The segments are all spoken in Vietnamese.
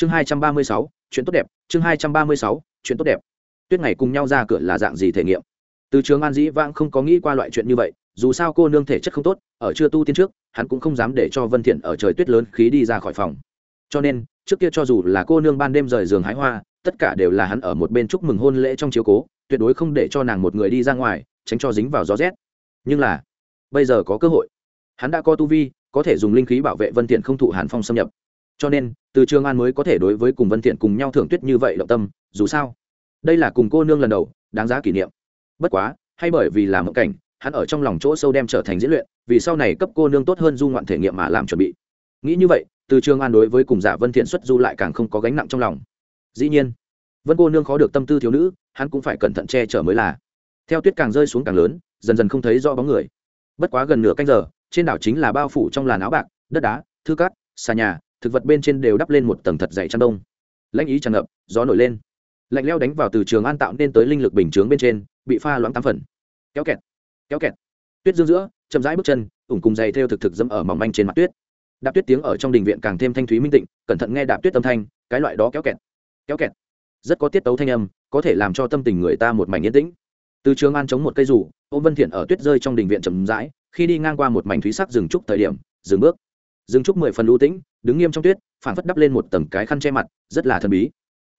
chương hai trăm ba mươi sáu, chuyện tốt đẹp, chương hai trăm ba mươi sáu, chuyện tốt đẹp. Tuyết ngày cùng nhau ra cửa là dạng gì thể nghiệm? Từ trường an dĩ vãng không có nghĩ qua loại chuyện như vậy, dù sao cô nương thể chất không tốt, ở chưa tu tiên trước, hắn cũng không dám để cho vân thiện ở trời tuyết lớn khí đi ra khỏi phòng. Cho nên, trước kia cho dù là cô nương ban đêm rời giường hái hoa, tất cả đều là hắn ở một bên chúc mừng hôn lễ trong chiếu cố, tuyệt đối không để cho nàng một người đi ra ngoài, tránh cho dính vào gió rét. Nhưng là, bây giờ có cơ hội. Hắn đã có tu vi, có thể dùng linh khí bảo vệ vân thiện không thụ hàn phong xâm nhập cho nên, từ trường an mới có thể đối với cùng vân thiện cùng nhau thưởng tuyết như vậy động tâm, dù sao, đây là cùng cô nương lần đầu, đáng giá kỷ niệm. Bất quá, hay bởi vì là mộng cảnh, hắn ở trong lòng chỗ sâu đem trở thành diễn luyện, vì sau này cấp cô nương tốt hơn du ngoạn thể nghiệm mà làm chuẩn bị. Nghĩ như vậy, từ trường an đối với cùng giả vân thiện xuất du lại càng không có gánh nặng trong lòng. Dĩ nhiên, vân cô nương khó được tâm tư thiếu nữ, hắn cũng phải cẩn thận che chở mới là. Theo tuyết càng rơi xuống càng lớn, dần dần không thấy rõ bóng người. Bất quá gần nửa canh giờ, trên đảo chính là bao phủ trong làn áo bạc, đất đá, thư cát, xà nhà thực vật bên trên đều đắp lên một tầng thật dày chăn đông. Lãnh ý tràn ngập, gió nổi lên. Lạnh leo đánh vào từ trường an tạo nên tới linh lực bình chướng bên trên, bị pha loãng tám phần. Kéo kẹt kéo kẹt. Tuyết dương giữa, chậm rãi bước chân, ủng cùng dày theo thực thực dẫm ở mỏng manh trên mặt tuyết. Đạp tuyết tiếng ở trong đình viện càng thêm thanh thúy minh tịnh, cẩn thận nghe đạp tuyết âm thanh, cái loại đó kéo kẹt kéo kẹt. Rất có tiết tấu thanh âm, có thể làm cho tâm tình người ta một mảnh yên tĩnh. Từ trường an chống một cây rủ ô vân thiện ở tuyết rơi trong đình viện chậm rãi, khi đi ngang qua một mảnh thúy sắc rừng trúc thời điểm, dừng bước. Dừng trúc mười phần lưu tĩnh đứng nghiêm trong tuyết phản phất đắp lên một tầng cái khăn che mặt, rất là thần bí.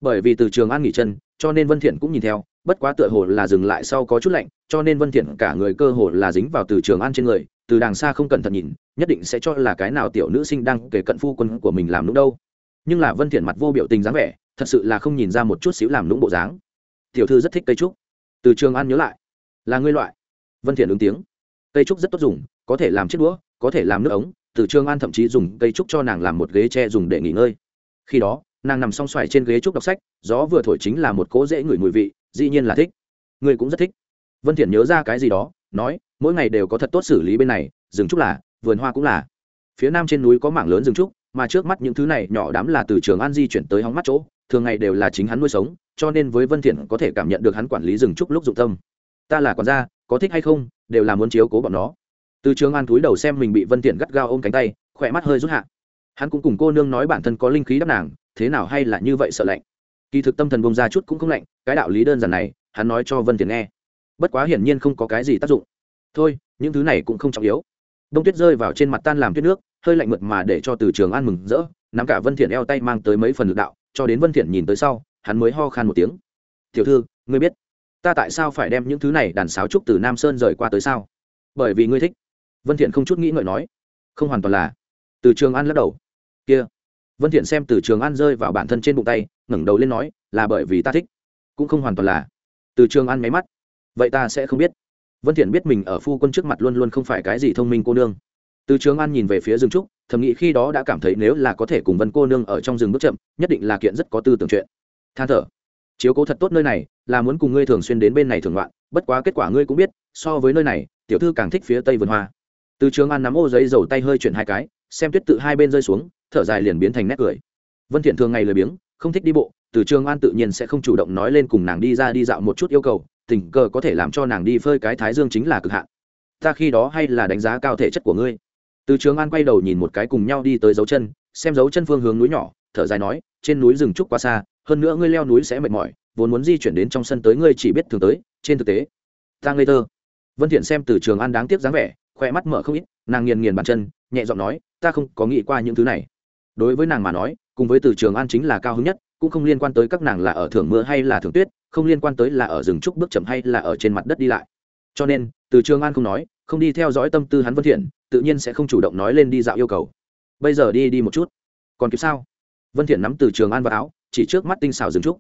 Bởi vì từ trường an nghỉ chân, cho nên vân thiện cũng nhìn theo, bất quá tựa hồ là dừng lại sau có chút lạnh, cho nên vân thiện cả người cơ hồ là dính vào từ trường an trên người, từ đằng xa không cẩn thận nhìn, nhất định sẽ cho là cái nào tiểu nữ sinh đang kể cận phu quân của mình làm nũng đâu. Nhưng là vân thiện mặt vô biểu tình dáng vẻ, thật sự là không nhìn ra một chút xíu làm nũng bộ dáng. Tiểu thư rất thích cây trúc. Từ trường an nhớ lại. Là ngươi loại. Vân thiện ứng tiếng. Cây trúc rất tốt dùng, có thể làm chiếc đũa, có thể làm nước ống từ trường an thậm chí dùng cây trúc cho nàng làm một ghế tre dùng để nghỉ ngơi. Khi đó, nàng nằm song xoài trên ghế trúc đọc sách, gió vừa thổi chính là một cỗ dễ ngửi mùi vị, dĩ nhiên là thích. Ngươi cũng rất thích. Vân thiện nhớ ra cái gì đó, nói, mỗi ngày đều có thật tốt xử lý bên này, rừng trúc là, vườn hoa cũng là. Phía nam trên núi có mảng lớn rừng trúc, mà trước mắt những thứ này nhỏ đám là từ trường an di chuyển tới hóng mắt chỗ, thường ngày đều là chính hắn nuôi sống, cho nên với vân thiện có thể cảm nhận được hắn quản lý rừng trúc lúc dụng tâm. Ta là quản gia, có thích hay không, đều là muốn chiếu cố bọn nó từ trường an túi đầu xem mình bị vân thiện gắt gao ôm cánh tay, khỏe mắt hơi rút hạ. Hắn cũng cùng cô nương nói bản thân có linh khí đắp nàng, thế nào hay là như vậy sợ lạnh. Kỳ thực tâm thần bông ra chút cũng không lạnh, cái đạo lý đơn giản này, hắn nói cho vân thiện nghe. Bất quá hiển nhiên không có cái gì tác dụng. Thôi, những thứ này cũng không trọng yếu. Đông tuyết rơi vào trên mặt tan làm tuyết nước, hơi lạnh mượt mà để cho từ trường an mừng rỡ, nắm cả vân thiện eo tay mang tới mấy phần lực đạo, cho đến vân thiện nhìn tới sau, hắn mới ho khan một tiếng. Tiểu thư, ngươi biết, ta tại sao phải đem những thứ này đàn sáo trúc từ nam sơn rời qua tới sao? Bởi vì ngươi thích vân thiện không chút nghĩ ngợi nói, không hoàn toàn là. Từ trường an lắc đầu, kia. Vân thiện xem từ trường an rơi vào bản thân trên bụng tay, ngẩng đầu lên nói, là bởi vì ta thích, cũng không hoàn toàn là. Từ trường an máy mắt, vậy ta sẽ không biết. Vân thiện biết mình ở phu quân trước mặt luôn luôn không phải cái gì thông minh cô nương. Từ trường an nhìn về phía rừng trúc, thầm nghĩ khi đó đã cảm thấy nếu là có thể cùng vân cô nương ở trong rừng bước chậm, nhất định là kiện rất có tư tưởng chuyện. Than thở, chiếu cố thật tốt nơi này, là muốn cùng ngươi thường xuyên đến bên này thường loạn, bất quá kết quả ngươi cũng biết, so với nơi này, tiểu thư càng thích phía tây vườn hoa từ trường an nắm ô giấy dầu tay hơi chuyển hai cái, xem tuyết tự hai bên rơi xuống, thở dài liền biến thành nét cười. Vân thiện thường ngày lười biếng, không thích đi bộ, từ trường an tự nhiên sẽ không chủ động nói lên cùng nàng đi ra đi dạo một chút yêu cầu, tình cờ có thể làm cho nàng đi phơi cái thái dương chính là cực hạn. Ta khi đó hay là đánh giá cao thể chất của ngươi. Từ trường an quay đầu nhìn một cái cùng nhau đi tới dấu chân, xem dấu chân phương hướng núi nhỏ, thở dài nói, trên núi rừng trúc quá xa, hơn nữa ngươi leo núi sẽ mệt mỏi, vốn muốn di chuyển đến trong sân tới ngươi chỉ biết thường tới, trên thực tế, ta ngây thơ. Vân thiện xem từ trường an đáng tiếc dáng vẻ khoe mắt mở không ít, nàng nghiền nghiền bàn chân, nhẹ giọng nói, ta không có nghĩ qua những thứ này. Đối với nàng mà nói, cùng với từ trường an chính là cao hứng nhất, cũng không liên quan tới các nàng là ở thưởng mưa hay là thưởng tuyết, không liên quan tới là ở rừng trúc bước chậm hay là ở trên mặt đất đi lại. Cho nên, từ trường an không nói, không đi theo dõi tâm tư hắn vân thiện, tự nhiên sẽ không chủ động nói lên đi dạo yêu cầu. Bây giờ đi đi một chút. Còn kịp sao? Vân thiện nắm từ trường an vào áo, chỉ trước mắt tinh xảo rừng trúc.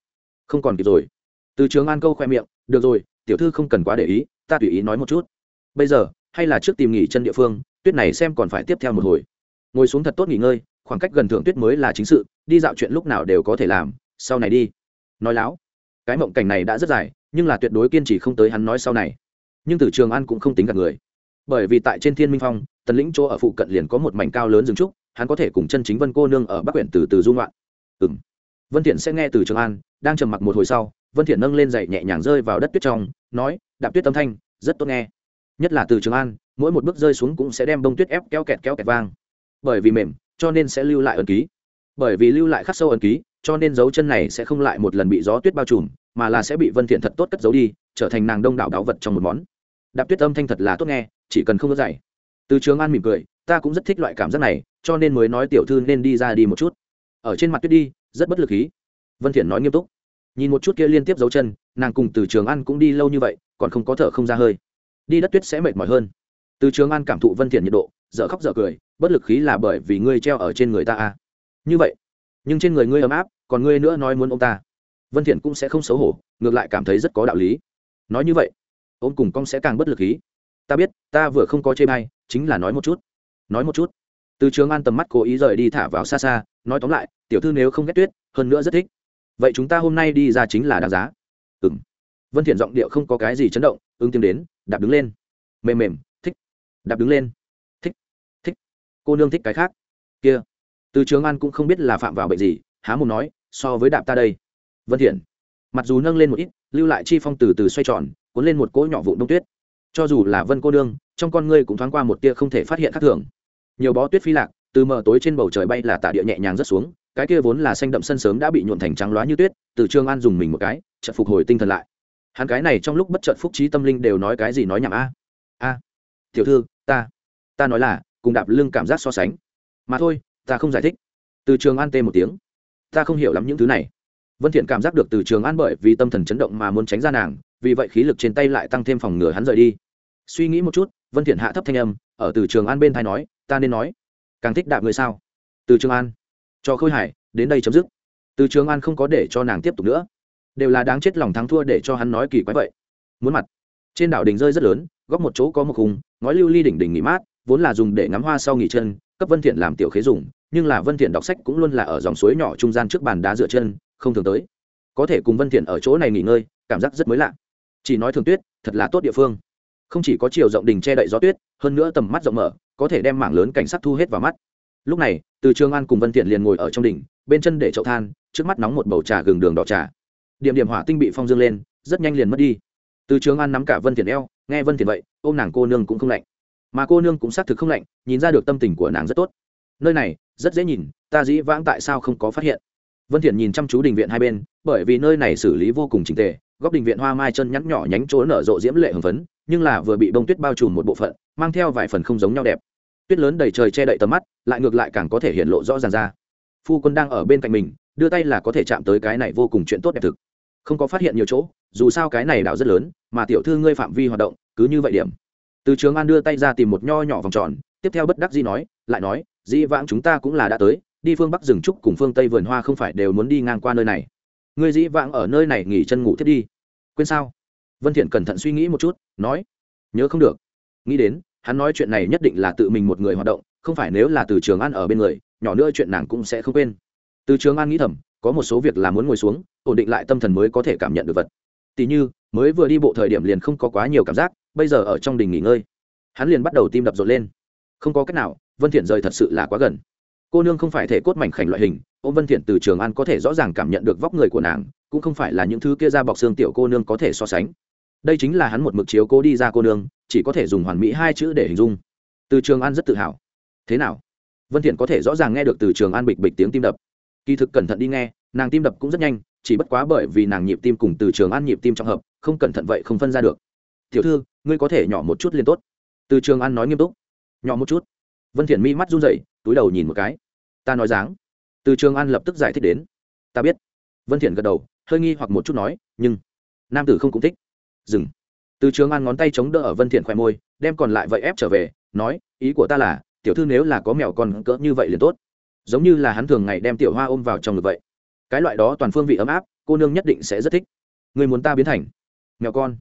Không còn kịp rồi. Từ trường an câu khoe miệng, được rồi, tiểu thư không cần quá để ý, ta tùy ý nói một chút. Bây giờ hay là trước tìm nghỉ chân địa phương, tuyết này xem còn phải tiếp theo một hồi. Ngồi xuống thật tốt nghỉ ngơi, khoảng cách gần thượng tuyết mới là chính sự, đi dạo chuyện lúc nào đều có thể làm, sau này đi. Nói láo, cái mộng cảnh này đã rất dài, nhưng là tuyệt đối kiên trì không tới hắn nói sau này. Nhưng từ trường an cũng không tính gặp người. Bởi vì tại trên thiên minh phong, tần lĩnh chỗ ở phụ cận liền có một mảnh cao lớn rừng trúc, hắn có thể cùng chân chính vân cô nương ở bắc quyển từ từ dung loạn ừ m vân thiện sẽ nghe từ trường an, đang trầm mặc một hồi sau, vân thiện nâng lên dậy nhẹ nhàng rơi vào đất tuyết trong, nói, đạp tuyết tâm thanh, rất tốt nghe nhất là từ trường an, mỗi một bước rơi xuống cũng sẽ đem bông tuyết ép kéo kẹt kéo kẹt vang. Bởi vì mềm, cho nên sẽ lưu lại ẩn ký. Bởi vì lưu lại khắc sâu ẩn ký, cho nên dấu chân này sẽ không lại một lần bị gió tuyết bao trùm, mà là sẽ bị vân thiện thật tốt cất giấu đi, trở thành nàng đông đảo đáo vật trong một món. Đạp tuyết âm thanh thật là tốt nghe, chỉ cần không có dày từ trường an mỉm cười, ta cũng rất thích loại cảm giác này, cho nên mới nói tiểu thư nên đi ra đi một chút. Ở trên mặt tuyết đi, rất bất lực khí. Vân thiện nói nghiêm túc. Nhìn một chút kia liên tiếp dấu chân, nàng cùng từ trường an cũng đi lâu như vậy, còn không có thở không ra hơi đi đất tuyết sẽ mệt mỏi hơn. Từ trường an cảm thụ vân thiện nhiệt độ, dở khóc dở cười, bất lực khí là bởi vì ngươi treo ở trên người ta à. Như vậy, nhưng trên người ngươi ấm áp, còn ngươi nữa nói muốn ông ta. Vân thiện cũng sẽ không xấu hổ, ngược lại cảm thấy rất có đạo lý. Nói như vậy, ôm cùng con sẽ càng bất lực khí. Ta biết, ta vừa không có chê bay chính là nói một chút. Nói một chút. Từ trường an tầm mắt cố ý rời đi thả vào xa xa, nói tóm lại, tiểu thư nếu không ghét tuyết, hơn nữa rất thích. Vậy chúng ta hôm nay đi ra chính là đáng giá. Ừ m vân thiện giọng điệu không có cái gì chấn động, ứng tiếng đến đạp đứng lên. Mềm mềm, thích. Đạp đứng lên. Thích thích. Cô nương thích cái khác. Kia. Từ trường an cũng không biết là phạm vào bệnh gì, há mồm nói, so với đạp ta đây. Vân thiện. Mặc dù nâng lên một ít, lưu lại chi phong từ từ xoay tròn, cuốn lên một cỗ nhỏ vụn đông tuyết. Cho dù là vân cô nương, trong con ngươi cũng thoáng qua một tia không thể phát hiện khác thường. Nhiều bó tuyết phi lạc, từ mờ tối trên bầu trời bay là tả địa nhẹ nhàng rất xuống, cái kia vốn là xanh đậm sân sớm đã bị nhuộn thành trắng loá như tuyết, từ trường an dùng mình một cái, chợt phục hồi tinh thần lại hắn cái này trong lúc bất chợt phúc trí tâm linh đều nói cái gì nói nhảm a? A, tiểu thư, ta ta nói là, cùng đạp lưng cảm giác so sánh. Mà thôi, ta không giải thích. Từ trường an tê một tiếng. Ta không hiểu lắm những thứ này. Vân thiện cảm giác được từ trường an bởi vì tâm thần chấn động mà muốn tránh ra nàng, vì vậy khí lực trên tay lại tăng thêm phòng ngừa hắn rời đi. Suy nghĩ một chút, vân thiện hạ thấp thanh âm, ở từ trường an bên thay nói, ta nên nói, càng thích đạp người sao? Từ trường an. Cho khôi hải, đến đây chấm dứt. Từ trường an không có để cho nàng tiếp tục nữa đều là đáng chết lòng thắng thua để cho hắn nói kỳ quái vậy. Muốn mặt. Trên đảo đình rơi rất lớn, góc một chỗ có một khung, ngói lưu ly đỉnh đỉnh nghỉ mát, vốn là dùng để ngắm hoa sau nghỉ chân, cấp vân thiện làm tiểu khế dùng, nhưng là vân thiện đọc sách cũng luôn là ở dòng suối nhỏ trung gian trước bàn đá dựa chân, không thường tới. Có thể cùng vân thiện ở chỗ này nghỉ ngơi, cảm giác rất mới lạ. Chỉ nói thường tuyết, thật là tốt địa phương. Không chỉ có chiều rộng đình che đậy gió tuyết, hơn nữa tầm mắt rộng mở, có thể đem mảng lớn cảnh sắc thu hết vào mắt. Lúc này, từ trường an cùng vân thiện liền ngồi ở trong đỉnh, bên chân để chậu than, trước mắt nóng một bầu trà gừng đường đỏ trà điểm điểm hỏa tinh bị phong dương lên, rất nhanh liền mất đi. Từ trường an nắm cả vân thiện eo, nghe vân thiện vậy, ôm nàng cô nương cũng không lạnh. Mà cô nương cũng xác thực không lạnh, nhìn ra được tâm tình của nàng rất tốt. Nơi này, rất dễ nhìn, ta dĩ vãng tại sao không có phát hiện? Vân thiện nhìn chăm chú đình viện hai bên, bởi vì nơi này xử lý vô cùng chỉnh tề, góc đình viện hoa mai chân nhắn nhỏ nhánh chỗ nở rộ diễm lệ hưng phấn, nhưng là vừa bị bông tuyết bao trùm một bộ phận, mang theo vài phần không giống nhau đẹp. Tuyết lớn đầy trời che đậy tầm mắt, lại ngược lại càng có thể hiện lộ rõ ràng ra. Phu quân đang ở bên cạnh mình, đưa tay là có thể chạm tới cái này vô cùng chuyện tốt đẹp thực không có phát hiện nhiều chỗ, dù sao cái này đảo rất lớn, mà tiểu thư ngươi phạm vi hoạt động, cứ như vậy điểm. Từ trường an đưa tay ra tìm một nho nhỏ vòng tròn, tiếp theo bất đắc dĩ nói, lại nói, dĩ vãng chúng ta cũng là đã tới, đi phương bắc rừng trúc cùng phương tây vườn hoa không phải đều muốn đi ngang qua nơi này. Ngươi dĩ vãng ở nơi này nghỉ chân ngủ thiết đi. Quên sao? Vân thiện cẩn thận suy nghĩ một chút, nói, nhớ không được. Nghĩ đến, hắn nói chuyện này nhất định là tự mình một người hoạt động, không phải nếu là từ trường an ở bên người, nhỏ nữa chuyện nàng cũng sẽ không quên. Từ trường an nghĩ thầm có một số việc là muốn ngồi xuống, ổn định lại tâm thần mới có thể cảm nhận được vật. Tỉ như, mới vừa đi bộ thời điểm liền không có quá nhiều cảm giác, bây giờ ở trong đình nghỉ ngơi. Hắn liền bắt đầu tim đập rộn lên. Không có cách nào, vân thiện rời thật sự là quá gần. Cô nương không phải thể cốt mảnh khảnh loại hình ô vân thiện từ trường an có thể rõ ràng cảm nhận được vóc người của nàng, cũng không phải là những thứ kia ra bọc xương tiểu cô nương có thể so sánh. Đây chính là hắn một mực chiếu cố đi ra cô nương, chỉ có thể dùng hoàn mỹ hai chữ để hình dung. Từ trường an rất tự hào. Thế nào? Vân thiện có thể rõ ràng nghe được từ trường an bịch bịch tiếng tim đập kỳ thực cẩn thận đi nghe, nàng tim đập cũng rất nhanh, chỉ bất quá bởi vì nàng nhịp tim cùng từ trường an nhịp tim trong hợp, không cẩn thận vậy không phân ra được. Tiểu thư, ngươi có thể nhỏ một chút liền tốt. Từ trường an nói nghiêm túc. Nhỏ một chút. Vân thiện mi mắt run rẩy, túi đầu nhìn một cái. Ta nói dáng. Từ trường an lập tức giải thích đến. Ta biết. Vân thiện gật đầu, hơi nghi hoặc một chút nói, nhưng nam tử không cũng thích. Dừng. Từ trường an ngón tay chống đỡ ở vân thiện khoe môi, đem còn lại vậy ép trở về, nói, ý của ta là, tiểu thư nếu là có mèo con cỡ như vậy liền tốt giống như là hắn thường ngày đem tiểu hoa ôm vào trong ngực vậy. Cái loại đó toàn phương vị ấm áp cô nương nhất định sẽ rất thích. Người muốn ta biến thành? Mèo con.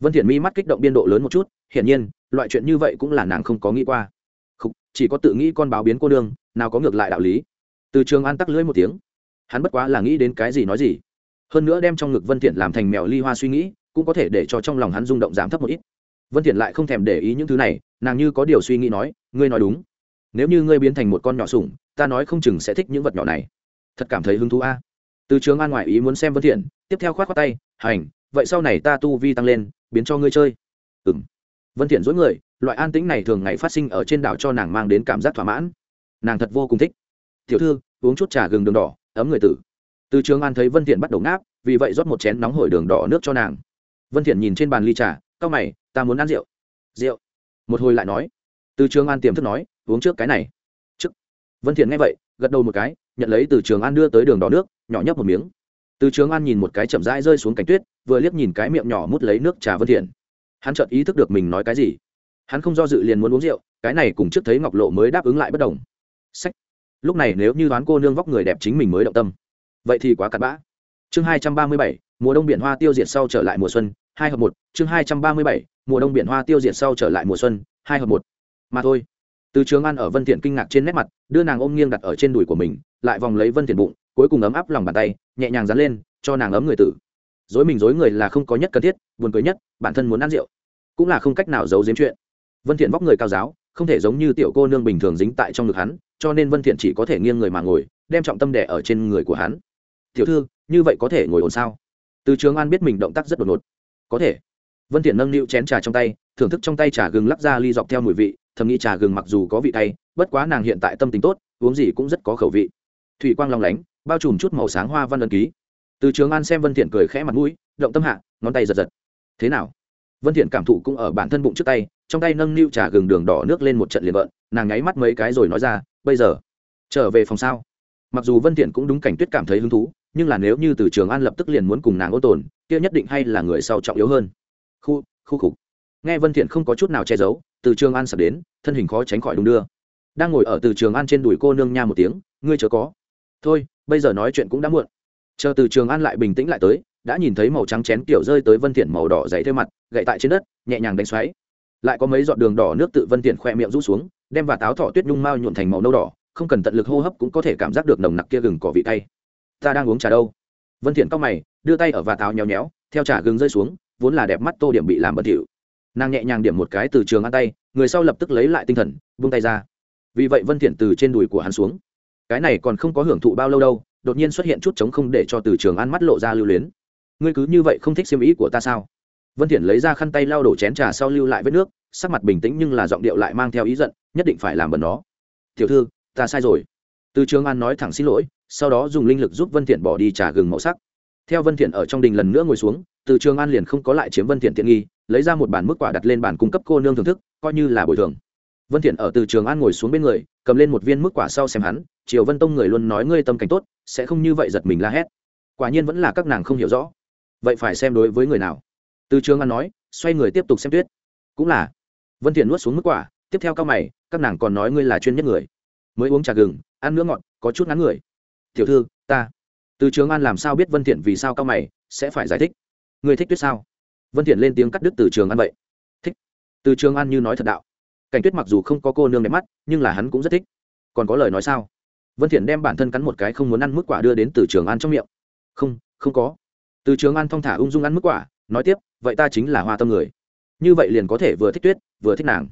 Vân thiện mi mắt kích động biên độ lớn một chút hiển nhiên loại chuyện như vậy cũng là nàng không có nghĩ qua. Không, chỉ có tự nghĩ con báo biến cô nương nào có ngược lại đạo lý. Từ trường an tắc lưỡi một tiếng hắn bất quá là nghĩ đến cái gì nói gì. Hơn nữa đem trong ngực vân thiện làm thành mèo ly hoa suy nghĩ cũng có thể để cho trong lòng hắn rung động giảm thấp một ít. Vân thiện lại không thèm để ý những thứ này nàng như có điều suy nghĩ nói ngươi nói đúng nếu như ngươi biến thành một con nhỏ sủng, ta nói không chừng sẽ thích những vật nhỏ này. Thật cảm thấy hứng thú a. Từ trường an ngoại ý muốn xem vân thiện, tiếp theo khoát khoát tay, hành, vậy sau này ta tu vi tăng lên, biến cho ngươi chơi. Ừm. Vân thiện dối người, loại an tĩnh này thường ngày phát sinh ở trên đảo cho nàng mang đến cảm giác thỏa mãn. Nàng thật vô cùng thích. Tiểu thư, uống chút trà gừng đường đỏ, ấm người tử. Từ trường an thấy vân thiện bắt đầu ngáp, vì vậy rót một chén nóng hổi đường đỏ nước cho nàng. Vân thiện nhìn trên bàn ly trà, cao mày, ta muốn ăn rượu. Rượu? Một hồi lại nói từ trường an tiềm thức nói, uống trước cái này. Trước. Vân thiện nghe vậy, gật đầu một cái, nhận lấy từ trường an đưa tới đường đỏ nước, nhỏ nhấp một miếng. Từ trường an nhìn một cái chậm rãi rơi xuống cánh tuyết, vừa liếc nhìn cái miệng nhỏ mút lấy nước trà vân thiện. Hắn chợt ý thức được mình nói cái gì. Hắn không do dự liền muốn uống rượu, cái này cùng trước thấy ngọc lộ mới đáp ứng lại bất đồng. Sách. Lúc này nếu như đoán cô nương vóc người đẹp chính mình mới động tâm. Vậy thì quá cặn bã. Chương hai trăm ba mươi bảy, mùa đông biển hoa tiêu diệt sau trở lại mùa xuân, hai hợp một. Chương hai trăm ba mươi bảy, mùa đông biển hoa tiêu diệt sau trở lại mùa xuân, hai hợp một mà thôi. Từ trường an ở vân thiện kinh ngạc trên nét mặt, đưa nàng ôm nghiêng đặt ở trên đùi của mình, lại vòng lấy vân thiện bụng, cuối cùng ấm áp lòng bàn tay, nhẹ nhàng dán lên, cho nàng ấm người tử. Dối mình dối người là không có nhất cần thiết, buồn cười nhất, bản thân muốn ăn rượu. Cũng là không cách nào giấu giếm chuyện. Vân thiện vóc người cao giáo, không thể giống như tiểu cô nương bình thường dính tại trong ngực hắn, cho nên vân thiện chỉ có thể nghiêng người mà ngồi, đem trọng tâm đè ở trên người của hắn. Tiểu thư, như vậy có thể ngồi ổn sao? Từ trường an biết mình động tác rất đột ngột. Có thể. Vân thiện nâng niu chén trà trong tay, thưởng thức trong tay trà gừng lắc ra ly dọc theo mùi vị thầm nghĩ trà gừng mặc dù có vị cay, bất quá nàng hiện tại tâm tình tốt, uống gì cũng rất có khẩu vị. Thủy quang long lánh, bao trùm chút màu sáng hoa văn ân ký. Từ trường an xem vân thiện cười khẽ mặt mũi, động tâm hạ, ngón tay giật giật. Thế nào? Vân thiện cảm thụ cũng ở bản thân bụng trước tay, trong tay nâng niu trà gừng đường đỏ nước lên một trận liền vợn nàng nháy mắt mấy cái rồi nói ra, bây giờ, trở về phòng sao? Mặc dù vân thiện cũng đúng cảnh tuyết cảm thấy hứng thú, nhưng là nếu như từ trường an lập tức liền muốn cùng nàng ôn tồn, kia nhất định hay là người sau trọng yếu hơn. Khu khu khục. Nghe vân thiện không có chút nào che giấu từ trường an sập đến, thân hình khó tránh khỏi đung đưa. Đang ngồi ở từ trường an trên đùi cô nương nha một tiếng, ngươi chớ có. Thôi, bây giờ nói chuyện cũng đã muộn. Chờ từ trường an lại bình tĩnh lại tới, đã nhìn thấy màu trắng chén kiểu rơi tới vân thiện màu đỏ dày theo mặt, gậy tại trên đất, nhẹ nhàng đánh xoáy. Lại có mấy giọt đường đỏ nước tự vân thiện khoe miệng rũ xuống, đem và táo thỏ tuyết nhung mau nhuộn thành màu nâu đỏ, không cần tận lực hô hấp cũng có thể cảm giác được nồng nặc kia gừng cỏ vị cay. Ta đang uống trà đâu? Vân thiện cao mày, đưa tay ở và táo nhéo nhéo, theo trà gừng rơi xuống, vốn là đẹp mắt tô điểm bị làm bẩn thỉu nàng nhẹ nhàng điểm một cái từ trường ăn tay, người sau lập tức lấy lại tinh thần buông tay ra. Vì vậy vân thiện từ trên đùi của hắn xuống. Cái này còn không có hưởng thụ bao lâu đâu, đột nhiên xuất hiện chút trống không để cho từ trường ăn mắt lộ ra lưu luyến. Ngươi cứ như vậy không thích xiêm ý của ta sao? Vân thiện lấy ra khăn tay lau đổ chén trà sau lưu lại vết nước, sắc mặt bình tĩnh nhưng là giọng điệu lại mang theo ý giận, nhất định phải làm bẩn nó. Tiểu thư, ta sai rồi. Từ trường an nói thẳng xin lỗi, sau đó dùng linh lực giúp vân thiện bỏ đi trà gừng màu sắc. Theo vân thiện ở trong đình lần nữa ngồi xuống từ trường an liền không có lại chiếm vân thiện tiện nghi, lấy ra một bản mức quả đặt lên bàn cung cấp cô nương thưởng thức, coi như là bồi thường. Vân thiện ở từ trường an ngồi xuống bên người, cầm lên một viên mức quả sau xem hắn, triều vân tông người luôn nói ngươi tâm cảnh tốt, sẽ không như vậy giật mình la hét. Quả nhiên vẫn là các nàng không hiểu rõ. Vậy phải xem đối với người nào. Từ trường an nói, xoay người tiếp tục xem tuyết. Cũng là. Vân thiện nuốt xuống mức quả, tiếp theo cao mày, các nàng còn nói ngươi là chuyên nhất người. Mới uống trà gừng, ăn nữa ngọt, có chút ngắn người. Tiểu thư, ta. Từ trường an làm sao biết vân thiện vì sao cao mày, sẽ phải giải thích ngươi thích tuyết sao? Vân thiện lên tiếng cắt đứt từ trường an vậy. Thích. Từ trường an như nói thật đạo. Cảnh tuyết mặc dù không có cô nương đẹp mắt, nhưng là hắn cũng rất thích. Còn có lời nói sao? Vân thiện đem bản thân cắn một cái không muốn ăn mức quả đưa đến từ trường an trong miệng. Không không có. Từ trường an thong thả ung dung ăn mức quả, nói tiếp, vậy ta chính là hoa tâm người. Như vậy liền có thể vừa thích tuyết, vừa thích nàng.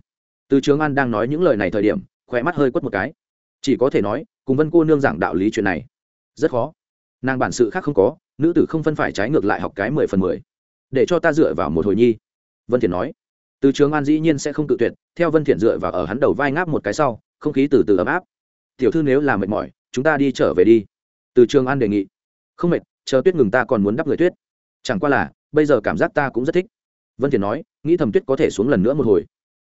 Từ trường an đang nói những lời này thời điểm khỏe mắt hơi quất một cái. Chỉ có thể nói, cùng vân cô nương giảng đạo lý chuyện này, rất khó. Nàng bản sự khác không có nữ tử không phân phải trái ngược lại học cái mười phần mười. Để cho ta dựa vào một hồi nhi. Vân thiện nói. Từ trường an dĩ nhiên sẽ không tự tuyệt, theo vân thiện dựa vào ở hắn đầu vai ngáp một cái sau, không khí từ từ ấm áp. Tiểu thư nếu là mệt mỏi, chúng ta đi trở về đi. Từ trường an đề nghị. Không mệt, chờ tuyết ngừng ta còn muốn đắp người tuyết. Chẳng qua là, bây giờ cảm giác ta cũng rất thích. Vân thiện nói, nghĩ thầm tuyết có thể xuống lần nữa một hồi.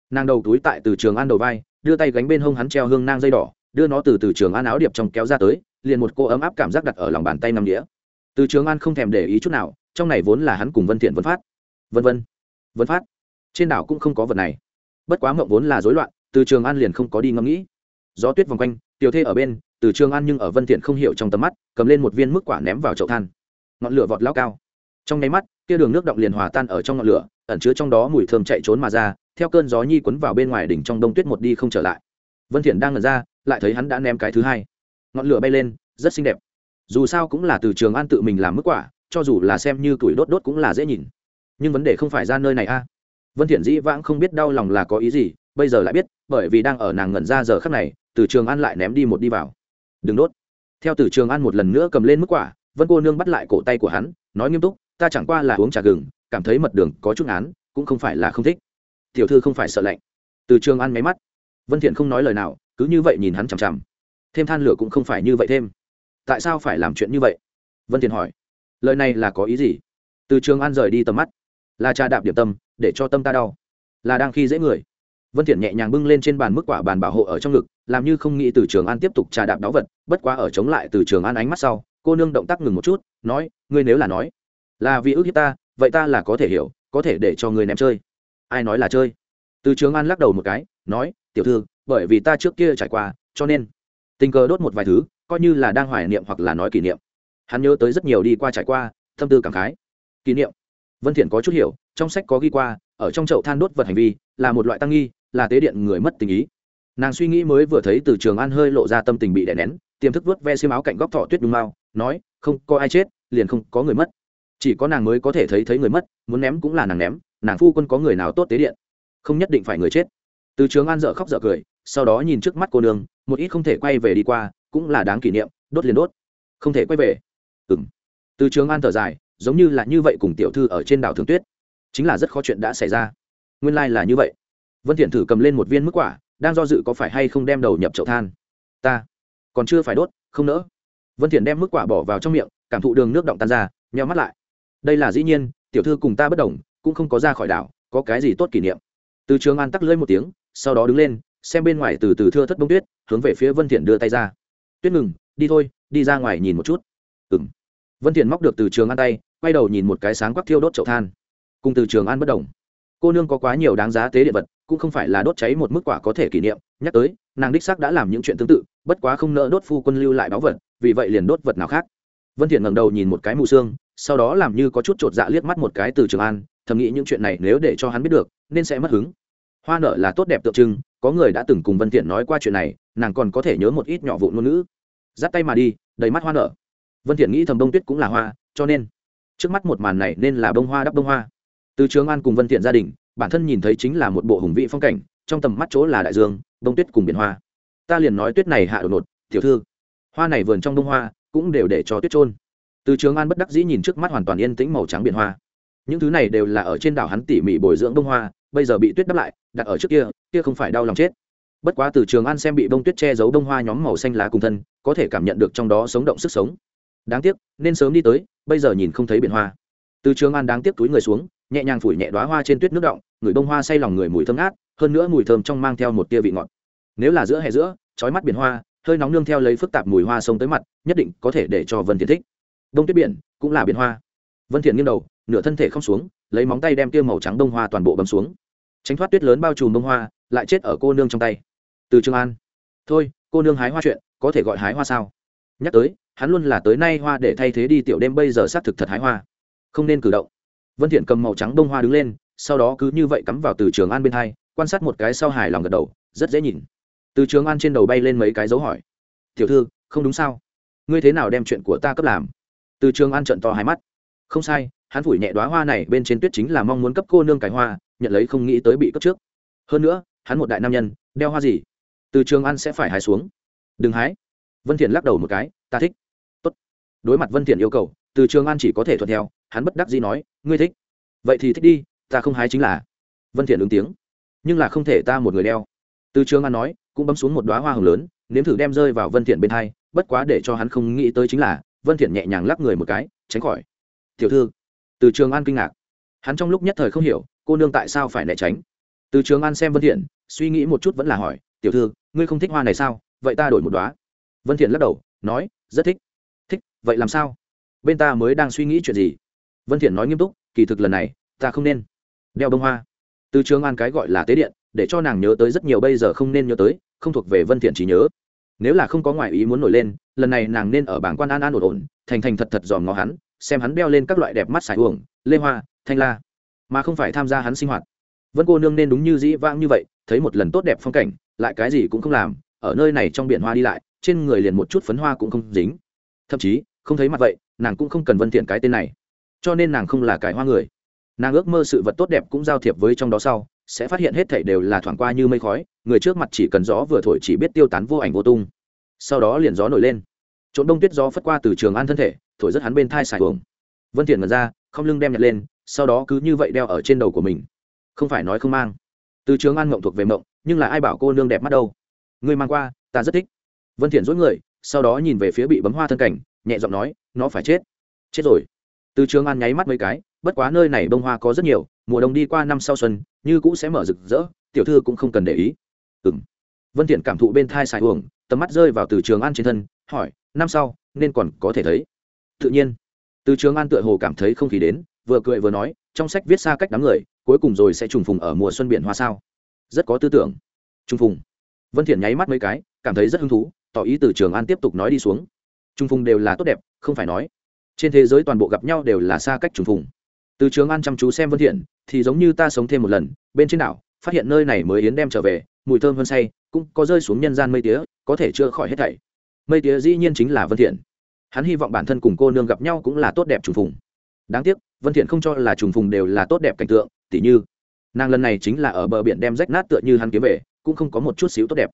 Nàng đầu túi tại từ trường an đầu vai, đưa tay gánh bên hông hắn treo hương nang dây đỏ, đưa nó từ từ trường an áo điệp trong kéo ra tới, liền một cô ấm áp cảm giác đặt ở lòng bàn tay nằm đĩa từ trường an không thèm để ý chút nào, trong này vốn là hắn cùng vân thiện vân phát. Vân vân vân phát. Trên đảo cũng không có vật này. Bất quá mộng vốn là rối loạn, từ trường an liền không có đi ngẫm nghĩ. Gió tuyết vòng quanh, tiểu thê ở bên, từ trường an nhưng ở vân thiện không hiểu trong tầm mắt, cầm lên một viên mức quả ném vào chậu than. Ngọn lửa vọt lao cao. Trong nháy mắt, kia đường nước động liền hòa tan ở trong ngọn lửa, ẩn chứa trong đó mùi thơm chạy trốn mà ra, theo cơn gió nhi quấn vào bên ngoài đỉnh trong đông tuyết một đi không trở lại. Vân thiện đang ngẩn ra, lại thấy hắn đã ném cái thứ hai. Ngọn lửa bay lên, rất xinh đẹp dù sao cũng là từ trường an tự mình làm mức quả, cho dù là xem như tuổi đốt đốt cũng là dễ nhìn. Nhưng vấn đề không phải ra nơi này a. Vân thiện dĩ vãng không biết đau lòng là có ý gì, bây giờ lại biết, bởi vì đang ở nàng ngẩn ra giờ khắc này, từ trường an lại ném đi một đi vào. Đừng đốt. Theo từ trường an một lần nữa cầm lên mức quả, vân cô nương bắt lại cổ tay của hắn, nói nghiêm túc, ta chẳng qua là uống trà gừng, cảm thấy mật đường có chút án cũng không phải là không thích. Tiểu thư không phải sợ lạnh. Từ trường an máy mắt. Vân thiện không nói lời nào, cứ như vậy nhìn hắn chằm chằm. Thêm than lửa cũng không phải như vậy thêm tại sao phải làm chuyện như vậy? Vân thiền hỏi. Lời này là có ý gì? Từ trường an rời đi tầm mắt. Là trà đạp điểm tâm, để cho tâm ta đau. Là đang khi dễ người. Vân thiện nhẹ nhàng bưng lên trên bàn mức quả bàn bảo hộ ở trong ngực, làm như không nghĩ từ trường an tiếp tục trà đạp đáo vật, bất quá ở chống lại từ trường an ánh mắt sau, cô nương động tác ngừng một chút, nói, ngươi nếu là nói, là vì ước hiếp ta, vậy ta là có thể hiểu, có thể để cho ngươi ném chơi. Ai nói là chơi? Từ trường an lắc đầu một cái, nói, tiểu thư, bởi vì ta trước kia trải qua, cho nên. Tình cờ đốt một vài thứ coi như là đang hoài niệm hoặc là nói kỷ niệm. Hắn nhớ tới rất nhiều đi qua trải qua tâm tư cảm khái. Kỷ niệm. Vân thiện có chút hiểu, trong sách có ghi qua, ở trong chậu than đốt vật hành vi, là một loại tăng nghi, là tế điện người mất tình ý. Nàng suy nghĩ mới vừa thấy từ trường an hơi lộ ra tâm tình bị đè nén, tiềm thức vớt ve xiêm áo cạnh góc thọ tuyết đúng mau, nói, không có ai chết, liền không có người mất. Chỉ có nàng mới có thể thấy thấy người mất, muốn ném cũng là nàng ném, nàng phu quân có người nào tốt tế điện? Không nhất định phải người chết. Từ trường an dở khóc dở cười, sau đó nhìn trước mắt cô nương, một ít không thể quay về đi qua cũng là đáng kỷ niệm, đốt liền đốt. Không thể quay về. Ừng từ trường an thở dài, giống như là như vậy cùng tiểu thư ở trên đảo thường tuyết. Chính là rất khó chuyện đã xảy ra. Nguyên lai、like、là như vậy. Vân thiện thử cầm lên một viên mức quả, đang do dự có phải hay không đem đầu nhập chậu than. Ta. Còn chưa phải đốt, không nỡ. Vân thiện đem mức quả bỏ vào trong miệng, cảm thụ đường nước động tan ra, nheo mắt lại. Đây là dĩ nhiên, tiểu thư cùng ta bất đồng, cũng không có ra khỏi đảo, có cái gì tốt kỷ niệm. Từ trường an tắc lưỡi một tiếng, sau đó đứng lên, xem bên ngoài từ từ thưa thất bông tuyết, hướng về phía vân thiện đưa tay ra tuyết ngừng, đi thôi, đi ra ngoài nhìn một chút. Ừng vân thiện móc được từ trường an tay, quay đầu nhìn một cái sáng quắc thiêu đốt chậu than. Cùng từ trường an bất đồng. Cô nương có quá nhiều đáng giá tế địa vật, cũng không phải là đốt cháy một mức quả có thể kỷ niệm, nhắc tới, nàng đích xác đã làm những chuyện tương tự, bất quá không nỡ đốt phu quân lưu lại báu vật, vì vậy liền đốt vật nào khác. Vân thiện ngẩng đầu nhìn một cái mù xương sau đó làm như có chút trột dạ liếc mắt một cái từ trường an thầm nghĩ những chuyện này nếu để cho hắn biết được, nên sẽ mất hứng. Hoa nở là tốt đẹp tượng trưng, có người đã từng cùng vân thiện nói qua chuyện này nàng còn có thể nhớ một ít nhỏ vụn ngôn ngữ. Dắt tay mà đi, đầy mắt hoa nở. Vân thiện nghĩ thầm đông tuyết cũng là hoa, cho nên trước mắt một màn này nên là bông hoa đắp bông hoa. Từ trường an cùng vân thiện gia đình, bản thân nhìn thấy chính là một bộ hùng vị phong cảnh, trong tầm mắt chỗ là đại dương, đông tuyết cùng biển hoa. Ta liền nói tuyết này hạ đột ngột, tiểu thư. Hoa này vườn trong bông hoa cũng đều để cho tuyết trôn từ trường an bất đắc dĩ nhìn trước mắt hoàn toàn yên tĩnh màu trắng biển hoa. Những thứ này đều là ở trên đảo hắn tỉ mỉ bồi dưỡng bông hoa, bây giờ bị tuyết đắp lại, đặt ở trước kia kia không phải đau lòng chết bất quá từ trường an xem bị bông tuyết che giấu bông hoa nhóm màu xanh lá cùng thân, có thể cảm nhận được trong đó sống động sức sống. Đáng tiếc, nên sớm đi tới, bây giờ nhìn không thấy biển hoa. Từ trường an đáng tiếc túi người xuống, nhẹ nhàng phủi nhẹ đoá hoa trên tuyết nước động, người bông hoa say lòng người mùi thơm ngát, hơn nữa mùi thơm trong mang theo một tia vị ngọt. Nếu là giữa hè giữa trói mắt biển hoa, hơi nóng nương theo lấy phức tạp mùi hoa sông tới mặt, nhất định có thể để cho vân thiện thích. Đông tuyết biển cũng là biển hoa. Vân thiện nghiêng đầu, nửa thân thể không xuống, lấy móng tay đem tia màu trắng đông hoa toàn bộ bấm xuống. Tránh thoát tuyết lớn bao trùm đông hoa, lại chết ở cô nương trong tay từ trường an. Thôi, cô nương hái hoa chuyện, có thể gọi hái hoa sao? Nhắc tới, hắn luôn là tới nay hoa để thay thế đi tiểu đêm bây giờ xác thực thật hái hoa. Không nên cử động. Vân thiện cầm màu trắng đông hoa đứng lên, sau đó cứ như vậy cắm vào từ trường an bên hai, quan sát một cái sau hài lòng gật đầu, rất dễ nhìn. Từ trường an trên đầu bay lên mấy cái dấu hỏi. Tiểu thư, không đúng sao? Ngươi thế nào đem chuyện của ta cấp làm? Từ trường an trận to hai mắt. Không sai, hắn phủi nhẹ đóa hoa này bên trên tuyết chính là mong muốn cấp cô nương cái hoa, nhận lấy không nghĩ tới bị cấp trước. Hơn nữa, hắn một đại nam nhân, đeo hoa gì? Từ trường an sẽ phải hái xuống. Đừng hái. Vân thiện lắc đầu một cái, ta thích. Tốt. Đối mặt vân thiện yêu cầu, từ trường an chỉ có thể thuận theo, hắn bất đắc dĩ nói, ngươi thích. Vậy thì thích đi, ta không hái chính là. Vân thiện ứng tiếng, nhưng là không thể ta một người đeo. Từ trường an nói, cũng bấm xuống một đóa hoa hồng lớn, nếm thử đem rơi vào vân thiện bên hai, bất quá để cho hắn không nghĩ tới chính là, vân thiện nhẹ nhàng lắc người một cái, tránh khỏi. Tiểu thư. Từ trường an kinh ngạc. Hắn trong lúc nhất thời không hiểu, cô nương tại sao phải né tránh. Từ trường an xem vân thiện, suy nghĩ một chút vẫn là hỏi tiểu thư, ngươi không thích hoa này sao? Vậy ta đổi một đóa. Vân thiện lắc đầu, nói, rất thích. Thích, vậy làm sao? Bên ta mới đang suy nghĩ chuyện gì? Vân thiện nói nghiêm túc, kỳ thực lần này, ta không nên. Đeo bông hoa. Từ trường an cái gọi là tế điện, để cho nàng nhớ tới rất nhiều bây giờ không nên nhớ tới, không thuộc về vân thiện chỉ nhớ. Nếu là không có ngoại ý muốn nổi lên, lần này nàng nên ở bảng quan an an ổn ổn, thành thành thật thật dòm ngó hắn, xem hắn đeo lên các loại đẹp mắt xài uổng, lê hoa, thanh la. Mà không phải tham gia hắn sinh hoạt. Vân cô nương nên đúng như dĩ vãng như vậy, thấy một lần tốt đẹp phong cảnh lại cái gì cũng không làm, ở nơi này trong biển hoa đi lại, trên người liền một chút phấn hoa cũng không dính. Thậm chí, không thấy mặt vậy, nàng cũng không cần vân thiện cái tên này. Cho nên nàng không là cái hoa người. Nàng ước mơ sự vật tốt đẹp cũng giao thiệp với trong đó sau, sẽ phát hiện hết thảy đều là thoảng qua như mây khói, người trước mặt chỉ cần gió vừa thổi chỉ biết tiêu tán vô ảnh vô tung. Sau đó liền gió nổi lên. Trộn đông tuyết gió phất qua từ trường an thân thể, thổi rất hắn bên thai xài uổng. Vân thiện ngẩn ra, không lưng đem nhặt lên, sau đó cứ như vậy đeo ở trên đầu của mình. Không phải nói không mang. Từ trường an mộng thuộc về mộng nhưng là ai bảo cô nương đẹp mắt đâu? Ngươi mang qua, ta rất thích. Vân thiện dối người, sau đó nhìn về phía bị bấm hoa thân cảnh, nhẹ giọng nói, nó phải chết. Chết rồi. Từ trường an nháy mắt mấy cái, bất quá nơi này bông hoa có rất nhiều, mùa đông đi qua năm sau xuân, như cũ sẽ mở rực rỡ, tiểu thư cũng không cần để ý. Ừm. Vân thiện cảm thụ bên thai xài uổng, tầm mắt rơi vào từ trường an trên thân, hỏi, năm sau, nên còn có thể thấy? Tự nhiên. Từ trường an tựa hồ cảm thấy không khí đến, vừa cười vừa nói, trong sách viết xa cách đám người, cuối cùng rồi sẽ trùng phùng ở mùa xuân biển hoa sao? Rất có tư tưởng. Trùng phùng. Vân thiện nháy mắt mấy cái, cảm thấy rất hứng thú, tỏ ý từ trường an tiếp tục nói đi xuống. Trùng phùng đều là tốt đẹp, không phải nói. Trên thế giới toàn bộ gặp nhau đều là xa cách trùng phùng. Từ trường an chăm chú xem vân thiện thì giống như ta sống thêm một lần, bên trên đảo, phát hiện nơi này mới yến đem trở về, mùi thơm hơn say, cũng có rơi xuống nhân gian mây tía, có thể chưa khỏi hết thảy. Mây tía dĩ nhiên chính là vân thiện hắn hy vọng bản thân cùng cô nương gặp nhau cũng là tốt đẹp trùng phùng. Đáng tiếc, vân thiện không cho là trùng phùng đều là tốt đẹp cảnh tượng, tỉ như nàng lần này chính là ở bờ biển đem rách nát tựa như hắn kiếm về cũng không có một chút xíu tốt đẹp.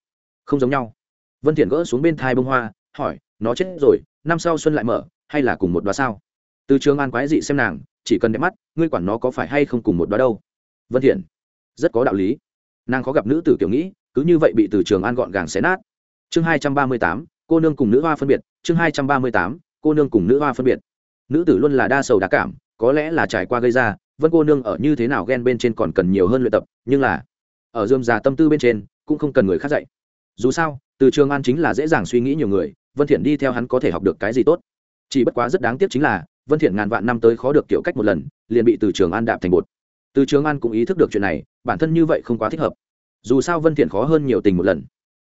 Không giống nhau. Vân thiện gỡ xuống bên thai bông hoa hỏi nó chết rồi năm sau xuân lại mở hay là cùng một đóa sao? Từ trường an quái dị xem nàng chỉ cần đẹp mắt ngươi quản nó có phải hay không cùng một đóa đâu. Vân thiện rất có đạo lý. Nàng khó gặp nữ tử kiểu nghĩ cứ như vậy bị từ trường an gọn gàng xé nát. Chương 238, cô nương cùng nữ hoa phân biệt chương 238, cô nương cùng nữ hoa phân biệt. Nữ tử luôn là đa sầu đa cảm có lẽ là trải qua gây ra, vân cô nương ở như thế nào ghen bên trên còn cần nhiều hơn luyện tập, nhưng là, ở dươm già tâm tư bên trên, cũng không cần người khác dạy. Dù sao, từ trường an chính là dễ dàng suy nghĩ nhiều người, vân thiện đi theo hắn có thể học được cái gì tốt. Chỉ bất quá rất đáng tiếc chính là, vân thiện ngàn vạn năm tới khó được kiểu cách một lần, liền bị từ trường an đạp thành bột. Từ trường an cũng ý thức được chuyện này, bản thân như vậy không quá thích hợp. Dù sao vân thiện khó hơn nhiều tình một lần.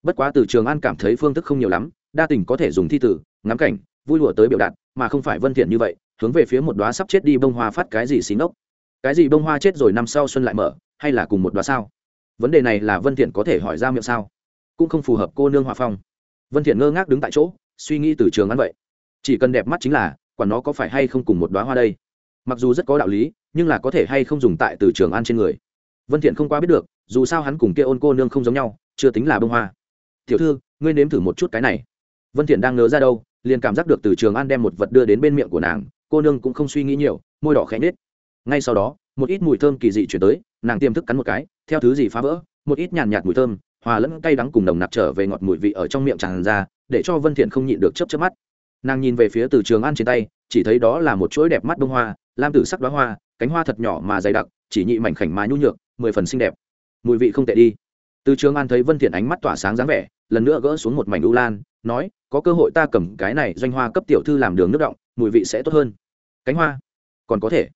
Bất quá từ trường an cảm thấy phương thức không nhiều lắm, đa tình có thể dùng thi tử ngắm cảnh, vui lụa tới biểu đạt, mà không phải vân thiện như vậy hướng về phía một đóa sắp chết đi bông hoa phát cái gì xí ngốc. Cái gì bông hoa chết rồi năm sau xuân lại mở, hay là cùng một đóa sao? Vấn đề này là vân thiện có thể hỏi ra miệng sao? Cũng không phù hợp cô nương hòa phong. Vân thiện ngơ ngác đứng tại chỗ, suy nghĩ từ trường ăn vậy. Chỉ cần đẹp mắt chính là quả nó có phải hay không cùng một đóa hoa đây. Mặc dù rất có đạo lý, nhưng là có thể hay không dùng tại từ trường an trên người. Vân thiện không quá biết được, dù sao hắn cùng kia ôn cô nương không giống nhau, chưa tính là bông hoa. Tiểu thư, ngươi nếm thử một chút cái này. Vân thiện đang ngớ ra đâu, liền cảm giác được từ trường an đem một vật đưa đến bên miệng của nàng cô nương cũng không suy nghĩ nhiều, môi đỏ khẽ nết ngay sau đó, một ít mùi thơm kỳ dị chuyển tới, nàng tiềm thức cắn một cái, theo thứ gì phá vỡ, một ít nhàn nhạt mùi thơm, hòa lẫn cay đắng cùng nồng nặc trở về ngọt mùi vị ở trong miệng tràn ra, để cho vân thiện không nhịn được chớp chớp mắt. Nàng nhìn về phía từ trường an trên tay, chỉ thấy đó là một chuỗi đẹp mắt bông hoa, lam tử sắc đóa hoa, cánh hoa thật nhỏ mà dày đặc, chỉ nhị mảnh khảnh mà nhu nhược, mười phần xinh đẹp. Mùi vị không tệ đi. Từ trường an thấy vân thiện ánh mắt tỏa sáng dáng vẻ, lần nữa gỡ xuống một mảnh u lan, nói, có cơ hội ta cầm cái này doanh hoa cấp tiểu thư làm đường nước động, mùi vị sẽ tốt hơn cánh hoa. Còn có thể.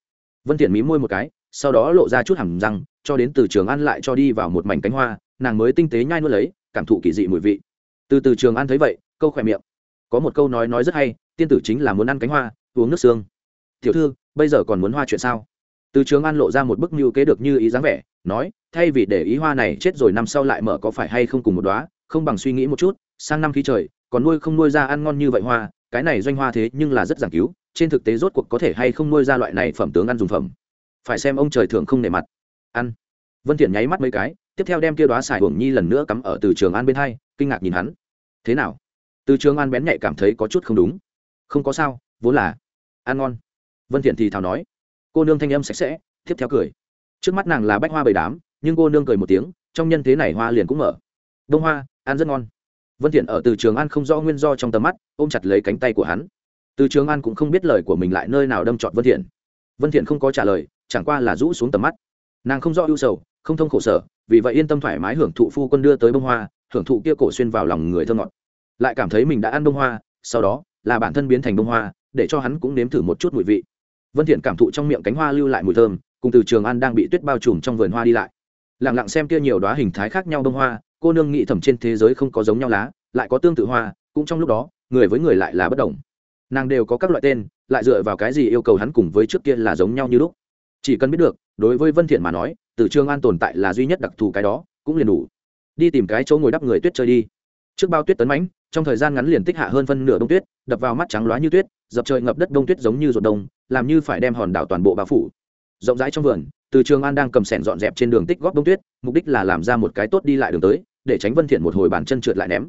Vân thiện mí môi một cái, sau đó lộ ra chút hàm răng, cho đến từ trường an lại cho đi vào một mảnh cánh hoa, nàng mới tinh tế nhai nuốt lấy, cảm thụ kỳ dị mùi vị. Từ từ trường an thấy vậy, câu khỏe miệng. Có một câu nói nói rất hay, tiên tử chính là muốn ăn cánh hoa, uống nước xương. Tiểu thư, bây giờ còn muốn hoa chuyện sao? Từ trường an lộ ra một bức mưu kế được như ý dáng vẻ, nói, thay vì để ý hoa này chết rồi năm sau lại mở có phải hay không cùng một đóa, không bằng suy nghĩ một chút, sang năm khí trời, còn nuôi không nuôi ra ăn ngon như vậy hoa, cái này doanh hoa thế nhưng là rất giảng cứu trên thực tế rốt cuộc có thể hay không nuôi ra loại này phẩm tướng ăn dùng phẩm? Phải xem ông trời thường không nể mặt. Ăn. Vân thiện nháy mắt mấy cái, tiếp theo đem kia đóa xài hưởng nhi lần nữa cắm ở từ trường an bên hai, kinh ngạc nhìn hắn. Thế nào? Từ trường an bén nhạy cảm thấy có chút không đúng. Không có sao, vốn là ăn ngon. Vân thiện thì thào nói. Cô nương thanh âm sạch sẽ, tiếp theo cười. Trước mắt nàng là bách hoa bầy đám, nhưng cô nương cười một tiếng, trong nhân thế này hoa liền cũng mở. Đông hoa, ăn rất ngon. Vân thiện ở từ trường an không rõ nguyên do trong tầm mắt, ôm chặt lấy cánh tay của hắn từ trường an cũng không biết lời của mình lại nơi nào đâm trọt vân thiện. Vân thiện không có trả lời, chẳng qua là rũ xuống tầm mắt. Nàng không rõ ưu sầu, không thông khổ sở, vì vậy yên tâm thoải mái hưởng thụ phu quân đưa tới bông hoa, hưởng thụ kia cổ xuyên vào lòng người thơ ngọt. Lại cảm thấy mình đã ăn bông hoa, sau đó là bản thân biến thành bông hoa, để cho hắn cũng nếm thử một chút mùi vị. Vân thiện cảm thụ trong miệng cánh hoa lưu lại mùi thơm, cùng từ trường an đang bị tuyết bao trùm trong vườn hoa đi lại. Lặng lặng xem kia nhiều đóa hình thái khác nhau bông hoa, cô nương nghĩ thầm trên thế giới không có giống nhau lá, lại có tương tự hoa, cũng trong lúc đó, người với người lại là bất đồng nàng đều có các loại tên, lại dựa vào cái gì yêu cầu hắn cùng với trước kia là giống nhau như lúc? Chỉ cần biết được, đối với vân thiện mà nói, từ trường an tồn tại là duy nhất đặc thù cái đó, cũng liền đủ. Đi tìm cái chỗ ngồi đắp người tuyết chơi đi. Trước bao tuyết tấn mãnh, trong thời gian ngắn liền tích hạ hơn phân nửa đông tuyết, đập vào mắt trắng loá như tuyết, dập trời ngập đất đông tuyết giống như ruột đông, làm như phải đem hòn đảo toàn bộ bao phủ. Rộng rãi trong vườn, từ trường an đang cầm sẻn dọn dẹp trên đường tích góp đông tuyết, mục đích là làm ra một cái tốt đi lại đường tới, để tránh vân thiện một hồi bàn chân trượt lại ném.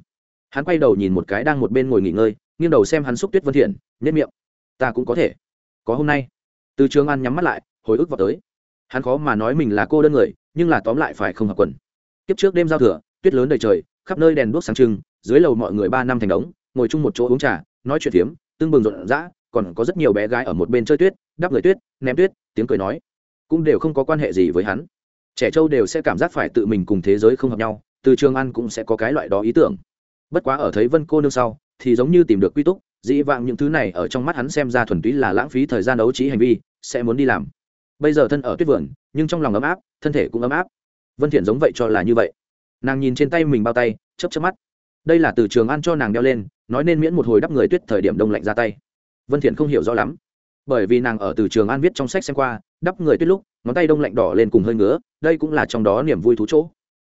Hắn quay đầu nhìn một cái đang một bên ngồi nghỉ ngơi nghiêng đầu xem hắn xúc tuyết vân thiện nhất miệng. Ta cũng có thể. Có hôm nay. Từ trường an nhắm mắt lại, hồi ức vào tới. Hắn khó mà nói mình là cô đơn người, nhưng là tóm lại phải không hợp quần. Kiếp trước đêm giao thừa, tuyết lớn đầy trời, khắp nơi đèn đuốc sáng trưng, dưới lầu mọi người ba năm thành đống, ngồi chung một chỗ uống trà, nói chuyện phiếm tương bừng rộn rã, còn có rất nhiều bé gái ở một bên chơi tuyết, đắp người tuyết, ném tuyết, tiếng cười nói. Cũng đều không có quan hệ gì với hắn. Trẻ trâu đều sẽ cảm giác phải tự mình cùng thế giới không hợp nhau, từ trường ăn cũng sẽ có cái loại đó ý tưởng. Bất quá ở thấy vân cô nương sau thì giống như tìm được quy túc, dĩ vãng những thứ này ở trong mắt hắn xem ra thuần túy là lãng phí thời gian đấu trí hành vi, sẽ muốn đi làm. Bây giờ thân ở tuyết vườn, nhưng trong lòng ấm áp, thân thể cũng ấm áp. Vân thiện giống vậy cho là như vậy. Nàng nhìn trên tay mình bao tay, chớp chớp mắt. Đây là từ trường an cho nàng đeo lên, nói nên miễn một hồi đắp người tuyết thời điểm đông lạnh ra tay. Vân thiện không hiểu rõ lắm. Bởi vì nàng ở từ trường an viết trong sách xem qua, đắp người tuyết lúc, ngón tay đông lạnh đỏ lên cùng hơi ngứa, đây cũng là trong đó niềm vui thú chỗ.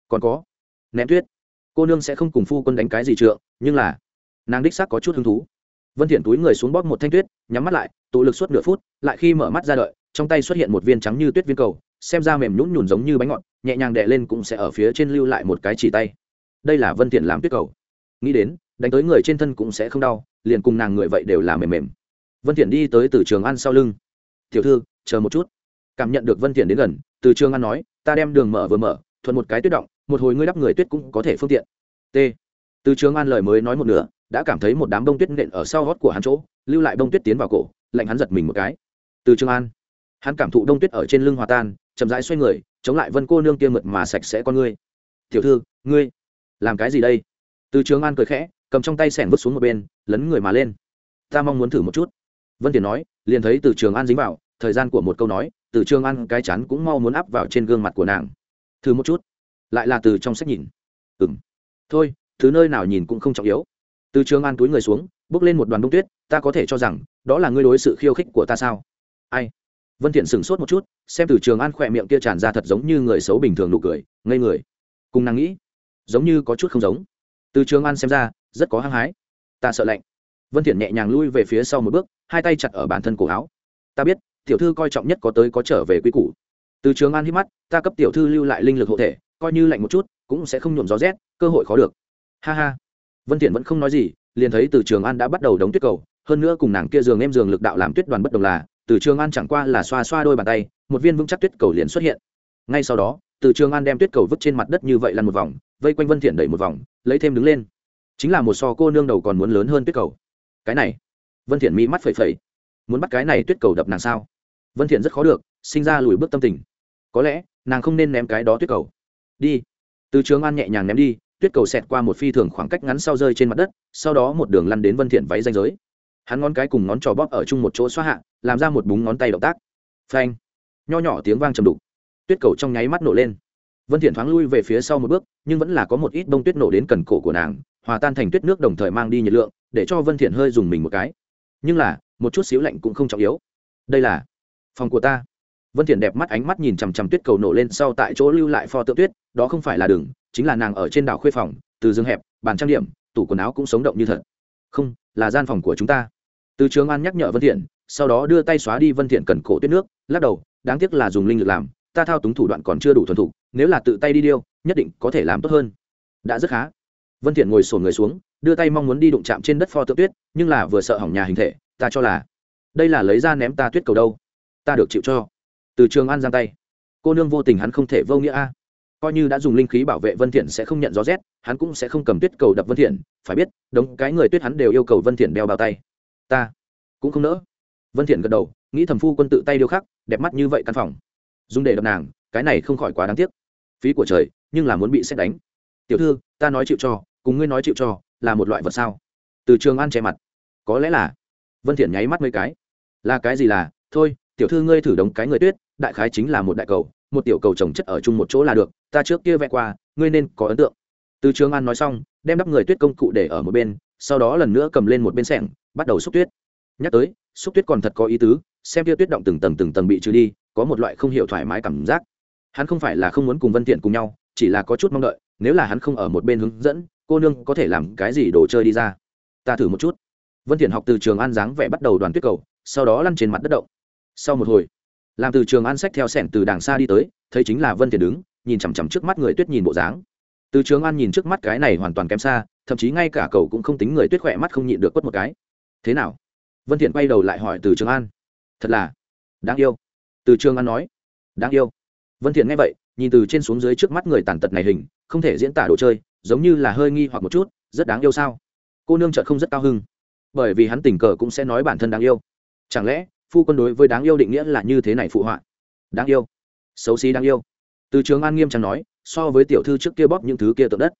Còn có ném tuyết. Cô nương sẽ không cùng phu quân đánh cái gì trượng, nhưng là nàng đích xác có chút hứng thú. Vân thiện túi người xuống bóp một thanh tuyết, nhắm mắt lại, tụ lực suốt nửa phút, lại khi mở mắt ra đợi, trong tay xuất hiện một viên trắng như tuyết viên cầu, xem ra mềm nhũn nhùn giống như bánh ngọt, nhẹ nhàng đè lên cũng sẽ ở phía trên lưu lại một cái chỉ tay. Đây là vân thiện làm tuyết cầu. Nghĩ đến, đánh tới người trên thân cũng sẽ không đau, liền cùng nàng người vậy đều là mềm mềm. Vân thiện đi tới từ trường ăn sau lưng. Tiểu thư, chờ một chút. Cảm nhận được vân thiện đến gần, từ trường ăn nói, ta đem đường mở vừa mở, thuận một cái tuyết động, một hồi ngươi đắp người tuyết cũng có thể phương tiện. T. Từ trường an lời mới nói một nửa đã cảm thấy một đám bông tuyết nện ở sau gót của hắn chỗ, lưu lại bông tuyết tiến vào cổ, lạnh hắn giật mình một cái. Từ trường an, hắn cảm thụ đông tuyết ở trên lưng hòa tan, chậm rãi xoay người, chống lại vân cô nương kia mượt mà sạch sẽ con ngươi. Tiểu thư, ngươi làm cái gì đây? Từ trường an cười khẽ, cầm trong tay sẻng vứt xuống một bên, lấn người mà lên. Ta mong muốn thử một chút. Vân tiền nói, liền thấy từ trường an dính vào, thời gian của một câu nói, từ trường an cái chắn cũng mau muốn áp vào trên gương mặt của nàng. Thử một chút. Lại là từ trong sách nhìn. Ừng thôi, thứ nơi nào nhìn cũng không trọng yếu từ trường an túi người xuống, bước lên một đoàn đông tuyết, ta có thể cho rằng, đó là ngươi đối sự khiêu khích của ta sao? Ai? Vân thiện sửng sốt một chút, xem từ trường an khỏe miệng kia tràn ra thật giống như người xấu bình thường nụ cười, ngây người. Cùng nàng nghĩ, giống như có chút không giống. Từ trường an xem ra, rất có hăng hái. Ta sợ lạnh. Vân thiện nhẹ nhàng lui về phía sau một bước, hai tay chặt ở bản thân cổ áo. Ta biết, tiểu thư coi trọng nhất có tới có trở về quy củ. Từ trường an hít mắt, ta cấp tiểu thư lưu lại linh lực hộ thể, coi như lạnh một chút, cũng sẽ không nhuộm gió rét, cơ hội khó được. Ha ha vân thiện vẫn không nói gì, liền thấy từ trường an đã bắt đầu đóng tuyết cầu, hơn nữa cùng nàng kia giường em giường lực đạo làm tuyết đoàn bất đồng là, từ trường an chẳng qua là xoa xoa đôi bàn tay, một viên vững chắc tuyết cầu liền xuất hiện. Ngay sau đó, từ trường an đem tuyết cầu vứt trên mặt đất như vậy lăn một vòng, vây quanh vân thiện đẩy một vòng, lấy thêm đứng lên. Chính là một so cô nương đầu còn muốn lớn hơn tuyết cầu. Cái này, vân thiện mỹ mắt phẩy phẩy. Muốn bắt cái này tuyết cầu đập nàng sao? Vân thiện rất khó được, sinh ra lùi bước tâm tình. Có lẽ, nàng không nên ném cái đó tuyết cầu. Đi. Từ trường an nhẹ nhàng ném đi tuyết cầu xẹt qua một phi thường khoảng cách ngắn sau rơi trên mặt đất, sau đó một đường lăn đến vân thiện váy danh giới. Hắn ngón cái cùng ngón trò bóp ở chung một chỗ xoa hạ, làm ra một búng ngón tay động tác. Phanh! Nho nhỏ tiếng vang trầm đục. Tuyết cầu trong nháy mắt nổ lên. Vân thiện thoáng lui về phía sau một bước, nhưng vẫn là có một ít bông tuyết nổ đến cần cổ của nàng, hòa tan thành tuyết nước đồng thời mang đi nhiệt lượng, để cho vân thiện hơi dùng mình một cái. Nhưng là, một chút xíu lạnh cũng không trọng yếu. Đây là phòng của ta vân thiện đẹp mắt ánh mắt nhìn chằm chằm tuyết cầu nổ lên sau tại chỗ lưu lại pho tượng tuyết, đó không phải là đường, chính là nàng ở trên đảo khuê phòng, từ giường hẹp, bàn trang điểm, tủ quần áo cũng sống động như thật. Không, là gian phòng của chúng ta. Từ trường an nhắc nhở vân thiện, sau đó đưa tay xóa đi vân thiện cần cổ tuyết nước, lắc đầu, đáng tiếc là dùng linh lực làm, ta thao túng thủ đoạn còn chưa đủ thuần thục, nếu là tự tay đi điêu, nhất định có thể làm tốt hơn. Đã rất khá. Vân thiện ngồi sồn người xuống, đưa tay mong muốn đi đụng chạm trên đất pho tượng tuyết, nhưng là vừa sợ hỏng nhà hình thể, ta cho là, đây là lấy ra ném ta tuyết cầu đâu. Ta được chịu cho từ trường an giang tay. Cô nương vô tình hắn không thể vô nghĩa a. Coi như đã dùng linh khí bảo vệ vân thiện sẽ không nhận gió rét, hắn cũng sẽ không cầm tuyết cầu đập vân thiện, phải biết, đống cái người tuyết hắn đều yêu cầu vân thiện đeo bao tay. Ta cũng không nỡ. Vân thiện gật đầu, nghĩ thầm phu quân tự tay điêu khắc, đẹp mắt như vậy căn phòng. Dùng để đập nàng, cái này không khỏi quá đáng tiếc. Phí của trời, nhưng là muốn bị xét đánh. Tiểu thư, ta nói chịu cho, cùng ngươi nói chịu cho, là một loại vật sao? Từ trường an che mặt. Có lẽ là. Vân thiện nháy mắt mấy cái. Là cái gì là? Thôi, tiểu thư ngươi thử đống cái người tuyết đại khái chính là một đại cầu, một tiểu cầu trồng chất ở chung một chỗ là được, ta trước kia vẽ qua, ngươi nên có ấn tượng. Từ trường an nói xong, đem đắp người tuyết công cụ để ở một bên, sau đó lần nữa cầm lên một bên sẻng, bắt đầu xúc tuyết. Nhắc tới, xúc tuyết còn thật có ý tứ, xem tia tuyết động từng tầng từng tầng bị trừ đi, có một loại không hiểu thoải mái cảm giác. Hắn không phải là không muốn cùng vân thiện cùng nhau, chỉ là có chút mong đợi, nếu là hắn không ở một bên hướng dẫn, cô nương có thể làm cái gì đồ chơi đi ra. Ta thử một chút. Vân thiện học từ trường an dáng vẻ bắt đầu đoàn tuyết cầu, sau đó lăn trên mặt đất động. Sau một hồi làm từ trường an sách theo sẻn từ đàng xa đi tới, thấy chính là vân thiện đứng, nhìn chằm chằm trước mắt người tuyết nhìn bộ dáng. Từ trường an nhìn trước mắt cái này hoàn toàn kém xa, thậm chí ngay cả cậu cũng không tính người tuyết khỏe mắt không nhịn được quất một cái. Thế nào? Vân thiện quay đầu lại hỏi từ trường an thật là đáng yêu. Từ trường an nói. Đáng yêu. Vân thiện nghe vậy, nhìn từ trên xuống dưới trước mắt người tàn tật này hình, không thể diễn tả đồ chơi, giống như là hơi nghi hoặc một chút, rất đáng yêu sao? Cô nương chợt không rất cao hưng bởi vì hắn tình cờ cũng sẽ nói bản thân đáng yêu. Chẳng lẽ phu quân đối với đáng yêu định nghĩa là như thế này phụ họa. Đáng yêu. Xấu xí đáng yêu. Từ trường an nghiêm trọng nói, so với tiểu thư trước kia bóp những thứ kia tượng đất.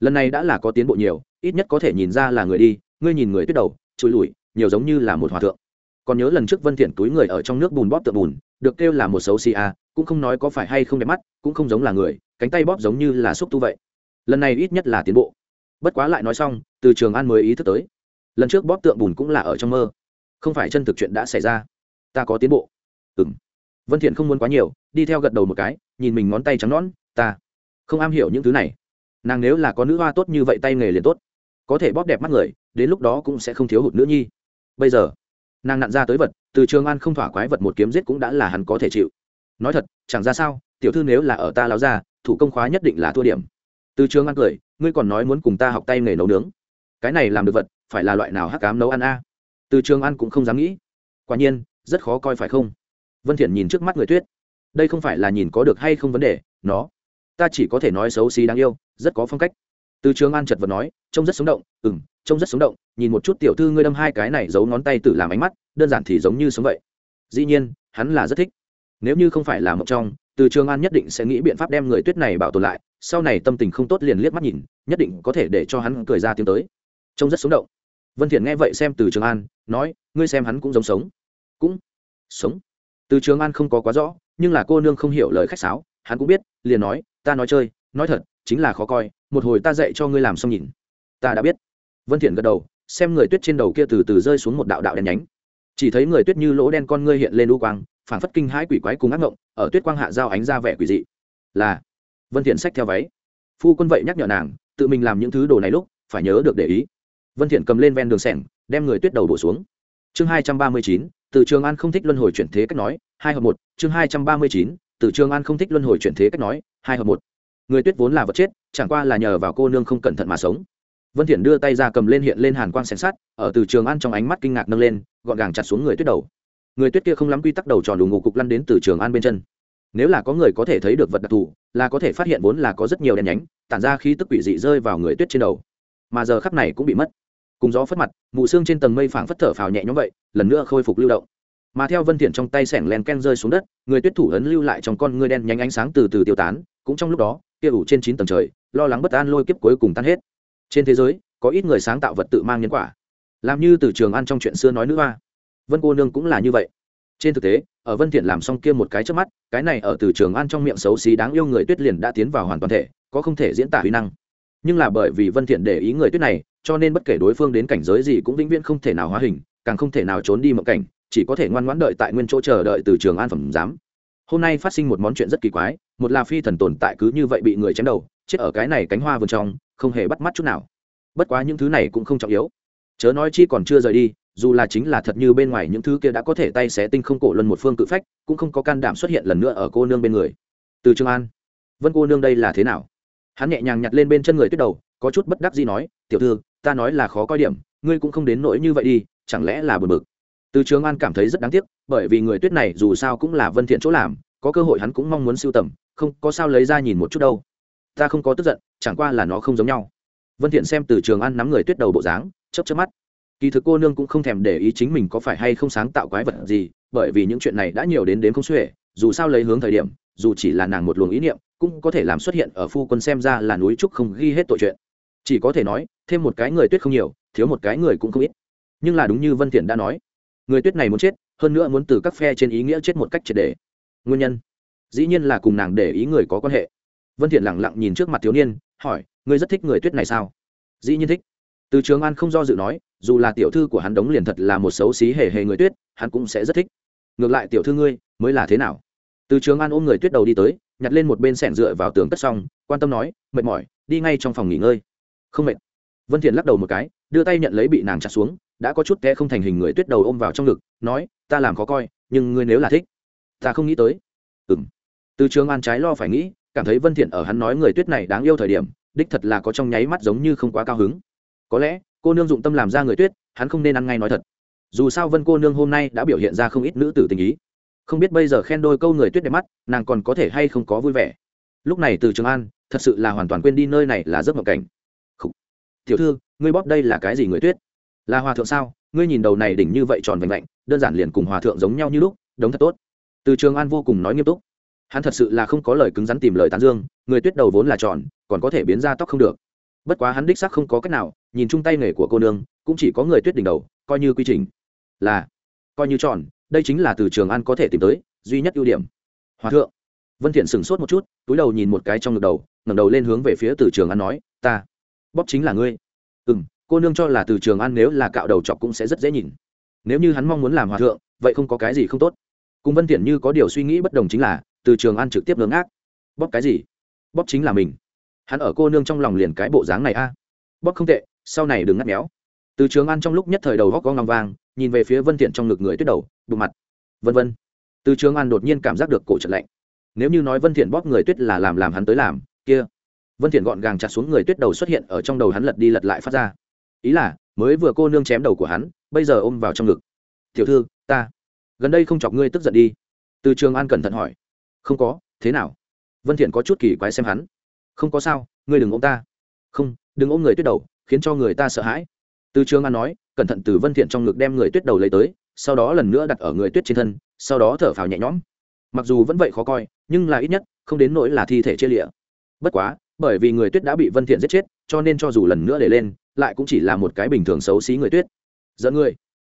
Lần này đã là có tiến bộ nhiều, ít nhất có thể nhìn ra là người đi, ngươi nhìn người tuyết đầu trụi lùi nhiều giống như là một hòa thượng. Còn nhớ lần trước vân thiện túi người ở trong nước bùn bóp tượng bùn, được kêu là một xấu xí à cũng không nói có phải hay không đẹp mắt, cũng không giống là người, cánh tay bóp giống như là xúc tu vậy. Lần này ít nhất là tiến bộ. Bất quá lại nói xong, từ trường an mới ý thức tới. Lần trước bóp tượng bùn cũng là ở trong mơ. Không phải chân thực chuyện đã xảy ra ta có tiến bộ. Ừng vân thiện không muốn quá nhiều, đi theo gật đầu một cái, nhìn mình ngón tay trắng nõn, ta không am hiểu những thứ này. Nàng nếu là có nữ hoa tốt như vậy tay nghề liền tốt. Có thể bóp đẹp mắt người, đến lúc đó cũng sẽ không thiếu hụt nữ nhi. Bây giờ, nàng nặn ra tới vật, từ trường an không thỏa quái vật một kiếm giết cũng đã là hắn có thể chịu. Nói thật, chẳng ra sao, tiểu thư nếu là ở ta láo ra, thủ công khóa nhất định là thua điểm. Từ trường an cười, ngươi còn nói muốn cùng ta học tay nghề nấu nướng. Cái này làm được vật, phải là loại nào hắc cám nấu ăn a? Từ trường an cũng không dám nghĩ. Quả nhiên rất khó coi phải không? Vân thiện nhìn trước mắt người tuyết. Đây không phải là nhìn có được hay không vấn đề, nó. Ta chỉ có thể nói xấu xí đáng yêu, rất có phong cách. Từ trường an chợt vật nói, trông rất sống động, ừm, trông rất sống động, nhìn một chút tiểu thư ngươi đâm hai cái này giấu ngón tay tự làm ánh mắt, đơn giản thì giống như sống vậy. Dĩ nhiên, hắn là rất thích. Nếu như không phải là một trong, từ trường an nhất định sẽ nghĩ biện pháp đem người tuyết này bảo tồn lại, sau này tâm tình không tốt liền liếc mắt nhìn, nhất định có thể để cho hắn cười ra tiếng tới. Trông rất sống động. Vân thiện nghe vậy xem từ trường an, nói, ngươi xem hắn cũng giống sống cũng sống. Từ trường an không có quá rõ nhưng là cô nương không hiểu lời khách sáo hắn cũng biết liền nói ta nói chơi nói thật chính là khó coi một hồi ta dạy cho ngươi làm xong nhìn. Ta đã biết. Vân thiện gật đầu xem người tuyết trên đầu kia từ từ rơi xuống một đạo đạo đen nhánh. Chỉ thấy người tuyết như lỗ đen con ngươi hiện lên u quang phản phất kinh hãi quỷ quái cùng ác ngộng ở tuyết quang hạ giao ánh ra vẻ quỷ dị. Là. Vân thiện xách theo váy. Phu quân vậy nhắc nhở nàng tự mình làm những thứ đồ này lúc phải nhớ được để ý. Vân thiện cầm lên ven đường sẻng đem người tuyết đầu đổ xuống. Chương 239, từ trường an không thích luân hồi chuyển thế cách nói hai hợp một chương 239, từ trường an không thích luân hồi chuyển thế cách nói hai hợp một. Người tuyết vốn là vật chết chẳng qua là nhờ vào cô nương không cẩn thận mà sống. Vân thiện đưa tay ra cầm lên hiện lên hàn quang xẻng sát. ở từ trường an trong ánh mắt kinh ngạc nâng lên gọn gàng chặt xuống người tuyết đầu. Người tuyết kia không lắm quy tắc đầu tròn đủ ngủ cục lăn đến từ trường an bên chân. Nếu là có người có thể thấy được vật đặc thù là có thể phát hiện vốn là có rất nhiều đèn nhánh tản ra khi tức quỷ dị rơi vào người tuyết trên đầu. Mà giờ khắp này cũng bị mất cùng gió phất mặt, mù xương trên tầng mây phảng phất thở phào nhẹ nhõm vậy, lần nữa khôi phục lưu động. Mà theo vân thiện trong tay sẻng len ken rơi xuống đất, người tuyết thủ ấn lưu lại trong con ngươi đen nhánh ánh sáng từ từ tiêu tán, cũng trong lúc đó, kia ủ trên chín tầng trời, lo lắng bất an lôi kiếp cuối cùng tan hết. Trên thế giới, có ít người sáng tạo vật tự mang nhân quả, làm như từ trường ăn trong chuyện xưa nói nữ hoa. Vân cô nương cũng là như vậy. Trên thực tế, ở vân thiện làm xong kia một cái trước mắt, cái này ở từ trường an trong miệng xấu xí đáng yêu người tuyết liền đã tiến vào hoàn toàn thể, có không thể diễn tả uy năng. Nhưng là bởi vì vân thiện để ý người tuyết này cho nên bất kể đối phương đến cảnh giới gì cũng vĩnh viễn không thể nào hóa hình, càng không thể nào trốn đi một cảnh, chỉ có thể ngoan ngoãn đợi tại nguyên chỗ chờ đợi từ trường an phẩm giám. Hôm nay phát sinh một món chuyện rất kỳ quái, một là phi thần tồn tại cứ như vậy bị người chém đầu, chết ở cái này cánh hoa vườn trong, không hề bắt mắt chút nào. Bất quá những thứ này cũng không trọng yếu. Chớ nói chi còn chưa rời đi, dù là chính là thật như bên ngoài những thứ kia đã có thể tay xé tinh không cổ luân một phương cự phách, cũng không có can đảm xuất hiện lần nữa ở cô nương bên người. Từ trường an, vân cô nương đây là thế nào? Hắn nhẹ nhàng nhặt lên bên chân người tuyết đầu, có chút bất đắc gì nói, tiểu thư ta nói là khó coi điểm, ngươi cũng không đến nỗi như vậy đi, chẳng lẽ là bờ bực? Từ trường an cảm thấy rất đáng tiếc, bởi vì người tuyết này dù sao cũng là vân thiện chỗ làm, có cơ hội hắn cũng mong muốn siêu tầm, không có sao lấy ra nhìn một chút đâu. Ta không có tức giận, chẳng qua là nó không giống nhau. Vân thiện xem từ trường an nắm người tuyết đầu bộ dáng, chớp chớp mắt. Kỳ thực cô nương cũng không thèm để ý chính mình có phải hay không sáng tạo quái vật gì, bởi vì những chuyện này đã nhiều đến đến không xuể, dù sao lấy hướng thời điểm, dù chỉ là nàng một luồng ý niệm, cũng có thể làm xuất hiện ở phu quân xem ra là núi trúc không ghi hết tội chuyện chỉ có thể nói, thêm một cái người tuyết không nhiều, thiếu một cái người cũng không ít. Nhưng là đúng như vân thiện đã nói, người tuyết này muốn chết, hơn nữa muốn từ các phe trên ý nghĩa chết một cách triệt để. Nguyên nhân? Dĩ nhiên là cùng nàng để ý người có quan hệ. Vân thiện lặng lặng nhìn trước mặt thiếu niên, hỏi, ngươi rất thích người tuyết này sao? Dĩ nhiên thích. Từ trường an không do dự nói, dù là tiểu thư của hắn đống liền thật là một xấu xí hề hề người tuyết, hắn cũng sẽ rất thích. Ngược lại tiểu thư ngươi, mới là thế nào? Từ trường an ôm người tuyết đầu đi tới, nhặt lên một bên sẻn dựa vào tường cất xong, quan tâm nói, mệt mỏi, đi ngay trong phòng nghỉ ngơi không mệt. Vân thiện lắc đầu một cái, đưa tay nhận lấy bị nàng chặt xuống, đã có chút té không thành hình người tuyết đầu ôm vào trong ngực, nói, ta làm khó coi, nhưng ngươi nếu là thích, ta không nghĩ tới. Ừm. Từ trường an trái lo phải nghĩ, cảm thấy vân thiện ở hắn nói người tuyết này đáng yêu thời điểm, đích thật là có trong nháy mắt giống như không quá cao hứng. Có lẽ, cô nương dụng tâm làm ra người tuyết, hắn không nên ăn ngay nói thật. Dù sao vân cô nương hôm nay đã biểu hiện ra không ít nữ tử tình ý. Không biết bây giờ khen đôi câu người tuyết đẹp mắt, nàng còn có thể hay không có vui vẻ. Lúc này từ trường an, thật sự là hoàn toàn quên đi nơi này là giấc mộng cảnh tiểu thư, ngươi bóp đây là cái gì người tuyết? Là hòa thượng sao? Ngươi nhìn đầu này đỉnh như vậy tròn vành vạnh, đơn giản liền cùng hòa thượng giống nhau như lúc, đống thật tốt. Từ trường an vô cùng nói nghiêm túc. Hắn thật sự là không có lời cứng rắn tìm lời tán dương, người tuyết đầu vốn là tròn, còn có thể biến ra tóc không được. Bất quá hắn đích xác không có cách nào, nhìn chung tay nghề của cô nương, cũng chỉ có người tuyết đỉnh đầu, coi như quy trình là coi như tròn, đây chính là từ trường an có thể tìm tới, duy nhất ưu điểm. Hòa thượng. Vân thiện sửng sốt một chút, túi đầu nhìn một cái trong ngực đầu, ngẩng đầu lên hướng về phía từ trường an nói, ta bóp chính là ngươi. Ừm cô nương cho là từ trường an nếu là cạo đầu chọc cũng sẽ rất dễ nhìn. Nếu như hắn mong muốn làm hòa thượng vậy không có cái gì không tốt. Cùng vân thiện như có điều suy nghĩ bất đồng chính là từ trường an trực tiếp ngưỡng ác. Bóp cái gì? Bóp chính là mình. Hắn ở cô nương trong lòng liền cái bộ dáng này a. Bóp không tệ sau này đừng ngắt méo. Từ trường an trong lúc nhất thời đầu góc có ngòng vàng, nhìn về phía vân thiện trong ngực người tuyết đầu bụng mặt. Vân vân. Từ trường an đột nhiên cảm giác được cổ trận lạnh. Nếu như nói vân thiện bóp người tuyết là làm làm hắn tới làm kia vân thiện gọn gàng chặt xuống người tuyết đầu xuất hiện ở trong đầu hắn lật đi lật lại phát ra ý là mới vừa cô nương chém đầu của hắn bây giờ ôm vào trong ngực tiểu thư ta gần đây không chọc ngươi tức giận đi từ trường an cẩn thận hỏi không có thế nào vân thiện có chút kỳ quái xem hắn không có sao ngươi đừng ôm ta không đừng ôm người tuyết đầu khiến cho người ta sợ hãi từ trường an nói cẩn thận từ vân thiện trong ngực đem người tuyết đầu lấy tới sau đó lần nữa đặt ở người tuyết trên thân sau đó thở phào nhẹ nhõm mặc dù vẫn vậy khó coi nhưng là ít nhất không đến nỗi là thi thể chia lịa bất quá bởi vì người tuyết đã bị vân thiện giết chết, cho nên cho dù lần nữa để lên, lại cũng chỉ là một cái bình thường xấu xí người tuyết. Giận ngươi.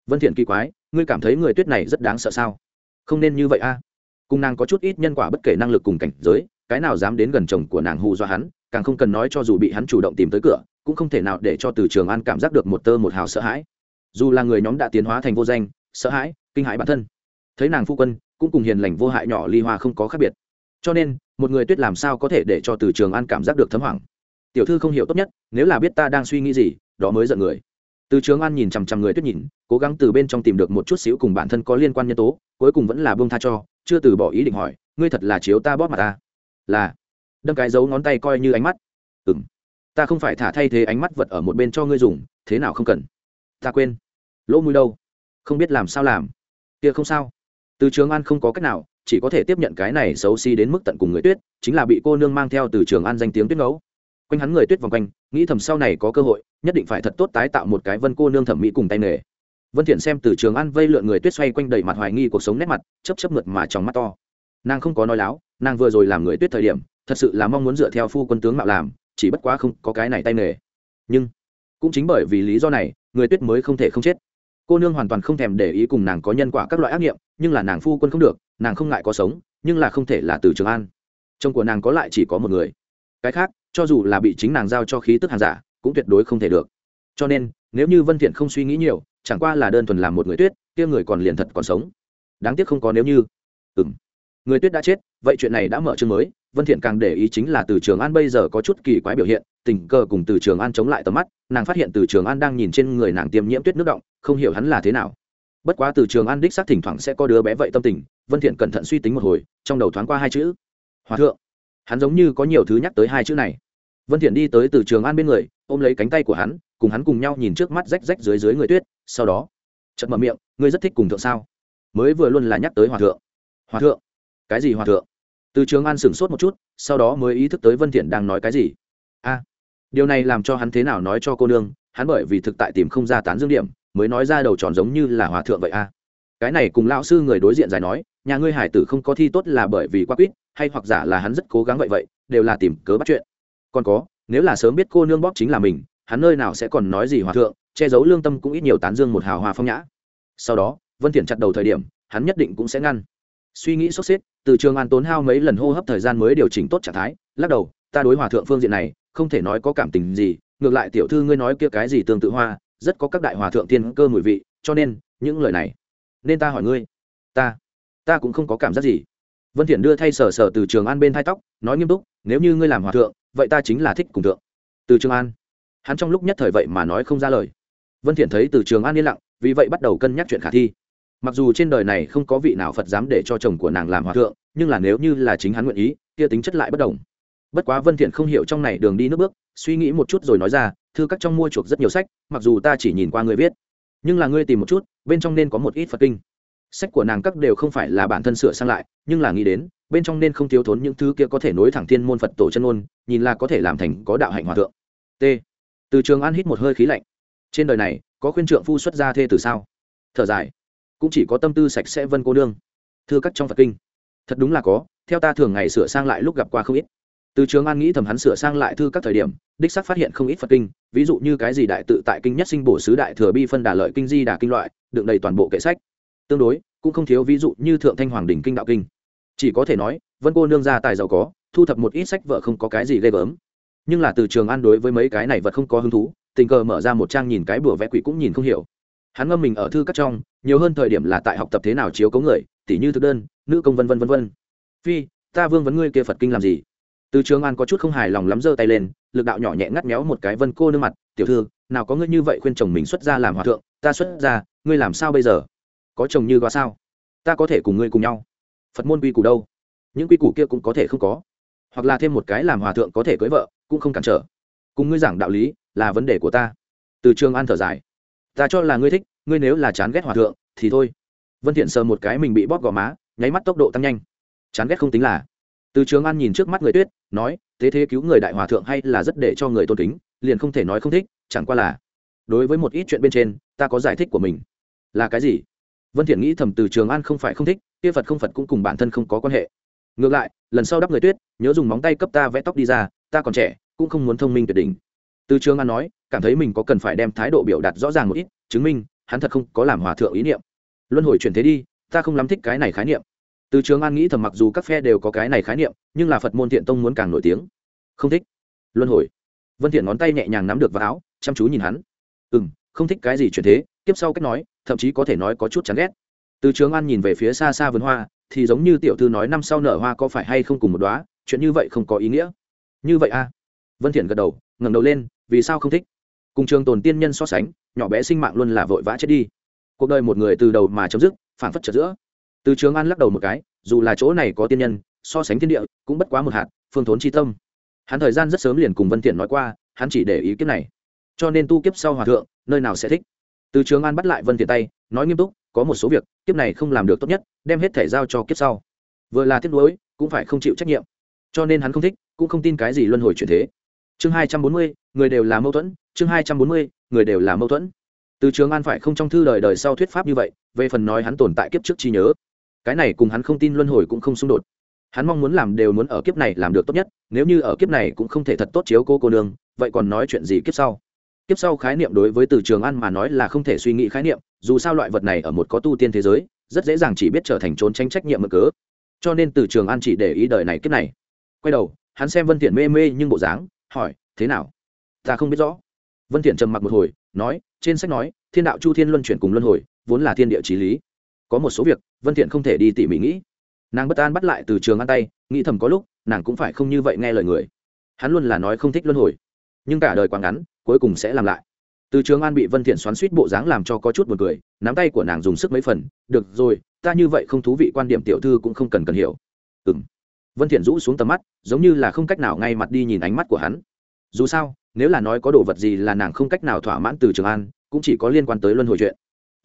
Vân thiện kỳ quái, ngươi cảm thấy người tuyết này rất đáng sợ sao? Không nên như vậy a. Cùng nàng có chút ít nhân quả bất kể năng lực cùng cảnh giới, cái nào dám đến gần chồng của nàng hù do hắn, càng không cần nói cho dù bị hắn chủ động tìm tới cửa, cũng không thể nào để cho từ trường an cảm giác được một tơ một hào sợ hãi. Dù là người nhóm đã tiến hóa thành vô danh, sợ hãi, kinh hãi bản thân. Thấy nàng phu quân, cũng cùng hiền lành vô hại nhỏ ly hoa không có khác biệt cho nên, một người tuyết làm sao có thể để cho từ trường an cảm giác được thấm hoảng? Tiểu thư không hiểu tốt nhất, nếu là biết ta đang suy nghĩ gì, đó mới giận người. Từ trường an nhìn chằm chằm người tuyết nhìn, cố gắng từ bên trong tìm được một chút xíu cùng bản thân có liên quan nhân tố, cuối cùng vẫn là bông tha cho, chưa từ bỏ ý định hỏi, ngươi thật là chiếu ta bóp mặt ta? Là. Đâm cái dấu ngón tay coi như ánh mắt. Ừng ta không phải thả thay thế ánh mắt vật ở một bên cho ngươi dùng, thế nào không cần? Ta quên. Lỗ mũi đâu? Không biết làm sao làm. Kia không sao. Từ trường an không có cách nào chỉ có thể tiếp nhận cái này xấu xí đến mức tận cùng người tuyết, chính là bị cô nương mang theo từ trường an danh tiếng tuyết ngấu. Quanh hắn người tuyết vòng quanh, nghĩ thầm sau này có cơ hội, nhất định phải thật tốt tái tạo một cái vân cô nương thẩm mỹ cùng tay nghề. Vân thiện xem từ trường an vây lượn người tuyết xoay quanh đầy mặt hoài nghi cuộc sống nét mặt, chớp chớp mượt mà trong mắt to. Nàng không có nói láo, nàng vừa rồi làm người tuyết thời điểm, thật sự là mong muốn dựa theo phu quân tướng mạo làm, chỉ bất quá không có cái này tay nghề. Nhưng, cũng chính bởi vì lý do này, người tuyết mới không thể không chết. Cô nương hoàn toàn không thèm để ý cùng nàng có nhân quả các loại ác nghiệm, nhưng là nàng phu quân không được nàng không ngại có sống, nhưng là không thể là từ trường an. Chồng của nàng có lại chỉ có một người. Cái khác, cho dù là bị chính nàng giao cho khí tức hàng giả, cũng tuyệt đối không thể được. Cho nên, nếu như vân thiện không suy nghĩ nhiều, chẳng qua là đơn thuần làm một người tuyết, kia người còn liền thật còn sống. Đáng tiếc không có nếu như. Ừm. Người tuyết đã chết, vậy chuyện này đã mở chương mới, vân thiện càng để ý chính là từ trường an bây giờ có chút kỳ quái biểu hiện, tình cờ cùng từ trường an chống lại tầm mắt, nàng phát hiện từ trường an đang nhìn trên người nàng tiêm nhiễm tuyết nước động, không hiểu hắn là thế nào bất quá từ trường an đích xác thỉnh thoảng sẽ có đứa bé vậy tâm tình, vân thiện cẩn thận suy tính một hồi, trong đầu thoáng qua hai chữ. Hòa thượng. Hắn giống như có nhiều thứ nhắc tới hai chữ này. Vân thiện đi tới từ trường an bên người, ôm lấy cánh tay của hắn, cùng hắn cùng nhau nhìn trước mắt rách rách dưới dưới người tuyết, sau đó, chợt mở miệng, ngươi rất thích cùng thượng sao? Mới vừa luôn là nhắc tới hòa thượng. Hòa thượng? Cái gì hòa thượng? Từ trường an sửng sốt một chút, sau đó mới ý thức tới vân thiện đang nói cái gì. A, điều này làm cho hắn thế nào nói cho cô nương, hắn bởi vì thực tại tìm không ra tán dương điểm mới nói ra đầu tròn giống như là hòa thượng vậy a cái này cùng lão sư người đối diện giải nói, nhà ngươi hải tử không có thi tốt là bởi vì quá quýt, hay hoặc giả là hắn rất cố gắng vậy vậy, đều là tìm cớ bắt chuyện. Còn có, nếu là sớm biết cô nương bóp chính là mình, hắn nơi nào sẽ còn nói gì hòa thượng, che giấu lương tâm cũng ít nhiều tán dương một hào hòa phong nhã. Sau đó, vân thiện chặt đầu thời điểm, hắn nhất định cũng sẽ ngăn. Suy nghĩ sốt xếp, từ trường an tốn hao mấy lần hô hấp thời gian mới điều chỉnh tốt trạng thái, lắc đầu, ta đối hòa thượng phương diện này, không thể nói có cảm tình gì, ngược lại tiểu thư ngươi nói kia cái gì tương tự hoa rất có các đại hòa thượng tiên cơ mùi vị, cho nên, những lời này, nên ta hỏi ngươi. Ta ta cũng không có cảm giác gì. Vân thiện đưa thay sở sở từ trường an bên thai tóc, nói nghiêm túc, nếu như ngươi làm hòa thượng, vậy ta chính là thích cùng thượng. Từ trường an. Hắn trong lúc nhất thời vậy mà nói không ra lời. Vân thiện thấy từ trường an yên lặng, vì vậy bắt đầu cân nhắc chuyện khả thi. Mặc dù trên đời này không có vị nào phật dám để cho chồng của nàng làm hòa thượng, nhưng là nếu như là chính hắn nguyện ý, kia tính chất lại bất đồng bất quá vân thiện không hiểu trong này đường đi nước bước, suy nghĩ một chút rồi nói ra, thư các trong mua chuộc rất nhiều sách, mặc dù ta chỉ nhìn qua người viết, nhưng là ngươi tìm một chút, bên trong nên có một ít phật kinh. Sách của nàng các đều không phải là bản thân sửa sang lại, nhưng là nghĩ đến, bên trong nên không thiếu thốn những thứ kia có thể nối thẳng thiên môn phật tổ chân ôn nhìn là có thể làm thành có đạo hạnh hòa thượng. T. Từ trường an hít một hơi khí lạnh. Trên đời này, có khuyên trượng phu xuất gia thê từ sao? Thở dài. Cũng chỉ có tâm tư sạch sẽ vân cô nương. Thưa các trong phật kinh. Thật đúng là có, theo ta thường ngày sửa sang lại lúc gặp qua không ít từ trường an nghĩ thầm hắn sửa sang lại thư các thời điểm, đích sắc phát hiện không ít phật kinh, ví dụ như cái gì đại tự tại kinh nhất sinh bổ sứ đại thừa bi phân đà lợi kinh di đà kinh loại, đựng đầy toàn bộ kệ sách. Tương đối, cũng không thiếu ví dụ như thượng thanh hoàng đình kinh đạo kinh. Chỉ có thể nói, vân cô nương gia tài giàu có, thu thập một ít sách vợ không có cái gì ghê gớm. Nhưng là từ trường an đối với mấy cái này vật không có hứng thú, tình cờ mở ra một trang nhìn cái bùa vẽ quỷ cũng nhìn không hiểu. Hắn ngâm mình ở thư các trong, nhiều hơn thời điểm là tại học tập thế nào chiếu cấu người, tỉ như thực đơn, nữ công vân vân vân vân. Phi, ta vương vấn ngươi kia phật kinh làm gì? Từ trường an có chút không hài lòng lắm giơ tay lên, lực đạo nhỏ nhẹ ngắt méo một cái vân cô nương mặt, tiểu thư, nào có ngươi như vậy khuyên chồng mình xuất ra làm hòa thượng, ta xuất ra ngươi làm sao bây giờ? Có chồng như quá sao? Ta có thể cùng ngươi cùng nhau. Phật môn quy củ đâu? Những quy củ kia cũng có thể không có. Hoặc là thêm một cái làm hòa thượng có thể cưới vợ, cũng không cản trở. Cùng ngươi giảng đạo lý là vấn đề của ta. Từ trường an thở dài. Ta cho là ngươi thích, ngươi nếu là chán ghét hòa thượng, thì thôi. Vân thiện sờ một cái mình bị bóp gò má, nháy mắt tốc độ tăng nhanh. Chán ghét không tính là từ trường an nhìn trước mắt người tuyết, nói, thế thế cứu người đại hòa thượng hay là rất để cho người tôn kính, liền không thể nói không thích, chẳng qua là, đối với một ít chuyện bên trên, ta có giải thích của mình. Là cái gì? Vân thiện nghĩ thầm từ trường an không phải không thích, kia phật không phật cũng cùng bản thân không có quan hệ. Ngược lại, lần sau đắp người tuyết, nhớ dùng móng tay cấp ta vẽ tóc đi ra, ta còn trẻ, cũng không muốn thông minh tuyệt đỉnh. Từ trường an nói, cảm thấy mình có cần phải đem thái độ biểu đạt rõ ràng một ít, chứng minh, hắn thật không có làm hòa thượng ý niệm. Luân hồi chuyển thế đi, ta không lắm thích cái này khái niệm từ trường an nghĩ thầm mặc dù các phe đều có cái này khái niệm, nhưng là phật môn thiện tông muốn càng nổi tiếng. Không thích. Luân hồi. Vân thiện ngón tay nhẹ nhàng nắm được vào áo, chăm chú nhìn hắn. Ừ không thích cái gì chuyển thế, tiếp sau cách nói, thậm chí có thể nói có chút chán ghét. Từ trường an nhìn về phía xa xa vườn hoa, thì giống như tiểu thư nói năm sau nở hoa có phải hay không cùng một đóa, chuyện như vậy không có ý nghĩa. Như vậy a à? vân thiện gật đầu, ngẩng đầu lên, vì sao không thích? Cùng trường tồn tiên nhân so sánh, nhỏ bé sinh mạng luôn là vội vã chết đi. Cuộc đời một người từ đầu mà chấm dứt phản phất chợt giữa từ trường an lắc đầu một cái dù là chỗ này có tiên nhân so sánh thiên địa cũng bất quá một hạt phương thốn chi tâm. Hắn thời gian rất sớm liền cùng vân thiện nói qua hắn chỉ để ý kiếp này. Cho nên tu kiếp sau hòa thượng nơi nào sẽ thích? Từ trường an bắt lại vân thiện tay nói nghiêm túc có một số việc kiếp này không làm được tốt nhất đem hết thể giao cho kiếp sau. Vừa là tiếc nuối cũng phải không chịu trách nhiệm. Cho nên hắn không thích cũng không tin cái gì luân hồi chuyển thế. Chương 240, người đều là mâu thuẫn chương 240, người đều là mâu thuẫn. Từ trường an phải không trong thư đời đời sau thuyết pháp như vậy về phần nói hắn tồn tại kiếp trước chi nhớ cái này cùng hắn không tin luân hồi cũng không xung đột. Hắn mong muốn làm đều muốn ở kiếp này làm được tốt nhất, nếu như ở kiếp này cũng không thể thật tốt chiếu cô cô nương, vậy còn nói chuyện gì kiếp sau? Kiếp sau khái niệm đối với từ trường ăn mà nói là không thể suy nghĩ khái niệm, dù sao loại vật này ở một có tu tiên thế giới, rất dễ dàng chỉ biết trở thành trốn tránh trách nhiệm mở cớ. Cho nên từ trường an chỉ để ý đời này kiếp này. Quay đầu, hắn xem vân thiện mê mê nhưng bộ dáng, hỏi, thế nào? Ta không biết rõ. Vân thiện trầm mặc một hồi, nói, trên sách nói, thiên đạo chu thiên luân chuyển cùng luân hồi, vốn là thiên địa trí lý có một số việc, vân thiện không thể đi tỉ mỉ nghĩ. Nàng bất an bắt lại từ trường ăn tay, nghĩ thầm có lúc, nàng cũng phải không như vậy nghe lời người. Hắn luôn là nói không thích luân hồi. Nhưng cả đời quá ngắn, cuối cùng sẽ làm lại. Từ trường an bị vân thiện xoắn suýt bộ dáng làm cho có chút buồn cười, nắm tay của nàng dùng sức mấy phần, được rồi, ta như vậy không thú vị quan điểm tiểu thư cũng không cần cần hiểu. Ừm. Vân thiện rũ xuống tầm mắt, giống như là không cách nào ngay mặt đi nhìn ánh mắt của hắn. Dù sao, nếu là nói có đồ vật gì là nàng không cách nào thỏa mãn từ trường an, cũng chỉ có liên quan tới luân hồi chuyện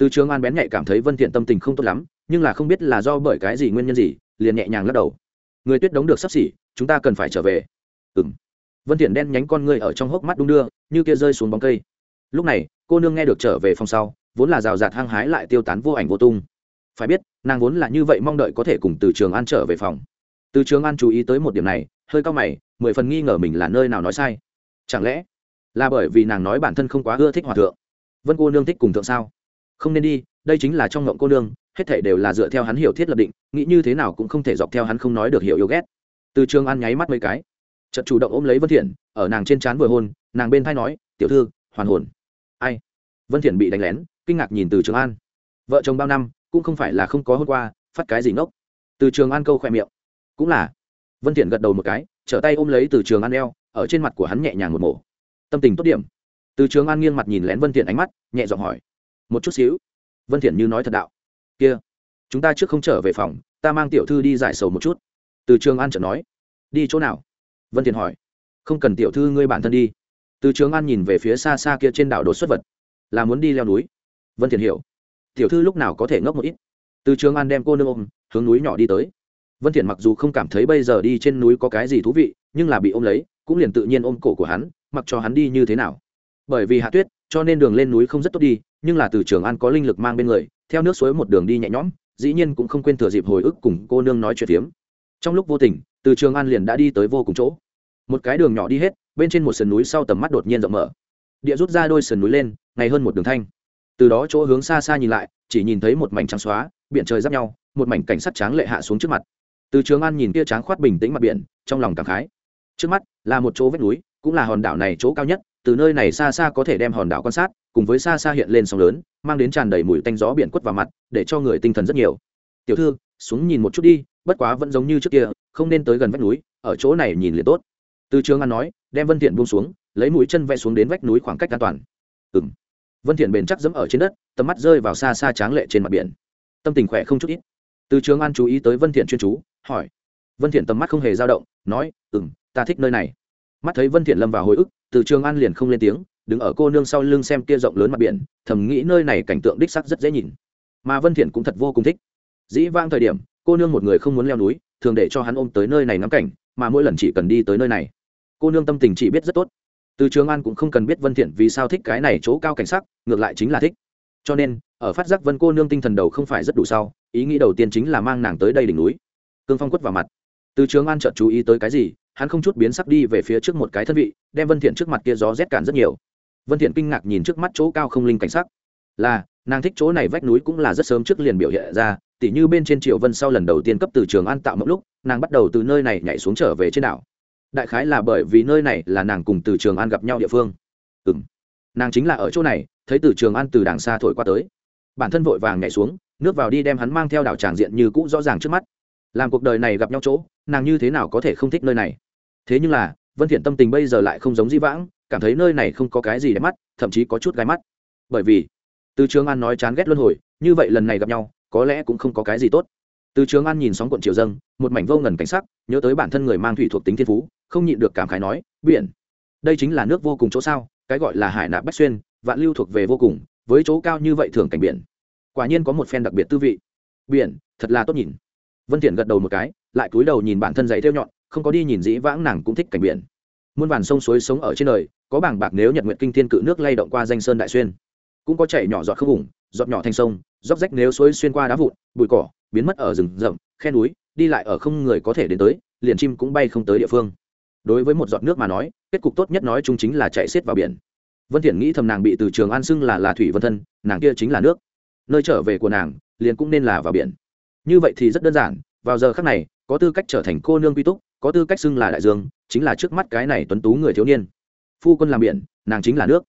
từ trường an bén nhạy cảm thấy vân thiện tâm tình không tốt lắm, nhưng là không biết là do bởi cái gì nguyên nhân gì, liền nhẹ nhàng lắc đầu. Người tuyết đóng được sắp xỉ, chúng ta cần phải trở về. Ừm. Vân thiện đen nhánh con người ở trong hốc mắt đung đưa, như kia rơi xuống bóng cây. Lúc này, cô nương nghe được trở về phòng sau, vốn là rào rạt hăng hái lại tiêu tán vô ảnh vô tung. Phải biết, nàng vốn là như vậy mong đợi có thể cùng từ trường an trở về phòng. Từ trường an chú ý tới một điểm này, hơi cao mày, mười phần nghi ngờ mình là nơi nào nói sai. Chẳng lẽ là bởi vì nàng nói bản thân không quá ưa thích hòa thượng? Vân cô nương thích cùng thượng sao? Không nên đi, đây chính là trong ngộng cô nương, hết thể đều là dựa theo hắn hiểu thiết lập định, nghĩ như thế nào cũng không thể dọc theo hắn không nói được hiểu yêu ghét. Từ trường an nháy mắt mấy cái, chợt chủ động ôm lấy vân thiện, ở nàng trên trán vừa hôn, nàng bên thay nói, tiểu thư, hoàn hồn. Ai? Vân thiện bị đánh lén, kinh ngạc nhìn từ trường an. Vợ chồng bao năm, cũng không phải là không có hôn qua, phát cái gì ngốc? Từ trường an câu khoe miệng. Cũng là. Vân thiện gật đầu một cái, trở tay ôm lấy từ trường an eo, ở trên mặt của hắn nhẹ nhàng một mổ. Tâm tình tốt điểm. Từ trường an nghiêng mặt nhìn lén vân thiện ánh mắt, nhẹ giọng hỏi một chút xíu. Vân thiện như nói thật đạo. Kia, chúng ta trước không trở về phòng, ta mang tiểu thư đi giải sầu một chút. Từ trường an chợt nói. Đi chỗ nào? Vân thiện hỏi. Không cần tiểu thư ngươi bản thân đi. Từ trường an nhìn về phía xa xa kia trên đảo đột xuất vật. Là muốn đi leo núi. Vân thiện hiểu. Tiểu thư lúc nào có thể ngốc một ít? Từ trường an đem cô nương ôm, hướng núi nhỏ đi tới. Vân thiện mặc dù không cảm thấy bây giờ đi trên núi có cái gì thú vị, nhưng là bị ôm lấy, cũng liền tự nhiên ôm cổ của hắn, mặc cho hắn đi như thế nào. Bởi vì hạ tuyết, cho nên đường lên núi không rất tốt đi nhưng là từ trường an có linh lực mang bên người, theo nước suối một đường đi nhẹ nhõm, dĩ nhiên cũng không quên thừa dịp hồi ức cùng cô nương nói chuyện phiếm. Trong lúc vô tình, từ trường an liền đã đi tới vô cùng chỗ. Một cái đường nhỏ đi hết, bên trên một sườn núi sau tầm mắt đột nhiên rộng mở. Địa rút ra đôi sườn núi lên, ngày hơn một đường thanh. Từ đó chỗ hướng xa xa nhìn lại, chỉ nhìn thấy một mảnh trắng xóa, biển trời giáp nhau, một mảnh cảnh sắt tráng lệ hạ xuống trước mặt. Từ trường an nhìn kia tráng khoát bình tĩnh mặt biển, trong lòng cảm khái. Trước mắt là một chỗ vách núi, cũng là hòn đảo này chỗ cao nhất từ nơi này xa xa có thể đem hòn đảo quan sát, cùng với xa xa hiện lên sóng lớn, mang đến tràn đầy mùi tanh gió biển quất vào mặt, để cho người tinh thần rất nhiều. Tiểu thư, xuống nhìn một chút đi, bất quá vẫn giống như trước kia, không nên tới gần vách núi, ở chỗ này nhìn liền tốt. Từ trường an nói, đem vân thiện buông xuống, lấy mũi chân vẽ xuống đến vách núi khoảng cách an toàn. Ừm. Vân thiện bền chắc dẫm ở trên đất, tầm mắt rơi vào xa xa tráng lệ trên mặt biển. Tâm tình khỏe không chút ít. Từ trường an chú ý tới vân thiện chuyên chú, hỏi. Vân thiện tầm mắt không hề dao động, nói, ừm, ta thích nơi này. Mắt thấy vân thiện lâm vào hồi ức từ trường an liền không lên tiếng, đứng ở cô nương sau lưng xem kia rộng lớn mặt biển, thầm nghĩ nơi này cảnh tượng đích sắc rất dễ nhìn. Mà vân thiện cũng thật vô cùng thích. Dĩ vãng thời điểm, cô nương một người không muốn leo núi, thường để cho hắn ôm tới nơi này ngắm cảnh, mà mỗi lần chỉ cần đi tới nơi này, cô nương tâm tình chỉ biết rất tốt. Từ trường an cũng không cần biết vân thiện vì sao thích cái này chỗ cao cảnh sắc, ngược lại chính là thích. Cho nên, ở phát giác vân cô nương tinh thần đầu không phải rất đủ sau, ý nghĩ đầu tiên chính là mang nàng tới đây đỉnh núi. Cương phong quất vào mặt. Từ trường an chợt chú ý tới cái gì hắn không chút biến sắc đi về phía trước một cái thân vị, đem vân thiện trước mặt kia gió rét cản rất nhiều. Vân thiện kinh ngạc nhìn trước mắt chỗ cao không linh cảnh sắc. Là, nàng thích chỗ này vách núi cũng là rất sớm trước liền biểu hiện ra, tỉ như bên trên triệu vân sau lần đầu tiên cấp từ trường an tạo mộng lúc, nàng bắt đầu từ nơi này nhảy xuống trở về trên đảo. Đại khái là bởi vì nơi này là nàng cùng từ trường an gặp nhau địa phương. Ừ m nàng chính là ở chỗ này, thấy từ trường an từ đàng xa thổi qua tới. Bản thân vội vàng nhảy xuống, nước vào đi đem hắn mang theo đảo tràng diện như cũ rõ ràng trước mắt. Làm cuộc đời này gặp nhau chỗ, nàng như thế nào có thể không thích nơi này? Thế nhưng là, vân thiện tâm tình bây giờ lại không giống di vãng, cảm thấy nơi này không có cái gì để mắt, thậm chí có chút gai mắt. Bởi vì, từ trường an nói chán ghét luân hồi, như vậy lần này gặp nhau, có lẽ cũng không có cái gì tốt. Từ trường an nhìn sóng cuộn triều dâng, một mảnh vô ngần cảnh sắc, nhớ tới bản thân người mang thủy thuộc tính thiên phú, không nhịn được cảm khái nói, biển, đây chính là nước vô cùng chỗ sao, cái gọi là hải nạp bách xuyên, vạn lưu thuộc về vô cùng, với chỗ cao như vậy thường cảnh biển. Quả nhiên có một phen đặc biệt tư vị. Biển, thật là tốt nhìn. Vân thiện gật đầu một cái, lại cúi đầu nhìn bản thân giấy theo nhọn không có đi nhìn dĩ vãng nàng cũng thích cảnh biển. Muôn vàn sông suối sống ở trên đời, có bảng bạc nếu nhật nguyện kinh thiên cự nước lay động qua danh sơn đại xuyên. Cũng có chảy nhỏ giọt không ủng giọt nhỏ thành sông, róc rách nếu suối xuyên qua đá vụn, bụi cỏ, biến mất ở rừng rậm, khe núi, đi lại ở không người có thể đến tới, liền chim cũng bay không tới địa phương. Đối với một giọt nước mà nói, kết cục tốt nhất nói chung chính là chạy xiết vào biển. Vân thiện nghĩ thầm nàng bị từ trường an xưng là là thủy vân thân, nàng kia chính là nước. Nơi trở về của nàng, liền cũng nên là vào biển. Như vậy thì rất đơn giản vào giờ khắc này, có tư cách trở thành cô nương quy túc, có tư cách xưng là đại dương, chính là trước mắt cái này tuấn tú người thiếu niên. Phu quân làm biển, nàng chính là nước.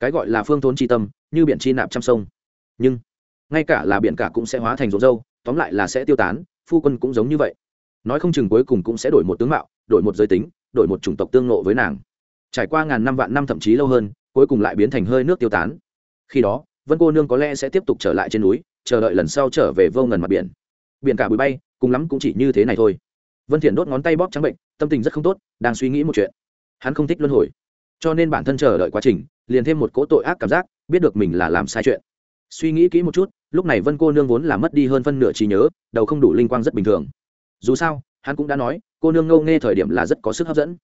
Cái gọi là phương thốn chi tâm, như biển chi nạp trăm sông. Nhưng, ngay cả là biển cả cũng sẽ hóa thành rốn dâu, tóm lại là sẽ tiêu tán, phu quân cũng giống như vậy. Nói không chừng cuối cùng cũng sẽ đổi một tướng mạo, đổi một giới tính, đổi một chủng tộc tương nộ với nàng. Trải qua ngàn năm vạn năm thậm chí lâu hơn, cuối cùng lại biến thành hơi nước tiêu tán. Khi đó, vân cô nương có lẽ sẽ tiếp tục trở lại trên núi, chờ đợi lần sau trở về vô ngần mặt biển biển cả bụi bay, cùng lắm cũng chỉ như thế này thôi. Vân thiện đốt ngón tay bóp trắng bệnh, tâm tình rất không tốt, đang suy nghĩ một chuyện. Hắn không thích luân hồi, cho nên bản thân chờ đợi quá trình, liền thêm một cỗ tội ác cảm giác, biết được mình là làm sai chuyện. Suy nghĩ kỹ một chút, lúc này vân cô nương vốn là mất đi hơn phân nửa trí nhớ, đầu không đủ linh quang rất bình thường. Dù sao, hắn cũng đã nói, cô nương ngâu nghe thời điểm là rất có sức hấp dẫn.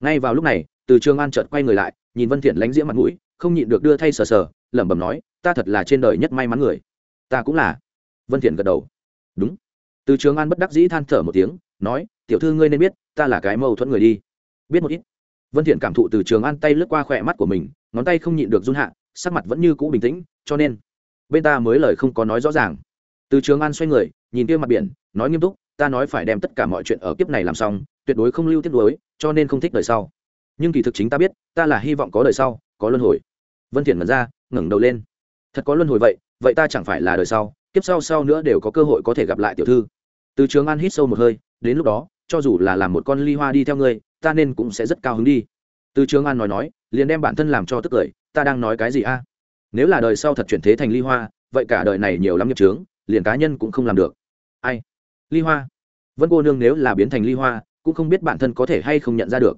Ngay vào lúc này, từ trường an chợt quay người lại, nhìn vân thiện lánh diễm mặt mũi, không nhịn được đưa thay sờ sờ, lẩm bẩm nói, ta thật là trên đời nhất may mắn người. Ta cũng là. Vân thiện gật đầu đúng. Từ trường an bất đắc dĩ than thở một tiếng nói tiểu thư ngươi nên biết ta là cái mâu thuẫn người đi. Biết một ít. Vân thiện cảm thụ từ trường an tay lướt qua khỏe mắt của mình ngón tay không nhịn được run hạ sắc mặt vẫn như cũ bình tĩnh cho nên bên ta mới lời không có nói rõ ràng. Từ trường an xoay người nhìn kia mặt biển nói nghiêm túc ta nói phải đem tất cả mọi chuyện ở kiếp này làm xong tuyệt đối không lưu tiếp đối, cho nên không thích đời sau. Nhưng kỳ thực chính ta biết ta là hy vọng có đời sau có luân hồi. Vân thiện mật ra ngẩng đầu lên. Thật có luân hồi vậy vậy ta chẳng phải là đời sau kiếp sau sau nữa đều có cơ hội có thể gặp lại tiểu thư. Từ trường an hít sâu một hơi, đến lúc đó, cho dù là làm một con ly hoa đi theo ngươi, ta nên cũng sẽ rất cao hứng đi. Từ trường an nói nói, liền đem bản thân làm cho tức cười, ta đang nói cái gì a? Nếu là đời sau thật chuyển thế thành ly hoa, vậy cả đời này nhiều lắm nghiệp trướng liền cá nhân cũng không làm được. Ai? Ly hoa. Vân cô nương nếu là biến thành ly hoa, cũng không biết bản thân có thể hay không nhận ra được.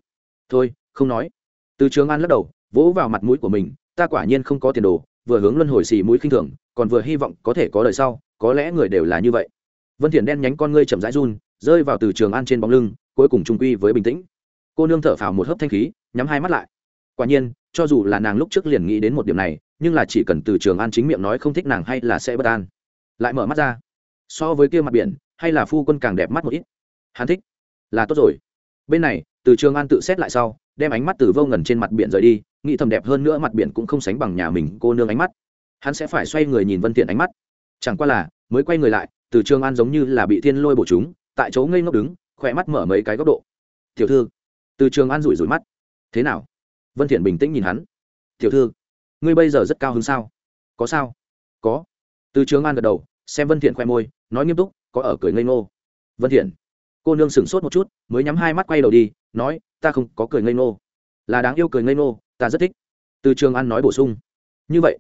Thôi, không nói. Từ trường an lắc đầu, vỗ vào mặt mũi của mình, ta quả nhiên không có tiền đồ vừa hướng luân hồi xì mũi khinh thường, còn vừa hy vọng có thể có đời sau, có lẽ người đều là như vậy. Vân thiện đen nhánh con ngươi chậm rãi run, rơi vào từ trường an trên bóng lưng, cuối cùng trung quy với bình tĩnh. Cô nương thở phào một hớp thanh khí, nhắm hai mắt lại. Quả nhiên, cho dù là nàng lúc trước liền nghĩ đến một điểm này, nhưng là chỉ cần từ trường an chính miệng nói không thích nàng hay là sẽ bất an. Lại mở mắt ra. So với kia mặt biển, hay là phu quân càng đẹp mắt một ít. Hắn thích. Là tốt rồi. Bên này, từ trường an tự xét lại sau, đem ánh mắt từ vô ngần trên mặt biển rời đi nghĩ thầm đẹp hơn nữa mặt biển cũng không sánh bằng nhà mình cô nương ánh mắt. Hắn sẽ phải xoay người nhìn vân tiện ánh mắt. Chẳng qua là, mới quay người lại, từ trường an giống như là bị thiên lôi bổ chúng, tại chỗ ngây ngốc đứng, khỏe mắt mở mấy cái góc độ. Tiểu thư. Từ trường an rủi rủi mắt. Thế nào? Vân thiện bình tĩnh nhìn hắn. Tiểu thư, ngươi bây giờ rất cao hứng sao? Có sao? Có. Từ trường an gật đầu, xem vân thiện khoe môi, nói nghiêm túc, có ở cười ngây ngô. Vân thiện cô nương sững sốt một chút, mới nhắm hai mắt quay đầu đi, nói, ta không có cười ngây ngô. Là đáng yêu cười ngây ngô ta rất thích. Từ trường an nói bổ sung. Như vậy,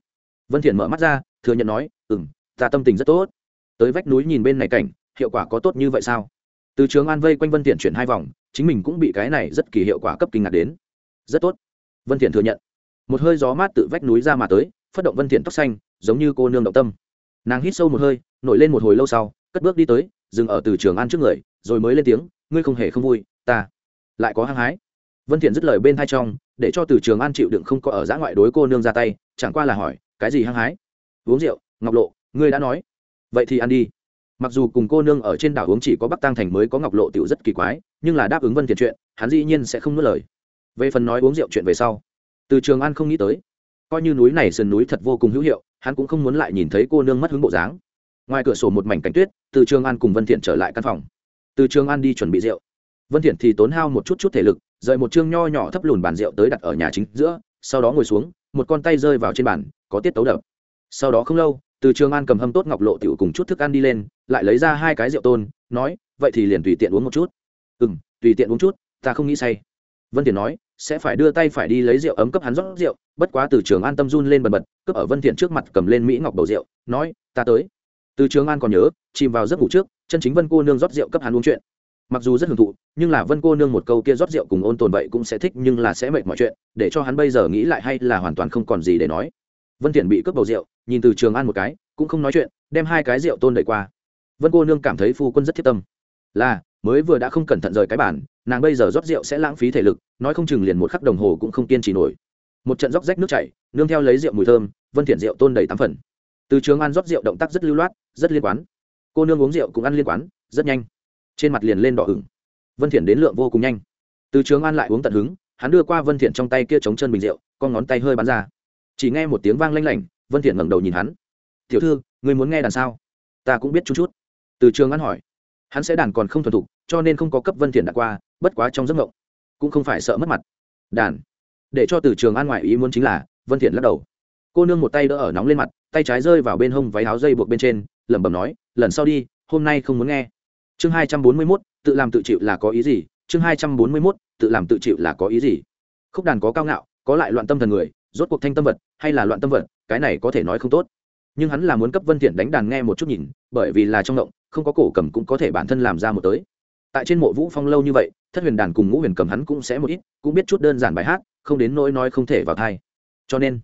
vân thiện mở mắt ra, thừa nhận nói, ừm, ta tâm tình rất tốt. Tới vách núi nhìn bên này cảnh, hiệu quả có tốt như vậy sao? Từ trường an vây quanh vân thiện chuyển hai vòng, chính mình cũng bị cái này rất kỳ hiệu quả cấp kinh ngạc đến. Rất tốt. Vân thiện thừa nhận. Một hơi gió mát tự vách núi ra mà tới phát động vân thiện tóc xanh, giống như cô nương động tâm. Nàng hít sâu một hơi, nổi lên một hồi lâu sau, cất bước đi tới, dừng ở từ trường an trước người, rồi mới lên tiếng, ngươi không hề không vui, ta lại có hăng hái vân thiện dứt lời bên thai trong, để cho từ trường an chịu đựng không có ở giã ngoại đối cô nương ra tay, chẳng qua là hỏi, cái gì hăng hái? Uống rượu, ngọc lộ, ngươi đã nói. Vậy thì ăn đi. Mặc dù cùng cô nương ở trên đảo uống chỉ có bắc tăng thành mới có ngọc lộ tiểu rất kỳ quái, nhưng là đáp ứng vân thiện chuyện, hắn dĩ nhiên sẽ không nuốt lời. Về phần nói uống rượu chuyện về sau, từ trường an không nghĩ tới. Coi như núi này sườn núi thật vô cùng hữu hiệu, hắn cũng không muốn lại nhìn thấy cô nương mất hứng bộ dáng. Ngoài cửa sổ một mảnh cảnh tuyết, từ trường an cùng vân thiện trở lại căn phòng. Từ trường an đi chuẩn bị rượu. Vân thiện thì tốn hao một chút chút thể lực rời một chương nho nhỏ thấp lùn bàn rượu tới đặt ở nhà chính giữa, sau đó ngồi xuống, một con tay rơi vào trên bàn, có tiết tấu đập. Sau đó không lâu, từ trường an cầm hâm tốt ngọc lộ tiểu cùng chút thức ăn đi lên, lại lấy ra hai cái rượu tôn, nói, vậy thì liền tùy tiện uống một chút. Ừ m tùy tiện uống chút, ta không nghĩ say. Vân thiện nói, sẽ phải đưa tay phải đi lấy rượu ấm cấp hắn rót rượu, bất quá từ trường an tâm run lên bần bật, cướp ở vân thiện trước mặt cầm lên mỹ ngọc bầu rượu, nói, ta tới. Từ trường an còn nhớ, chìm vào giấc ngủ trước, chân chính vân cô nương rót rượu cấp hắn uống chuyện mặc dù rất hưởng thụ, nhưng là vân cô nương một câu kia rót rượu cùng ôn tồn vậy cũng sẽ thích, nhưng là sẽ mệt mọi chuyện, để cho hắn bây giờ nghĩ lại hay là hoàn toàn không còn gì để nói. Vân thiện bị cướp bầu rượu, nhìn từ trường ăn một cái, cũng không nói chuyện, đem hai cái rượu tôn đẩy qua. Vân cô nương cảm thấy phu quân rất thiết tâm. Là, mới vừa đã không cẩn thận rời cái bàn, nàng bây giờ rót rượu sẽ lãng phí thể lực, nói không chừng liền một khắc đồng hồ cũng không kiên trì nổi. Một trận róc rách nước chảy, nương theo lấy rượu mùi thơm, vân thiện rượu tôn đầy tám phần. Từ trường ăn rót rượu động tác rất lưu loát, rất liên quán. Cô nương uống rượu cũng ăn liên quán, rất nhanh trên mặt liền lên đỏ ửng. Vân thiện đến lượng vô cùng nhanh. Từ trường an lại uống tận hứng, hắn đưa qua vân thiện trong tay kia chống chân bình rượu, con ngón tay hơi bắn ra. Chỉ nghe một tiếng vang lanh lảnh, vân thiện ngẩng đầu nhìn hắn. Tiểu thư người muốn nghe đàn sao? Ta cũng biết chút chút. Từ trường an hỏi. Hắn sẽ đàn còn không thuần thục, cho nên không có cấp vân thiện đặt qua, bất quá trong giấc mộng, cũng không phải sợ mất mặt. Đàn? Để cho từ trường an ngoại ý muốn chính là, vân thiện lắc đầu. Cô nương một tay đỡ ở nóng lên mặt, tay trái rơi vào bên hông váy áo dây buộc bên trên, lẩm bẩm nói, lần sau đi, hôm nay không muốn nghe chương 241, tự làm tự chịu là có ý gì? Chương 241, tự làm tự chịu là có ý gì? Khúc đàn có cao ngạo có lại loạn tâm thần người rốt cuộc thanh tâm vật hay là loạn tâm vật cái này có thể nói không tốt. Nhưng hắn là muốn cấp vân thiện đánh đàn nghe một chút nhìn bởi vì là trong động không có cổ cầm cũng có thể bản thân làm ra một tới. Tại trên mộ vũ phong lâu như vậy thất huyền đàn cùng ngũ huyền cầm hắn cũng sẽ một ít cũng biết chút đơn giản bài hát không đến nỗi nói không thể vào thai. Cho nên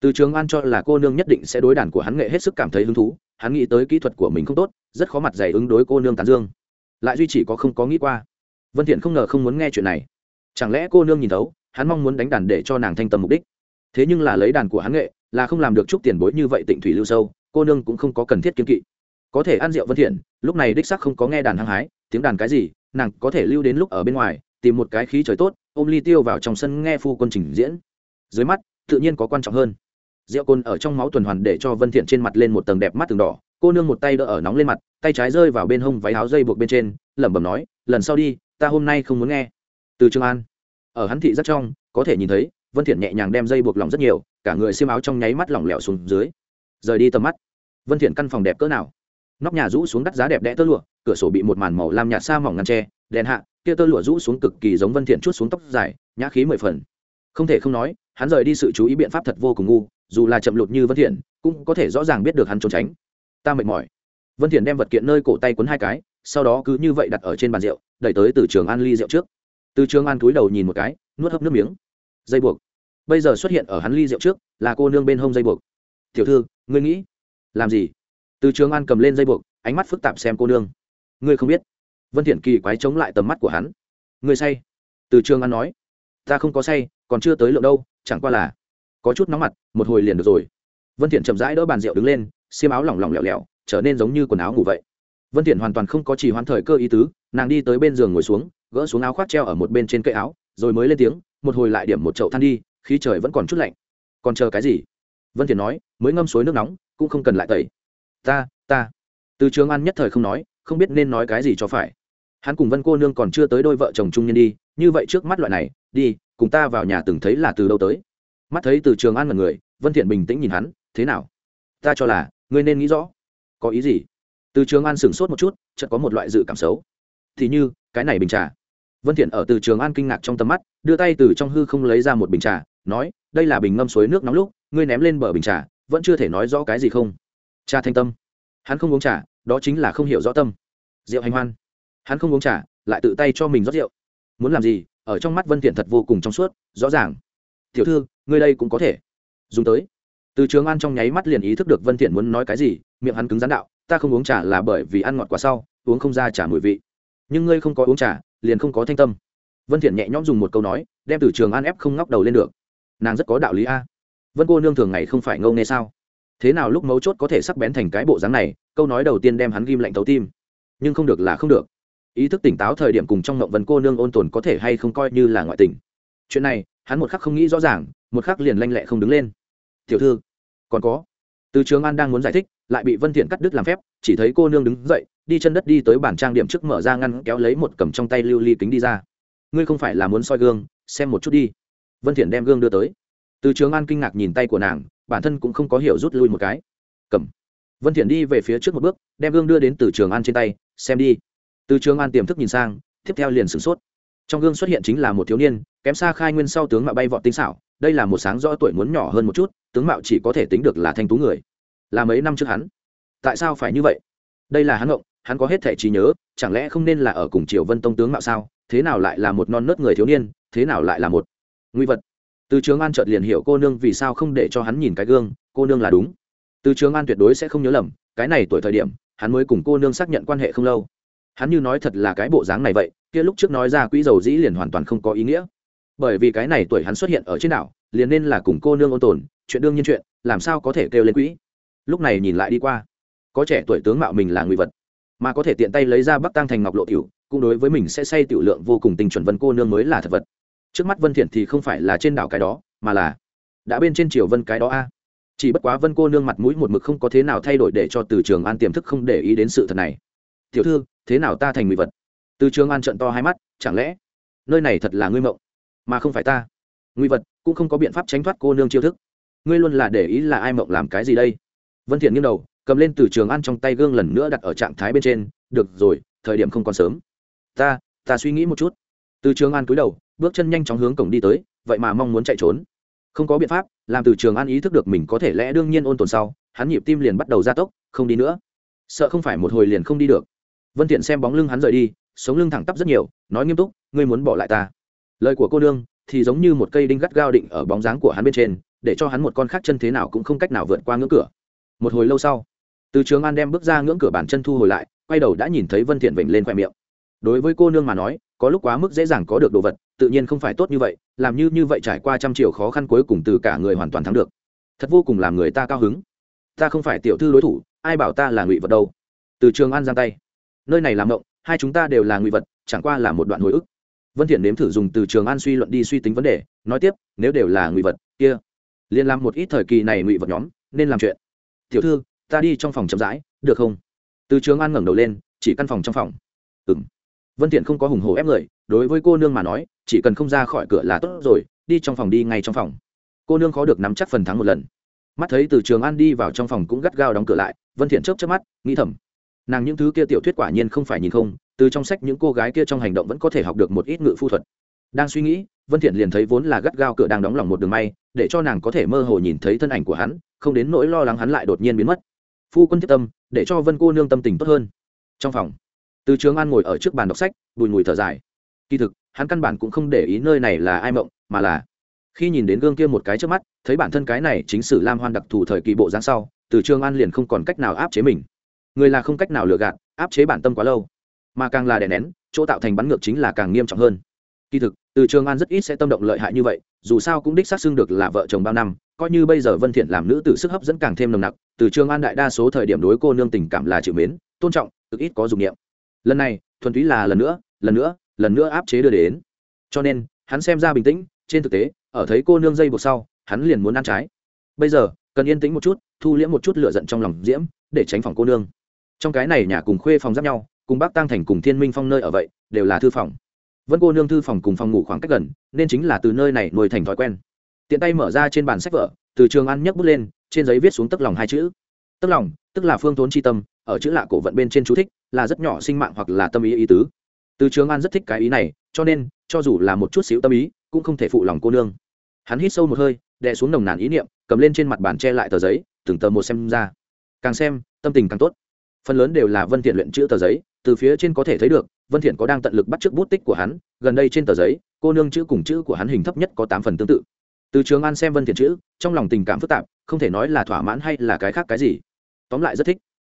từ trường an cho là cô nương nhất định sẽ đối đàn của hắn nghệ hết sức cảm thấy hứng thú hắn nghĩ tới kỹ thuật của mình không tốt, rất khó mặt dày ứng đối cô nương tán dương. Lại duy chỉ có không có nghĩ qua. Vân thiện không ngờ không muốn nghe chuyện này. Chẳng lẽ cô nương nhìn thấu, hắn mong muốn đánh đàn để cho nàng thanh tâm mục đích? Thế nhưng là lấy đàn của hắn nghệ, là không làm được chút tiền bối như vậy tịnh thủy lưu sâu, cô nương cũng không có cần thiết kiên kỵ. Có thể ăn rượu vân thiện, lúc này đích xác không có nghe đàn hăng hái, tiếng đàn cái gì, nàng có thể lưu đến lúc ở bên ngoài, tìm một cái khí trời tốt, ôm ly tiêu vào trong sân nghe phu quân trình diễn. Dưới mắt, tự nhiên có quan trọng hơn rượu côn ở trong máu tuần hoàn để cho vân thiện trên mặt lên một tầng đẹp mắt từng đỏ. Cô nương một tay đỡ ở nóng lên mặt, tay trái rơi vào bên hông váy áo dây buộc bên trên, lẩm bẩm nói, lần sau đi, ta hôm nay không muốn nghe. Từ trường an, ở hắn thị rất trong, có thể nhìn thấy, vân thiện nhẹ nhàng đem dây buộc lỏng rất nhiều, cả người xiêm áo trong nháy mắt lỏng lẻo xuống dưới. Rời đi tầm mắt, vân thiện căn phòng đẹp cỡ nào? Nóc nhà rũ xuống đắt giá đẹp đẽ tơ lụa, cửa sổ bị một màn màu lam nhạt xa mỏng ngăn che, đèn hạ, kia tơ lụa rũ xuống cực kỳ giống vân thiện chút xuống tóc dài, nhã khí mười phần. Không thể không nói hắn rời đi sự chú ý biện pháp thật vô cùng ngu, dù là chậm lụt như vân thiện, cũng có thể rõ ràng biết được hắn trốn tránh. Ta mệt mỏi. Vân thiện đem vật kiện nơi cổ tay quấn hai cái, sau đó cứ như vậy đặt ở trên bàn rượu, đẩy tới từ trường an ly rượu trước. Từ trường an cúi đầu nhìn một cái, nuốt hấp nước miếng. Dây buộc. Bây giờ xuất hiện ở hắn ly rượu trước, là cô nương bên hông dây buộc. Tiểu thư, ngươi nghĩ, làm gì? Từ trường an cầm lên dây buộc, ánh mắt phức tạp xem cô nương. Ngươi không biết. Vân thiện kỳ quái chống lại tầm mắt của hắn. Ngươi say. Từ trường an nói. Ta không có say, còn chưa tới lượng đâu chẳng qua là có chút nóng mặt, một hồi liền được rồi. Vân thiện chậm rãi đỡ bàn rượu đứng lên, xiêm áo lỏng lỏng lẻo lẻo, trở nên giống như quần áo ngủ vậy. Vân thiện hoàn toàn không có chỉ hoãn thời cơ ý tứ, nàng đi tới bên giường ngồi xuống, gỡ xuống áo khoác treo ở một bên trên cây áo, rồi mới lên tiếng, một hồi lại điểm một chậu than đi, khí trời vẫn còn chút lạnh. Còn chờ cái gì? Vân thiện nói, mới ngâm suối nước nóng, cũng không cần lại tẩy. Ta ta. Từ trường an nhất thời không nói, không biết nên nói cái gì cho phải. Hắn cùng vân cô nương còn chưa tới đôi vợ chồng trung nhân đi, như vậy trước mắt loại này, đi cùng ta vào nhà từng thấy là từ đâu tới. Mắt thấy từ trường an là người, vân thiện bình tĩnh nhìn hắn, thế nào? Ta cho là, ngươi nên nghĩ rõ. Có ý gì? Từ trường an sửng sốt một chút, chợt có một loại dự cảm xấu. Thì như, cái này bình trà. Vân thiện ở từ trường an kinh ngạc trong tầm mắt, đưa tay từ trong hư không lấy ra một bình trà, nói, đây là bình ngâm suối nước nóng lúc, ngươi ném lên bờ bình trà, vẫn chưa thể nói rõ cái gì không? Cha thanh tâm. Hắn không uống trà, đó chính là không hiểu rõ tâm. Rượu hành hoan. Hắn không uống trà, lại tự tay cho mình rót rượu. Muốn làm gì? Ở trong mắt vân thiện thật vô cùng trong suốt, rõ ràng. Tiểu thư, ngươi đây cũng có thể. Dùng tới. Từ trường an trong nháy mắt liền ý thức được vân thiện muốn nói cái gì, miệng hắn cứng rắn đạo, ta không uống trà là bởi vì ăn ngọt quá sau, uống không ra trà mùi vị. Nhưng ngươi không có uống trà, liền không có thanh tâm. Vân thiện nhẹ nhõm dùng một câu nói, đem từ trường an ép không ngóc đầu lên được. Nàng rất có đạo lý a. Vân cô nương thường ngày không phải ngâu nghe sao? Thế nào lúc mấu chốt có thể sắc bén thành cái bộ dáng này? Câu nói đầu tiên đem hắn ghim lạnh thấu tim. Nhưng không được là không được ý thức tỉnh táo thời điểm cùng trong ngộng vân cô nương ôn tồn có thể hay không coi như là ngoại tình. Chuyện này, hắn một khắc không nghĩ rõ ràng, một khắc liền lanh lẹ không đứng lên. Tiểu thư, còn có. Từ trường an đang muốn giải thích, lại bị vân thiện cắt đứt làm phép, chỉ thấy cô nương đứng dậy, đi chân đất đi tới bản trang điểm trước mở ra ngăn kéo lấy một cầm trong tay lưu ly kính đi ra. Ngươi không phải là muốn soi gương, xem một chút đi. Vân thiện đem gương đưa tới. Từ trường an kinh ngạc nhìn tay của nàng, bản thân cũng không có hiểu rút lui một cái. Cầm. Vân thiện đi về phía trước một bước, đem gương đưa đến từ trường an trên tay, xem đi từ trường an tiềm thức nhìn sang, tiếp theo liền sửng sốt. Trong gương xuất hiện chính là một thiếu niên, kém xa khai nguyên sau tướng mạo bay vọt tinh xảo, đây là một sáng rõ tuổi muốn nhỏ hơn một chút, tướng mạo chỉ có thể tính được là thanh tú người. Là mấy năm trước hắn. Tại sao phải như vậy? Đây là hắn ngộng, hắn có hết thể trí nhớ, chẳng lẽ không nên là ở cùng triều vân tông tướng mạo sao? Thế nào lại là một non nớt người thiếu niên, thế nào lại là một nguy vật? Từ trường an chợt liền hiểu cô nương vì sao không để cho hắn nhìn cái gương, cô nương là đúng. Từ trường an tuyệt đối sẽ không nhớ lầm, cái này tuổi thời điểm, hắn mới cùng cô nương xác nhận quan hệ không lâu hắn như nói thật là cái bộ dáng này vậy, kia lúc trước nói ra quỹ dầu dĩ liền hoàn toàn không có ý nghĩa. Bởi vì cái này tuổi hắn xuất hiện ở trên đảo, liền nên là cùng cô nương ôn tồn, chuyện đương nhiên chuyện, làm sao có thể kêu lên quỹ? Lúc này nhìn lại đi qua, có trẻ tuổi tướng mạo mình là nguy vật, mà có thể tiện tay lấy ra bắc tăng thành ngọc lộ tiểu, cũng đối với mình sẽ say tiểu lượng vô cùng tình chuẩn vân cô nương mới là thật vật. Trước mắt vân thiện thì không phải là trên đảo cái đó, mà là đã bên trên triều vân cái đó a. Chỉ bất quá vân cô nương mặt mũi một mực không có thế nào thay đổi để cho từ trường an tiềm thức không để ý đến sự thật này. Tiểu thư thế nào ta thành nguy vật? Từ trường an trận to hai mắt, chẳng lẽ nơi này thật là ngươi mộng, mà không phải ta? Nguy vật cũng không có biện pháp tránh thoát cô nương chiêu thức. Ngươi luôn là để ý là ai mộng làm cái gì đây? Vân thiện nghiêng đầu, cầm lên từ trường an trong tay gương lần nữa đặt ở trạng thái bên trên. Được rồi, thời điểm không còn sớm. Ta ta suy nghĩ một chút. Từ trường an cúi đầu, bước chân nhanh chóng hướng cổng đi tới, vậy mà mong muốn chạy trốn. Không có biện pháp, làm từ trường an ý thức được mình có thể lẽ đương nhiên ôn tồn sau, hắn nhịp tim liền bắt đầu gia tốc, không đi nữa. Sợ không phải một hồi liền không đi được vân thiện xem bóng lưng hắn rời đi, sống lưng thẳng tắp rất nhiều, nói nghiêm túc, ngươi muốn bỏ lại ta? Lời của cô nương thì giống như một cây đinh gắt gao định ở bóng dáng của hắn bên trên, để cho hắn một con khác chân thế nào cũng không cách nào vượt qua ngưỡng cửa. Một hồi lâu sau, từ trường an đem bước ra ngưỡng cửa bàn chân thu hồi lại, quay đầu đã nhìn thấy vân thiện vểnh lên khoe miệng. Đối với cô nương mà nói, có lúc quá mức dễ dàng có được đồ vật, tự nhiên không phải tốt như vậy, làm như như vậy trải qua trăm triệu khó khăn cuối cùng từ cả người hoàn toàn thắng được. Thật vô cùng làm người ta cao hứng. Ta không phải tiểu thư đối thủ, ai bảo ta là ngụy vật đâu? Từ trường an giang tay nơi này làm động hai chúng ta đều là ngụy vật, chẳng qua là một đoạn hồi ức. Vân thiện nếm thử dùng từ trường an suy luận đi suy tính vấn đề, nói tiếp, nếu đều là ngụy vật, kia, liên làm một ít thời kỳ này ngụy vật nhóm, nên làm chuyện. Tiểu thư, ta đi trong phòng chậm rãi, được không? Từ trường an ngẩng đầu lên, chỉ căn phòng trong phòng. Ừm. Vân thiện không có hùng hổ ép người, đối với cô nương mà nói, chỉ cần không ra khỏi cửa là tốt rồi, đi trong phòng đi ngay trong phòng. Cô nương khó được nắm chắc phần thắng một lần. Mắt thấy từ trường an đi vào trong phòng cũng gắt gao đóng cửa lại, vân thiện chớp chớp mắt, nghĩ thầm nàng những thứ kia tiểu thuyết quả nhiên không phải nhìn không, từ trong sách những cô gái kia trong hành động vẫn có thể học được một ít ngự phu thuật. Đang suy nghĩ, vân thiện liền thấy vốn là gắt gao cửa đang đóng lòng một đường may, để cho nàng có thể mơ hồ nhìn thấy thân ảnh của hắn, không đến nỗi lo lắng hắn lại đột nhiên biến mất. Phu quân thiết tâm, để cho vân cô nương tâm tình tốt hơn. Trong phòng, từ trường an ngồi ở trước bàn đọc sách, bùi ngùi thở dài. Kỳ thực, hắn căn bản cũng không để ý nơi này là ai mộng, mà là khi nhìn đến gương kia một cái trước mắt, thấy bản thân cái này chính sử lam hoan đặc thù thời kỳ bộ dáng sau, từ trường an liền không còn cách nào áp chế mình người là không cách nào lừa gạt, áp chế bản tâm quá lâu. Mà càng là đè nén, chỗ tạo thành bắn ngược chính là càng nghiêm trọng hơn. Kỳ thực, từ trường an rất ít sẽ tâm động lợi hại như vậy, dù sao cũng đích xác xưng được là vợ chồng bao năm, coi như bây giờ vân thiện làm nữ tử sức hấp dẫn càng thêm nồng nặc, từ trường an đại đa số thời điểm đối cô nương tình cảm là chịu mến, tôn trọng, cực ít có dụng niệm. Lần này, thuần túy là lần nữa lần nữa lần nữa áp chế đưa đến. Cho nên, hắn xem ra bình tĩnh, trên thực tế, ở thấy cô nương dây buộc sau, hắn liền muốn ăn trái. Bây giờ, cần yên tĩnh một chút, thu liễm một chút lửa giận trong lòng diễm, để tránh phòng cô nương trong cái này nhà cùng khuê phòng giáp nhau, cùng bác tăng thành cùng thiên minh phong nơi ở vậy, đều là thư phòng. Vân cô nương thư phòng cùng phòng ngủ khoảng cách gần, nên chính là từ nơi này nuôi thành thói quen. Tiện tay mở ra trên bàn sách vở, từ trường ăn nhấc bút lên, trên giấy viết xuống tấc lòng hai chữ. Tấc lòng, tức là phương thốn c tâm, ở chữ lạ cổ vận bên trên chú thích, là rất nhỏ sinh mạng hoặc là tâm ý ý tứ. Từ trường an rất thích cái ý này, cho nên, cho dù là một chút xíu tâm ý, cũng không thể phụ lòng cô nương. Hắn hít sâu một hơi, đè xuống nồng nàn ý niệm, cầm lên trên mặt bàn che lại tờ giấy, từng tờ một xem ra. Càng xem, tâm tình càng tốt phần lớn đều là vân thiện luyện chữ tờ giấy, từ phía trên có thể thấy được, vân thiện có đang tận lực bắt chước bút tích của hắn, gần đây trên tờ giấy, cô nương chữ cùng chữ của hắn hình thấp nhất có tám phần tương tự. Từ trường an xem vân thiện chữ, trong lòng tình cảm phức tạp, không thể nói là thỏa mãn hay là cái khác cái gì. Tóm lại rất thích.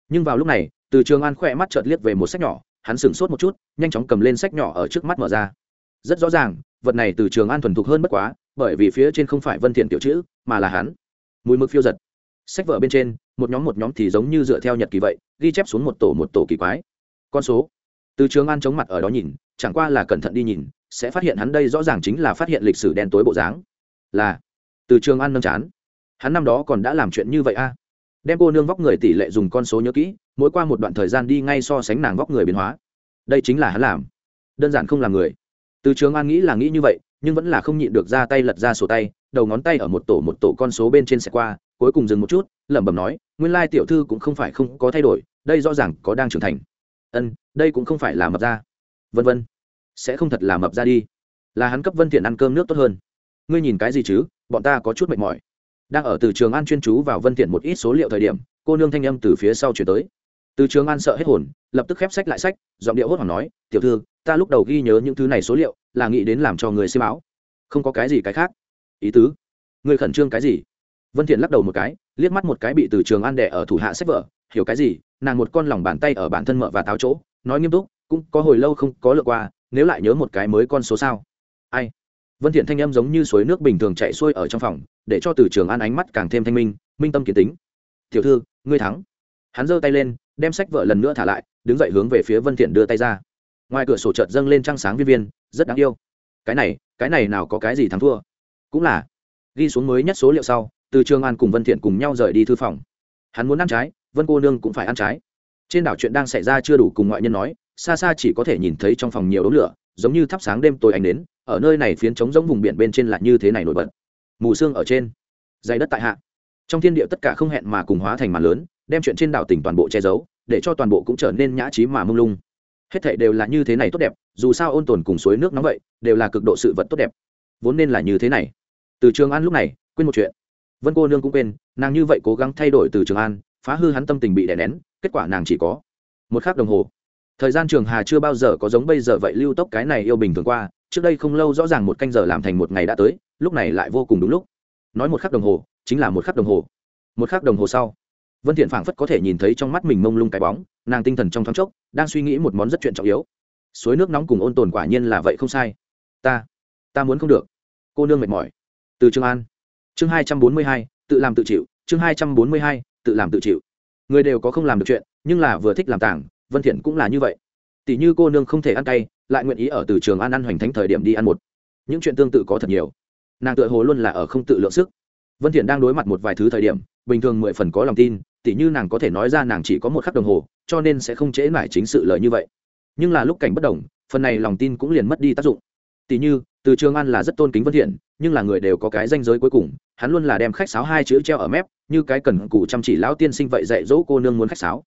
Nhưng vào lúc này, từ trường an khỏe mắt chợt liếc về một sách nhỏ, hắn sửng sốt một chút, nhanh chóng cầm lên sách nhỏ ở trước mắt mở ra. Rất rõ ràng, vật này từ trường an thuần thục hơn bất quá, bởi vì phía trên không phải vân thiện tiểu chữ, mà là hắn. Mùi mực phiêu giật. Sách vở bên trên một nhóm một nhóm thì giống như dựa theo nhật kỳ vậy, ghi chép xuống một tổ một tổ kỳ quái. Con số. Từ trường an chống mặt ở đó nhìn, chẳng qua là cẩn thận đi nhìn, sẽ phát hiện hắn đây rõ ràng chính là phát hiện lịch sử đen tối bộ dáng. Là. Từ trường an nâng chán. Hắn năm đó còn đã làm chuyện như vậy a đem cô nương vóc người tỷ lệ dùng con số nhớ kỹ, mỗi qua một đoạn thời gian đi ngay so sánh nàng vóc người biến hóa. Đây chính là hắn làm. Đơn giản không là người. Từ trường an nghĩ là nghĩ như vậy, nhưng vẫn là không nhịn được ra tay lật ra sổ tay, đầu ngón tay ở một tổ một tổ con số bên trên xe qua cuối cùng dừng một chút, lẩm bẩm nói, nguyên lai tiểu thư cũng không phải không có thay đổi, đây rõ ràng có đang trưởng thành. Ân, đây cũng không phải là mập ra. Vân vân. Sẽ không thật là mập ra đi. Là hắn cấp vân thiện ăn cơm nước tốt hơn. Ngươi nhìn cái gì chứ, bọn ta có chút mệt mỏi. Đang ở từ trường an chuyên chú vào vân thiện một ít số liệu thời điểm, cô nương thanh âm từ phía sau chuyển tới. Từ trường an sợ hết hồn, lập tức khép sách lại sách, giọng điệu hốt hoảng nói, tiểu thư, ta lúc đầu ghi nhớ những thứ này số liệu, là nghĩ đến làm cho người xem báo. Không có cái gì cái khác. Ý tứ người khẩn trương cái gì? Vân thiện lắc đầu một cái, liếc mắt một cái bị từ trường an đẻ ở thủ hạ sách vở, hiểu cái gì? Nàng một con lòng bàn tay ở bản thân mở và táo chỗ. Nói nghiêm túc, cũng có hồi lâu không có lượt qua, nếu lại nhớ một cái mới con số sao? Ai? Vân thiện thanh âm giống như suối nước bình thường chảy xuôi ở trong phòng, để cho từ trường an ánh mắt càng thêm thanh minh minh tâm kiến tính. Tiểu thư, ngươi thắng. Hắn giơ tay lên, đem sách vợ lần nữa thả lại, đứng dậy hướng về phía vân thiện đưa tay ra. Ngoài cửa sổ chợt dâng lên trăng sáng viên viên, rất đáng yêu. Cái này cái này nào có cái gì thắng thua? Cũng là. Ghi xuống mới nhất số liệu sau từ trường an cùng vân thiện cùng nhau rời đi thư phòng hắn muốn ăn trái vân cô nương cũng phải ăn trái trên đảo chuyện đang xảy ra chưa đủ cùng ngoại nhân nói xa xa chỉ có thể nhìn thấy trong phòng nhiều đống lửa giống như thắp sáng đêm tối ánh đến ở nơi này phiến trống giống vùng biển bên trên là như thế này nổi bật mù sương ở trên dày đất tại hạ trong thiên địa tất cả không hẹn mà cùng hóa thành màn lớn đem chuyện trên đảo tỉnh toàn bộ che giấu để cho toàn bộ cũng trở nên nhã trí mà mông lung hết thảy đều là như thế này tốt đẹp dù sao ôn tồn cùng suối nước nóng vậy đều là cực độ sự vật tốt đẹp vốn nên là như thế này từ trường an lúc này quên một chuyện vân cô nương cũng quên, nàng như vậy cố gắng thay đổi từ trường an, phá hư hắn tâm tình bị đè nén, kết quả nàng chỉ có một khắc đồng hồ. Thời gian trường hà chưa bao giờ có giống bây giờ vậy lưu tốc cái này yêu bình thường qua, trước đây không lâu rõ ràng một canh giờ làm thành một ngày đã tới, lúc này lại vô cùng đúng lúc. Nói một khắc đồng hồ, chính là một khắc đồng hồ. Một khắc đồng hồ sau, vân thiện phảng phất có thể nhìn thấy trong mắt mình mông lung cái bóng, nàng tinh thần trong thoáng chốc, đang suy nghĩ một món rất chuyện trọng yếu. Suối nước nóng cùng ôn tồn quả nhiên là vậy không sai. Ta ta muốn không được. Cô nương mệt mỏi. Từ trường an chương hai trăm bốn mươi hai, tự làm tự chịu. Chương hai trăm bốn mươi hai, tự làm tự chịu. Người đều có không làm được chuyện, nhưng là vừa thích làm tảng, vân thiện cũng là như vậy. Tỷ như cô nương không thể ăn cay, lại nguyện ý ở từ trường ăn ăn hoành thánh thời điểm đi ăn một. Những chuyện tương tự có thật nhiều. Nàng tựa hồ luôn là ở không tự lượng sức. Vân thiện đang đối mặt một vài thứ thời điểm, bình thường mười phần có lòng tin, tỉ như nàng có thể nói ra nàng chỉ có một khắc đồng hồ, cho nên sẽ không trễ mãi chính sự lời như vậy. Nhưng là lúc cảnh bất đồng, phần này lòng tin cũng liền mất đi tác dụng. Tỉ như từ trường an là rất tôn kính vân thiện, nhưng là người đều có cái danh giới cuối cùng, hắn luôn là đem khách sáo hai chữ treo ở mép, như cái cần cù chăm chỉ lão tiên sinh vậy dạy dỗ cô nương muốn khách sáo.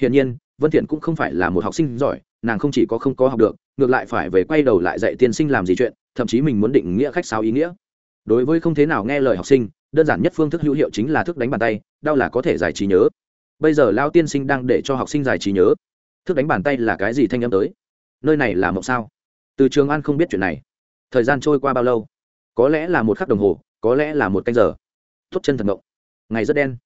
Hiển nhiên, vân thiện cũng không phải là một học sinh giỏi, nàng không chỉ có không có học được, ngược lại phải về quay đầu lại dạy tiên sinh làm gì chuyện, thậm chí mình muốn định nghĩa khách sáo ý nghĩa. Đối với không thế nào nghe lời học sinh, đơn giản nhất phương thức hữu hiệu chính là thức đánh bàn tay, đau là có thể giải trí nhớ. Bây giờ lao tiên sinh đang để cho học sinh giải trí nhớ. Thức đánh bàn tay là cái gì thanh âm tới? Nơi này là mộng sao? Từ trường an không biết chuyện này thời gian trôi qua bao lâu? Có lẽ là một khắc đồng hồ, có lẽ là một canh giờ. Thốt chân thật ngộng. Ngày rất đen.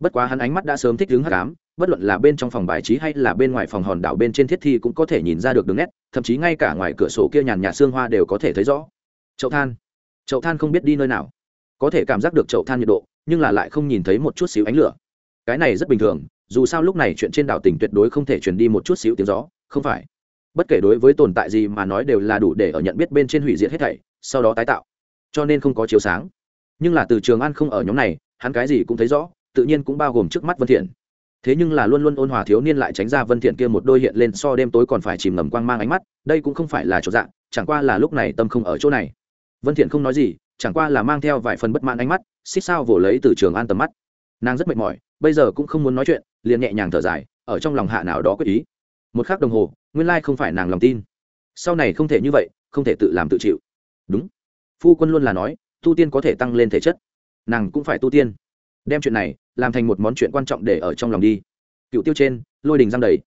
Bất quá hắn ánh mắt đã sớm thích đứng hát cám bất luận là bên trong phòng bài trí hay là bên ngoài phòng hòn đảo bên trên thiết thi cũng có thể nhìn ra được đường nét, thậm chí ngay cả ngoài cửa sổ kia nhàn nhạt xương hoa đều có thể thấy rõ. Chậu than. Chậu than không biết đi nơi nào. Có thể cảm giác được chậu than nhiệt độ, nhưng là lại không nhìn thấy một chút xíu ánh lửa. Cái này rất bình thường, dù sao lúc này chuyện trên đảo tỉnh tuyệt đối không thể truyền đi một chút xíu tiếng gió, không phải bất kể đối với tồn tại gì mà nói đều là đủ để ở nhận biết bên trên hủy diệt hết thảy, sau đó tái tạo. Cho nên không có chiếu sáng. Nhưng là từ trường an không ở nhóm này, hắn cái gì cũng thấy rõ, tự nhiên cũng bao gồm trước mắt vân thiện. Thế nhưng là luôn luôn ôn hòa thiếu niên lại tránh ra vân thiện kia một đôi hiện lên so đêm tối còn phải chìm ngầm quang mang ánh mắt, đây cũng không phải là chỗ dạng chẳng qua là lúc này tâm không ở chỗ này. Vân thiện không nói gì, chẳng qua là mang theo vài phần bất mãn ánh mắt, xích sao vồ lấy từ trường an tầm mắt. Nàng rất mệt mỏi, bây giờ cũng không muốn nói chuyện, liền nhẹ nhàng thở dài, ở trong lòng hạ nào đó quyết ý một khắc đồng hồ, nguyên lai không phải nàng lòng tin. Sau này không thể như vậy, không thể tự làm tự chịu. Đúng. Phu quân luôn là nói, tu tiên có thể tăng lên thể chất. Nàng cũng phải tu tiên. Đem chuyện này, làm thành một món chuyện quan trọng để ở trong lòng đi. Cựu tiêu trên, lôi đình răng đầy.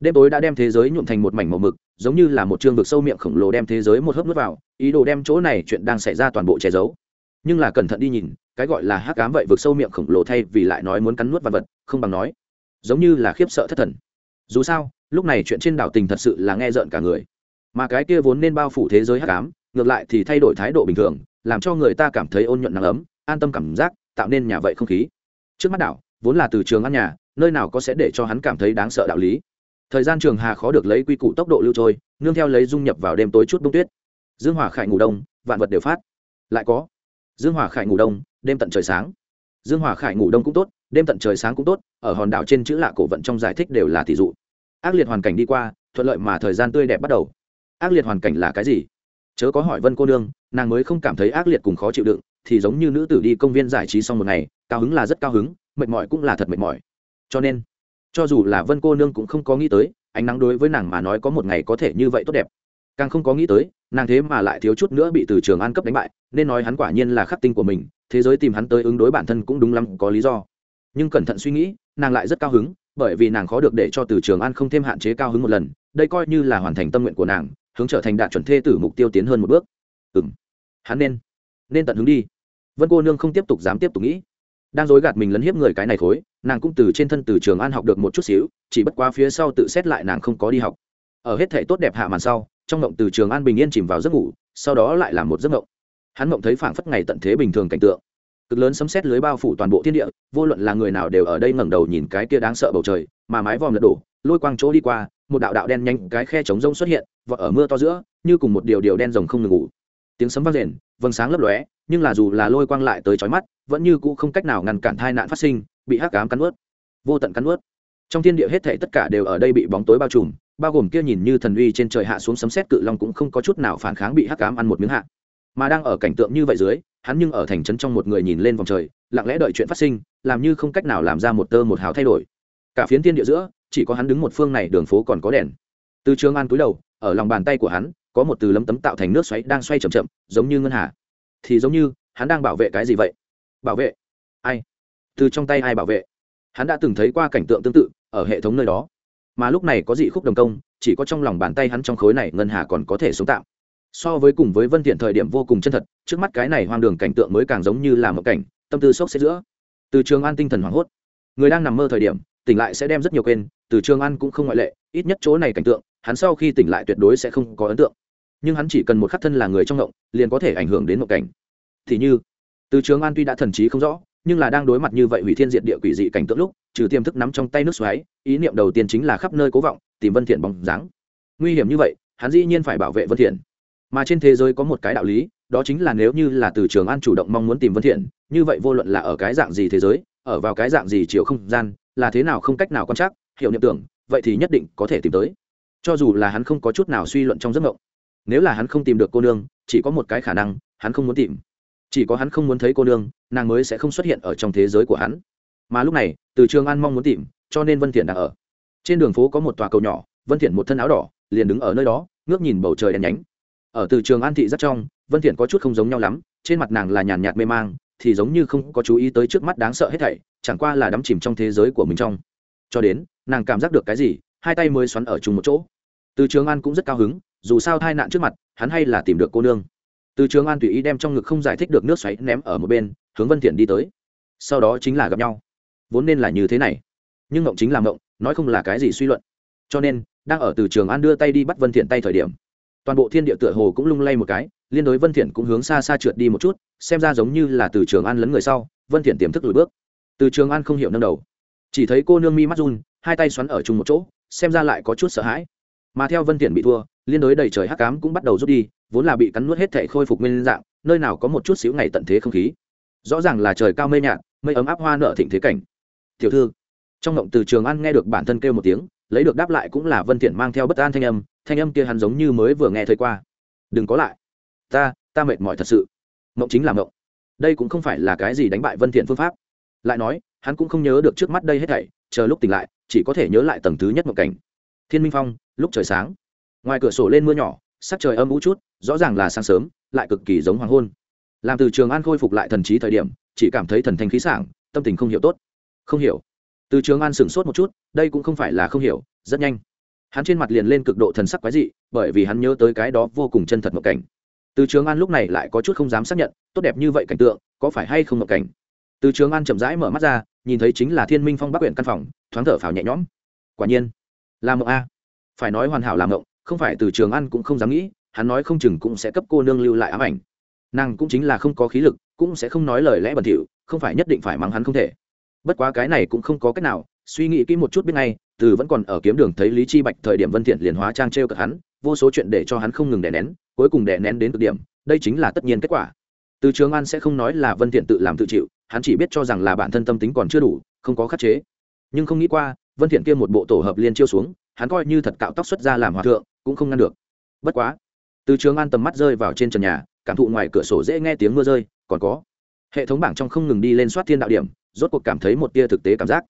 Đêm tối đã đem thế giới nhuộm thành một mảnh màu mực, giống như là một chương vực sâu miệng khổng lồ đem thế giới một hớp nước vào, ý đồ đem chỗ này chuyện đang xảy ra toàn bộ che giấu. Nhưng là cẩn thận đi nhìn, cái gọi là hắc cám vậy vực sâu miệng khổng lồ thay vì lại nói muốn cắn nuốt vật vật, không bằng nói, giống như là khiếp sợ thất thần. Dù sao lúc này chuyện trên đảo tình thật sự là nghe rợn cả người. Mà cái kia vốn nên bao phủ thế giới hắc ám, ngược lại thì thay đổi thái độ bình thường, làm cho người ta cảm thấy ôn nhuận nắng ấm, an tâm cảm giác, tạo nên nhà vậy không khí. Trước mắt đảo, vốn là từ trường ăn nhà, nơi nào có sẽ để cho hắn cảm thấy đáng sợ đạo lý. Thời gian trường hà khó được lấy quy củ tốc độ lưu trôi, nương theo lấy dung nhập vào đêm tối chút bông tuyết. Dương hòa khải ngủ đông, vạn vật đều phát. Lại có. Dương hòa khải ngủ đông, đêm tận trời sáng. Dương hòa khải ngủ đông cũng tốt, đêm tận trời sáng cũng tốt, ở hòn đảo trên chữ lạ cổ vận trong giải thích đều là tỷ dụ ác liệt hoàn cảnh đi qua, thuận lợi mà thời gian tươi đẹp bắt đầu. Ác liệt hoàn cảnh là cái gì? Chớ có hỏi vân cô nương, nàng mới không cảm thấy ác liệt cùng khó chịu đựng, thì giống như nữ tử đi công viên giải trí xong một ngày, cao hứng là rất cao hứng, mệt mỏi cũng là thật mệt mỏi. Cho nên, cho dù là vân cô nương cũng không có nghĩ tới, ánh nắng đối với nàng mà nói có một ngày có thể như vậy tốt đẹp. Càng không có nghĩ tới, nàng thế mà lại thiếu chút nữa bị từ trường an cấp đánh bại, nên nói hắn quả nhiên là khắc tinh của mình, thế giới tìm hắn tới ứng đối bản thân cũng đúng lắm, có lý do. Nhưng cẩn thận suy nghĩ, nàng lại rất cao hứng bởi vì nàng khó được để cho từ trường an không thêm hạn chế cao hứng một lần, đây coi như là hoàn thành tâm nguyện của nàng, hướng trở thành đạt chuẩn thê tử mục tiêu tiến hơn một bước. Ừ m hắn nên nên tận hướng đi. Vân cô nương không tiếp tục dám tiếp tục nghĩ. Đang dối gạt mình lấn hiếp người cái này thối, nàng cũng từ trên thân từ trường an học được một chút xíu, chỉ bất quá phía sau tự xét lại nàng không có đi học. Ở hết thể tốt đẹp hạ màn sau, trong mộng từ trường an bình yên chìm vào giấc ngủ, sau đó lại là một giấc mộng hắn mộng thấy phảng phất ngày tận thế bình thường cảnh tượng cực lớn sấm xét lưới bao phủ toàn bộ thiên địa, vô luận là người nào đều ở đây ngẩng đầu nhìn cái kia đáng sợ bầu trời, mà mái vòm lật đổ, lôi quang chỗ đi qua, một đạo đạo đen nhanh cái khe trống rông xuất hiện, vọt ở mưa to giữa, như cùng một điều điều đen rồng không ngừng ngủ. Tiếng sấm vang rền, vầng sáng lấp lóe, nhưng là dù là lôi quang lại tới chói mắt, vẫn như cũ không cách nào ngăn cản tai nạn phát sinh, bị hắc ám cắn ướt vô tận cắn ướt trong thiên địa hết thảy tất cả đều ở đây bị bóng tối bao trùm, bao gồm kia nhìn như thần uy trên trời hạ xuống sấm sét cự long cũng không có chút nào phản kháng bị hắc ám ăn một miếng hạ. Mà đang ở cảnh tượng như vậy dưới hắn nhưng ở thành trấn trong một người nhìn lên vòng trời, lặng lẽ đợi chuyện phát sinh, làm như không cách nào làm ra một tơ một hào thay đổi. Cả phiến thiên địa giữa, chỉ có hắn đứng một phương này đường phố còn có đèn. Từ trường an túi đầu, ở lòng bàn tay của hắn, có một từ lấm tấm tạo thành nước xoáy đang xoay chậm chậm, giống như ngân hà. Thì giống như, hắn đang bảo vệ cái gì vậy? Bảo vệ? Ai? Từ trong tay ai bảo vệ? Hắn đã từng thấy qua cảnh tượng tương tự, ở hệ thống nơi đó. Mà lúc này có dị khúc đồng công, chỉ có trong lòng bàn tay hắn trong khối này ngân hà còn có thể sống tạm so với cùng với vân thiện thời điểm vô cùng chân thật, trước mắt cái này hoang đường cảnh tượng mới càng giống như là một cảnh, tâm tư sốc xếp giữa. Từ trường an tinh thần hoảng hốt. Người đang nằm mơ thời điểm, tỉnh lại sẽ đem rất nhiều quên, từ trường an cũng không ngoại lệ, ít nhất chỗ này cảnh tượng, hắn sau khi tỉnh lại tuyệt đối sẽ không có ấn tượng. Nhưng hắn chỉ cần một khắc thân là người trong ngộng, liền có thể ảnh hưởng đến một cảnh. Thì như, từ trường an tuy đã thần trí không rõ, nhưng là đang đối mặt như vậy hủy thiên diệt địa quỷ dị cảnh tượng lúc, trừ tiềm thức nắm trong tay nước xoáy, ý niệm đầu tiên chính là khắp nơi cố vọng, tìm vân thiện bóng dáng. Nguy hiểm như vậy, hắn dĩ nhiên phải bảo vệ vân thiện mà trên thế giới có một cái đạo lý, đó chính là nếu như là từ trường an chủ động mong muốn tìm vân thiện, như vậy vô luận là ở cái dạng gì thế giới, ở vào cái dạng gì chiều không gian, là thế nào không cách nào quan trắc, hiểu niệm tưởng, vậy thì nhất định có thể tìm tới. Cho dù là hắn không có chút nào suy luận trong giấc mộng, nếu là hắn không tìm được cô nương, chỉ có một cái khả năng, hắn không muốn tìm. Chỉ có hắn không muốn thấy cô nương, nàng mới sẽ không xuất hiện ở trong thế giới của hắn. Mà lúc này, từ trường an mong muốn tìm, cho nên vân thiện đang ở. Trên đường phố có một tòa cầu nhỏ, vân thiện một thân áo đỏ, liền đứng ở nơi đó, ngước nhìn bầu trời đen nhánh ở từ trường an thị rất trong, vân thiện có chút không giống nhau lắm, trên mặt nàng là nhàn nhạt mê mang, thì giống như không có chú ý tới trước mắt đáng sợ hết thảy, chẳng qua là đắm chìm trong thế giới của mình trong. Cho đến, nàng cảm giác được cái gì, hai tay mới xoắn ở chung một chỗ. Từ trường an cũng rất cao hứng, dù sao tai nạn trước mặt, hắn hay là tìm được cô nương. Từ trường an tùy ý đem trong ngực không giải thích được nước xoáy ném ở một bên, hướng vân thiện đi tới. Sau đó chính là gặp nhau. Vốn nên là như thế này, nhưng mộng chính là mộng, nói không là cái gì suy luận. Cho nên, đang ở từ trường an đưa tay đi bắt vân thiện tay thời điểm toàn bộ thiên địa tựa hồ cũng lung lay một cái, liên đối vân thiện cũng hướng xa xa trượt đi một chút, xem ra giống như là từ trường an lấn người sau, vân thiện tiềm thức lùi bước. Từ trường an không hiểu nâng đầu. Chỉ thấy cô nương mi mắt run, hai tay xoắn ở chung một chỗ, xem ra lại có chút sợ hãi. Mà theo vân thiện bị thua, liên đối đầy trời hắc ám cũng bắt đầu rút đi, vốn là bị cắn nuốt hết thể khôi phục nguyên dạng, nơi nào có một chút xíu ngày tận thế không khí. Rõ ràng là trời cao mây nhạt, mây ấm áp hoa nở thịnh thế cảnh. Tiểu thư. Trong ngộng từ trường an nghe được bản thân kêu một tiếng, lấy được đáp lại cũng là vân thiện mang theo bất an thanh âm thanh âm kia hắn giống như mới vừa nghe thấy qua. Đừng có lại. Ta ta mệt mỏi thật sự. Mộng chính là mộng. Đây cũng không phải là cái gì đánh bại vân thiện phương pháp. Lại nói, hắn cũng không nhớ được trước mắt đây hết thảy, chờ lúc tỉnh lại, chỉ có thể nhớ lại tầng thứ nhất mộng cảnh. Thiên minh phong, lúc trời sáng. Ngoài cửa sổ lên mưa nhỏ, sắc trời âm u chút, rõ ràng là sáng sớm, lại cực kỳ giống hoàng hôn. Làm từ trường an khôi phục lại thần trí thời điểm, chỉ cảm thấy thần thanh khí sảng, tâm tình không hiểu tốt. Không hiểu. Từ trường an sửng sốt một chút, đây cũng không phải là không hiểu, rất nhanh hắn trên mặt liền lên cực độ thần sắc quái dị, bởi vì hắn nhớ tới cái đó vô cùng chân thật một cảnh. Từ trường an lúc này lại có chút không dám xác nhận, tốt đẹp như vậy cảnh tượng, có phải hay không một cảnh? Từ trường an chậm rãi mở mắt ra, nhìn thấy chính là thiên minh phong bắc huyện căn phòng, thoáng thở phào nhẹ nhõm. Quả nhiên làm mộng a. Phải nói hoàn hảo làm mộng, không phải từ trường an cũng không dám nghĩ, hắn nói không chừng cũng sẽ cấp cô nương lưu lại ám ảnh. Nàng cũng chính là không có khí lực, cũng sẽ không nói lời lẽ bẩn thỉu, không phải nhất định phải mắng hắn không thể. Bất quá cái này cũng không có cách nào, suy nghĩ kỹ một chút biết ngay từ vẫn còn ở kiếm đường thấy lý chi bạch thời điểm vân thiện liền hóa trang treo cợt hắn, vô số chuyện để cho hắn không ngừng đè nén, cuối cùng đè nén đến cực điểm, đây chính là tất nhiên kết quả. Từ trường an sẽ không nói là vân thiện tự làm tự chịu, hắn chỉ biết cho rằng là bản thân tâm tính còn chưa đủ, không có khắc chế. Nhưng không nghĩ qua, vân thiện kia một bộ tổ hợp liên chiêu xuống, hắn coi như thật cạo tóc xuất ra làm hòa thượng, cũng không ngăn được. Bất quá, từ trường an tầm mắt rơi vào trên trần nhà, cảm thụ ngoài cửa sổ dễ nghe tiếng mưa rơi, còn có hệ thống bảng trong không ngừng đi lên soát thiên đạo điểm, rốt cuộc cảm thấy một tia thực tế cảm giác.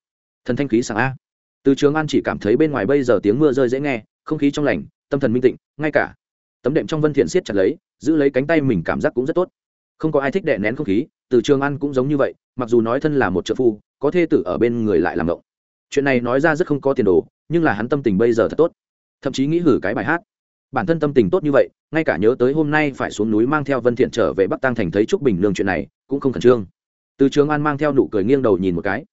Thần thanh khí sảng a từ trường an chỉ cảm thấy bên ngoài bây giờ tiếng mưa rơi dễ nghe, không khí trong lành, tâm thần minh tịnh, ngay cả tấm đệm trong vân thiện siết chặt lấy, giữ lấy cánh tay mình cảm giác cũng rất tốt. Không có ai thích đè nén không khí, từ trường an cũng giống như vậy, mặc dù nói thân là một trợ phu, có thê tử ở bên người lại làm động chuyện này nói ra rất không có tiền đồ, nhưng là hắn tâm tình bây giờ thật tốt. Thậm chí nghĩ hử cái bài hát. Bản thân tâm tình tốt như vậy, ngay cả nhớ tới hôm nay phải xuống núi mang theo vân thiện trở về bắc tăng thành thấy trúc bình nương chuyện này, cũng không khẩn trương. Từ trường an mang theo nụ cười nghiêng đầu nhìn một cái.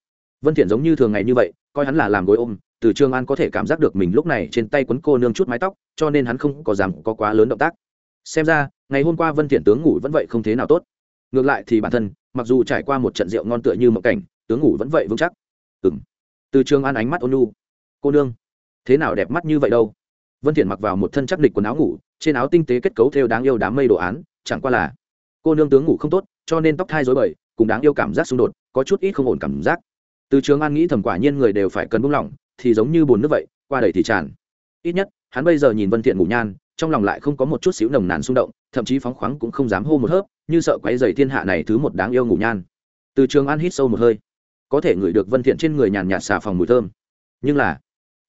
Vân thiện giống như thường ngày như vậy coi hắn là làm gối ôm, từ trường an có thể cảm giác được mình lúc này trên tay quấn cô nương chút mái tóc, cho nên hắn không có dám có quá lớn động tác. Xem ra, ngày hôm qua vân thiện tướng ngủ vẫn vậy không thế nào tốt. Ngược lại thì bản thân, mặc dù trải qua một trận rượu ngon tựa như mộng cảnh, tướng ngủ vẫn vậy vững chắc. Ừm. Từ trường an ánh mắt ôn nhu. Cô nương, thế nào đẹp mắt như vậy đâu? Vân thiện mặc vào một thân chắc địch quần áo ngủ, trên áo tinh tế kết cấu theo đáng yêu đám mây đồ án, chẳng qua là cô nương tướng ngủ không tốt, cho nên tóc thai rối bời, cùng đáng yêu cảm giác xung đột, có chút ít không ổn cảm giác từ trường an nghĩ thầm quả nhiên người đều phải cần buông lỏng, thì giống như bùn nước vậy, qua đầy thì tràn. Ít nhất, hắn bây giờ nhìn vân thiện ngủ nhan, trong lòng lại không có một chút xíu nồng nàn xung động, thậm chí phóng khoáng cũng không dám hô một hớp, như sợ quấy giày thiên hạ này thứ một đáng yêu ngủ nhan. Từ trường an hít sâu một hơi. Có thể ngửi được vân thiện trên người nhàn nhạt xà phòng mùi thơm. Nhưng là,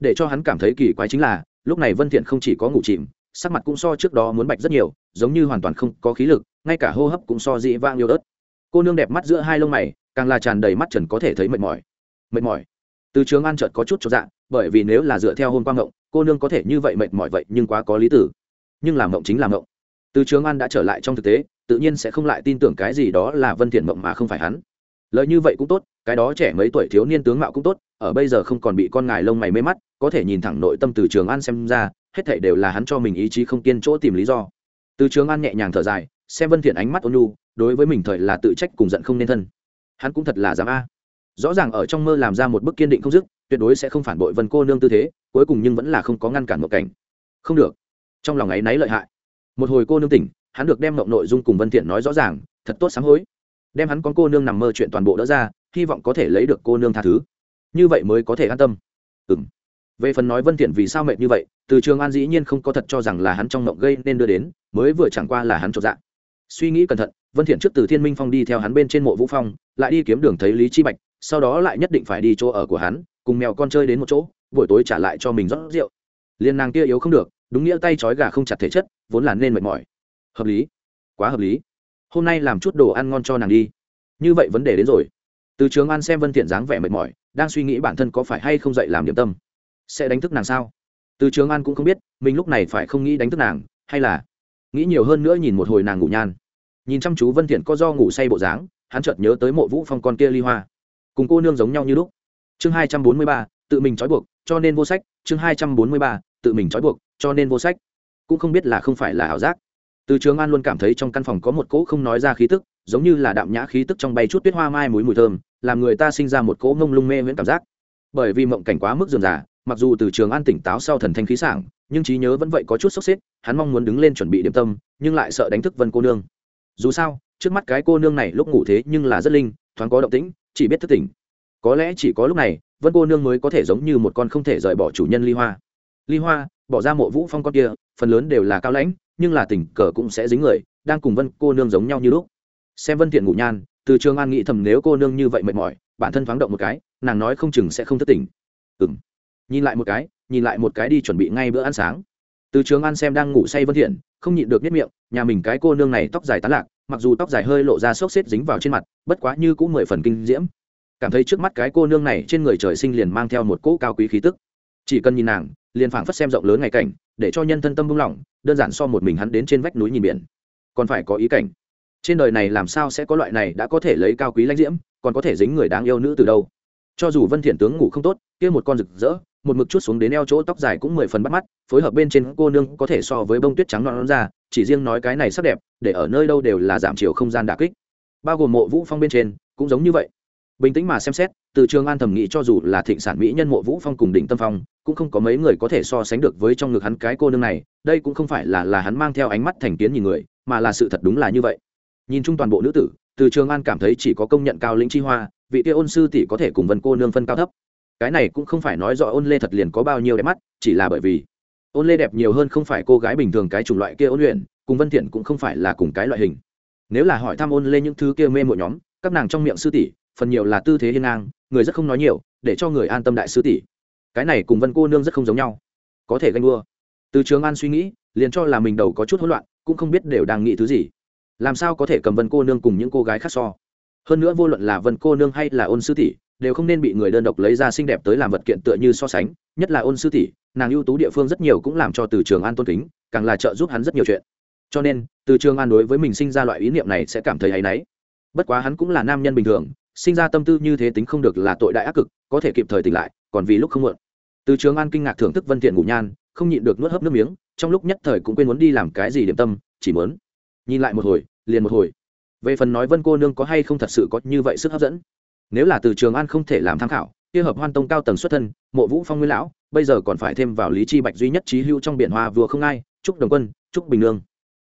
để cho hắn cảm thấy kỳ quái chính là, lúc này vân thiện không chỉ có ngủ chìm, sắc mặt cũng so trước đó muốn bạch rất nhiều, giống như hoàn toàn không có khí lực, ngay cả hô hấp cũng so dị vang yêu ớt. Cô nương đẹp mắt giữa hai lông mày càng là tràn đầy mắt trần có thể thấy mệt mỏi. Mệt mỏi? Từ trường an chợt có chút cho dạng bởi vì nếu là dựa theo hôn quang ngộng, cô nương có thể như vậy mệt mỏi vậy nhưng quá có lý tử. Nhưng làm ngộng chính là ngộng. Từ trường an đã trở lại trong thực tế, tự nhiên sẽ không lại tin tưởng cái gì đó là vân thiện mộng mà không phải hắn. Lời như vậy cũng tốt, cái đó trẻ mấy tuổi thiếu niên tướng mạo cũng tốt, ở bây giờ không còn bị con ngài lông mày mê mắt, có thể nhìn thẳng nội tâm từ trường an xem ra, hết thảy đều là hắn cho mình ý chí không kiên chỗ tìm lý do. Từ trường an nhẹ nhàng thở dài, xem vân thiện ánh mắt ôn nhu, đối với mình thời là tự trách cùng giận không nên thân hắn cũng thật là dám a. Rõ ràng ở trong mơ làm ra một bức kiên định không dứt, tuyệt đối sẽ không phản bội vân cô nương tư thế, cuối cùng nhưng vẫn là không có ngăn cản một cảnh. Không được. Trong lòng ấy náy lợi hại. Một hồi cô nương tỉnh, hắn được đem mộng nội dung cùng vân thiện nói rõ ràng, thật tốt sáng hối. Đem hắn con cô nương nằm mơ chuyện toàn bộ đỡ ra, hy vọng có thể lấy được cô nương tha thứ. Như vậy mới có thể an tâm. Ừ m về phần nói vân thiện vì sao mệt như vậy, từ trường an dĩ nhiên không có thật cho rằng là hắn trong mộng gây nên đưa đến, mới vừa chẳng qua là hắn trộn dạng suy nghĩ cẩn thận, vân thiện trước từ thiên minh phong đi theo hắn bên trên mộ vũ phong lại đi kiếm đường thấy lý chi bạch, sau đó lại nhất định phải đi chỗ ở của hắn, cùng mèo con chơi đến một chỗ, buổi tối trả lại cho mình rót rượu. Liên nàng kia yếu không được, đúng nghĩa tay trói gà không chặt thể chất, vốn là nên mệt mỏi. Hợp lý. Quá hợp lý. Hôm nay làm chút đồ ăn ngon cho nàng đi. Như vậy vấn đề đến rồi. Từ trường an xem vân thiện dáng vẻ mệt mỏi, đang suy nghĩ bản thân có phải hay không dậy làm điểm tâm. Sẽ đánh thức nàng sao? Từ trường an cũng không biết, mình lúc này phải không nghĩ đánh thức nàng, hay là nghĩ nhiều hơn nữa nhìn một hồi nàng ngủ nhan. Nhìn chăm chú vân thiện có do ngủ say bộ dáng hắn chợt nhớ tới mộ vũ phong con kia ly hoa. Cùng cô nương giống nhau như lúc. Chương hai trăm bốn mươi ba, tự mình trói buộc, cho nên vô sách. Chương hai trăm bốn mươi ba, tự mình trói buộc, cho nên vô sách. Cũng không biết là không phải là ảo giác. Từ trường an luôn cảm thấy trong căn phòng có một cỗ không nói ra khí tức, giống như là đạm nhã khí tức trong bay chút tuyết hoa mai mùi mùi thơm, làm người ta sinh ra một cỗ ngông lung mê miễn cảm giác. Bởi vì mộng cảnh quá mức dườm già, mặc dù từ trường an tỉnh táo sau thần thanh khí sảng, nhưng trí nhớ vẫn vậy có chút sốc xếp, hắn mong muốn đứng lên chuẩn bị điểm tâm, nhưng lại sợ đánh thức vân cô nương. Dù sao trước mắt cái cô nương này lúc ngủ thế nhưng là rất linh, thoáng có động tĩnh, chỉ biết thức tỉnh. Có lẽ chỉ có lúc này, vân cô nương mới có thể giống như một con không thể rời bỏ chủ nhân ly hoa. Ly hoa, bỏ ra mộ vũ phong con kia, phần lớn đều là cao lãnh, nhưng là tình cờ cũng sẽ dính người, đang cùng vân cô nương giống nhau như lúc. Xem vân thiện ngủ nhan, từ trường an nghĩ thầm nếu cô nương như vậy mệt mỏi, bản thân thoáng động một cái, nàng nói không chừng sẽ không thất tỉnh. Ừm. Nhìn lại một cái, nhìn lại một cái đi chuẩn bị ngay bữa ăn sáng. Từ trường an xem đang ngủ say vân thiện, không nhịn được biết miệng, nhà mình cái cô nương này tóc dài tán lạc mặc dù tóc dài hơi lộ ra xốc xếp dính vào trên mặt, bất quá như cũng mười phần kinh diễm. Cảm thấy trước mắt cái cô nương này trên người trời sinh liền mang theo một cỗ cao quý khí tức. Chỉ cần nhìn nàng, liền phảng phất xem rộng lớn ngày cảnh, để cho nhân thân tâm buông lỏng, đơn giản so một mình hắn đến trên vách núi nhìn biển. Còn phải có ý cảnh. Trên đời này làm sao sẽ có loại này đã có thể lấy cao quý lãnh diễm, còn có thể dính người đáng yêu nữ từ đâu? Cho dù vân thiện tướng ngủ không tốt, kia một con rực rỡ một mực chút xuống đến eo chỗ tóc dài cũng mười phần bắt mắt, phối hợp bên trên cô nương có thể so với bông tuyết trắng non ra, chỉ riêng nói cái này sắc đẹp, để ở nơi đâu đều là giảm chiều không gian đả kích. Bao gồm mộ vũ phong bên trên, cũng giống như vậy. Bình tĩnh mà xem xét, từ trường an thẩm nghĩ cho dù là thịnh sản mỹ nhân mộ vũ phong cùng đỉnh tâm phong, cũng không có mấy người có thể so sánh được với trong ngực hắn cái cô nương này, đây cũng không phải là là hắn mang theo ánh mắt thành kiến nhìn người, mà là sự thật đúng là như vậy. Nhìn chung toàn bộ nữ tử, từ trường an cảm thấy chỉ có công nhận cao lĩnh chi hoa, vị kia ôn sư tỷ có thể cùng vân cô nương phân cao thấp cái này cũng không phải nói rõ ôn lê thật liền có bao nhiêu đẹp mắt, chỉ là bởi vì ôn lê đẹp nhiều hơn không phải cô gái bình thường cái chủng loại kia ôn luyện, cùng vân thiện cũng không phải là cùng cái loại hình. Nếu là hỏi thăm ôn lê những thứ kia mê mộ nhóm, các nàng trong miệng sư tỷ, phần nhiều là tư thế hiên ngang, người rất không nói nhiều, để cho người an tâm đại sư tỷ. Cái này cùng vân cô nương rất không giống nhau. Có thể ganh đua. Từ trường an suy nghĩ, liền cho là mình đầu có chút hỗn loạn, cũng không biết đều đang nghĩ thứ gì. Làm sao có thể cầm vân cô nương cùng những cô gái khác so? Hơn nữa vô luận là vân cô nương hay là ôn sư tỷ đều không nên bị người đơn độc lấy ra xinh đẹp tới làm vật kiện tựa như so sánh, nhất là ôn sư tỷ, nàng ưu tú địa phương rất nhiều cũng làm cho từ trường an tôn kính, càng là trợ giúp hắn rất nhiều chuyện. Cho nên, từ trường an đối với mình sinh ra loại ý niệm này sẽ cảm thấy hay náy. Bất quá hắn cũng là nam nhân bình thường, sinh ra tâm tư như thế tính không được là tội đại ác cực, có thể kịp thời tỉnh lại, còn vì lúc không muộn. Từ trường an kinh ngạc thưởng thức vân thiện ngủ nhan, không nhịn được nuốt hấp nước miếng, trong lúc nhất thời cũng quên muốn đi làm cái gì điểm tâm, chỉ muốn nhìn lại một hồi, liền một hồi. Về phần nói vân cô nương có hay không thật sự có như vậy sức hấp dẫn nếu là từ trường an không thể làm tham khảo kia hợp hoan tông cao tầng xuất thân mộ vũ phong nguyên lão bây giờ còn phải thêm vào lý chi bạch duy nhất trí hưu trong biển hoa vừa không ai chúc đồng quân chúc bình lương.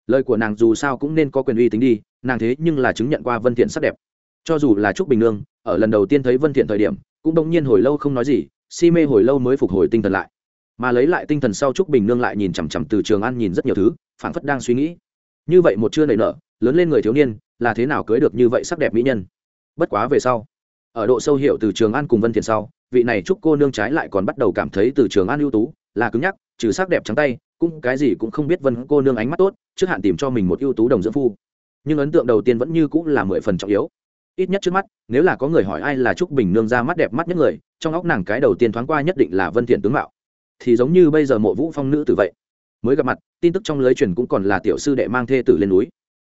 lời của nàng dù sao cũng nên có quyền uy tính đi nàng thế nhưng là chứng nhận qua vân thiện sắc đẹp. Cho dù là chúc bình lương, ở lần đầu tiên thấy vân thiện thời điểm cũng đông nhiên hồi lâu không nói gì si mê hồi lâu mới phục hồi tinh thần lại. Mà lấy lại tinh thần sau chúc bình nương lại nhìn chằm chằm từ trường an nhìn rất nhiều thứ phảng phất đang suy nghĩ. Như vậy một chưa nảy nở lớn lên người thiếu niên là thế nào cưới được như vậy sắc đẹp mỹ nhân? Bất quá về sau ở độ sâu hiểu từ trường an cùng vân thiện sau, vị này chúc cô nương trái lại còn bắt đầu cảm thấy từ trường an ưu tú, là cứng nhắc, trừ sắc đẹp trắng tay, cũng cái gì cũng không biết vân cô nương ánh mắt tốt, trước hạn tìm cho mình một ưu tú đồng dưỡng phu. Nhưng ấn tượng đầu tiên vẫn như cũng là mười phần trọng yếu. Ít nhất trước mắt, nếu là có người hỏi ai là trúc bình nương ra mắt đẹp mắt nhất người, trong óc nàng cái đầu tiên thoáng qua nhất định là vân thiện tướng mạo. Thì giống như bây giờ mộ vũ phong nữ tử vậy. Mới gặp mặt, tin tức trong lưới truyền cũng còn là tiểu sư đệ mang thê tử lên núi.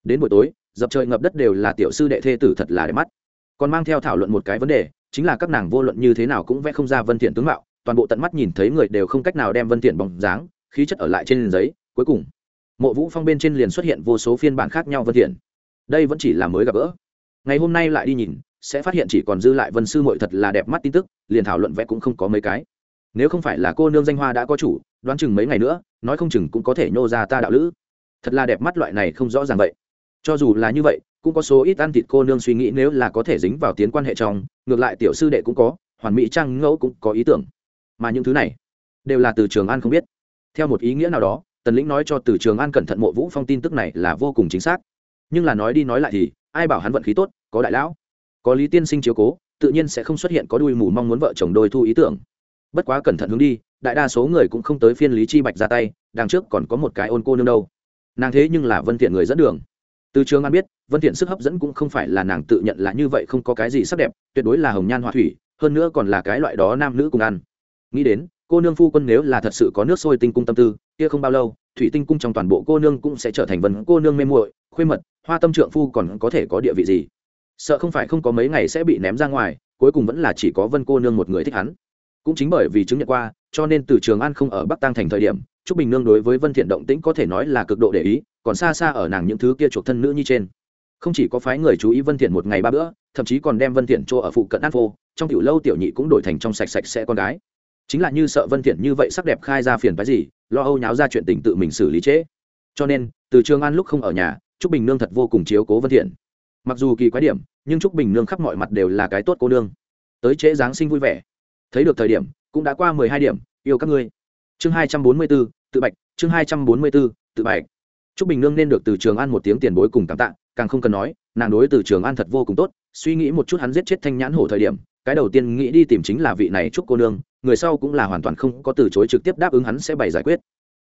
Đến buổi tối, dập trời ngập đất đều là tiểu sư đệ thê tử thật là đẹp mắt còn mang theo thảo luận một cái vấn đề, chính là các nàng vô luận như thế nào cũng vẽ không ra vân thiện tướng mạo, toàn bộ tận mắt nhìn thấy người đều không cách nào đem vân thiện bóng dáng, khí chất ở lại trên giấy, cuối cùng, mộ vũ phong bên trên liền xuất hiện vô số phiên bản khác nhau vân thiện. Đây vẫn chỉ là mới gặp gỡ. Ngày hôm nay lại đi nhìn, sẽ phát hiện chỉ còn dư lại vân sư muội thật là đẹp mắt tin tức, liền thảo luận vẽ cũng không có mấy cái. Nếu không phải là cô nương danh hoa đã có chủ, đoán chừng mấy ngày nữa, nói không chừng cũng có thể nhô ra ta đạo lữ. Thật là đẹp mắt loại này không rõ ràng vậy. Cho dù là như vậy cũng có số ít ăn thịt cô nương suy nghĩ nếu là có thể dính vào tiến quan hệ trong, ngược lại tiểu sư đệ cũng có, hoàn mỹ trang ngẫu cũng có ý tưởng. Mà những thứ này, đều là từ trường an không biết. Theo một ý nghĩa nào đó, tần lĩnh nói cho từ trường an cẩn thận mộ vũ phong tin tức này là vô cùng chính xác. Nhưng là nói đi nói lại thì, ai bảo hắn vận khí tốt, có đại lão, có lý tiên sinh chiếu cố, tự nhiên sẽ không xuất hiện có đuôi mù mong muốn vợ chồng đôi thu ý tưởng. Bất quá cẩn thận hướng đi, đại đa số người cũng không tới phiên lý chi bạch ra tay, đằng trước còn có một cái ôn cô nương đâu. Nàng thế nhưng là vân thiện người dẫn đường từ trường an biết, vân thiện sức hấp dẫn cũng không phải là nàng tự nhận là như vậy không có cái gì sắc đẹp, tuyệt đối là hồng nhan họa thủy, hơn nữa còn là cái loại đó nam nữ cùng ăn. Nghĩ đến, cô nương phu quân nếu là thật sự có nước sôi tinh cung tâm tư, kia không bao lâu, thủy tinh cung trong toàn bộ cô nương cũng sẽ trở thành vân cô nương mê muội, khuê mật, hoa tâm trượng phu còn có thể có địa vị gì? Sợ không phải không có mấy ngày sẽ bị ném ra ngoài, cuối cùng vẫn là chỉ có vân cô nương một người thích hắn. Cũng chính bởi vì chứng nhận qua, cho nên từ trường an không ở bắc tăng thành thời điểm, trúc bình nương đối với vân thiện động tĩnh có thể nói là cực độ để ý còn xa xa ở nàng những thứ kia chuộc thân nữ như trên. Không chỉ có phái người chú ý vân thiện một ngày ba bữa thậm chí còn đem vân thiện cho ở phụ cận ăn vô, trong tiểu lâu tiểu nhị cũng đổi thành trong sạch sạch sẽ con gái. Chính là như sợ vân thiện như vậy sắc đẹp khai ra phiền phái gì lo âu nháo ra chuyện tình tự mình xử lý chế cho nên từ trường an lúc không ở nhà trúc bình nương thật vô cùng chiếu cố vân thiện. Mặc dù kỳ quái điểm nhưng trúc bình nương khắp mọi mặt đều là cái tốt cô nương. Tới trễ giáng sinh vui vẻ. Thấy được thời điểm cũng đã qua mười hai điểm yêu các ngươi. Chương hai trăm bốn mươi 244, tự bạch chương hai trăm bốn mươi 244, tự bạch trúc bình nương nên được từ trường an một tiếng tiền bối cùng cảm tạ, càng không cần nói, nàng đối từ trường an thật vô cùng tốt, suy nghĩ một chút hắn giết chết thanh nhãn hổ thời điểm, cái đầu tiên nghĩ đi tìm chính là vị này trúc cô nương, người sau cũng là hoàn toàn không có từ chối trực tiếp đáp ứng hắn sẽ bày giải quyết.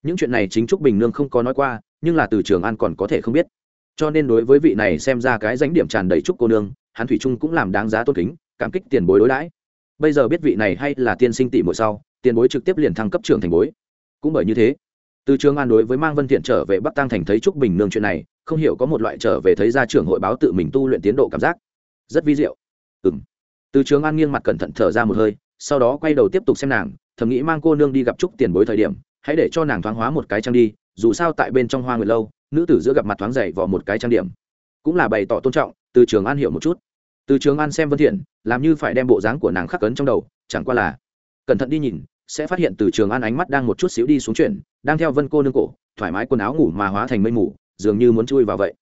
Những chuyện này chính trúc bình nương không có nói qua, nhưng là từ trường an còn có thể không biết. Cho nên đối với vị này xem ra cái danh điểm tràn đầy trúc cô nương, hắn thủy trung cũng làm đáng giá tôn kính, cảm kích tiền bối đối đãi. Bây giờ biết vị này hay là tiên sinh tỷ muội sau, tiền bối trực tiếp liền thăng cấp trưởng thành bối. Cũng bởi như thế từ trường an đối với mang vân thiện trở về bắc tăng thành thấy trúc bình nương chuyện này, không hiểu có một loại trở về thấy ra trưởng hội báo tự mình tu luyện tiến độ cảm giác. Rất vi diệu. Ừm. Từ trường an nghiêng mặt cẩn thận thở ra một hơi, sau đó quay đầu tiếp tục xem nàng, thầm nghĩ mang cô nương đi gặp trúc tiền bối thời điểm, hãy để cho nàng thoáng hóa một cái trang đi, dù sao tại bên trong hoa nguyệt lâu, nữ tử giữa gặp mặt thoáng dày vào một cái trang điểm. Cũng là bày tỏ tôn trọng, từ trường an hiểu một chút. Từ trường an xem vân thiện, làm như phải đem bộ dáng của nàng khắc cấn trong đầu, chẳng qua là cẩn thận đi nhìn sẽ phát hiện từ trường an ánh mắt đang một chút xíu đi xuống chuyển, đang theo vân cô nương cổ, thoải mái quần áo ngủ mà hóa thành mây mù, dường như muốn chui vào vậy.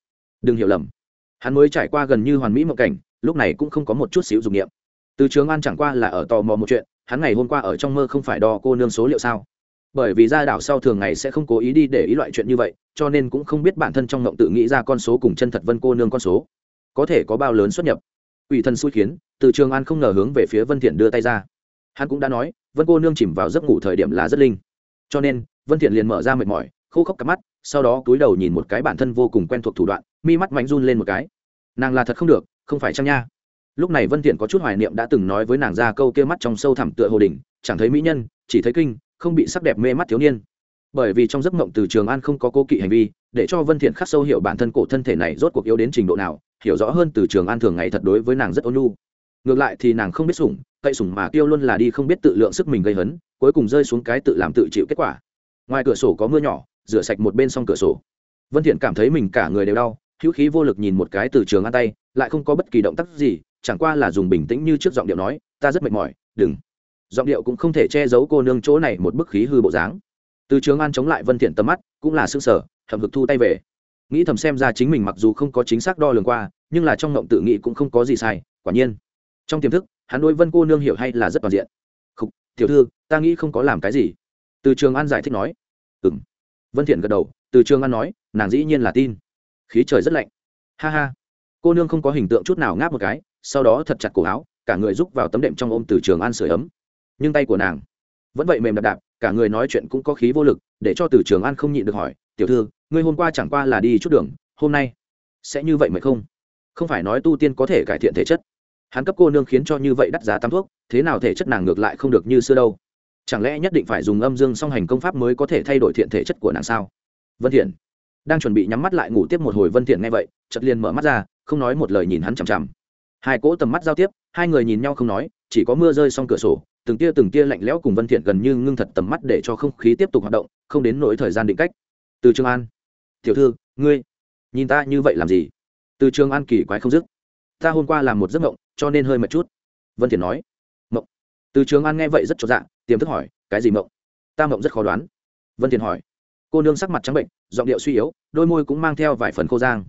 Đừng hiểu lầm. Hắn mới trải qua gần như hoàn mỹ một cảnh, lúc này cũng không có một chút xíu dục niệm. Từ trường an chẳng qua là ở tò mò một chuyện, hắn ngày hôm qua ở trong mơ không phải đo cô nương số liệu sao? Bởi vì ra đảo sau thường ngày sẽ không cố ý đi để ý loại chuyện như vậy, cho nên cũng không biết bản thân trong mộng tự nghĩ ra con số cùng chân thật vân cô nương con số. Có thể có bao lớn xuất nhập. Ủy thân xui khiến, từ trường an không ngờ hướng về phía vân thiện đưa tay ra. Hắn cũng đã nói vân cô nương chìm vào giấc ngủ thời điểm là rất linh. Cho nên, vân thiện liền mở ra mệt mỏi, khô khốc cặp mắt, sau đó cúi đầu nhìn một cái bản thân vô cùng quen thuộc thủ đoạn, mi mắt mạnh run lên một cái. Nàng là thật không được, không phải chăng nha? Lúc này vân thiện có chút hoài niệm đã từng nói với nàng ra câu kia mắt trong sâu thẳm tựa hồ đỉnh, chẳng thấy mỹ nhân, chỉ thấy kinh, không bị sắc đẹp mê mắt thiếu niên. Bởi vì trong giấc mộng từ trường an không có cố kỵ hành vi, để cho vân thiện khắc sâu hiểu bản thân cổ thân thể này rốt cuộc yếu đến trình độ nào, hiểu rõ hơn từ trường an thường ngày thật đối với nàng rất ôn nhu ngược lại thì nàng không biết sủng, cậy sủng mà kêu luôn là đi không biết tự lượng sức mình gây hấn, cuối cùng rơi xuống cái tự làm tự chịu kết quả. Ngoài cửa sổ có mưa nhỏ, rửa sạch một bên song cửa sổ. Vân thiện cảm thấy mình cả người đều đau, hữu khí vô lực nhìn một cái từ trường an tay, lại không có bất kỳ động tác gì, chẳng qua là dùng bình tĩnh như trước giọng điệu nói, ta rất mệt mỏi, đừng. Giọng điệu cũng không thể che giấu cô nương chỗ này một bức khí hư bộ dáng. Từ trường an chống lại vân thiện tầm mắt, cũng là sương sở thầm hực thu tay về. Nghĩ thầm xem ra chính mình mặc dù không có chính xác đo lường qua, nhưng là trong ngộng tự nghĩ cũng không có gì sai, quả nhiên trong tiềm thức hắn đối vân cô nương hiểu hay là rất toàn diện. Khúc, tiểu thư ta nghĩ không có làm cái gì. Từ trường an giải thích nói. Ừm. Vân thiện gật đầu từ trường an nói nàng dĩ nhiên là tin. Khí trời rất lạnh. Ha ha. Cô nương không có hình tượng chút nào ngáp một cái sau đó thật chặt cổ áo cả người rúc vào tấm đệm trong ôm từ trường an sưởi ấm. Nhưng tay của nàng vẫn vậy mềm đạp đạp cả người nói chuyện cũng có khí vô lực để cho từ trường an không nhịn được hỏi tiểu thư ngươi hôm qua chẳng qua là đi chút đường hôm nay sẽ như vậy mới không? Không phải nói tu tiên có thể cải thiện thể chất hắn cấp cô nương khiến cho như vậy đắt giá tắm thuốc, thế nào thể chất nàng ngược lại không được như xưa đâu? Chẳng lẽ nhất định phải dùng âm dương song hành công pháp mới có thể thay đổi thiện thể chất của nàng sao? Vân thiện đang chuẩn bị nhắm mắt lại ngủ tiếp một hồi, vân thiện nghe vậy, chợt liền mở mắt ra, không nói một lời nhìn hắn chằm chằm. Hai cỗ tầm mắt giao tiếp, hai người nhìn nhau không nói, chỉ có mưa rơi xong cửa sổ, từng tia từng tia lạnh lẽo cùng vân thiện gần như ngưng thật tầm mắt để cho không khí tiếp tục hoạt động, không đến nỗi thời gian định cách. Từ trường an, tiểu thư, ngươi nhìn ta như vậy làm gì? Từ trường an kỳ quái không dứt. Ta hôm qua làm một giấc mộng cho nên hơi mệt chút. Vân thiền nói, mộng. Từ trường an nghe vậy rất cho dạ tiềm thức hỏi, cái gì mộng? Ta mộng rất khó đoán. Vân thiền hỏi, cô nương sắc mặt trắng bệnh, giọng điệu suy yếu, đôi môi cũng mang theo vài phần khô giang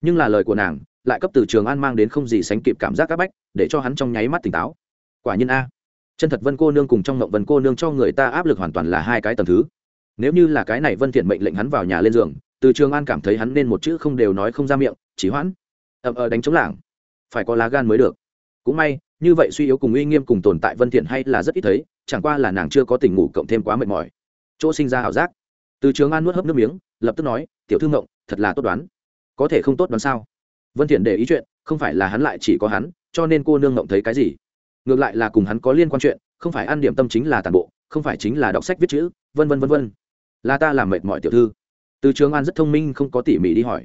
nhưng là lời của nàng, lại cấp từ trường an mang đến không gì sánh kịp cảm giác áp bách, để cho hắn trong nháy mắt tỉnh táo. Quả nhiên a. Chân thật vân cô nương cùng trong mộng vân cô nương cho người ta áp lực hoàn toàn là hai cái tầng thứ. Nếu như là cái này vân thiện mệnh lệnh hắn vào nhà lên giường, từ trường an cảm thấy hắn nên một chữ không đều nói không ra miệng, chỉ hoãn, ậm ờ đánh chống lảng. Phải có lá gan mới được cũng may, như vậy suy yếu cùng uy nghiêm cùng tồn tại vân thiện hay là rất ít thấy, chẳng qua là nàng chưa có tỉnh ngủ cộng thêm quá mệt mỏi. Chỗ sinh ra hảo giác. Từ trường an nuốt hấp nước miếng, lập tức nói, tiểu thư ngộng, thật là tốt đoán. Có thể không tốt đoán sao? Vân thiện để ý chuyện, không phải là hắn lại chỉ có hắn, cho nên cô nương ngộng thấy cái gì? Ngược lại là cùng hắn có liên quan chuyện, không phải ăn điểm tâm chính là tàn bộ, không phải chính là đọc sách viết chữ, vân vân vân vân. Là ta làm mệt mỏi tiểu thư. Từ trường an rất thông minh không có tỉ mỉ đi hỏi.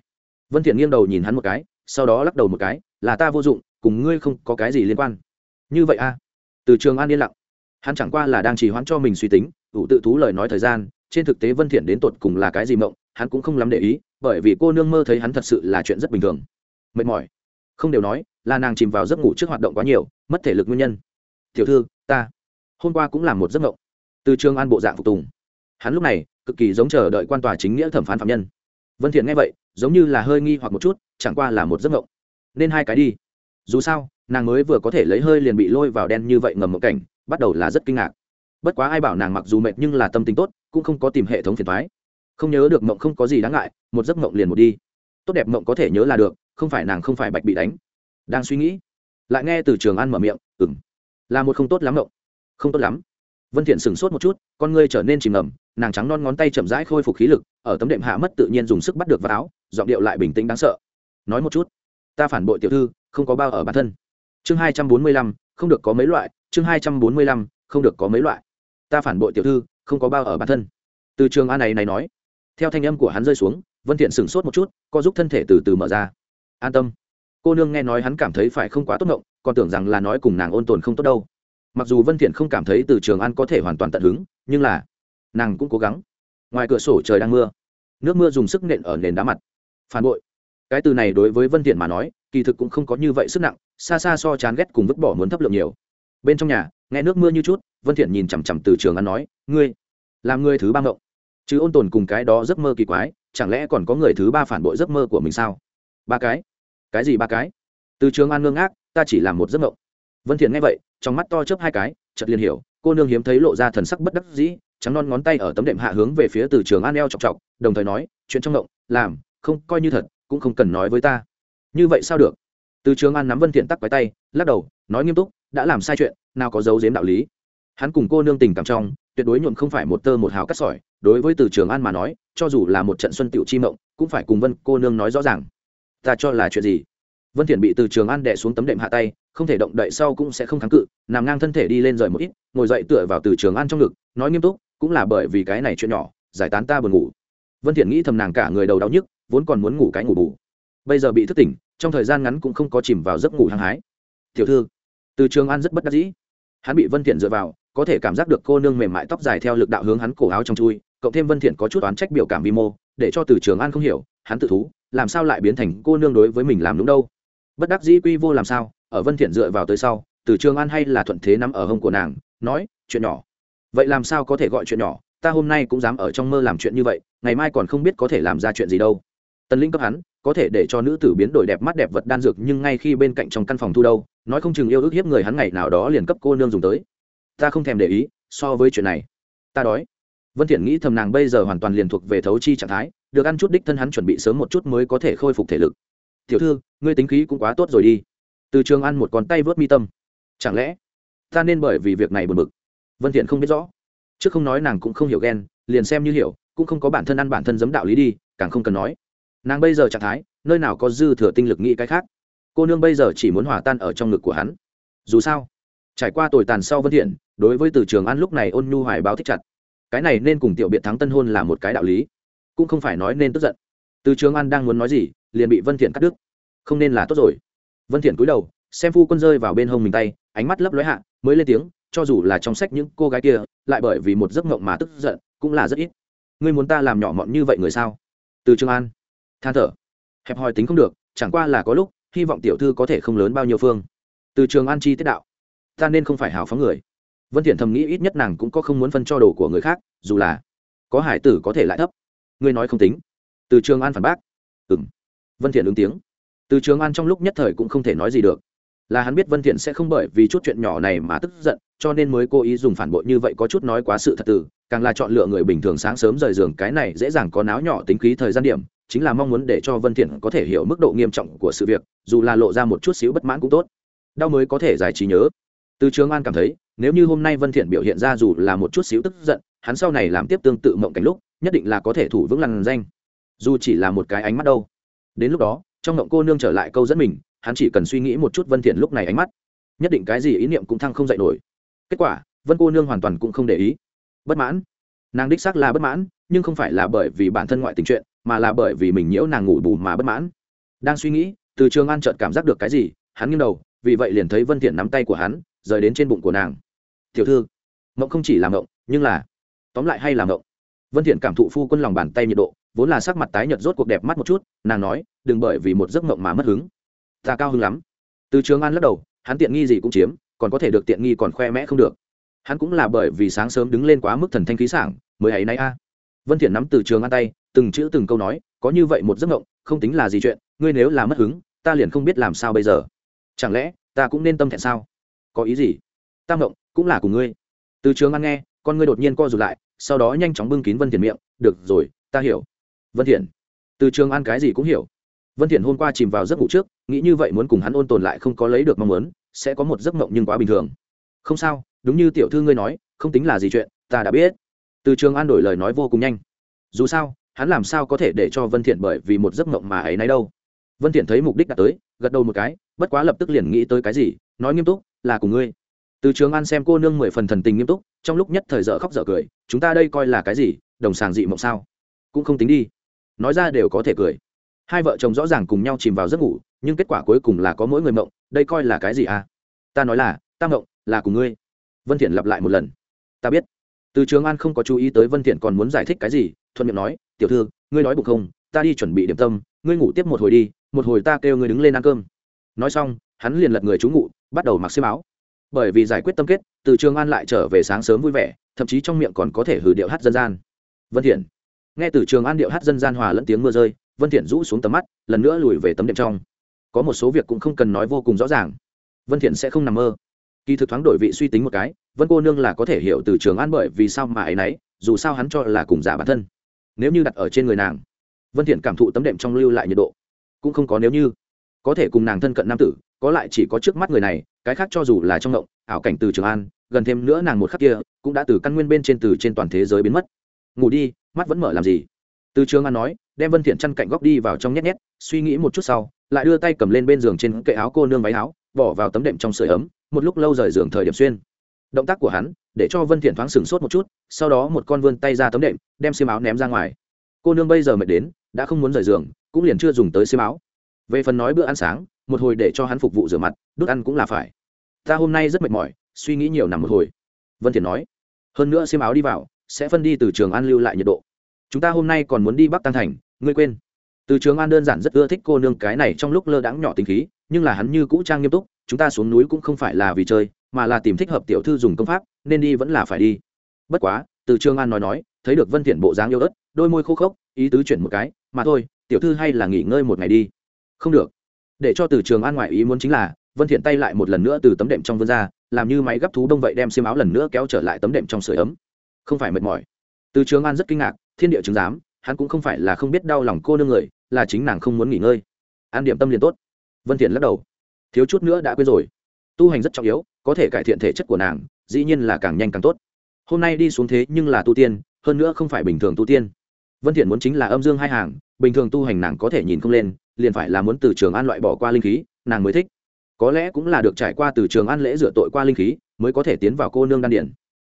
Vân thiện nghiêng đầu nhìn hắn một cái, sau đó lắc đầu một cái, là ta vô dụng cùng ngươi không có cái gì liên quan. Như vậy a từ trường an yên lặng. Hắn chẳng qua là đang chỉ hoãn cho mình suy tính, ủ tự thú lời nói thời gian, trên thực tế vân thiện đến tột cùng là cái gì mộng, hắn cũng không lắm để ý, bởi vì cô nương mơ thấy hắn thật sự là chuyện rất bình thường. Mệt mỏi. Không đều nói, là nàng chìm vào giấc ngủ trước hoạt động quá nhiều, mất thể lực nguyên nhân. Tiểu thư, ta hôm qua cũng làm một giấc mộng. Từ trường an bộ dạng phục tùng. Hắn lúc này, cực kỳ giống chờ đợi quan tòa chính nghĩa thẩm phán phạm nhân. Vân thiện nghe vậy, giống như là hơi nghi hoặc một chút, chẳng qua là một giấc mộng. Nên hai cái đi dù sao, nàng mới vừa có thể lấy hơi liền bị lôi vào đen như vậy ngầm một cảnh, bắt đầu là rất kinh ngạc. Bất quá ai bảo nàng mặc dù mệt nhưng là tâm tình tốt, cũng không có tìm hệ thống phiền thoái không nhớ được mộng không có gì đáng ngại, một giấc mộng liền một đi. Tốt đẹp mộng có thể nhớ là được, không phải nàng không phải bạch bị đánh. Đang suy nghĩ, lại nghe từ trường an mở miệng ừng là một không tốt lắm mộng. Không tốt lắm. Vân thiện sửng sốt một chút, con ngươi trở nên chìm ngầm, nàng trắng non ngón tay chậm rãi khôi phục khí lực, ở tấm đệm hạ mất tự nhiên dùng sức bắt được vào áo, giọng điệu lại bình tĩnh đáng sợ. Nói một chút, ta phản bội tiểu thư không có bao ở bản thân. Chương hai trăm bốn mươi lăm, không được có mấy loại. Chương hai trăm bốn mươi lăm, không được có mấy loại. Ta phản bội tiểu thư, không có bao ở bản thân. Từ trường an này này nói, theo thanh âm của hắn rơi xuống, vân thiện sửng sốt một chút, co giúp thân thể từ từ mở ra. An tâm. Cô nương nghe nói hắn cảm thấy phải không quá tốt ngộng, còn tưởng rằng là nói cùng nàng ôn tồn không tốt đâu. Mặc dù vân thiện không cảm thấy từ trường an có thể hoàn toàn tận hứng, nhưng là nàng cũng cố gắng. Ngoài cửa sổ trời đang mưa, nước mưa dùng sức nện ở nền đá mặt. Phản bội cái từ này đối với vân thiện mà nói, kỳ thực cũng không có như vậy sức nặng, xa xa so chán ghét cùng vứt bỏ muốn thấp lượng nhiều. Bên trong nhà, nghe nước mưa như chút, vân thiện nhìn chằm chằm từ trường an nói, ngươi, làm ngươi thứ ba ngộng. Chứ ôn tồn cùng cái đó giấc mơ kỳ quái, chẳng lẽ còn có người thứ ba phản bội giấc mơ của mình sao? Ba cái. Cái gì ba cái? Từ trường an ngơ ngác, ta chỉ làm một giấc mộng vân thiện nghe vậy, trong mắt to chớp hai cái, chợt liền hiểu, cô nương hiếm thấy lộ ra thần sắc bất đắc dĩ, trắng non ngón tay ở tấm đệm hạ hướng về phía từ trường an eo chọc chọc, đồng thời nói, chuyện trong mộng làm, không, coi như thật cũng không cần nói với ta. Như vậy sao được? Từ trường an nắm vân thiện tắc quái tay, lắc đầu, nói nghiêm túc, đã làm sai chuyện, nào có dấu giếm đạo lý. Hắn cùng cô nương tình cảm trong, tuyệt đối nhuộm không phải một tơ một hào cắt sỏi. Đối với từ trường an mà nói, cho dù là một trận xuân tiểu chi mộng, cũng phải cùng vân cô nương nói rõ ràng. Ta cho là chuyện gì? Vân thiện bị từ trường an đè xuống tấm đệm hạ tay, không thể động đậy sau cũng sẽ không kháng cự, nằm ngang thân thể đi lên rời một ít, ngồi dậy tựa vào từ trường an trong ngực, nói nghiêm túc, cũng là bởi vì cái này chuyện nhỏ, giải tán ta buồn ngủ. Vân thiện nghĩ thầm nàng cả người đầu đau nhức vốn còn muốn ngủ cái ngủ bù. Bây giờ bị thức tỉnh, trong thời gian ngắn cũng không có chìm vào giấc ngủ hăng hái. Tiểu thư, từ trường an rất bất đắc dĩ. Hắn bị vân thiện dựa vào, có thể cảm giác được cô nương mềm mại tóc dài theo lực đạo hướng hắn cổ áo trong chui, cộng thêm vân thiện có chút oán trách biểu cảm vi mô, để cho từ trường an không hiểu, hắn tự thú, làm sao lại biến thành cô nương đối với mình làm đúng đâu? Bất đắc dĩ quy vô làm sao, ở vân thiện dựa vào tới sau, từ trường an hay là thuận thế nắm ở hông của nàng, nói, chuyện nhỏ. Vậy làm sao có thể gọi chuyện nhỏ? Ta hôm nay cũng dám ở trong mơ làm chuyện như vậy, ngày mai còn không biết có thể làm ra chuyện gì đâu tần linh cấp hắn, có thể để cho nữ tử biến đổi đẹp mắt đẹp vật đan dược nhưng ngay khi bên cạnh trong căn phòng thu đâu, nói không chừng yêu ước hiếp người hắn ngày nào đó liền cấp cô nương dùng tới. Ta không thèm để ý, so với chuyện này. Ta đói. Vân thiện nghĩ thầm nàng bây giờ hoàn toàn liền thuộc về thấu chi trạng thái, được ăn chút đích thân hắn chuẩn bị sớm một chút mới có thể khôi phục thể lực. Tiểu thư, ngươi tính khí cũng quá tốt rồi đi. Từ trường ăn một con tay vớt mi tâm. Chẳng lẽ ta nên bởi vì việc này buồn bực? Vân thiện không biết rõ. Trước không nói nàng cũng không hiểu ghen, liền xem như hiểu, cũng không có bản thân ăn bản thân giấm đạo lý đi, càng không cần nói nàng bây giờ trạng thái, nơi nào có dư thừa tinh lực nghĩ cái khác. Cô nương bây giờ chỉ muốn hòa tan ở trong ngực của hắn. Dù sao, trải qua tồi tàn sau vân thiện, đối với từ trường an lúc này ôn nhu hoài báo thích chặt. Cái này nên cùng tiểu biệt thắng tân hôn là một cái đạo lý. Cũng không phải nói nên tức giận. Từ trường an đang muốn nói gì, liền bị vân thiện cắt đứt. Không nên là tốt rồi. Vân thiện cúi đầu, xem phu quân rơi vào bên hông mình tay, ánh mắt lấp lóe hạ, mới lên tiếng, cho dù là trong sách những cô gái kia, lại bởi vì một giấc mộng mà tức giận, cũng là rất ít. Ngươi muốn ta làm nhỏ mọn như vậy người sao? Từ trường an than thở. Hẹp hòi tính không được, chẳng qua là có lúc, hy vọng tiểu thư có thể không lớn bao nhiêu phương. Từ trường an chi tiết đạo, ta nên không phải hào phóng người. Vân thiện thầm nghĩ ít nhất nàng cũng có không muốn phân cho đồ của người khác, dù là có hải tử có thể lại thấp. Ngươi nói không tính. Từ trường an phản bác, ừm. Vân thiện ứng tiếng, từ trường an trong lúc nhất thời cũng không thể nói gì được. Là hắn biết vân thiện sẽ không bởi vì chút chuyện nhỏ này mà tức giận, cho nên mới cố ý dùng phản bội như vậy có chút nói quá sự thật từ càng là chọn lựa người bình thường sáng sớm rời giường, cái này dễ dàng có náo nhỏ tính khí thời gian điểm chính là mong muốn để cho vân thiện có thể hiểu mức độ nghiêm trọng của sự việc, dù là lộ ra một chút xíu bất mãn cũng tốt. Đau mới có thể giải trí nhớ. Từ trường an cảm thấy, nếu như hôm nay vân thiện biểu hiện ra dù là một chút xíu tức giận, hắn sau này làm tiếp tương tự mộng cảnh lúc, nhất định là có thể thủ vững lằn danh. Dù chỉ là một cái ánh mắt đâu. Đến lúc đó, trong mộng cô nương trở lại câu dẫn mình, hắn chỉ cần suy nghĩ một chút vân thiện lúc này ánh mắt. Nhất định cái gì ý niệm cũng thăng không dậy nổi. Kết quả, vân cô nương hoàn toàn cũng không để ý. Bất mãn. Nàng đích xác là bất mãn, nhưng không phải là bởi vì bản thân ngoại tình chuyện mà là bởi vì mình nhiễu nàng ngủ bù mà bất mãn. Đang suy nghĩ, từ trường an chợt cảm giác được cái gì, hắn nghiêng đầu, vì vậy liền thấy vân thiện nắm tay của hắn, rời đến trên bụng của nàng. Tiểu thư, mộng không chỉ là mộng, nhưng là, tóm lại hay là mộng. Vân thiện cảm thụ phu quân lòng bàn tay nhiệt độ, vốn là sắc mặt tái nhợt rốt cuộc đẹp mắt một chút, nàng nói, đừng bởi vì một giấc mộng mà mất hứng. Ta cao hứng lắm. Từ trường an lắc đầu, hắn tiện nghi gì cũng chiếm, còn có thể được tiện nghi còn khoe mẽ không được. Hắn cũng là bởi vì sáng sớm đứng lên quá mức thần thanh khí sảng, mới ấy nay a. Vân thiện nắm từ trường an tay từng chữ từng câu nói, có như vậy một giấc ngộng không tính là gì chuyện, ngươi nếu là mất hứng, ta liền không biết làm sao bây giờ. Chẳng lẽ, ta cũng nên tâm thẹn sao? Có ý gì? Ta ngộng cũng là cùng ngươi. Từ trường an nghe, con ngươi đột nhiên co rụt lại, sau đó nhanh chóng bưng kín vân thiện miệng, được rồi, ta hiểu. Vân thiện từ trường an cái gì cũng hiểu. Vân thiện hôm qua chìm vào giấc ngủ trước, nghĩ như vậy muốn cùng hắn ôn tồn lại không có lấy được mong muốn, sẽ có một giấc mộng nhưng quá bình thường. Không sao, đúng như tiểu thư ngươi nói, không tính là gì chuyện, ta đã biết. Từ trường an đổi lời nói vô cùng nhanh. Dù sao hắn làm sao có thể để cho vân thiện bởi vì một giấc mộng mà ấy nấy đâu? Vân thiện thấy mục đích đã tới, gật đầu một cái, bất quá lập tức liền nghĩ tới cái gì, nói nghiêm túc, là cùng ngươi. Từ trường an xem cô nương mười phần thần tình nghiêm túc, trong lúc nhất thời dở khóc dở cười, chúng ta đây coi là cái gì, đồng sàng dị mộng sao? Cũng không tính đi. Nói ra đều có thể cười. Hai vợ chồng rõ ràng cùng nhau chìm vào giấc ngủ, nhưng kết quả cuối cùng là có mỗi người mộng, đây coi là cái gì à? Ta nói là, ta mộng, là cùng ngươi. Vân thiện lặp lại một lần. Ta biết. Từ trường an không có chú ý tới vân thiện còn muốn giải thích cái gì, thuận miệng nói tiểu thư, ngươi nói bụng không? Ta đi chuẩn bị điểm tâm, ngươi ngủ tiếp một hồi đi, một hồi ta kêu ngươi đứng lên ăn cơm. Nói xong, hắn liền lật người trú ngủ bắt đầu mặc xiêm áo. Bởi vì giải quyết tâm kết, từ trường an lại trở về sáng sớm vui vẻ, thậm chí trong miệng còn có thể hử điệu hát dân gian. Vân thiện. Nghe từ trường an điệu hát dân gian hòa lẫn tiếng mưa rơi, vân thiện rũ xuống tầm mắt, lần nữa lùi về tấm đệm trong. Có một số việc cũng không cần nói vô cùng rõ ràng. Vân thiện sẽ không nằm mơ. Kỳ thực thoáng đổi vị suy tính một cái, vân cô nương là có thể hiểu từ trường an bởi vì sao mà ấy nấy, dù sao hắn cho là cùng giả bản thân nếu như đặt ở trên người nàng, vân thiện cảm thụ tấm đệm trong lưu lại nhiệt độ, cũng không có nếu như. Có thể cùng nàng thân cận nam tử, có lại chỉ có trước mắt người này, cái khác cho dù là trong ngộng, ảo cảnh từ trường an, gần thêm nữa nàng một khắc kia, cũng đã từ căn nguyên bên trên từ trên toàn thế giới biến mất. Ngủ đi, mắt vẫn mở làm gì? Từ trường an nói, đem vân thiện chăn cạnh góc đi vào trong nhét nhét, suy nghĩ một chút sau, lại đưa tay cầm lên bên giường trên kệ áo cô nương váy áo, bỏ vào tấm đệm trong sưởi ấm, một lúc lâu rời giường thời điểm xuyên. Động tác của hắn để cho vân thiện thoáng sừng sốt một chút, sau đó một con vươn tay ra tấm đệm, đem xiêm áo ném ra ngoài. Cô nương bây giờ mệt đến, đã không muốn rời giường, cũng liền chưa dùng tới xiêm áo. Về phần nói bữa ăn sáng, một hồi để cho hắn phục vụ rửa mặt, đút ăn cũng là phải. Ta hôm nay rất mệt mỏi, suy nghĩ nhiều nằm một hồi. Vân thiện nói. Hơn nữa xiêm áo đi vào, sẽ phân đi từ trường an lưu lại nhiệt độ. Chúng ta hôm nay còn muốn đi bắc tăng thành, ngươi quên. Từ trường an đơn giản rất ưa thích cô nương cái này trong lúc lơ đãng nhỏ tính khí, nhưng là hắn như cũ trang nghiêm túc, chúng ta xuống núi cũng không phải là vì chơi, mà là tìm thích hợp tiểu thư dùng công pháp nên đi vẫn là phải đi. Bất quá, từ trường an nói nói, thấy được vân thiện bộ dáng yêu ớt, đôi môi khô khốc, ý tứ chuyển một cái, mà thôi, tiểu thư hay là nghỉ ngơi một ngày đi. Không được. Để cho từ trường an ngoại ý muốn chính là, vân thiện tay lại một lần nữa từ tấm đệm trong vươn ra, làm như máy gấp thú đông vậy đem xiêm áo lần nữa kéo trở lại tấm đệm trong sưởi ấm. Không phải mệt mỏi. Từ trường an rất kinh ngạc, thiên địa chứng giám, hắn cũng không phải là không biết đau lòng cô nương người, là chính nàng không muốn nghỉ ngơi. An điểm tâm liền tốt. Vân thiện lắc đầu. Thiếu chút nữa đã quên rồi. Tu hành rất trọng yếu, có thể cải thiện thể chất của nàng dĩ nhiên là càng nhanh càng tốt. Hôm nay đi xuống thế nhưng là tu tiên, hơn nữa không phải bình thường tu tiên. Vân thiện muốn chính là âm dương hai hàng, bình thường tu hành nàng có thể nhìn không lên, liền phải là muốn từ trường an loại bỏ qua linh khí, nàng mới thích. Có lẽ cũng là được trải qua từ trường an lễ rửa tội qua linh khí, mới có thể tiến vào cô nương đan điển.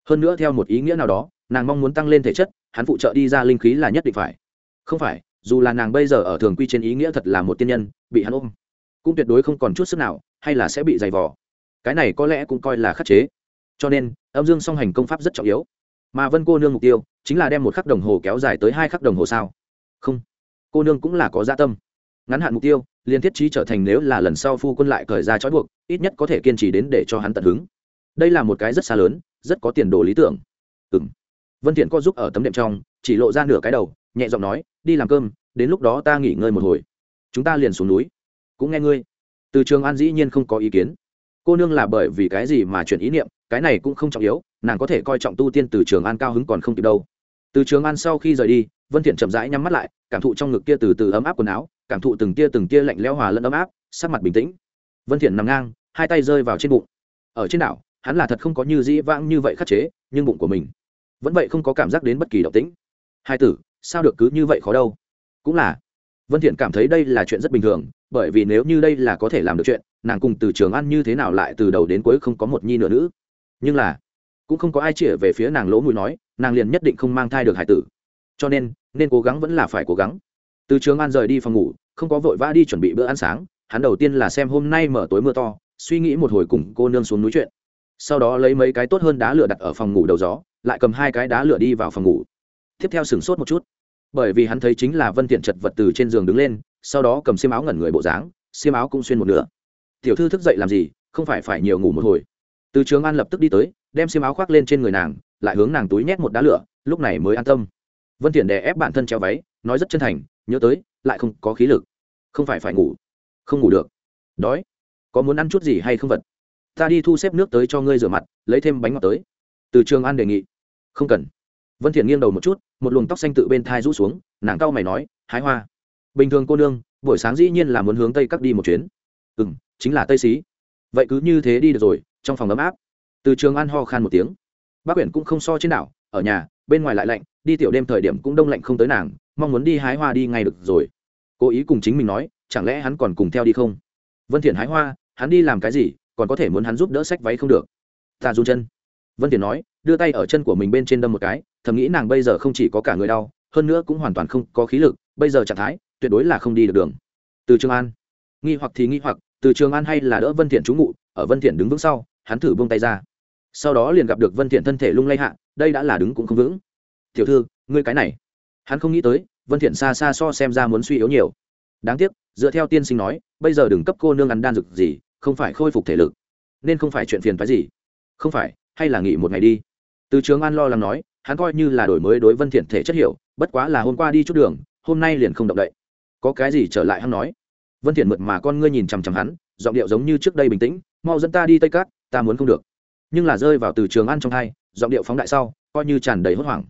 Hơn nữa theo một ý nghĩa nào đó, nàng mong muốn tăng lên thể chất, hắn phụ trợ đi ra linh khí là nhất định phải. Không phải, dù là nàng bây giờ ở thường quy trên ý nghĩa thật là một tiên nhân, bị hắn ôm, cũng tuyệt đối không còn chút sức nào, hay là sẽ bị dày vò. Cái này có lẽ cũng coi là khắc chế cho nên, âm dương song hành công pháp rất trọng yếu. Mà vân cô nương mục tiêu chính là đem một khắc đồng hồ kéo dài tới hai khắc đồng hồ sao? Không, cô nương cũng là có gia dạ tâm. Ngắn hạn mục tiêu liên thiết trí trở thành nếu là lần sau phu quân lại cởi ra trói buộc, ít nhất có thể kiên trì đến để cho hắn tận hứng. Đây là một cái rất xa lớn, rất có tiền đồ lý tưởng. Ừ m vân thiện có giúp ở tấm đệm trong, chỉ lộ ra nửa cái đầu, nhẹ giọng nói, đi làm cơm, đến lúc đó ta nghỉ ngơi một hồi. Chúng ta liền xuống núi. Cũng nghe ngươi. Từ trường an dĩ nhiên không có ý kiến. Cô nương là bởi vì cái gì mà chuyển ý niệm? Cái này cũng không trọng yếu, nàng có thể coi trọng tu tiên từ trường an cao hứng còn không kịp đâu. Từ trường an sau khi rời đi, vân thiện chậm rãi nhắm mắt lại, cảm thụ trong ngực kia từ từ ấm áp quần áo, cảm thụ từng tia từng tia lạnh lẽo hòa lẫn ấm áp, sắc mặt bình tĩnh. Vân thiện nằm ngang, hai tay rơi vào trên bụng. Ở trên đảo, hắn là thật không có như dĩ vãng như vậy khắc chế, nhưng bụng của mình vẫn vậy không có cảm giác đến bất kỳ động tĩnh. Hai tử, sao được cứ như vậy khó đâu? Cũng là, vân thiện cảm thấy đây là chuyện rất bình thường, bởi vì nếu như đây là có thể làm được chuyện, nàng cùng từ trường ăn như thế nào lại từ đầu đến cuối không có một nhi nửa nữ? Nhưng là cũng không có ai chĩa về phía nàng lỗ mũi nói, nàng liền nhất định không mang thai được hải tử. Cho nên nên cố gắng vẫn là phải cố gắng. Từ trường an rời đi phòng ngủ, không có vội vã đi chuẩn bị bữa ăn sáng, hắn đầu tiên là xem hôm nay mở tối mưa to, suy nghĩ một hồi cùng cô nương xuống núi chuyện. Sau đó lấy mấy cái tốt hơn đá lửa đặt ở phòng ngủ đầu gió, lại cầm hai cái đá lửa đi vào phòng ngủ. Tiếp theo sửng sốt một chút, bởi vì hắn thấy chính là vân thiện chật vật từ trên giường đứng lên, sau đó cầm xiêm áo ngẩn người bộ dáng, xiêm áo cũng xuyên một nửa. Tiểu thư thức dậy làm gì? Không phải phải nhiều ngủ một hồi từ trường an lập tức đi tới, đem xiêm áo khoác lên trên người nàng, lại hướng nàng túi nhét một đá lửa, lúc này mới an tâm. Vân thiện đè ép bản thân treo váy, nói rất chân thành, nhớ tới, lại không có khí lực. Không phải phải ngủ, không ngủ được. Đói, có muốn ăn chút gì hay không vật? Ta đi thu xếp nước tới cho ngươi rửa mặt, lấy thêm bánh ngọt tới. Từ trường an đề nghị. Không cần. Vân thiện nghiêng đầu một chút, một luồng tóc xanh tự bên thai rũ xuống, nàng cau mày nói, hái hoa. Bình thường cô nương, buổi sáng dĩ nhiên là muốn hướng tây cắt đi một chuyến. Ừ chính là tây xí. Vậy cứ như thế đi được rồi trong phòng ấm áp. Từ trường an ho khan một tiếng. Bác quyển cũng không so trên đảo, ở nhà, bên ngoài lại lạnh, đi tiểu đêm thời điểm cũng đông lạnh không tới nàng, mong muốn đi hái hoa đi ngay được rồi. Cố ý cùng chính mình nói, chẳng lẽ hắn còn cùng theo đi không? Vân thiện hái hoa, hắn đi làm cái gì, còn có thể muốn hắn giúp đỡ sách váy không được? Ta run chân. Vân thiện nói, đưa tay ở chân của mình bên trên đâm một cái, thầm nghĩ nàng bây giờ không chỉ có cả người đau, hơn nữa cũng hoàn toàn không có khí lực, bây giờ trạng thái, tuyệt đối là không đi được đường. Từ trường an. Nghi hoặc thì nghi hoặc, từ trường an hay là đỡ vân thiện trú ngụ, ở vân thiện đứng vững sau hắn thử buông tay ra. Sau đó liền gặp được vân thiện thân thể lung lay hạ, đây đã là đứng cũng không vững. Tiểu thư, ngươi cái này. Hắn không nghĩ tới, vân thiện xa xa so xem ra muốn suy yếu nhiều. Đáng tiếc, dựa theo tiên sinh nói, bây giờ đừng cấp cô nương ăn đan dược gì, không phải khôi phục thể lực, nên không phải chuyện phiền phái gì. Không phải, hay là nghỉ một ngày đi. Từ trường an lo lắng nói, hắn coi như là đổi mới đối vân thiện thể chất hiểu, bất quá là hôm qua đi chút đường, hôm nay liền không động đậy. Có cái gì trở lại hắn nói. Vân thiện mượt mà con ngươi nhìn chằm chằm hắn, giọng điệu giống như trước đây bình tĩnh, mau dẫn ta đi tây cát ta muốn không được. Nhưng là rơi vào từ trường an trong hai, giọng điệu phóng đại sau, coi như tràn đầy hốt hoảng.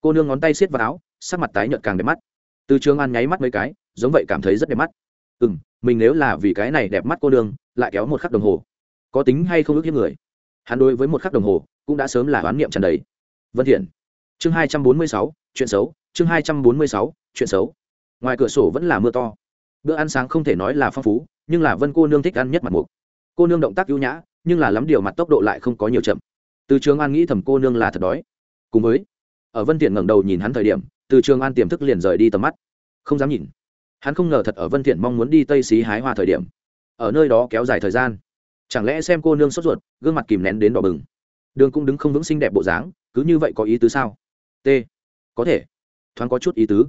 Cô nương ngón tay siết vào áo, sắc mặt tái nhợt càng đẹp mắt. Từ trường an nháy mắt mấy cái, giống vậy cảm thấy rất đẹp mắt. Ừ mình nếu là vì cái này đẹp mắt cô nương, lại kéo một khắc đồng hồ. Có tính hay không ước hiếp người? Hắn đối với một khắc đồng hồ, cũng đã sớm là oán niệm tràn đầy. Vân thiện. Chương hai trăm bốn mươi sáu, chuyện xấu, chương hai trăm bốn mươi sáu, chuyện xấu. Ngoài cửa sổ vẫn là mưa to. Bữa ăn sáng không thể nói là phong phú, nhưng là vân cô nương thích ăn nhất mặt mục. Cô nương động tác ưu nhã nhưng là lắm điều mặt tốc độ lại không có nhiều chậm. Từ trường an nghĩ thầm cô nương là thật đói. Cùng với, ở vân thiện ngẩng đầu nhìn hắn thời điểm, từ trường an tiềm thức liền rời đi tầm mắt. Không dám nhìn. Hắn không ngờ thật ở vân thiện mong muốn đi tây xí hái hoa thời điểm, ở nơi đó kéo dài thời gian. Chẳng lẽ xem cô nương sốt ruột, gương mặt kìm nén đến đỏ bừng. Đường cũng đứng không vững xinh đẹp bộ dáng, cứ như vậy có ý tứ sao? T. Có thể. Thoáng có chút ý tứ.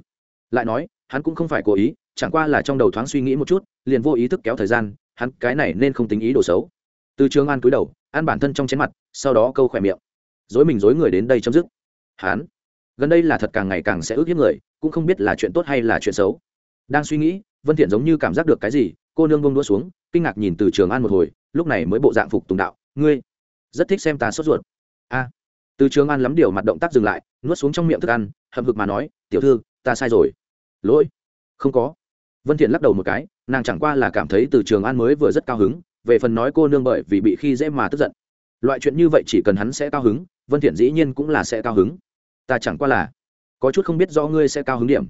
Lại nói, hắn cũng không phải cố ý, chẳng qua là trong đầu thoáng suy nghĩ một chút, liền vô ý thức kéo thời gian, hắn cái này nên không tính ý đồ xấu từ trường an cúi đầu, ăn bản thân trong chén mặt, sau đó câu khỏe miệng. Dối mình dối người đến đây chấm dứt. Hắn gần đây là thật càng ngày càng sẽ ước hiếp người, cũng không biết là chuyện tốt hay là chuyện xấu. Đang suy nghĩ, vân thiện giống như cảm giác được cái gì, cô nương bông đua xuống, kinh ngạc nhìn từ trường an một hồi, lúc này mới bộ dạng phục tùng đạo, ngươi rất thích xem ta sốt ruột. A. Từ trường an lắm điều mặt động tác dừng lại, nuốt xuống trong miệng thức ăn, hậm hực mà nói, tiểu thư, ta sai rồi. Lỗi. Không có. Vân thiện lắc đầu một cái, nàng chẳng qua là cảm thấy từ trường an mới vừa rất cao hứng về phần nói cô nương bởi vì bị khi dễ mà tức giận. Loại chuyện như vậy chỉ cần hắn sẽ cao hứng, vân thiện dĩ nhiên cũng là sẽ cao hứng. Ta chẳng qua là có chút không biết do ngươi sẽ cao hứng điểm.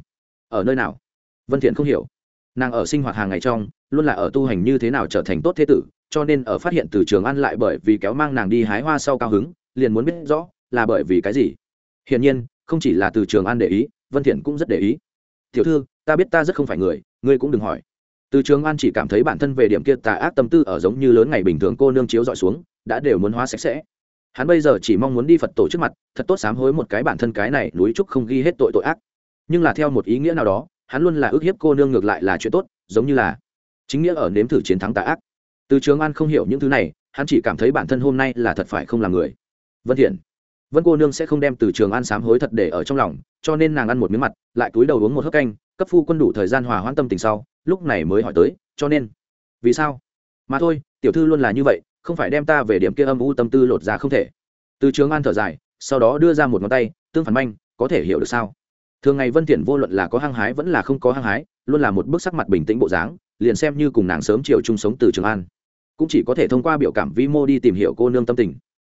Ở nơi nào? Vân thiện không hiểu. Nàng ở sinh hoạt hàng ngày trong, luôn là ở tu hành như thế nào trở thành tốt thế tử, cho nên ở phát hiện từ trường an lại bởi vì kéo mang nàng đi hái hoa sau cao hứng, liền muốn biết rõ là bởi vì cái gì. Hiển nhiên, không chỉ là từ trường an để ý, vân thiện cũng rất để ý. Tiểu thư, ta biết ta rất không phải người, ngươi cũng đừng hỏi từ trường an chỉ cảm thấy bản thân về điểm kia tà ác tâm tư ở giống như lớn ngày bình thường cô nương chiếu dọi xuống, đã đều muốn hóa sạch sẽ. Hắn bây giờ chỉ mong muốn đi phật tổ trước mặt, thật tốt sám hối một cái bản thân cái này núi trúc không ghi hết tội tội ác. Nhưng là theo một ý nghĩa nào đó, hắn luôn là ước hiếp cô nương ngược lại là chuyện tốt, giống như là chính nghĩa ở nếm thử chiến thắng tà ác. Từ trường an không hiểu những thứ này, hắn chỉ cảm thấy bản thân hôm nay là thật phải không làm người. Vân thiện. Vân cô nương sẽ không đem từ trường an sám hối thật để ở trong lòng, cho nên nàng ăn một miếng mặt, lại cúi đầu uống một hớp canh, cấp phu quân đủ thời gian hòa hoãn tâm tình sau lúc này mới hỏi tới, cho nên, vì sao? Mà thôi, tiểu thư luôn là như vậy, không phải đem ta về điểm kia âm u tâm tư lột ra không thể. Từ trường an thở dài, sau đó đưa ra một ngón tay, tương phản manh, có thể hiểu được sao? Thường ngày vân thiện vô luận là có hăng hái vẫn là không có hăng hái, luôn là một bức sắc mặt bình tĩnh bộ dáng, liền xem như cùng nàng sớm chiều chung sống từ trường an. Cũng chỉ có thể thông qua biểu cảm vi mô đi tìm hiểu cô nương tâm tình.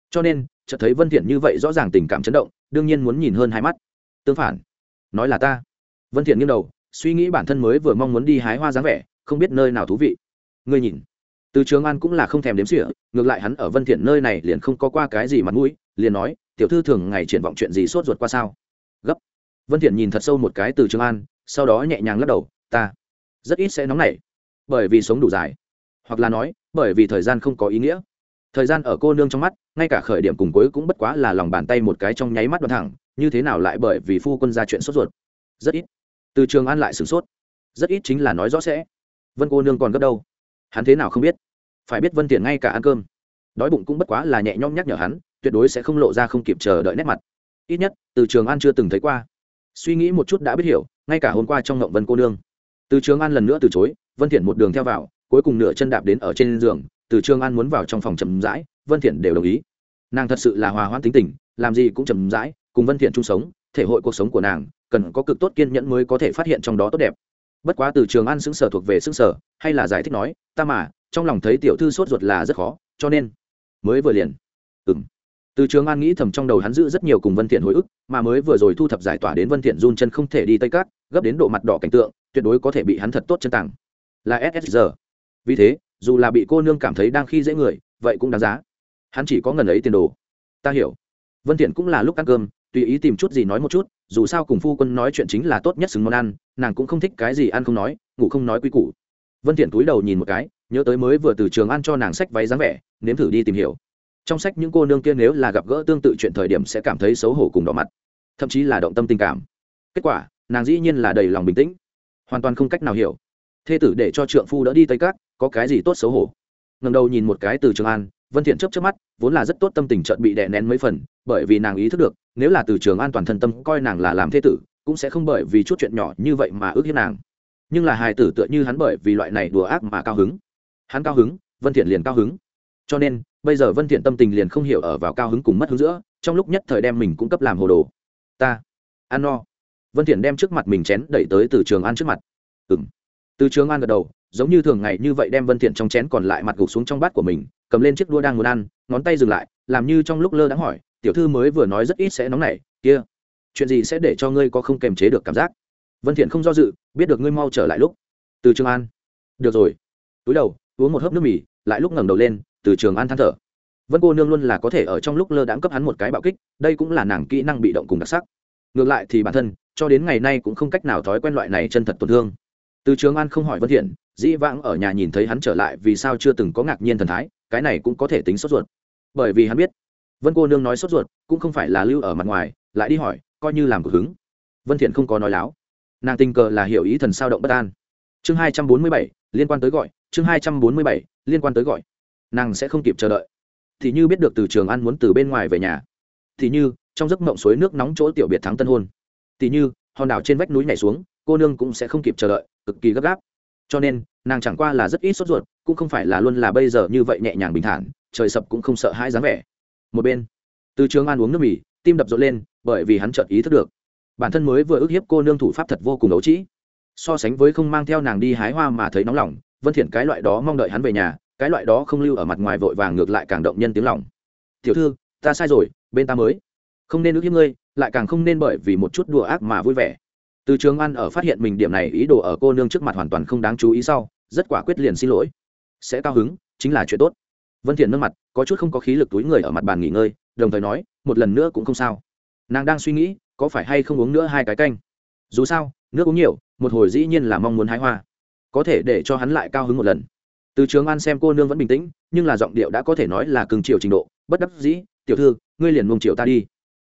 Cho nên, chợt thấy vân thiện như vậy rõ ràng tình cảm chấn động, đương nhiên muốn nhìn hơn hai mắt. Tương phản. Nói là ta. Vân thiện nghiêng đầu suy nghĩ bản thân mới vừa mong muốn đi hái hoa dáng vẻ, không biết nơi nào thú vị. Ngươi nhìn, từ trường an cũng là không thèm đếm xỉa, ngược lại hắn ở vân thiện nơi này liền không có qua cái gì mặt mũi, liền nói, tiểu thư thường ngày triển vọng chuyện gì sốt ruột qua sao? Gấp. Vân thiện nhìn thật sâu một cái từ trường an, sau đó nhẹ nhàng lắc đầu, ta rất ít sẽ nóng nảy, bởi vì sống đủ dài. Hoặc là nói, bởi vì thời gian không có ý nghĩa. Thời gian ở cô nương trong mắt, ngay cả khởi điểm cùng cuối cũng bất quá là lòng bàn tay một cái trong nháy mắt đoạn thẳng, như thế nào lại bởi vì phu quân ra chuyện sốt ruột? Rất ít từ trường an lại sửng sốt. Rất ít chính là nói rõ sẽ. Vân cô nương còn gấp đâu? Hắn thế nào không biết? Phải biết vân tiện ngay cả ăn cơm. Đói bụng cũng bất quá là nhẹ nhõm nhắc nhở hắn, tuyệt đối sẽ không lộ ra không kịp chờ đợi nét mặt. Ít nhất, từ trường an chưa từng thấy qua. Suy nghĩ một chút đã biết hiểu, ngay cả hôm qua trong ngộng vân cô nương. Từ trường an lần nữa từ chối, vân thiện một đường theo vào, cuối cùng nửa chân đạp đến ở trên giường, từ trường an muốn vào trong phòng chậm rãi, vân thiện đều đồng ý. Nàng thật sự là hòa hoãn tính tình, làm gì cũng chậm rãi, cùng vân thiện chung sống thể hội cuộc sống của nàng, cần có cực tốt kiên nhẫn mới có thể phát hiện trong đó tốt đẹp. Bất quá từ trường an xứng sở thuộc về xứng sở, hay là giải thích nói, ta mà, trong lòng thấy tiểu thư sốt ruột là rất khó, cho nên mới vừa liền. Ừm. Từ trường an nghĩ thầm trong đầu hắn giữ rất nhiều cùng vân thiện hồi ức, mà mới vừa rồi thu thập giải tỏa đến vân thiện run chân không thể đi tây cát, gấp đến độ mặt đỏ cảnh tượng, tuyệt đối có thể bị hắn thật tốt chân tặng. Là ssr vì thế, dù là bị cô nương cảm thấy đang khi dễ người, vậy cũng đáng giá. Hắn chỉ có ngần ấy tiền đồ. Ta hiểu. Vân thiện cũng là lúc ăn cơm tùy ý tìm chút gì nói một chút, dù sao cùng phu quân nói chuyện chính là tốt nhất xứng món ăn, nàng cũng không thích cái gì ăn không nói, ngủ không nói quy củ. Vân thiện túi đầu nhìn một cái, nhớ tới mới vừa từ trường ăn cho nàng sách váy dáng vẻ, nếm thử đi tìm hiểu. Trong sách những cô nương kia nếu là gặp gỡ tương tự chuyện thời điểm sẽ cảm thấy xấu hổ cùng đỏ mặt, thậm chí là động tâm tình cảm. Kết quả, nàng dĩ nhiên là đầy lòng bình tĩnh, hoàn toàn không cách nào hiểu. Thê tử để cho trượng phu đỡ đi tây cát có cái gì tốt xấu hổ? Ngầm đầu nhìn một cái từ trường an, vân thiện chớp chớp mắt, vốn là rất tốt tâm tình chợt bị đè nén mấy phần, bởi vì nàng ý thức được nếu là từ trường an toàn thân tâm coi nàng là làm thế tử, cũng sẽ không bởi vì chút chuyện nhỏ như vậy mà ước hiếp nàng. Nhưng là hài tử tựa như hắn bởi vì loại này đùa ác mà cao hứng. Hắn cao hứng, vân thiện liền cao hứng. Cho nên, bây giờ vân thiện tâm tình liền không hiểu ở vào cao hứng cùng mất hứng giữa, trong lúc nhất thời đem mình cũng cấp làm hồ đồ. Ta ăn no. Vân thiện đem trước mặt mình chén đẩy tới từ trường an trước mặt. Ừm. Từ trường an gật đầu, giống như thường ngày như vậy đem vân thiện trong chén còn lại mặt gục xuống trong bát của mình cầm lên chiếc đũa đang muốn ăn, ngón tay dừng lại, làm như trong lúc lơ đãng hỏi, tiểu thư mới vừa nói rất ít sẽ nóng nảy kia, chuyện gì sẽ để cho ngươi có không kềm chế được cảm giác? Vân thiện không do dự, biết được ngươi mau trở lại lúc. Từ trường an. Được rồi. Túi đầu, uống một hớp nước mì, lại lúc ngẩng đầu lên, từ trường an than thở. Vân cô nương luôn là có thể ở trong lúc lơ đãng cấp hắn một cái bạo kích, đây cũng là nàng kỹ năng bị động cùng đặc sắc. Ngược lại thì bản thân, cho đến ngày nay cũng không cách nào thói quen loại này chân thật tổn thương. Từ trường an không hỏi vân thiện, dĩ vãng ở nhà nhìn thấy hắn trở lại vì sao chưa từng có ngạc nhiên thần thái cái này cũng có thể tính sốt ruột. Bởi vì hắn biết vân cô nương nói sốt ruột cũng không phải là lưu ở mặt ngoài lại đi hỏi coi như làm cực hứng. Vân thiện không có nói láo. Nàng tình cờ là hiểu ý thần sao động bất an. Chương 247, liên quan tới gọi chương 247, liên quan tới gọi. Nàng sẽ không kịp chờ đợi. Thì như biết được từ trường an muốn từ bên ngoài về nhà. Thì như trong giấc mộng suối nước nóng chỗ tiểu biệt thắng tân hôn. Thì như hòn đảo trên vách núi nhảy xuống cô nương cũng sẽ không kịp chờ đợi cực kỳ gấp gáp. Cho nên nàng chẳng qua là rất ít sốt ruột cũng không phải là luôn là bây giờ như vậy nhẹ nhàng bình thản, trời sập cũng không sợ hãi dáng vẻ. Một bên, từ trường an uống nước mì, tim đập rộn lên, bởi vì hắn chợt ý thức được, bản thân mới vừa ức hiếp cô nương thủ pháp thật vô cùng đấu trĩ. So sánh với không mang theo nàng đi hái hoa mà thấy nóng lòng, vân thiện cái loại đó mong đợi hắn về nhà, cái loại đó không lưu ở mặt ngoài vội vàng ngược lại càng động nhân tiếng lòng. Tiểu thư, ta sai rồi, bên ta mới. Không nên ức hiếp ngươi, lại càng không nên bởi vì một chút đùa ác mà vui vẻ. Từ trường an ở phát hiện mình điểm này ý đồ ở cô nương trước mặt hoàn toàn không đáng chú ý sau, rất quả quyết liền xin lỗi sẽ cao hứng, chính là chuyện tốt. Vân thiện nâng mặt, có chút không có khí lực túi người ở mặt bàn nghỉ ngơi, đồng thời nói, một lần nữa cũng không sao. Nàng đang suy nghĩ, có phải hay không uống nữa hai cái canh. Dù sao, nước uống nhiều, một hồi dĩ nhiên là mong muốn hái hoa. Có thể để cho hắn lại cao hứng một lần. Từ trường an xem cô nương vẫn bình tĩnh, nhưng là giọng điệu đã có thể nói là cưng chiều trình độ, bất đắc dĩ, tiểu thư, ngươi liền mông chiều ta đi.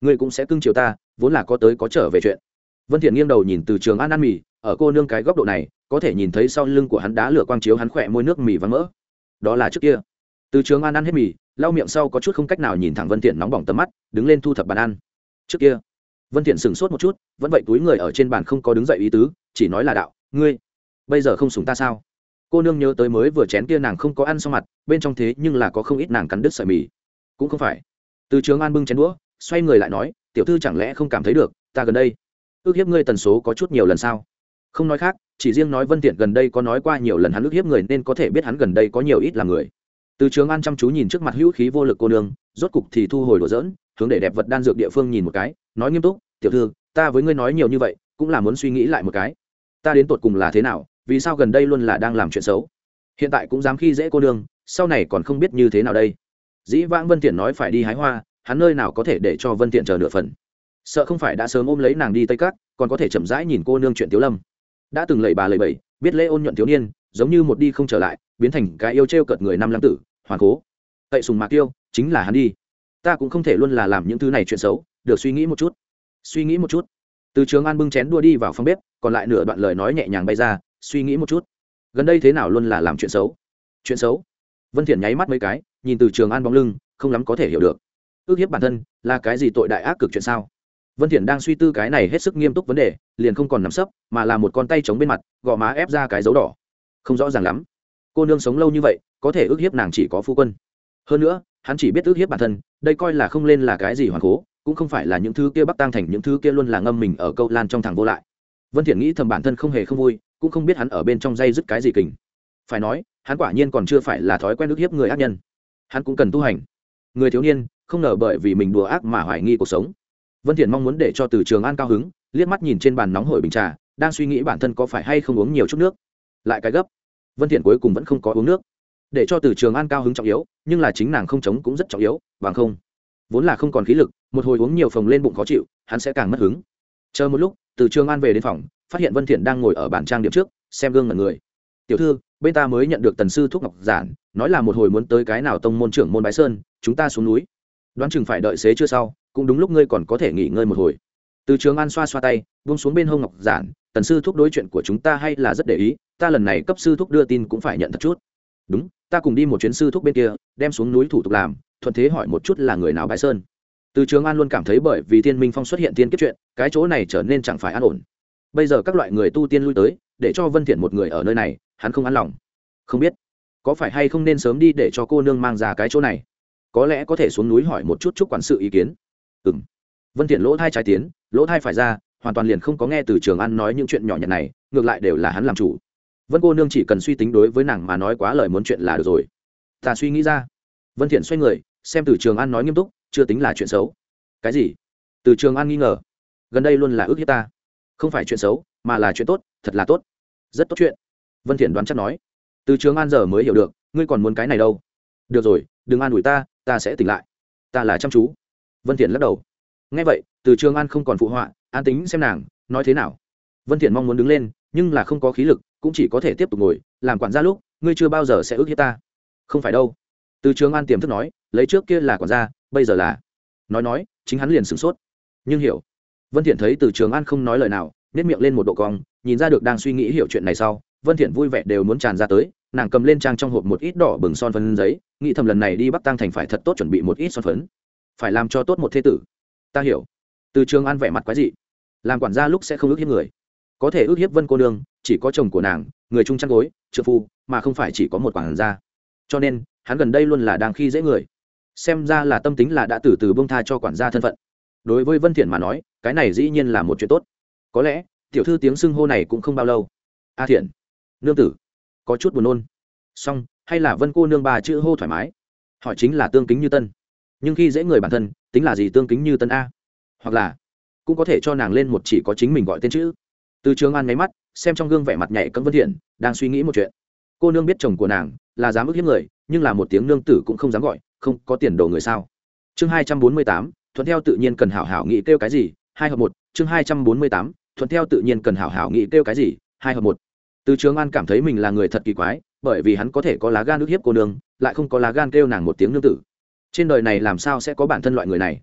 Ngươi cũng sẽ cưng chiều ta, vốn là có tới có trở về chuyện. Vân thiện nghiêng đầu nhìn từ trường an ăn mì, ở cô nương cái góc độ này có thể nhìn thấy sau lưng của hắn đá lửa quang chiếu hắn khỏe môi nước mì và mỡ. Đó là trước kia. Từ trường an ăn hết mì, lau miệng sau có chút không cách nào nhìn thẳng vân thiện nóng bỏng tầm mắt, đứng lên thu thập bàn ăn. Trước kia, vân thiện sừng sốt một chút, vẫn vậy túi người ở trên bàn không có đứng dậy ý tứ, chỉ nói là đạo, ngươi, bây giờ không sủng ta sao? Cô nương nhớ tới mới vừa chén kia nàng không có ăn xong mặt, bên trong thế nhưng là có không ít nàng cắn đứt sợi mì. Cũng không phải. Từ trường an bưng chén đũa, xoay người lại nói, tiểu thư chẳng lẽ không cảm thấy được, ta gần đây ước hiếp ngươi tần số có chút nhiều lần sao? Không nói khác, chỉ riêng nói vân tiện gần đây có nói qua nhiều lần hắn ức hiếp người nên có thể biết hắn gần đây có nhiều ít là người. Từ trường an chăm chú nhìn trước mặt hữu khí vô lực cô nương, rốt cục thì thu hồi đồ dỡn hướng để đẹp vật đan dược địa phương nhìn một cái, nói nghiêm túc, tiểu thư, ta với ngươi nói nhiều như vậy, cũng là muốn suy nghĩ lại một cái. Ta đến tột cùng là thế nào, vì sao gần đây luôn là đang làm chuyện xấu? Hiện tại cũng dám khi dễ cô nương, sau này còn không biết như thế nào đây. Dĩ vãng vân tiện nói phải đi hái hoa, hắn nơi nào có thể để cho vân tiện chờ nửa phần. Sợ không phải đã sớm ôm lấy nàng đi tây cát còn có thể chậm rãi nhìn cô nương chuyện tiếu lâm đã từng lầy bà lầy bẩy biết lễ ôn nhuận thiếu niên, giống như một đi không trở lại, biến thành cái yêu t r e o cợt người năm lăng tử, hoàn cố. Tậy sùng mạc tiêu chính là hắn đi. Ta cũng không thể luôn là làm những thứ này chuyện xấu, được suy nghĩ một chút. Suy nghĩ một chút. Từ trường an bưng chén đua đi vào phòng bếp, còn lại nửa đoạn lời nói nhẹ nhàng bay ra, suy nghĩ một chút. Gần đây thế nào luôn là làm chuyện xấu? Chuyện xấu? Vân thiện nháy mắt mấy cái, nhìn từ trường an bóng lưng, không lắm có thể hiểu được. Ước hiếp bản thân là cái gì tội đại ác cực chuyện sao? Vân thiện đang suy tư cái này hết sức nghiêm túc vấn đề, liền không còn nắm sấp, mà là một con tay chống bên mặt gò má ép ra cái dấu đỏ. Không rõ ràng lắm. Cô nương sống lâu như vậy, có thể ước hiếp nàng chỉ có phu quân. Hơn nữa, hắn chỉ biết ước hiếp bản thân, đây coi là không lên là cái gì hoàn cố, cũng không phải là những thứ kia bắc tăng thành, những thứ kia luôn là ngâm mình ở câu lan trong thẳng vô lại. Vân thiện nghĩ thầm bản thân không hề không vui, cũng không biết hắn ở bên trong dây dứt cái gì kình. Phải nói, hắn quả nhiên còn chưa phải là thói quen ước hiếp người ác nhân. Hắn cũng cần tu hành. Người thiếu niên, không ngờ bởi vì mình đùa ác mà hoài nghi cuộc sống vân thiện mong muốn để cho từ trường an cao hứng, liếc mắt nhìn trên bàn nóng hổi bình trà, đang suy nghĩ bản thân có phải hay không uống nhiều chút nước. Lại cái gấp. Vân thiện cuối cùng vẫn không có uống nước. Để cho từ trường an cao hứng trọng yếu, nhưng là chính nàng không chống cũng rất trọng yếu, bằng không. Vốn là không còn khí lực, một hồi uống nhiều phồng lên bụng khó chịu, hắn sẽ càng mất hứng. Chờ một lúc, từ trường an về đến phòng, phát hiện vân thiện đang ngồi ở bàn trang điểm trước, xem gương ngẩn người. Tiểu thư, bên ta mới nhận được tần sư thuốc ngọc giản, nói là một hồi muốn tới cái nào tông môn trưởng môn bái sơn, chúng ta xuống núi đoán chừng phải đợi xế chưa sau, cũng đúng lúc ngươi còn có thể nghỉ ngơi một hồi. Từ trường an xoa xoa tay, buông xuống bên hông ngọc giản, tần sư thúc đối chuyện của chúng ta hay là rất để ý, ta lần này cấp sư thúc đưa tin cũng phải nhận thật chút. Đúng, ta cùng đi một chuyến sư thúc bên kia, đem xuống núi thủ tục làm, thuận thế hỏi một chút là người nào bãi sơn. Từ trường an luôn cảm thấy bởi vì thiên minh phong xuất hiện tiên kiếp chuyện, cái chỗ này trở nên chẳng phải an ổn. Bây giờ các loại người tu tiên lui tới, để cho vân thiện một người ở nơi này, hắn không an lòng. Không biết, có phải hay không nên sớm đi để cho cô nương mang ra cái chỗ này? Có lẽ có thể xuống núi hỏi một chút chúc quản sự ý kiến. Ừ m vân thiện lỗ thai trái tiến, lỗ thai phải ra, hoàn toàn liền không có nghe từ trường an nói những chuyện nhỏ nhặt này, ngược lại đều là hắn làm chủ. Vân cô nương chỉ cần suy tính đối với nàng mà nói quá lời muốn chuyện là được rồi. Ta suy nghĩ ra. Vân thiện xoay người, xem từ trường an nói nghiêm túc, chưa tính là chuyện xấu. Cái gì? Từ trường an nghi ngờ. Gần đây luôn là ước hiếp ta. Không phải chuyện xấu, mà là chuyện tốt, thật là tốt. Rất tốt chuyện. Vân thiện đoán chắc nói. Từ trường an giờ mới hiểu được, ngươi còn muốn cái này đâu? Được rồi đừng an ủi ta ta sẽ tỉnh lại. Ta là chăm chú. Vân thiện lắc đầu. Nghe vậy, từ trường an không còn phụ họa, an tính xem nàng, nói thế nào? Vân thiện mong muốn đứng lên, nhưng là không có khí lực, cũng chỉ có thể tiếp tục ngồi, làm quản gia lúc, ngươi chưa bao giờ sẽ ước hiếp ta. Không phải đâu. Từ trường an tiềm thức nói, lấy trước kia là quản gia, bây giờ là. Nói nói, chính hắn liền sửng sốt. Nhưng hiểu. Vân thiện thấy từ trường an không nói lời nào nét miệng lên một độ cong, nhìn ra được đang suy nghĩ hiểu chuyện này sau, vân thiện vui vẻ đều muốn tràn ra tới nàng cầm lên trang trong hộp một ít đỏ bừng son phấn giấy, nghĩ thầm lần này đi bắc tăng thành phải thật tốt chuẩn bị một ít son phấn. Phải làm cho tốt một thế tử. Ta hiểu. Từ trường an vẻ mặt quái dị. Làm quản gia lúc sẽ không ước hiếp người. Có thể ước hiếp vân cô nương, chỉ có chồng của nàng, người chung chăn gối trợ phu, mà không phải chỉ có một quản gia. Cho nên, hắn gần đây luôn là đang khi dễ người. Xem ra là tâm tính là đã từ từ bông tha cho quản gia thân phận. Đối với vân thiện mà nói, cái này dĩ nhiên là một chuyện tốt. Có lẽ, tiểu thư tiếng xưng hô này cũng không bao lâu. A thiện, nương tử có chút buồn nôn. Song hay là vân cô nương bà chữ hô thoải mái? Hỏi chính là tương kính như tân. Nhưng khi dễ người bản thân, tính là gì tương kính như tân a? Hoặc là cũng có thể cho nàng lên một chỉ có chính mình gọi tên chữ. Từ trường an ngáy mắt, xem trong gương vẻ mặt nhạy cấm vân thiện, đang suy nghĩ một chuyện. Cô nương biết chồng của nàng là dám ức hiếp người, nhưng là một tiếng nương tử cũng không dám gọi, không có tiền đồ người sao? Chương hai trăm bốn mươi tám, thuận theo tự nhiên cần hảo hảo nghĩ kêu cái gì? Hai hợp một, chương hai trăm bốn mươi tám, thuận theo tự nhiên cần hảo hảo nghĩ kêu cái gì? Hai hợp một từ trường an cảm thấy mình là người thật kỳ quái, bởi vì hắn có thể có lá gan ức hiếp cô nương, lại không có lá gan kêu nàng một tiếng nương tử. Trên đời này làm sao sẽ có bản thân loại người này?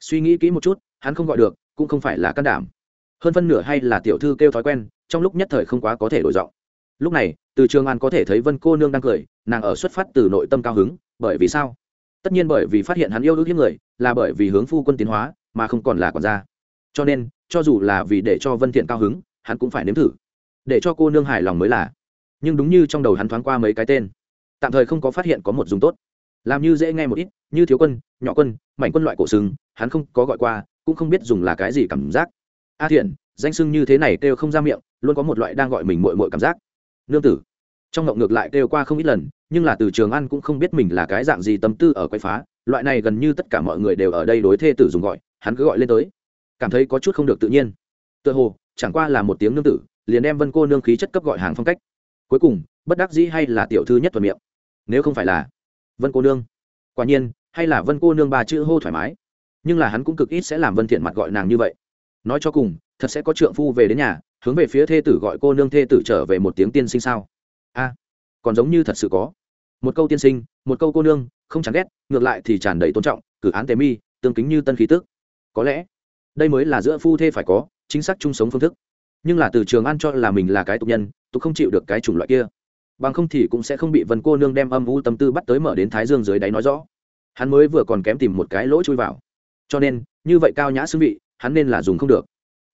Suy nghĩ kỹ một chút, hắn không gọi được, cũng không phải là can đảm. Hơn phân nửa hay là tiểu thư kêu thói quen, trong lúc nhất thời không quá có thể đổi giọng. Lúc này, từ trường an có thể thấy vân cô nương đang cười, nàng ở xuất phát từ nội tâm cao hứng, bởi vì sao? Tất nhiên bởi vì phát hiện hắn yêu ước hiếp người, là bởi vì hướng phu quân tiến hóa, mà không còn là còn ra cho nên, cho dù là vì để cho vân thiện cao hứng, hắn cũng phải nếm thử để cho cô nương hài lòng mới là. Nhưng đúng như trong đầu hắn thoáng qua mấy cái tên, tạm thời không có phát hiện có một dùng tốt. Làm như dễ nghe một ít, như thiếu quân, nhỏ quân, mảnh quân loại cổ xưng hắn không có gọi qua, cũng không biết dùng là cái gì cảm giác. A thiện, danh xưng như thế này kêu không ra miệng, luôn có một loại đang gọi mình mội mội cảm giác. Nương tử. Trong ngộng ngược lại kêu qua không ít lần, nhưng là từ trường ăn cũng không biết mình là cái dạng gì tâm tư ở quay phá, loại này gần như tất cả mọi người đều ở đây đối thê tử dùng gọi, hắn cứ gọi lên tới. Cảm thấy có chút không được tự nhiên. Tựa hồ, chẳng qua là một tiếng nương tử liền đem vân cô nương khí chất cấp gọi hàng phong cách. Cuối cùng, bất đắc dĩ hay là tiểu thư nhất thuận miệng? Nếu không phải là vân cô nương. Quả nhiên, hay là vân cô nương ba chữ hô thoải mái. Nhưng là hắn cũng cực ít sẽ làm vân thiện mặt gọi nàng như vậy. Nói cho cùng, thật sẽ có trượng phu về đến nhà, hướng về phía thê tử gọi cô nương thê tử trở về một tiếng tiên sinh sao? A, còn giống như thật sự có. Một câu tiên sinh, một câu cô nương, không chán ghét, ngược lại thì tràn đầy tôn trọng, cử án tế mi, tương kính như tân khí tức. Có lẽ, đây mới là giữa phu thê phải có, chính xác chung sống phương thức nhưng là từ trường an cho là mình là cái tục nhân, tục không chịu được cái chủng loại kia. Bằng không thì cũng sẽ không bị vân cô nương đem âm u tâm tư bắt tới mở đến thái dương dưới đáy nói rõ. Hắn mới vừa còn kém tìm một cái lỗ chui vào. Cho nên, như vậy cao nhã xương vị, hắn nên là dùng không được.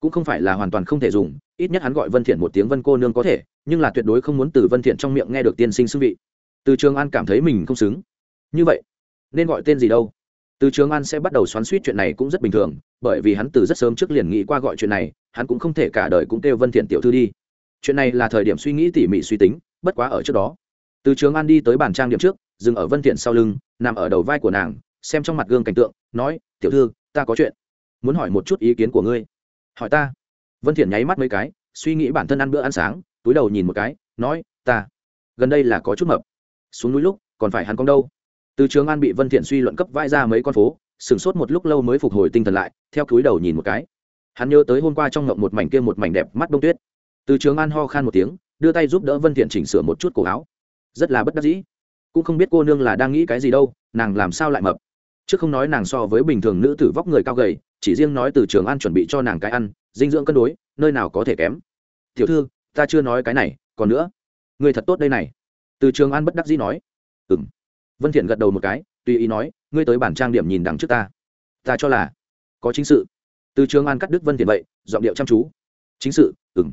Cũng không phải là hoàn toàn không thể dùng, ít nhất hắn gọi vân thiện một tiếng vân cô nương có thể, nhưng là tuyệt đối không muốn từ vân thiện trong miệng nghe được tiên sinh xương vị. Từ trường an cảm thấy mình không xứng. Như vậy, nên gọi tên gì đâu? Từ trường an sẽ bắt đầu xoắn suýt chuyện này cũng rất bình thường, bởi vì hắn từ rất sớm trước liền nghĩ qua gọi chuyện này hắn cũng không thể cả đời cũng kêu vân thiện tiểu thư đi. Chuyện này là thời điểm suy nghĩ tỉ mỉ suy tính, bất quá ở trước đó. Từ trường an đi tới bàn trang điểm trước, dừng ở vân thiện sau lưng, nằm ở đầu vai của nàng, xem trong mặt gương cảnh tượng, nói, tiểu thư, ta có chuyện. Muốn hỏi một chút ý kiến của ngươi. Hỏi ta? Vân thiện nháy mắt mấy cái, suy nghĩ bản thân ăn bữa ăn sáng, túi đầu nhìn một cái, nói, ta. Gần đây là có chút mập. Xuống núi lúc, còn phải hắn con đâu? Từ trường an bị vân thiện suy luận cấp vãi ra mấy con phố, sửng sốt một lúc lâu mới phục hồi tinh thần lại, theo cúi đầu nhìn một cái hắn nhớ tới hôm qua trong ngộng một mảnh kia một mảnh đẹp mắt đông tuyết. Từ trường an ho khan một tiếng, đưa tay giúp đỡ vân thiện chỉnh sửa một chút cổ áo. Rất là bất đắc dĩ. Cũng không biết cô nương là đang nghĩ cái gì đâu, nàng làm sao lại mập. Chứ không nói nàng so với bình thường nữ tử vóc người cao gầy, chỉ riêng nói từ trường an chuẩn bị cho nàng cái ăn, dinh dưỡng cân đối, nơi nào có thể kém. Tiểu thư, ta chưa nói cái này, còn nữa. Người thật tốt đây này. Từ trường an bất đắc dĩ nói. Ừm. Vân thiện gật đầu một cái, tùy ý nói, ngươi tới bản trang điểm nhìn đằng trước ta. Ta cho là có chính sự từ trường an cắt đứt vân thiện vậy, giọng điệu chăm chú. Chính sự ừng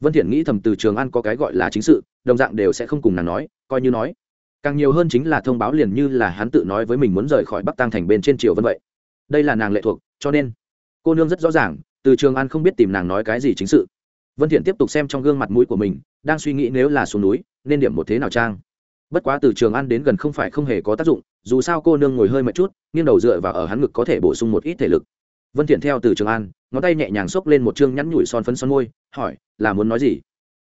vân thiện nghĩ thầm từ trường an có cái gọi là chính sự, đồng dạng đều sẽ không cùng nàng nói, coi như nói. Càng nhiều hơn chính là thông báo liền như là hắn tự nói với mình muốn rời khỏi bắc tăng thành bên trên triều vân vậy. Đây là nàng lệ thuộc, cho nên cô nương rất rõ ràng, từ trường an không biết tìm nàng nói cái gì chính sự. Vân thiện tiếp tục xem trong gương mặt mũi của mình, đang suy nghĩ nếu là xuống núi, nên điểm một thế nào trang. Bất quá từ trường an đến gần không phải không hề có tác dụng, dù sao cô nương ngồi hơi mệt chút, nghiêng đầu dựa vào ở hắn ngực có thể bổ sung một ít thể lực vân thiện theo từ trường an, ngón tay nhẹ nhàng xốc lên một chương nhắn nhủi son phấn son môi, hỏi, là muốn nói gì?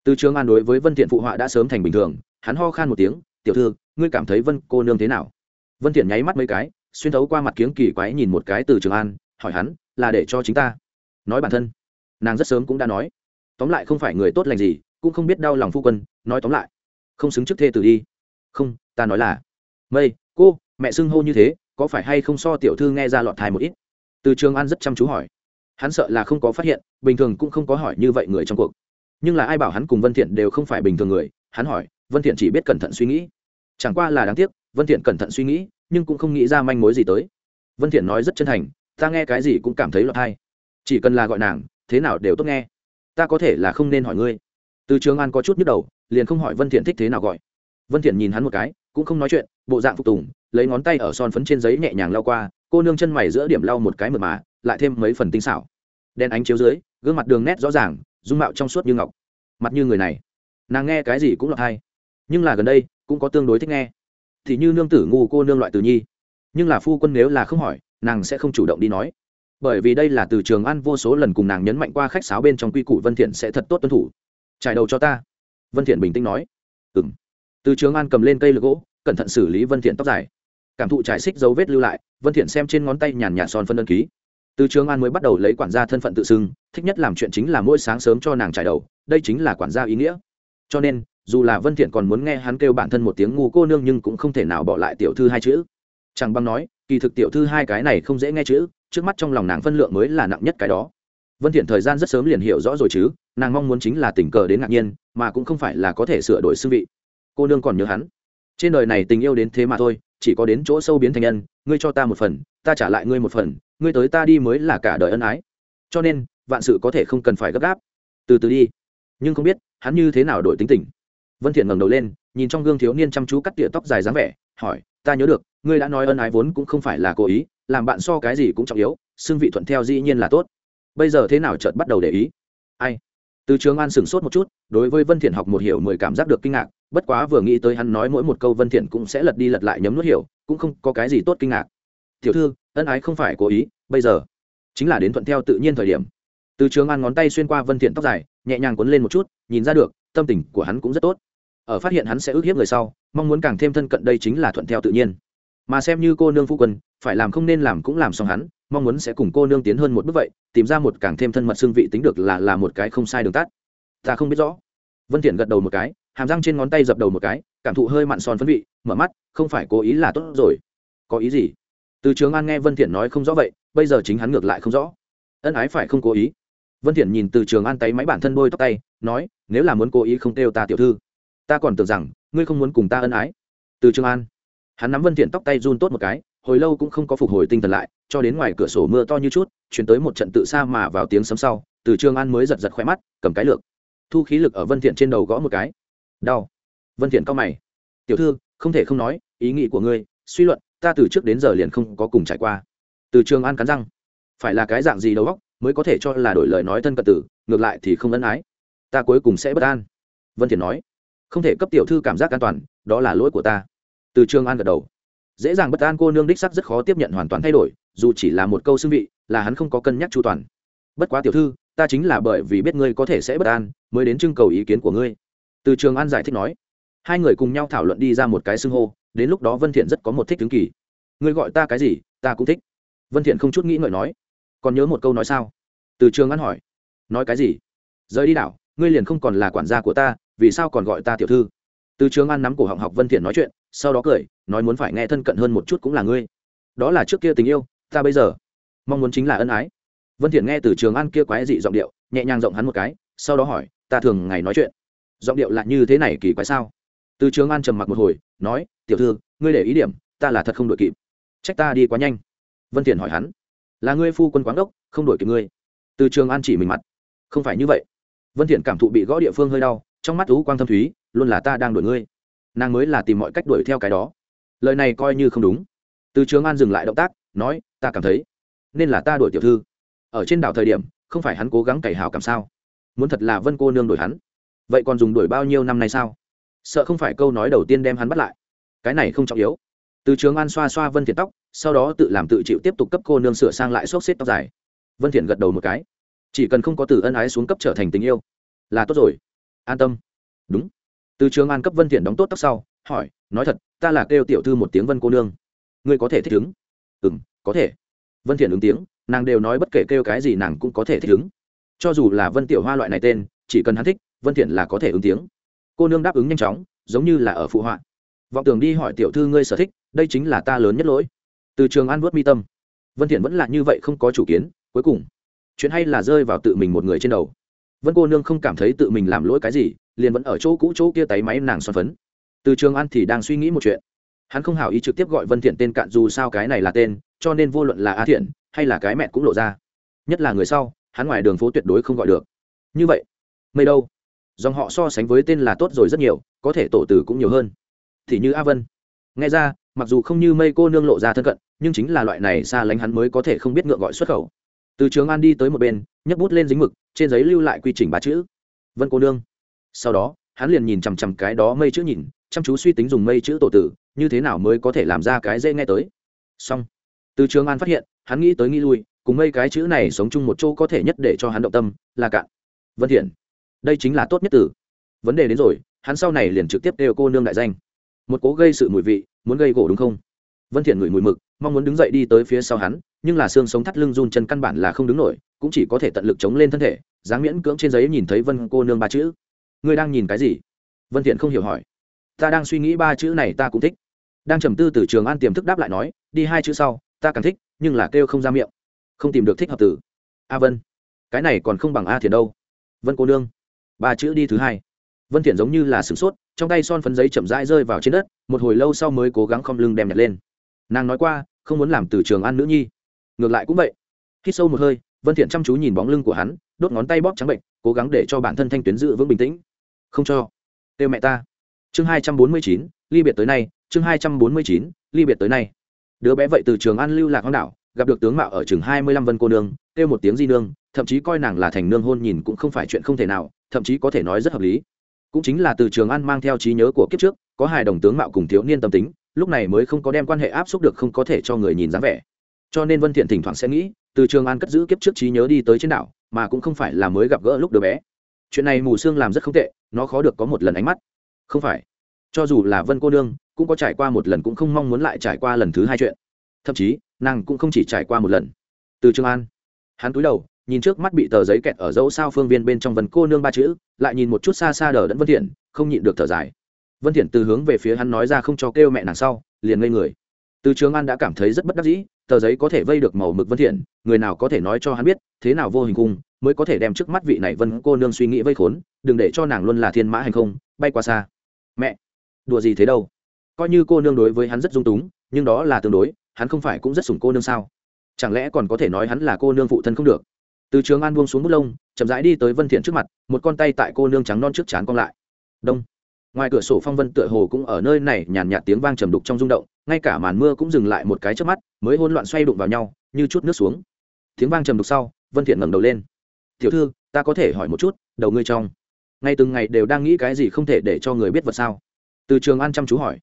Từ trường an đối với vân thiện phụ họa đã sớm thành bình thường, hắn ho khan một tiếng, tiểu thư, ngươi cảm thấy vân cô nương thế nào? Vân thiện nháy mắt mấy cái, xuyên thấu qua mặt kiếng kỳ quái nhìn một cái từ trường an, hỏi hắn, là để cho chính ta? Nói bản thân, nàng rất sớm cũng đã nói. Tóm lại không phải người tốt lành gì, cũng không biết đau lòng phu quân, nói tóm lại. Không xứng trước thê tử đi. Không, ta nói là, mây, cô, mẹ xưng hô như thế, có phải hay không so tiểu thư nghe ra lọt thai một ít? Từ trường an rất chăm chú hỏi. Hắn sợ là không có phát hiện, bình thường cũng không có hỏi như vậy người trong cuộc. Nhưng là ai bảo hắn cùng vân thiện đều không phải bình thường người, hắn hỏi, vân thiện chỉ biết cẩn thận suy nghĩ. Chẳng qua là đáng tiếc, vân thiện cẩn thận suy nghĩ, nhưng cũng không nghĩ ra manh mối gì tới. Vân thiện nói rất chân thành, ta nghe cái gì cũng cảm thấy lọt hay chỉ cần là gọi nàng, thế nào đều tốt nghe. Ta có thể là không nên hỏi ngươi. Từ trường an có chút nhức đầu, liền không hỏi vân thiện thích thế nào gọi. Vân thiện nhìn hắn một cái, cũng không nói chuyện, bộ dạng phục tùng, lấy ngón tay ở son phấn trên giấy nhẹ nhàng lao qua cô nương chân mày giữa điểm lau một cái mượt mà, lại thêm mấy phần tinh xảo. Đen ánh chiếu dưới, gương mặt đường nét rõ ràng, dung mạo trong suốt như ngọc. Mặt như người này. Nàng nghe cái gì cũng lọt hay nhưng là gần đây, cũng có tương đối thích nghe. Thì như nương tử ngu cô nương loại từ nhi. Nhưng là phu quân nếu là không hỏi, nàng sẽ không chủ động đi nói. Bởi vì đây là từ trường ăn vô số lần cùng nàng nhấn mạnh qua khách sáo bên trong quy củ vân thiện sẽ thật tốt tuân thủ. Trải đầu cho ta. Vân thiện bình tĩnh nói. Ừm. Từ trường an cầm lên cây lược gỗ, cẩn thận xử lý vân thiện tóc dài cảm thụ trải xích dấu vết lưu lại, vân thiện xem trên ngón tay nhàn nhạt son phân đơn ký. Từ trường an mới bắt đầu lấy quản gia thân phận tự xưng, thích nhất làm chuyện chính là mỗi sáng sớm cho nàng trải đầu, đây chính là quản gia ý nghĩa. Cho nên, dù là vân thiện còn muốn nghe hắn kêu bản thân một tiếng ngu cô nương nhưng cũng không thể nào bỏ lại tiểu thư hai chữ. Chẳng băng nói, kỳ thực tiểu thư hai cái này không dễ nghe chữ, trước mắt trong lòng nàng phân lượng mới là nặng nhất cái đó. Vân thiện thời gian rất sớm liền hiểu rõ rồi chứ, nàng mong muốn chính là tình cờ đến ngạc nhiên, mà cũng không phải là có thể sửa đổi xương vị. Cô nương còn nhớ hắn. Trên đời này tình yêu đến thế mà thôi chỉ có đến chỗ sâu biến thành nhân, ngươi cho ta một phần, ta trả lại ngươi một phần, ngươi tới ta đi mới là cả đời ân ái. Cho nên, vạn sự có thể không cần phải gấp gáp. Từ từ đi. Nhưng không biết, hắn như thế nào đổi tính tình. Vân thiện ngẩng đầu lên, nhìn trong gương thiếu niên chăm chú cắt tỉa tóc dài dáng vẻ, hỏi, ta nhớ được, ngươi đã nói ân ái vốn cũng không phải là cố ý, làm bạn so cái gì cũng trọng yếu, xương vị thuận theo dĩ nhiên là tốt. Bây giờ thế nào chợt bắt đầu để ý? Ai? Từ trường an sửng sốt một chút, đối với vân thiện học một hiểu mười cảm giác được kinh ngạc bất quá vừa nghĩ tới hắn nói mỗi một câu vân thiện cũng sẽ lật đi lật lại nhấm nuốt hiểu, cũng không có cái gì tốt kinh ngạc. Tiểu thư, ân ái không phải cố ý, bây giờ chính là đến thuận theo tự nhiên thời điểm. Từ trường an ngón tay xuyên qua vân thiện tóc dài, nhẹ nhàng cuốn lên một chút, nhìn ra được, tâm tình của hắn cũng rất tốt. Ở phát hiện hắn sẽ ước hiếp người sau, mong muốn càng thêm thân cận đây chính là thuận theo tự nhiên. Mà xem như cô nương phu quân, phải làm không nên làm cũng làm xong hắn, mong muốn sẽ cùng cô nương tiến hơn một bước vậy, tìm ra một càng thêm thân mật xương vị tính được là là một cái không sai đường tắt. Ta không biết rõ. Vân thiện gật đầu một cái hàm răng trên ngón tay dập đầu một cái, cảm thụ hơi mặn son phấn vị, mở mắt, không phải cố ý là tốt rồi. Có ý gì? Từ trường an nghe vân thiện nói không rõ vậy, bây giờ chính hắn ngược lại không rõ. Ân ái phải không cố ý? Vân thiện nhìn từ trường an tay máy bản thân bôi tóc tay, nói, nếu là muốn cố ý không kêu ta tiểu thư. Ta còn tưởng rằng, ngươi không muốn cùng ta ân ái. Từ trường an. Hắn nắm vân thiện tóc tay run tốt một cái, hồi lâu cũng không có phục hồi tinh thần lại, cho đến ngoài cửa sổ mưa to như chút, chuyển tới một trận tự xa mà vào tiếng sấm sau, từ trường an mới giật giật khoe mắt, cầm cái lược. Thu khí lực ở vân thiện trên đầu gõ một cái đau. Vân thiện cao mày. Tiểu thư, không thể không nói, ý nghĩ của ngươi, suy luận, ta từ trước đến giờ liền không có cùng trải qua. Từ trường an cắn răng. Phải là cái dạng gì đầu óc, mới có thể cho là đổi lời nói thân cận tử, ngược lại thì không ân ái. Ta cuối cùng sẽ bất an. Vân thiện nói. Không thể cấp tiểu thư cảm giác an toàn, đó là lỗi của ta. Từ trường an gật đầu. Dễ dàng bất an cô nương đích sắc rất khó tiếp nhận hoàn toàn thay đổi, dù chỉ là một câu xưng vị, là hắn không có cân nhắc chu toàn. Bất quá tiểu thư, ta chính là bởi vì biết ngươi có thể sẽ bất an, mới đến trưng cầu ý kiến của ngươi từ trường an giải thích nói, hai người cùng nhau thảo luận đi ra một cái xưng hô, đến lúc đó vân thiện rất có một thích tướng kỳ. Ngươi gọi ta cái gì, ta cũng thích. Vân thiện không chút nghĩ ngợi nói, còn nhớ một câu nói sao? Từ trường an hỏi, nói cái gì? Rời đi đảo, ngươi liền không còn là quản gia của ta, vì sao còn gọi ta tiểu thư? Từ trường an nắm cổ họng học vân thiện nói chuyện, sau đó cười, nói muốn phải nghe thân cận hơn một chút cũng là ngươi. Đó là trước kia tình yêu, ta bây giờ mong muốn chính là ân ái. Vân thiện nghe từ trường an kia quái dị giọng điệu, nhẹ nhàng rộng hắn một cái, sau đó hỏi, ta thường ngày nói chuyện giọng điệu lại như thế này kỳ quái sao? Từ trường an trầm mặc một hồi, nói, tiểu thư, ngươi để ý điểm, ta là thật không đội kịp. Trách ta đi quá nhanh. Vân thiện hỏi hắn. Là ngươi phu quân quán đốc, không đổi kịp ngươi. Từ trường an chỉ mình mặt. Không phải như vậy. Vân thiện cảm thụ bị gõ địa phương hơi đau, trong mắt tú quang thâm thúy, luôn là ta đang đuổi ngươi. Nàng mới là tìm mọi cách đuổi theo cái đó. Lời này coi như không đúng. Từ trường an dừng lại động tác, nói, ta cảm thấy nên là ta đuổi tiểu thư. Ở trên đảo thời điểm, không phải hắn cố gắng cày hào cảm sao? Muốn thật là vân cô nương đuổi hắn vậy còn dùng đuổi bao nhiêu năm nay sao? Sợ không phải câu nói đầu tiên đem hắn bắt lại. Cái này không trọng yếu. Từ trường an xoa xoa vân thiện tóc, sau đó tự làm tự chịu tiếp tục cấp cô nương sửa sang lại xốc xếp tóc dài. Vân thiện gật đầu một cái. Chỉ cần không có từ ân ái xuống cấp trở thành tình yêu, là tốt rồi. An tâm. Đúng. Từ trường an cấp vân thiện đóng tốt tóc sau, hỏi, nói thật, ta là kêu tiểu thư một tiếng vân cô nương. Ngươi có thể thích ứng. Ừm, có thể. Vân thiện ứng tiếng, nàng đều nói bất kể kêu cái gì nàng cũng có thể thích ứng. Cho dù là vân tiểu hoa loại này tên chỉ cần hắn thích, vân thiện là có thể ứng tiếng. Cô nương đáp ứng nhanh chóng, giống như là ở phụ họa. Vọng tưởng đi hỏi tiểu thư ngươi sở thích, đây chính là ta lớn nhất lỗi. Từ trường an vớt mi tâm. Vân thiện vẫn là như vậy không có chủ kiến, cuối cùng, chuyện hay là rơi vào tự mình một người trên đầu. Vân cô nương không cảm thấy tự mình làm lỗi cái gì, liền vẫn ở chỗ cũ chỗ kia tay máy nàng xoắn phấn. Từ trường an thì đang suy nghĩ một chuyện. Hắn không hảo ý trực tiếp gọi vân thiện tên cạn dù sao cái này là tên, cho nên vô luận là a thiện hay là cái mẹ cũng lộ ra. Nhất là người sau, hắn ngoài đường phố tuyệt đối không gọi được. Như vậy mây đâu? Dòng họ so sánh với tên là tốt rồi rất nhiều, có thể tổ tử cũng nhiều hơn. Thì như a vân. Nghe ra, mặc dù không như mây cô nương lộ ra thân cận, nhưng chính là loại này xa lánh hắn mới có thể không biết ngượng gọi xuất khẩu. Từ trường an đi tới một bên, nhấc bút lên dính mực, trên giấy lưu lại quy trình ba chữ. Vân cô nương. Sau đó, hắn liền nhìn chằm chằm cái đó mây chữ nhìn, chăm chú suy tính dùng mây chữ tổ tử, như thế nào mới có thể làm ra cái dễ nghe tới. Xong. Từ trường an phát hiện, hắn nghĩ tới nghĩ lui, cùng mây cái chữ này sống chung một chỗ có thể nhất để cho hắn động tâm, là cạn. Vân thiện đây chính là tốt nhất tử vấn đề đến rồi, hắn sau này liền trực tiếp đều cô nương đại danh. Một cố gây sự mùi vị, muốn gây gỗ đúng không? Vân thiện ngửi mùi mực, mong muốn đứng dậy đi tới phía sau hắn, nhưng là xương sống thắt lưng run chân căn bản là không đứng nổi, cũng chỉ có thể tận lực chống lên thân thể, dáng miễn cưỡng trên giấy nhìn thấy vân cô nương ba chữ. Ngươi đang nhìn cái gì? Vân thiện không hiểu hỏi. Ta đang suy nghĩ ba chữ này ta cũng thích. Đang trầm tư từ trường an tiềm thức đáp lại nói, đi hai chữ sau, ta càng thích, nhưng là kêu không ra miệng. Không tìm được thích hợp từ. A vân, cái này còn không bằng a thiền đâu. Vân cô nương ba chữ đi thứ hai. Vân thiện giống như là sửng sốt trong tay son phấn giấy chậm rãi rơi vào trên đất một hồi lâu sau mới cố gắng không lưng đem nhặt lên. Nàng nói qua không muốn làm từ trường an nữ nhi. Ngược lại cũng vậy. Khi sâu một hơi vân thiện chăm chú nhìn bóng lưng của hắn đốt ngón tay bóp trắng bệnh cố gắng để cho bản thân thanh tuyến dự vững bình tĩnh. Không cho. Têu mẹ ta. Chương 249, ly biệt tới nay chương 249, ly biệt tới nay. Đứa bé vậy từ trường an lưu lạc hoang đảo gặp được tướng mạo ở trường 25 vân cô nương kêu một tiếng di nương thậm chí coi nàng là thành nương hôn nhìn cũng không phải chuyện không thể nào, thậm chí có thể nói rất hợp lý. Cũng chính là từ trường an mang theo trí nhớ của kiếp trước, có hài đồng tướng mạo cùng thiếu niên tâm tính, lúc này mới không có đem quan hệ áp xúc được không có thể cho người nhìn dáng vẻ. Cho nên vân thiện thỉnh thoảng sẽ nghĩ, từ trường an cất giữ kiếp trước trí nhớ đi tới trên đảo, mà cũng không phải là mới gặp gỡ lúc đứa bé. Chuyện này mù xương làm rất không tệ, nó khó được có một lần ánh mắt. Không phải. Cho dù là vân cô nương, cũng có trải qua một lần cũng không mong muốn lại trải qua lần thứ hai chuyện. Thậm chí, nàng cũng không chỉ trải qua một lần. Từ trường an hắn cúi đầu nhìn trước mắt bị tờ giấy kẹt ở dấu sao phương viên bên trong vần cô nương ba chữ, lại nhìn một chút xa xa đờ đẫn vân thiện, không nhịn được thở dài. Vân thiện từ hướng về phía hắn nói ra không cho kêu mẹ nàng sau, liền ngây người. Từ trường an đã cảm thấy rất bất đắc dĩ, tờ giấy có thể vây được màu mực vân thiện, người nào có thể nói cho hắn biết, thế nào vô hình cung mới có thể đem trước mắt vị này vân cô nương suy nghĩ vây khốn, đừng để cho nàng luôn là thiên mã hành không, bay qua xa. Mẹ, đùa gì thế đâu? Coi như cô nương đối với hắn rất dung túng, nhưng đó là tương đối, hắn không phải cũng rất sủng cô nương sao? Chẳng lẽ còn có thể nói hắn là cô nương phụ thân không được? Từ trường an buông xuống bút lông, chậm rãi đi tới vân thiện trước mặt, một con tay tại cô nương trắng non trước chán cong lại. Đông. Ngoài cửa sổ phong vân tựa hồ cũng ở nơi này, nhàn nhạt tiếng vang trầm đục trong rung động, ngay cả màn mưa cũng dừng lại một cái trước mắt, mới hỗn loạn xoay đụng vào nhau, như chút nước xuống. Tiếng vang trầm đục sau, vân thiện ngẩng đầu lên. Tiểu thư, ta có thể hỏi một chút, đầu ngươi trong. Ngay từng ngày đều đang nghĩ cái gì không thể để cho người biết vật sao? Từ trường an chăm chú hỏi.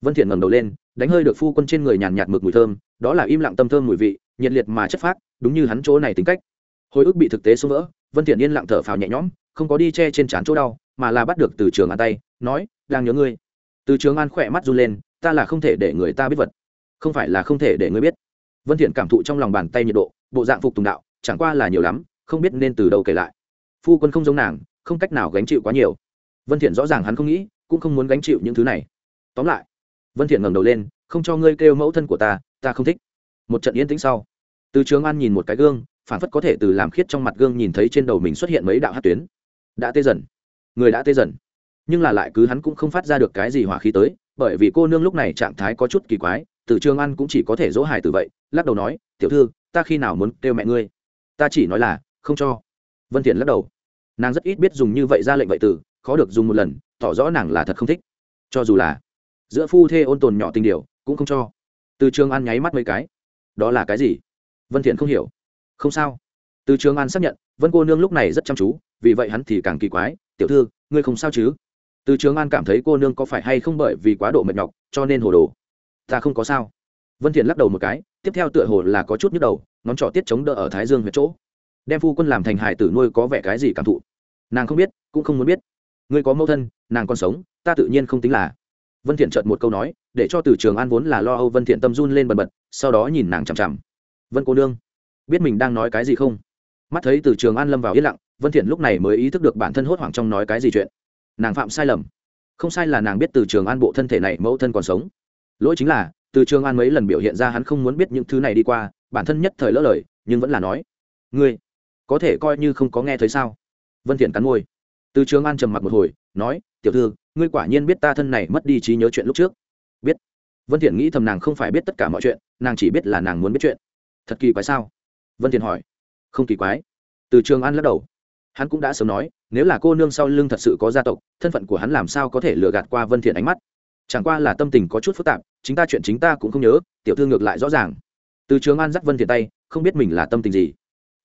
Vân thiện ngẩng đầu lên, đánh hơi được phu quân trên người nhàn nhạt mực mùi thơm, đó là im lặng tâm thơm mùi vị, nhiệt liệt mà chất phác, đúng như hắn chỗ này tính cách hồi ức bị thực tế xô vỡ, vân thiện yên lặng thở phào nhẹ nhõm, không có đi che trên trán chỗ đau, mà là bắt được từ trường an tay, nói, đang nhớ ngươi. Từ trường an khỏe mắt run lên, ta là không thể để người ta biết vật, không phải là không thể để ngươi biết. Vân thiện cảm thụ trong lòng bàn tay nhiệt độ, bộ dạng phục tùng đạo, chẳng qua là nhiều lắm, không biết nên từ đâu kể lại. Phu quân không giống nàng, không cách nào gánh chịu quá nhiều. Vân thiện rõ ràng hắn không nghĩ, cũng không muốn gánh chịu những thứ này. Tóm lại, vân thiện ngẩng đầu lên, không cho ngươi kêu mẫu thân của ta ta không thích. Một trận yên tĩnh sau, từ trường an nhìn một cái gương phản phất có thể từ làm khiết trong mặt gương nhìn thấy trên đầu mình xuất hiện mấy đạo hát tuyến. Đã tê dần. Người đã tê dần. Nhưng là lại cứ hắn cũng không phát ra được cái gì hỏa khí tới, bởi vì cô nương lúc này trạng thái có chút kỳ quái, từ trường an cũng chỉ có thể dỗ hài từ vậy, lắc đầu nói, tiểu thư, ta khi nào muốn kêu mẹ ngươi? Ta chỉ nói là, không cho. Vân thiện lắc đầu. Nàng rất ít biết dùng như vậy ra lệnh vậy từ, khó được dùng một lần, tỏ rõ nàng là thật không thích. Cho dù là giữa phu thê ôn tồn nhỏ tình điều, cũng không cho. Từ trường an nháy mắt mấy cái. Đó là cái gì? Vân thiện không hiểu không sao. Từ trường an xác nhận, vân cô nương lúc này rất chăm chú, vì vậy hắn thì càng kỳ quái, tiểu thư, ngươi không sao chứ? Từ trường an cảm thấy cô nương có phải hay không bởi vì quá độ mệt nhọc, cho nên hồ đồ. Ta không có sao. Vân thiện lắc đầu một cái, tiếp theo tựa hồ là có chút nhức đầu, ngón trỏ tiết chống đỡ ở thái dương huyệt chỗ. Đem phu quân làm thành hải tử nuôi có vẻ cái gì cảm thụ. Nàng không biết, cũng không muốn biết. Ngươi có mẫu thân, nàng còn sống, ta tự nhiên không tính là. Vân thiện chợt một câu nói, để cho từ trường an vốn là lo âu vân thiện tâm run lên bần bật, sau đó nhìn nàng chằm chằm. Vân cô nương biết mình đang nói cái gì không? Mắt thấy từ trường an lâm vào yên lặng, vân thiện lúc này mới ý thức được bản thân hốt hoảng trong nói cái gì chuyện. Nàng phạm sai lầm. Không sai là nàng biết từ trường an bộ thân thể này mẫu thân còn sống. Lỗi chính là, từ trường an mấy lần biểu hiện ra hắn không muốn biết những thứ này đi qua, bản thân nhất thời lỡ lời, nhưng vẫn là nói, ngươi, có thể coi như không có nghe thấy sao? Vân thiện cắn môi. Từ trường an trầm mặc một hồi, nói, tiểu thư, ngươi quả nhiên biết ta thân này mất đi trí nhớ chuyện lúc trước. Biết. Vân thiện nghĩ thầm nàng không phải biết tất cả mọi chuyện, nàng chỉ biết là nàng muốn biết chuyện. Thật kỳ quái sao? Vân thiện hỏi. Không kỳ quái. Từ trường an lắc đầu. Hắn cũng đã sớm nói, nếu là cô nương sau lưng thật sự có gia tộc, thân phận của hắn làm sao có thể lừa gạt qua vân thiện ánh mắt? Chẳng qua là tâm tình có chút phức tạp, chính ta chuyện chính ta cũng không nhớ, tiểu thư ngược lại rõ ràng. Từ trường an dắt vân thiện tay, không biết mình là tâm tình gì.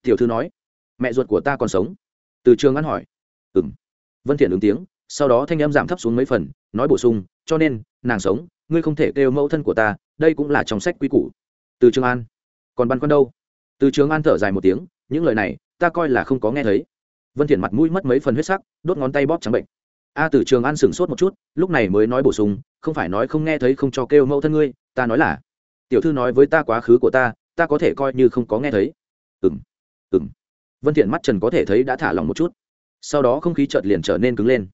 Tiểu thư nói, mẹ ruột của ta còn sống. Từ trường an hỏi. Ừm. Vân thiện ứng tiếng, sau đó thanh âm giảm thấp xuống mấy phần, nói bổ sung, cho nên, nàng sống, ngươi không thể kêu mẫu thân của ta, đây cũng là trong sách quy củ. Từ trường an, còn băn khoăn đâu? Từ trường an thở dài một tiếng, những lời này, ta coi là không có nghe thấy. Vân thiện mặt mũi mất mấy phần huyết sắc, đốt ngón tay bóp trắng bệnh. A từ trường an sửng sốt một chút, lúc này mới nói bổ sung, không phải nói không nghe thấy không cho kêu mẫu thân ngươi, ta nói là, tiểu thư nói với ta quá khứ của ta ta có thể coi như không có nghe thấy. Ừm ừm. Vân thiện mắt trần có thể thấy đã thả lòng một chút. Sau đó không khí chợt liền trở nên cứng lên.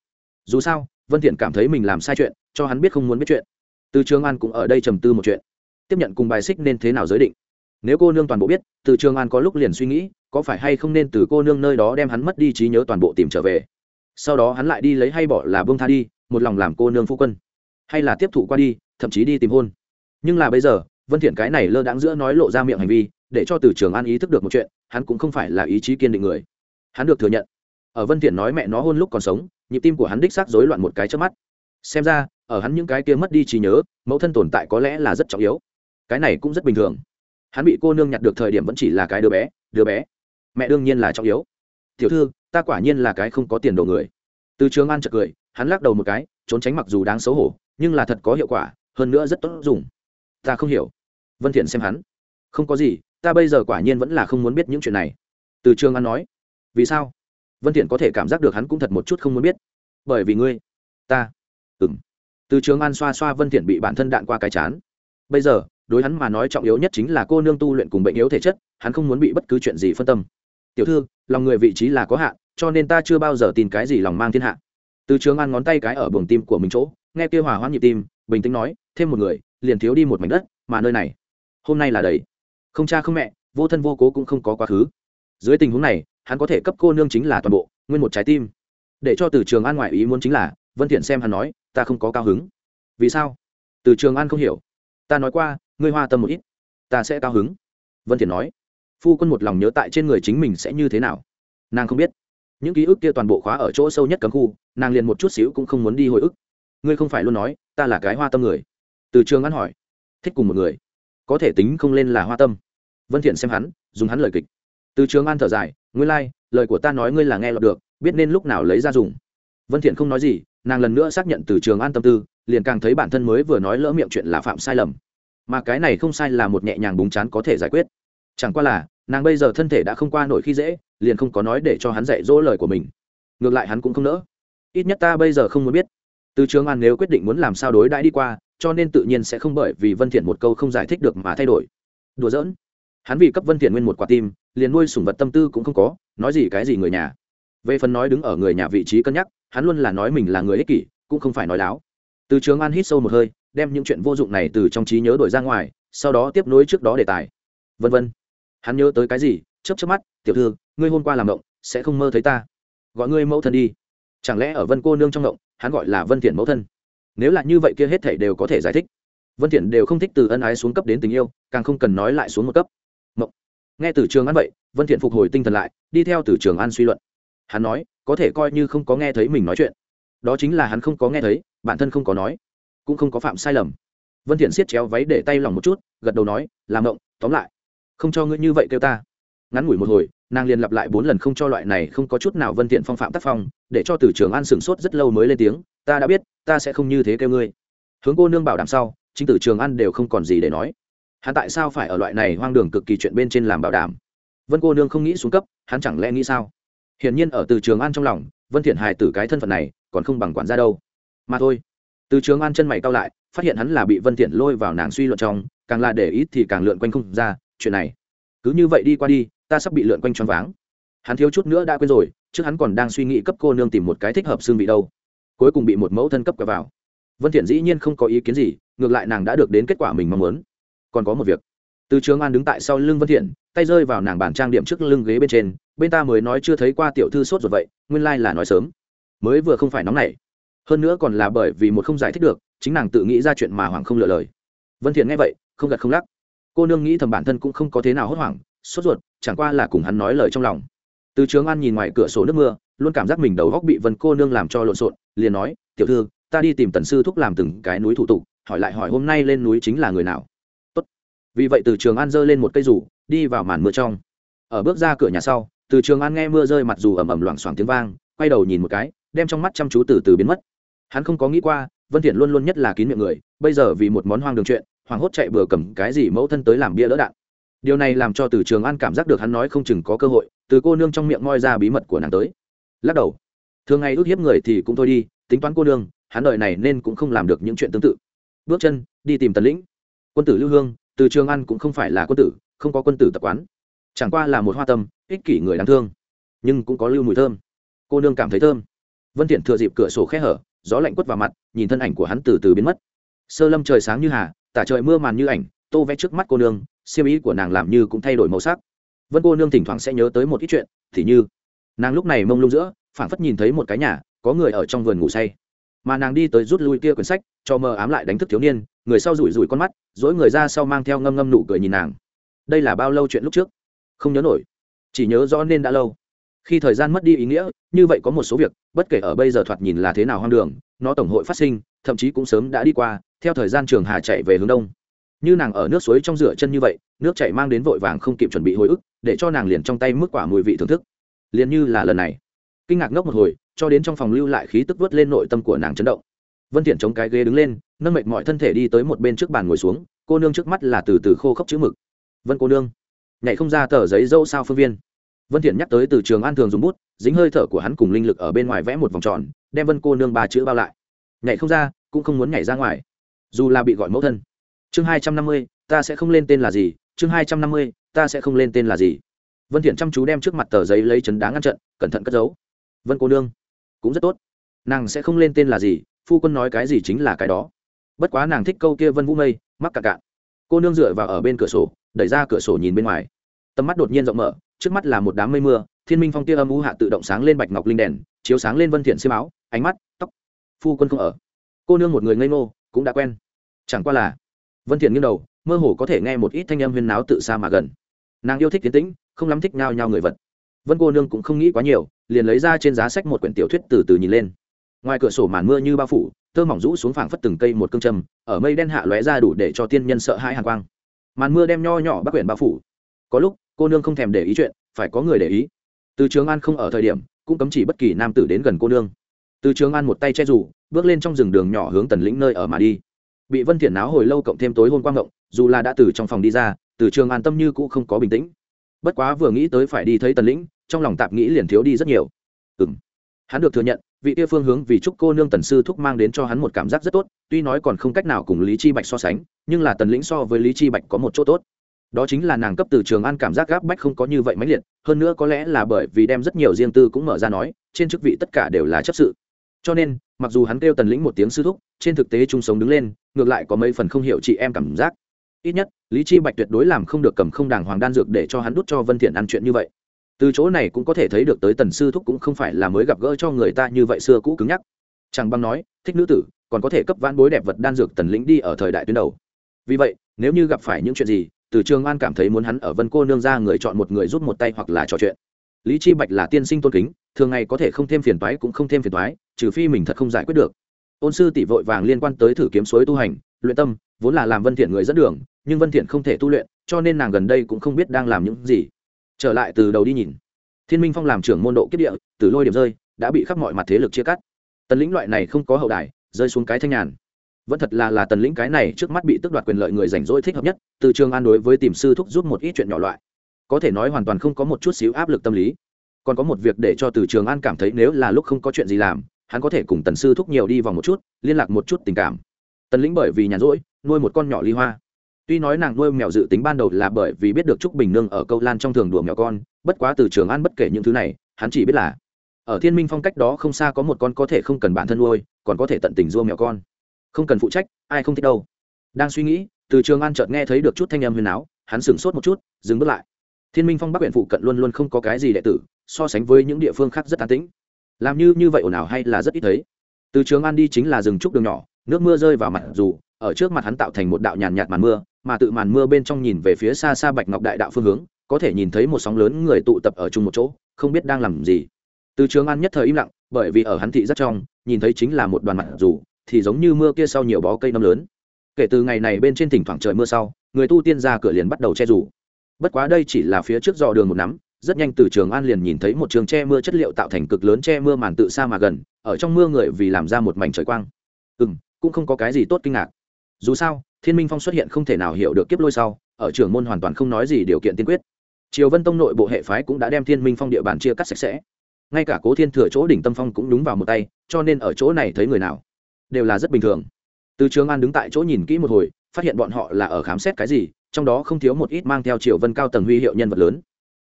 Dù sao, vân thiện cảm thấy mình làm sai chuyện, cho hắn biết không muốn biết chuyện. Từ trường an cũng ở đây trầm tư một chuyện. Tiếp nhận cùng bài xích nên thế nào giới định nếu cô nương toàn bộ biết, từ trường an có lúc liền suy nghĩ, có phải hay không nên từ cô nương nơi đó đem hắn mất đi trí nhớ toàn bộ tìm trở về? Sau đó hắn lại đi lấy hay bỏ là bông tha đi, một lòng làm cô nương phu quân. Hay là tiếp thụ qua đi, thậm chí đi tìm hôn. Nhưng là bây giờ, vân thiện cái này lơ đãng giữa nói lộ ra miệng hành vi, để cho từ trường an ý thức được một chuyện, hắn cũng không phải là ý chí kiên định người. Hắn được thừa nhận. Ở vân thiện nói mẹ nó hôn lúc còn sống, nhịp tim của hắn đích xác rối loạn một cái trước mắt. Xem ra, ở hắn những cái kia mất đi trí nhớ, mẫu thân tồn tại có lẽ là rất trọng yếu. Cái này cũng rất bình thường hắn bị cô nương nhặt được thời điểm vẫn chỉ là cái đứa bé đứa bé. Mẹ đương nhiên là trọng yếu. Tiểu thư, ta quả nhiên là cái không có tiền đồ người. Từ trường an chợt cười, hắn lắc đầu một cái, trốn tránh mặc dù đáng xấu hổ, nhưng là thật có hiệu quả, hơn nữa rất tốt dùng. Ta không hiểu. Vân thiện xem hắn. Không có gì, ta bây giờ quả nhiên vẫn là không muốn biết những chuyện này. Từ trường an nói. Vì sao? Vân thiện có thể cảm giác được hắn cũng thật một chút không muốn biết. Bởi vì ngươi. Ta. Ừm. Từ trường an xoa xoa vân thiện bị bản thân đạn qua cái chán. Bây giờ đối hắn mà nói trọng yếu nhất chính là cô nương tu luyện cùng bệnh yếu thể chất, hắn không muốn bị bất cứ chuyện gì phân tâm. Tiểu thư, lòng người vị trí là có hạn, cho nên ta chưa bao giờ tin cái gì lòng mang thiên hạ. Từ trường an ngón tay cái ở buồng tim của mình chỗ, nghe kia hòa hoãn nhịp tim, bình tĩnh nói, thêm một người, liền thiếu đi một mảnh đất, mà nơi này, hôm nay là đầy. Không cha không mẹ, vô thân vô cố cũng không có quá khứ. Dưới tình huống này, hắn có thể cấp cô nương chính là toàn bộ, nguyên một trái tim. Để cho từ trường an ngoại ý muốn chính là, vân thiện xem hắn nói, ta không có cao hứng. Vì sao? Từ trường an không hiểu ta nói qua ngươi hoa tâm một ít ta sẽ cao hứng. Vân thiện nói. Phu quân một lòng nhớ tại trên người chính mình sẽ như thế nào. Nàng không biết. Những ký ức kia toàn bộ khóa ở chỗ sâu nhất cấm khu nàng liền một chút xíu cũng không muốn đi hồi ức. Ngươi không phải luôn nói ta là cái hoa tâm người. Từ trường an hỏi. Thích cùng một người. Có thể tính không lên là hoa tâm. Vân thiện xem hắn dùng hắn lời kịch. Từ trường an thở dài ngươi lai、like, lời của ta nói ngươi là nghe lọt được biết nên lúc nào lấy ra dùng. Vân thiện không nói gì nàng lần nữa xác nhận từ trường an tâm tư liền càng thấy bản thân mới vừa nói lỡ miệng chuyện là phạm sai lầm. Mà cái này không sai là một nhẹ nhàng búng chán có thể giải quyết. Chẳng qua là, nàng bây giờ thân thể đã không qua nổi khi dễ, liền không có nói để cho hắn dạy dỗ lời của mình. Ngược lại hắn cũng không nỡ. Ít nhất ta bây giờ không muốn biết. Từ trường an nếu quyết định muốn làm sao đối đãi đi qua, cho nên tự nhiên sẽ không bởi vì vân thiện một câu không giải thích được mà thay đổi. Đùa giỡn. Hắn vì cấp vân thiện nguyên một quả tim, liền nuôi sủng vật tâm tư cũng không có, nói gì cái gì người nhà. Về phần nói đứng ở người nhà vị trí cân nhắc, hắn luôn là nói mình là người ích kỷ, cũng không phải nói láo từ trường an hít sâu một hơi, đem những chuyện vô dụng này từ trong trí nhớ đổi ra ngoài, sau đó tiếp nối trước đó đề tài. Vân vân. Hắn nhớ tới cái gì? Chớp chớp mắt, tiểu thư, ngươi hôm qua làm động sẽ không mơ thấy ta. Gọi ngươi mẫu thân đi. Chẳng lẽ ở vân cô nương trong động hắn gọi là vân thiện mẫu thân? Nếu là như vậy kia hết thảy đều có thể giải thích. Vân thiện đều không thích từ ân ái xuống cấp đến tình yêu, càng không cần nói lại xuống một cấp. Mộng. nghe từ trường an vậy, vân thiện phục hồi tinh thần lại, đi theo từ trường an suy luận. Hắn nói, có thể coi như không có nghe thấy mình nói chuyện đó chính là hắn không có nghe thấy bản thân không có nói cũng không có phạm sai lầm. Vân thiện siết chéo váy để tay lòng một chút gật đầu nói làm động, tóm lại không cho ngươi như vậy kêu ta. Ngắn ngủi một hồi nàng liền lặp lại bốn lần không cho loại này không có chút nào vân thiện phong phạm tác phong để cho từ trường an sửng sốt rất lâu mới lên tiếng ta đã biết ta sẽ không như thế kêu ngươi. Hướng cô nương bảo đảm sau chính tử trường an đều không còn gì để nói. Hắn tại sao phải ở loại này hoang đường cực kỳ chuyện bên trên làm bảo đảm? Vân cô nương không nghĩ xuống cấp hắn chẳng lẽ nghĩ sao? Hiển nhiên ở từ trường an trong lòng vân thiện hài tử cái thân phận này, còn không bằng quản gia đâu. Mà thôi. Từ trường an chân mày cao lại, phát hiện hắn là bị vân thiện lôi vào nàng suy luận trong, càng là để ý thì càng lượn quanh không ra, chuyện này. Cứ như vậy đi qua đi, ta sắp bị lượn quanh choáng váng. Hắn thiếu chút nữa đã quên rồi, trước hắn còn đang suy nghĩ cấp cô nương tìm một cái thích hợp xương vị đâu. Cuối cùng bị một mẫu thân cấp cả vào. Vân thiện dĩ nhiên không có ý kiến gì, ngược lại nàng đã được đến kết quả mình mong muốn. Còn có một việc từ trường an đứng tại sau lưng vân thiện, tay rơi vào nàng bàn trang điểm trước lưng ghế bên trên, bên ta mới nói chưa thấy qua tiểu thư sốt rồi vậy, nguyên lai like là nói sớm. Mới vừa không phải nóng nảy. Hơn nữa còn là bởi vì một không giải thích được, chính nàng tự nghĩ ra chuyện mà hoàng không lựa lời. Vân thiện nghe vậy, không gật không lắc. Cô nương nghĩ thầm bản thân cũng không có thế nào hốt hoảng, sốt ruột, chẳng qua là cùng hắn nói lời trong lòng. Từ trường an nhìn ngoài cửa sổ nước mưa, luôn cảm giác mình đầu góc bị vân cô nương làm cho lộn xộn, liền nói, tiểu thư, ta đi tìm tần sư thúc làm từng cái núi thủ tục, hỏi lại hỏi hôm nay lên núi chính là người nào? Vì vậy từ trường an giơ lên một cây rủ, đi vào màn mưa trong. Ở bước ra cửa nhà sau, từ trường an nghe mưa rơi mặt dù ầm ầm loảng xoảng tiếng vang, quay đầu nhìn một cái, đem trong mắt chăm chú từ từ biến mất. Hắn không có nghĩ qua, vân thiện luôn luôn nhất là kín miệng người, bây giờ vì một món hoang đường chuyện hoàng hốt chạy bừa cầm cái gì mẫu thân tới làm bia lỡ đạn. Điều này làm cho từ trường an cảm giác được hắn nói không chừng có cơ hội, từ cô nương trong miệng moi ra bí mật của nàng tới. Lắc đầu. Thường ngày ước hiếp người thì cũng thôi đi, tính toán cô nương, hắn đợi này nên cũng không làm được những chuyện tương tự. Bước chân, đi tìm tần lĩnh. Quân tử lưu hương từ trường an cũng không phải là quân tử, không có quân tử tập quán. Chẳng qua là một hoa tâm, ích kỷ người đáng thương, nhưng cũng có lưu mùi thơm. Cô nương cảm thấy thơm. Vân thiện thừa dịp cửa sổ khẽ hở, gió lạnh quất vào mặt, nhìn thân ảnh của hắn từ từ biến mất. Sơ lâm trời sáng như hà, tả trời mưa màn như ảnh, tô vẽ trước mắt cô nương siêu ý của nàng làm như cũng thay đổi màu sắc. Vân cô nương thỉnh thoảng sẽ nhớ tới một ít chuyện, thì như, nàng lúc này mông lung giữa, phảng phất nhìn thấy một cái nhà, có người ở trong vườn ngủ say mà nàng đi tới rút lui kia quyển sách, cho mờ ám lại đánh thức thiếu niên, người sau rủi rủi con mắt, dỗi người ra sau mang theo ngâm ngâm nụ cười nhìn nàng. Đây là bao lâu chuyện lúc trước? Không nhớ nổi. Chỉ nhớ rõ nên đã lâu. Khi thời gian mất đi ý nghĩa, như vậy có một số việc, bất kể ở bây giờ thoạt nhìn là thế nào hoang đường, nó tổng hội phát sinh, thậm chí cũng sớm đã đi qua, theo thời gian trường hà chạy về hướng đông. Như nàng ở nước suối trong rửa chân như vậy, nước chảy mang đến vội vàng không kịp chuẩn bị hồi ức, để cho nàng liền trong tay mức quả mùi vị thưởng thức. Liền như là lần này. Kinh ngạc ngốc một hồi cho đến trong phòng lưu lại khí tức vớt lên nội tâm của nàng chấn động. Vân thiện chống cái ghế đứng lên, nâng mệt mọi thân thể đi tới một bên trước bàn ngồi xuống, cô nương trước mắt là từ từ khô khốc chữ mực. Vân cô nương, nhảy không ra tờ giấy dâu sao phương viên. Vân thiện nhắc tới từ trường an thường dùng bút, dính hơi thở của hắn cùng linh lực ở bên ngoài vẽ một vòng tròn, đem vân cô nương ba chữ bao lại. Nhảy không ra, cũng không muốn nhảy ra ngoài, dù là bị gọi mẫu thân. Chương hai trăm năm mươi, ta sẽ không lên tên là gì, chương hai trăm năm mươi, ta sẽ không lên tên là gì. Vân thiện chăm chú đem trước mặt tờ giấy lấy chấn đá ngăn trận, cẩn thận cất giấu. Vân cô nương cũng rất tốt. Nàng sẽ không lên tên là gì, phu quân nói cái gì chính là cái đó. Bất quá nàng thích câu kia vân vũ mây, mắc cả cạn. Cô nương dựa vào ở bên cửa sổ, đẩy ra cửa sổ nhìn bên ngoài. Tầm mắt đột nhiên rộng mở, trước mắt là một đám mây mưa, thiên minh phong tia âm u hạ tự động sáng lên bạch ngọc linh đèn, chiếu sáng lên vân thiện xiêm áo, ánh mắt, tóc. Phu quân không ở. Cô nương một người ngây ngô, cũng đã quen. Chẳng qua là, vân thiện nghiêng đầu, mơ hồ có thể nghe một ít thanh âm huyên náo tự xa mà gần. Nàng yêu thích tiến tĩnh, không lắm thích nhao nhao người vật vân cô nương cũng không nghĩ quá nhiều, liền lấy ra trên giá sách một quyển tiểu thuyết từ từ nhìn lên. Ngoài cửa sổ màn mưa như bao phủ, tơ mỏng rũ xuống phảng phất từng cây một cương châm, ở mây đen hạ lóe ra đủ để cho tiên nhân sợ hãi hàn quang. Màn mưa đem nho nhỏ bắc quyển bao phủ. Có lúc, cô nương không thèm để ý chuyện, phải có người để ý. Từ trường an không ở thời điểm, cũng cấm chỉ bất kỳ nam tử đến gần cô nương. Từ trường an một tay che rủ, bước lên trong rừng đường nhỏ hướng tần lĩnh nơi ở mà đi. Bị vân thiện náo hồi lâu cộng thêm tối hôn quang ngộng dù là đã từ trong phòng đi ra, từ trường an tâm như cũ không có bình tĩnh. Bất quá vừa nghĩ tới phải đi thấy tần lĩnh trong lòng tạp nghĩ liền thiếu đi rất nhiều. Ừ m hắn được thừa nhận, vị kia phương hướng vì chúc cô nương tần sư thúc mang đến cho hắn một cảm giác rất tốt, tuy nói còn không cách nào cùng lý chi bạch so sánh, nhưng là tần lĩnh so với lý chi bạch có một chỗ tốt. Đó chính là nàng cấp từ trường an cảm giác gáp bách không có như vậy mãnh liệt, hơn nữa có lẽ là bởi vì đem rất nhiều riêng tư cũng mở ra nói, trên chức vị tất cả đều là chấp sự. Cho nên, mặc dù hắn kêu tần lĩnh một tiếng sư thúc, trên thực tế chung sống đứng lên, ngược lại có mấy phần không hiểu chị em cảm giác. Ít nhất, lý chi bạch tuyệt đối làm không được cầm không đàng hoàng đan dược để cho hắn đút cho vân thiện ăn chuyện như vậy từ chỗ này cũng có thể thấy được tới tần sư thúc cũng không phải là mới gặp gỡ cho người ta như vậy xưa cũ cứng nhắc. Chẳng băng nói, thích nữ tử, còn có thể cấp vãn bối đẹp vật đan dược tần lĩnh đi ở thời đại tuyến đầu. Vì vậy, nếu như gặp phải những chuyện gì, từ trường an cảm thấy muốn hắn ở vân cô nương ra người chọn một người giúp một tay hoặc là trò chuyện. Lý chi bạch là tiên sinh tôn kính, thường ngày có thể không thêm phiền toái cũng không thêm phiền toái, trừ phi mình thật không giải quyết được. Ôn sư tỷ vội vàng liên quan tới thử kiếm suối tu hành, luyện tâm, vốn là làm vân thiện người dẫn đường, nhưng vân thiện không thể tu luyện, cho nên nàng gần đây cũng không biết đang làm những gì trở lại từ đầu đi nhìn. Thiên minh phong làm trưởng môn độ kiếp địa, từ lôi điểm rơi, đã bị khắp mọi mặt thế lực chia cắt. Tần lĩnh loại này không có hậu đài, rơi xuống cái thanh nhàn. Vẫn thật là là tần lĩnh cái này trước mắt bị tước đoạt quyền lợi người rảnh rỗi thích hợp nhất, từ trường an đối với tìm sư thúc giúp một ít chuyện nhỏ loại. Có thể nói hoàn toàn không có một chút xíu áp lực tâm lý. Còn có một việc để cho từ trường an cảm thấy nếu là lúc không có chuyện gì làm, hắn có thể cùng tần sư thúc nhiều đi vòng một chút, liên lạc một chút tình cảm. Tần lĩnh bởi vì nhàn rỗi, nuôi một con nhỏ ly hoa tuy nói nàng nuôi mèo dự tính ban đầu là bởi vì biết được trúc bình nương ở câu lan trong thường đùa mèo con, bất quá từ trường an bất kể những thứ này, hắn chỉ biết là, ở thiên minh phong cách đó không xa có một con có thể không cần bản thân nuôi, còn có thể tận tình dua mèo con. Không cần phụ trách, ai không thích đâu. Đang suy nghĩ, từ trường an chợt nghe thấy được chút thanh âm huyền áo, hắn sửng sốt một chút, dừng bước lại. Thiên minh phong bắc huyện phụ cận luôn luôn không có cái gì đệ tử, so sánh với những địa phương khác rất an tĩnh. Làm như như vậy ồn ào hay là rất ít thấy. Từ trường an đi chính là rừng trúc đường nhỏ, nước mưa rơi vào mặt dù, ở trước mặt hắn tạo thành một đạo nhàn nhạt màn mưa mà tự màn mưa bên trong nhìn về phía xa xa bạch ngọc đại đạo phương hướng, có thể nhìn thấy một sóng lớn người tụ tập ở chung một chỗ, không biết đang làm gì. Từ trường an nhất thời im lặng, bởi vì ở hắn thị rất trong, nhìn thấy chính là một đoàn mặt dù, thì giống như mưa kia sau nhiều bó cây năm lớn. Kể từ ngày này bên trên thỉnh thoảng trời mưa sau, người tu tiên ra cửa liền bắt đầu che rủ bất quá đây chỉ là phía trước dò đường một nắm, rất nhanh từ trường an liền nhìn thấy một trường che mưa chất liệu tạo thành cực lớn che mưa màn tự xa mà gần, ở trong mưa người vì làm ra một mảnh trời quang. Ừ cũng không có cái gì tốt kinh ngạc dù sao, thiên minh phong xuất hiện không thể nào hiểu được kiếp lôi sau, ở trường môn hoàn toàn không nói gì điều kiện tiên quyết. Triều vân tông nội bộ hệ phái cũng đã đem thiên minh phong địa bàn chia cắt sạch sẽ. Ngay cả cố thiên thừa chỗ đỉnh tâm phong cũng đúng vào một tay, cho nên ở chỗ này thấy người nào đều là rất bình thường. Từ trường an đứng tại chỗ nhìn kỹ một hồi, phát hiện bọn họ là ở khám xét cái gì, trong đó không thiếu một ít mang theo triều vân cao tầng huy hiệu nhân vật lớn.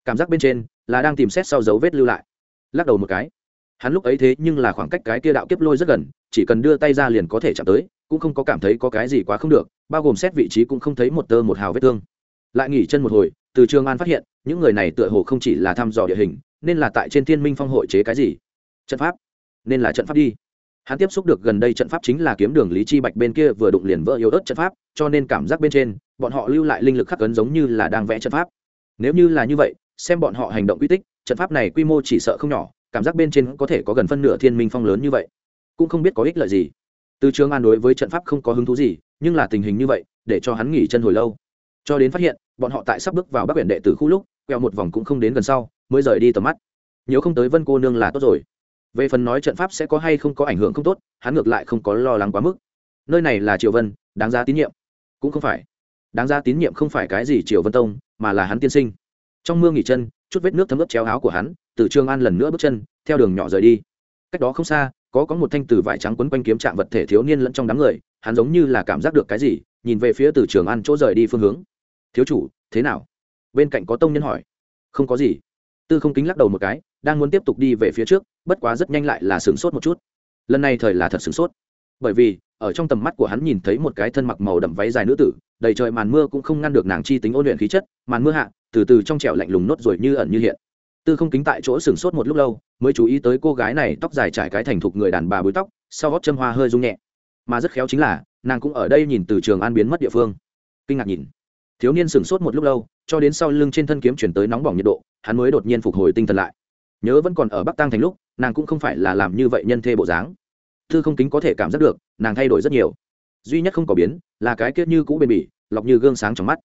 Cảm giác bên trên là đang tìm xét sau dấu vết lưu lại. Lắc đầu một cái. Hắn lúc ấy thế nhưng là khoảng cách cái kia đạo kiếp lôi rất gần, chỉ cần đưa tay ra liền có thể chạm tới cũng không có cảm thấy có cái gì quá không được, bao gồm xét vị trí cũng không thấy một tơ một hào vết thương. Lại nghỉ chân một hồi, từ trường an phát hiện, những người này tựa hồ không chỉ là thăm dò địa hình, nên là tại trên thiên minh phong hội chế cái gì? Trận pháp. Nên là trận pháp đi. Hắn tiếp xúc được gần đây trận pháp chính là kiếm đường lý chi bạch bên kia vừa đụng liền vỡ yếu ớt trận pháp, cho nên cảm giác bên trên, bọn họ lưu lại linh lực khắc ấn giống như là đang vẽ trận pháp. Nếu như là như vậy, xem bọn họ hành động quy tích, trận pháp này quy mô chỉ sợ không nhỏ, cảm giác bên trên có thể có gần phân nửa thiên minh phong lớn như vậy. Cũng không biết có ích lợi gì từ trường an đối với trận pháp không có hứng thú gì, nhưng là tình hình như vậy, để cho hắn nghỉ chân hồi lâu. Cho đến phát hiện, bọn họ tại sắp bước vào bắc huyện đệ tử khu lúc, quẹo một vòng cũng không đến gần sau, mới rời đi tầm mắt. Nếu không tới vân cô nương là tốt rồi. Về phần nói trận pháp sẽ có hay không có ảnh hưởng không tốt, hắn ngược lại không có lo lắng quá mức. Nơi này là triều vân, đáng ra tín nhiệm. Cũng không phải. Đáng ra tín nhiệm không phải cái gì triều vân tông, mà là hắn tiên sinh. Trong mưa nghỉ chân, chút vết nước thấm ướt chéo áo của hắn, từ trường an lần nữa bước chân, theo đường nhỏ rời đi. Cách đó không xa có có một thanh từ vải trắng quấn quanh kiếm chạm vật thể thiếu niên lẫn trong đám người, hắn giống như là cảm giác được cái gì, nhìn về phía từ trường an chỗ rời đi phương hướng. Thiếu chủ, thế nào? Bên cạnh có tông nhân hỏi. Không có gì. Tư không kính lắc đầu một cái, đang muốn tiếp tục đi về phía trước, bất quá rất nhanh lại là sửng sốt một chút. Lần này thời là thật sửng sốt. Bởi vì, ở trong tầm mắt của hắn nhìn thấy một cái thân mặc màu đậm váy dài nữ tử, đầy trời màn mưa cũng không ngăn được nàng chi tính ôn luyện khí chất, màn mưa hạ, từ từ trong trẻo lạnh lùng nốt rồi như ẩn như hiện. Tư không kính tại chỗ sửng sốt một lúc lâu mới chú ý tới cô gái này tóc dài trải cái thành thục người đàn bà búi tóc, sau gót châm hoa hơi rung nhẹ. Mà rất khéo chính là, nàng cũng ở đây nhìn từ trường an biến mất địa phương. Kinh ngạc nhìn. Thiếu niên sửng sốt một lúc lâu, cho đến sau lưng trên thân kiếm chuyển tới nóng bỏng nhiệt độ, hắn mới đột nhiên phục hồi tinh thần lại. Nhớ vẫn còn ở bắc tăng thành lúc, nàng cũng không phải là làm như vậy nhân thê bộ dáng. Thư không kính có thể cảm giác được, nàng thay đổi rất nhiều. Duy nhất không có biến, là cái kết như cũ bền bỉ, lọc như gương sáng trong mắt.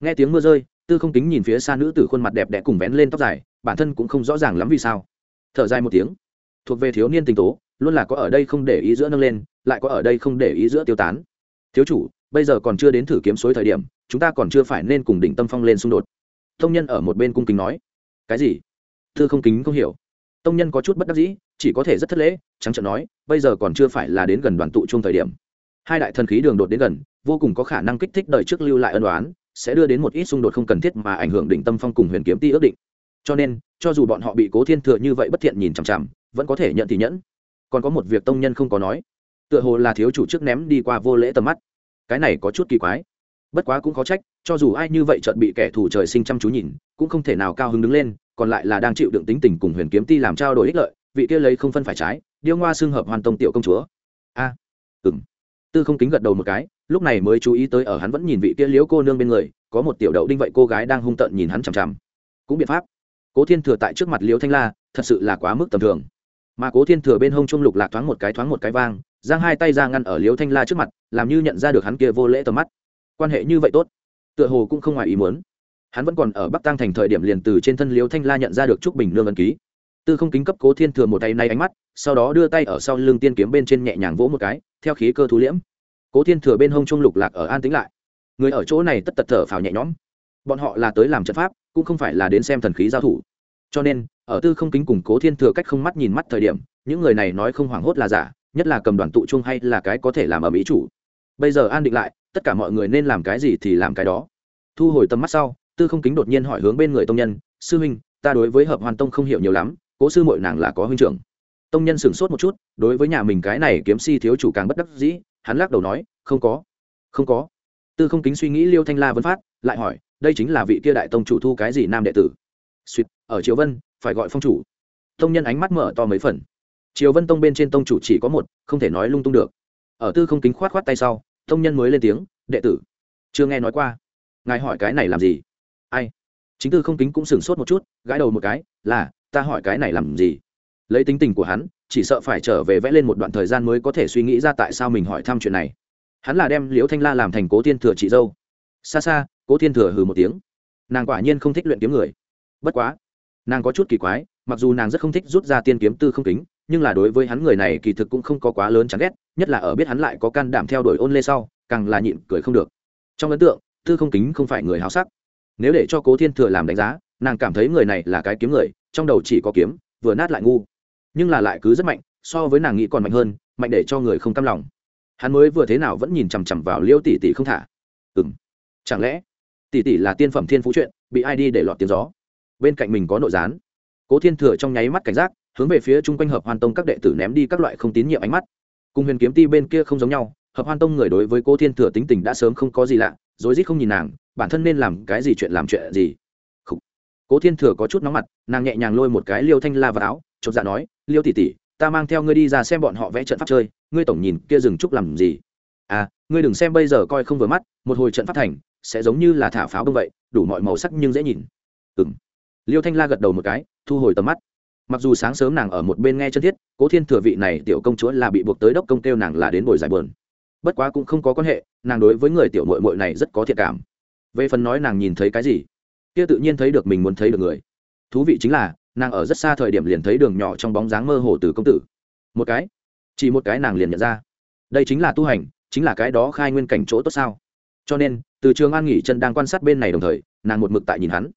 Nghe tiếng mưa rơi, tư không kính nhìn phía xa nữ tử khuôn mặt đẹp đẽ cùng vén lên tóc dài, bản thân cũng không rõ ràng lắm vì sao thở dài một tiếng. Thuộc về thiếu niên tình tố, luôn là có ở đây không để ý giữa nâng lên, lại có ở đây không để ý giữa tiêu tán. Thiếu chủ, bây giờ còn chưa đến thử kiếm suối thời điểm, chúng ta còn chưa phải nên cùng đỉnh tâm phong lên xung đột. Tông nhân ở một bên cung kính nói. Cái gì? Thư không kính không hiểu. Tông nhân có chút bất đắc dĩ, chỉ có thể rất thất lễ, trắng trợn nói, bây giờ còn chưa phải là đến gần đoàn tụ chung thời điểm. Hai đại thần khí đường đột đến gần, vô cùng có khả năng kích thích đời trước lưu lại ân đoán sẽ đưa đến một ít xung đột không cần thiết mà ảnh hưởng đỉnh tâm phong cùng huyền kiếm ti ước định cho nên cho dù bọn họ bị cố thiên thừa như vậy bất thiện nhìn chằm chằm vẫn có thể nhận thì nhẫn. Còn có một việc tông nhân không có nói. Tựa hồ là thiếu chủ trước ném đi qua vô lễ tầm mắt. Cái này có chút kỳ quái. Bất quá cũng khó trách cho dù ai như vậy chợt bị kẻ thù trời sinh chăm chú nhìn cũng không thể nào cao hứng đứng lên còn lại là đang chịu đựng tính tình cùng huyền kiếm ti làm trao đổi ích lợi vị kia lấy không phân phải trái điêu ngoa xương hợp hoàn tông tiểu công chúa. A à, ừng tư không kính gật đầu một cái lúc này mới chú ý tới ở hắn vẫn nhìn vị kia liếu cô nương bên người có một tiểu đậu đinh vậy cô gái đang hung tợn nhìn hắn chằm chằm. Cũng biện pháp cố thiên thừa tại trước mặt Liễu thanh la, thật sự là quá mức tầm thường. Mà cố thiên thừa bên hông trung lục lạc thoáng một cái thoáng một cái vang, giang hai tay ra ngăn ở Liễu thanh la trước mặt, làm như nhận ra được hắn kia vô lễ tầm mắt. Quan hệ như vậy tốt, tựa hồ cũng không ngoài ý muốn. Hắn vẫn còn ở bắc tăng thành thời điểm liền từ trên thân Liễu thanh la nhận ra được trúc bình nương ân ký. Tư không kính cấp cố thiên thừa một tay nay ánh mắt, sau đó đưa tay ở sau lưng tiên kiếm bên trên nhẹ nhàng vỗ một cái, theo khí cơ thú liễm. Cố thiên thừa bên hông trung lục lạc ở an tĩnh lại. Người ở chỗ này tất tật thở phào nhẹ nhõm. Bọn họ là tới làm trận pháp cũng không phải là đến xem thần khí giao thủ. Cho nên, ở tư không kính cùng cố thiên thừa cách không mắt nhìn mắt thời điểm, những người này nói không hoảng hốt là giả, nhất là cầm đoàn tụ chung hay là cái có thể làm ở mỹ chủ. Bây giờ an định lại, tất cả mọi người nên làm cái gì thì làm cái đó. Thu hồi tầm mắt sau, tư không kính đột nhiên hỏi hướng bên người tông nhân, sư huynh, ta đối với hợp hoàn tông không hiểu nhiều lắm, cố sư mội nàng là có huynh trưởng. Tông nhân sửng sốt một chút, đối với nhà mình cái này kiếm si thiếu chủ càng bất đắc dĩ, hắn lắc đầu nói, không có không có. Tư không kính suy nghĩ liêu thanh la vân phát, lại hỏi đây chính là vị kia đại tông chủ thu cái gì nam đệ tử. Suýt ở triều vân, phải gọi phong chủ. Tông nhân ánh mắt mở to mấy phần. Triều vân tông bên trên tông chủ chỉ có một, không thể nói lung tung được. Ở tư không kính khoát khoát tay sau, tông nhân mới lên tiếng, đệ tử, chưa nghe nói qua. Ngài hỏi cái này làm gì? Ai? Chính tư không kính cũng sửng sốt một chút, gãi đầu một cái, là, ta hỏi cái này làm gì? Lấy tính tình của hắn, chỉ sợ phải trở về vẽ lên một đoạn thời gian mới có thể suy nghĩ ra tại sao mình hỏi thăm chuyện này. Hắn là đem liễu thanh la làm thành cố thiên thừa chị dâu. Xa xa cố thiên thừa hừ một tiếng. Nàng quả nhiên không thích luyện kiếm người. Bất quá, nàng có chút kỳ quái, mặc dù nàng rất không thích rút ra tiên kiếm tư không kính, nhưng là đối với hắn người này kỳ thực cũng không có quá lớn chán ghét, nhất là ở biết hắn lại có can đảm theo đuổi ôn lê sau, càng là nhịn cười không được. Trong ấn tượng, tư không kính không phải người háo sắc. Nếu để cho cố thiên thừa làm đánh giá, nàng cảm thấy người này là cái kiếm người, trong đầu chỉ có kiếm, vừa nát lại ngu. Nhưng là lại cứ rất mạnh, so với nàng nghĩ còn mạnh hơn, mạnh để cho người không cam lòng. Hắn mới vừa thế nào vẫn nhìn chằm chằm vào liêu tỷ tỷ không thả. Ừ m chẳng lẽ tỷ tỷ là tiên phẩm thiên phú chuyện bị ai đi để lọt tiếng gió. Bên cạnh mình có nội gián. Cố thiên thừa trong nháy mắt cảnh giác hướng về phía chung quanh hợp hoàn tông các đệ tử ném đi các loại không tín nhiệm ánh mắt. Cùng huyền kiếm ti bên kia không giống nhau hợp hoàn tông người đối với cố thiên thừa tính tình đã sớm không có gì lạ rối rít không nhìn nàng bản thân nên làm cái gì chuyện làm chuyện gì. Cố thiên thừa có chút nóng mặt nàng nhẹ nhàng lôi một cái liêu thanh la vào áo chột dạ nói liêu tỷ tỷ, ta mang theo ngươi đi ra xem bọn họ vẽ trận pháp chơi ngươi tổng nhìn kia rừng trúc làm gì? À ngươi đừng xem bây giờ coi không vừa mắt một hồi trận pháp thành sẽ giống như là thả pháo bông vậy, đủ mọi màu sắc nhưng dễ nhìn. Ừng liêu thanh la gật đầu một cái, thu hồi tầm mắt. Mặc dù sáng sớm nàng ở một bên nghe chân thiết, cố thiên thừa vị này tiểu công chúa là bị buộc tới đốc công kêu nàng là đến bồi giải bờn bất quá cũng không có quan hệ, nàng đối với người tiểu mội mội này rất có thiện cảm. Về phần nói nàng nhìn thấy cái gì, kia tự nhiên thấy được mình muốn thấy được người. Thú vị chính là, nàng ở rất xa thời điểm liền thấy đường nhỏ trong bóng dáng mơ hồ từ công tử. Một cái, chỉ một cái nàng liền nhận ra. Đây chính là tu hành, chính là cái đó khai nguyên cảnh chỗ tốt sao? Cho nên, từ trường an nghỉ chân đang quan sát bên này đồng thời, nàng một mực tại nhìn hắn.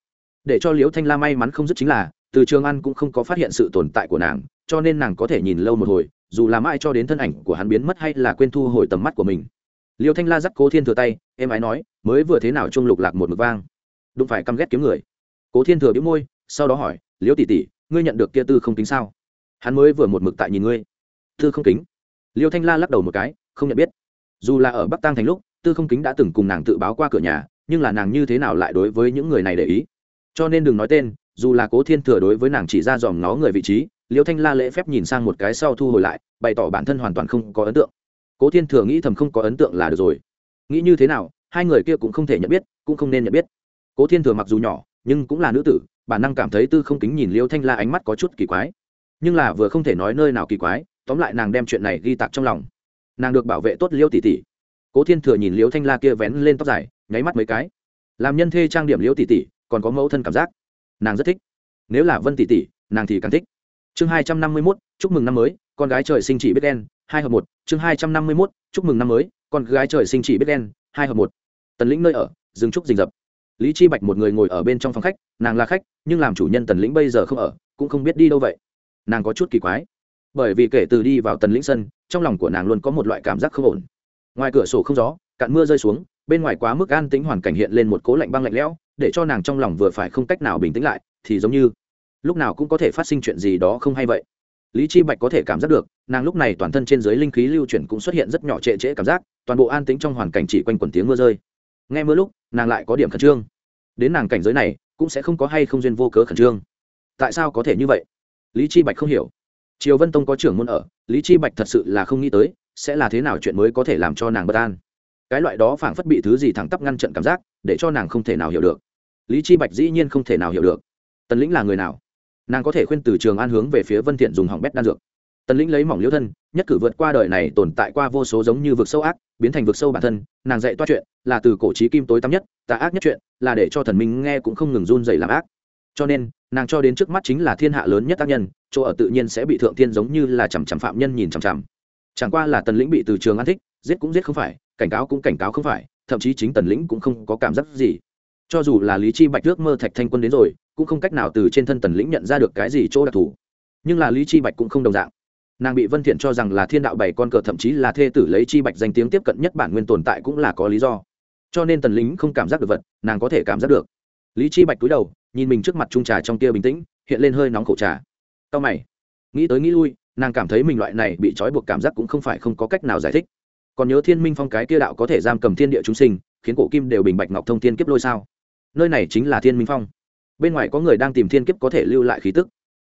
Để cho liễu thanh la may mắn không dứt chính là, từ trường an cũng không có phát hiện sự tồn tại của nàng, cho nên nàng có thể nhìn lâu một hồi, dù làm ai cho đến thân ảnh của hắn biến mất hay là quên thu hồi tầm mắt của mình. Liêu thanh la dắt cố thiên thừa tay, em ái nói, mới vừa thế nào trung lục lạc một mực vang? Đụng phải căm ghét kiếm người. Cố thiên thừa biếu môi, sau đó hỏi, liễu tỷ tỷ, ngươi nhận được kia tư không kính sao? Hắn mới vừa một mực tại nhìn ngươi. Tư không kính? Liêu thanh la lắc đầu một cái, không nhận biết. Dù là ở bắc tăng thành lúc tư không kính đã từng cùng nàng tự báo qua cửa nhà, nhưng là nàng như thế nào lại đối với những người này để ý? Cho nên đừng nói tên, dù là cố thiên thừa đối với nàng chỉ ra dòm ngó người vị trí liêu thanh la lễ phép nhìn sang một cái sau thu hồi lại, bày tỏ bản thân hoàn toàn không có ấn tượng. Cố thiên thừa nghĩ thầm không có ấn tượng là được rồi. Nghĩ như thế nào, hai người kia cũng không thể nhận biết, cũng không nên nhận biết. Cố thiên thừa mặc dù nhỏ, nhưng cũng là nữ tử, bản năng cảm thấy tư không kính nhìn liêu thanh la ánh mắt có chút kỳ quái. Nhưng là vừa không thể nói nơi nào kỳ quái, tóm lại nàng đem chuyện này ghi tạc trong lòng. Nàng được bảo vệ tốt liêu tỷ tỷ cố thiên thừa nhìn Liễu thanh la kia vén lên tóc dài, nháy mắt mấy cái. Làm nhân thê trang điểm Liễu tỷ tỷ, còn có mẫu thân cảm giác. Nàng rất thích. Nếu là vân tỷ tỷ, nàng thì càng thích. Chương hai trăm năm mươi mốt, chúc mừng năm mới, con gái trời sinh chỉ biết đen, hai hợp một. Chương hai trăm năm mươi mốt, chúc mừng năm mới, con gái trời sinh chỉ biết đen, hai hợp một. Tần lĩnh nơi ở dừng trúc rình rập. Lý chi bạch một người ngồi ở bên trong phòng khách, nàng là khách, nhưng làm chủ nhân tần lĩnh bây giờ không ở, cũng không biết đi đâu vậy. Nàng có chút kỳ quái. Bởi vì kể từ đi vào tần lĩnh sân, trong lòng của nàng luôn có một loại cảm giác không ổn ngoài cửa sổ không gió, cạn mưa rơi xuống, bên ngoài quá mức an tĩnh hoàn cảnh hiện lên một cố lạnh băng lạnh lẽo, để cho nàng trong lòng vừa phải không cách nào bình tĩnh lại, thì giống như lúc nào cũng có thể phát sinh chuyện gì đó không hay vậy. Lý chi bạch có thể cảm giác được, nàng lúc này toàn thân trên dưới linh khí lưu chuyển cũng xuất hiện rất nhỏ trệ trễ cảm giác, toàn bộ an tĩnh trong hoàn cảnh chỉ quanh quẩn tiếng mưa rơi. Nghe mưa lúc, nàng lại có điểm khẩn trương. Đến nàng cảnh giới này, cũng sẽ không có hay không duyên vô cớ khẩn trương. Tại sao có thể như vậy? Lý chi bạch không hiểu. Triều vân tông có trưởng môn ở, lý chi bạch thật sự là không nghĩ tới sẽ là thế nào chuyện mới có thể làm cho nàng bất an? Cái loại đó phảng phất bị thứ gì thẳng tắp ngăn trận cảm giác, để cho nàng không thể nào hiểu được. Lý chi bạch dĩ nhiên không thể nào hiểu được. Tần lĩnh là người nào? Nàng có thể khuyên từ trường an hướng về phía vân thiện dùng hỏng bét đan dược. Tần lĩnh lấy mỏng liễu thân, nhất cử vượt qua đời này tồn tại qua vô số giống như vực sâu ác, biến thành vực sâu bản thân, nàng dạy toa chuyện, là từ cổ trí kim tối tăm nhất, tà ác nhất chuyện, là để cho thần minh nghe cũng không ngừng run dày làm ác. Cho nên, nàng cho đến trước mắt chính là thiên hạ lớn nhất tác nhân, chỗ ở tự nhiên sẽ bị thượng thiên giống như là chằm chằm phạm nhân nhìn chằm chằm chẳng qua là tần lĩnh bị từ trường an thích, giết cũng giết không phải, cảnh cáo cũng cảnh cáo không phải, thậm chí chính tần lĩnh cũng không có cảm giác gì. Cho dù là lý chi bạch ước mơ thạch thanh quân đến rồi, cũng không cách nào từ trên thân tần lĩnh nhận ra được cái gì chỗ đặc thù. Nhưng là lý chi bạch cũng không đồng dạng. Nàng bị vân thiện cho rằng là thiên đạo bảy con cờ, thậm chí là thê tử lấy chi bạch danh tiếng tiếp cận nhất bản nguyên tồn tại cũng là có lý do. Cho nên tần lĩnh không cảm giác được vật, nàng có thể cảm giác được. Lý chi bạch cúi đầu, nhìn mình trước mặt trung trà trong kia bình tĩnh, hiện lên hơi nóng khổ trà. Cao mày, nghĩ tới nghĩ lui nàng cảm thấy mình loại này bị trói buộc cảm giác cũng không phải không có cách nào giải thích. Còn nhớ thiên minh phong cái kia đạo có thể giam cầm thiên địa chúng sinh, khiến cổ kim đều bình bạch ngọc thông thiên kiếp lôi sao? Nơi này chính là thiên minh phong. Bên ngoài có người đang tìm thiên kiếp có thể lưu lại khí tức.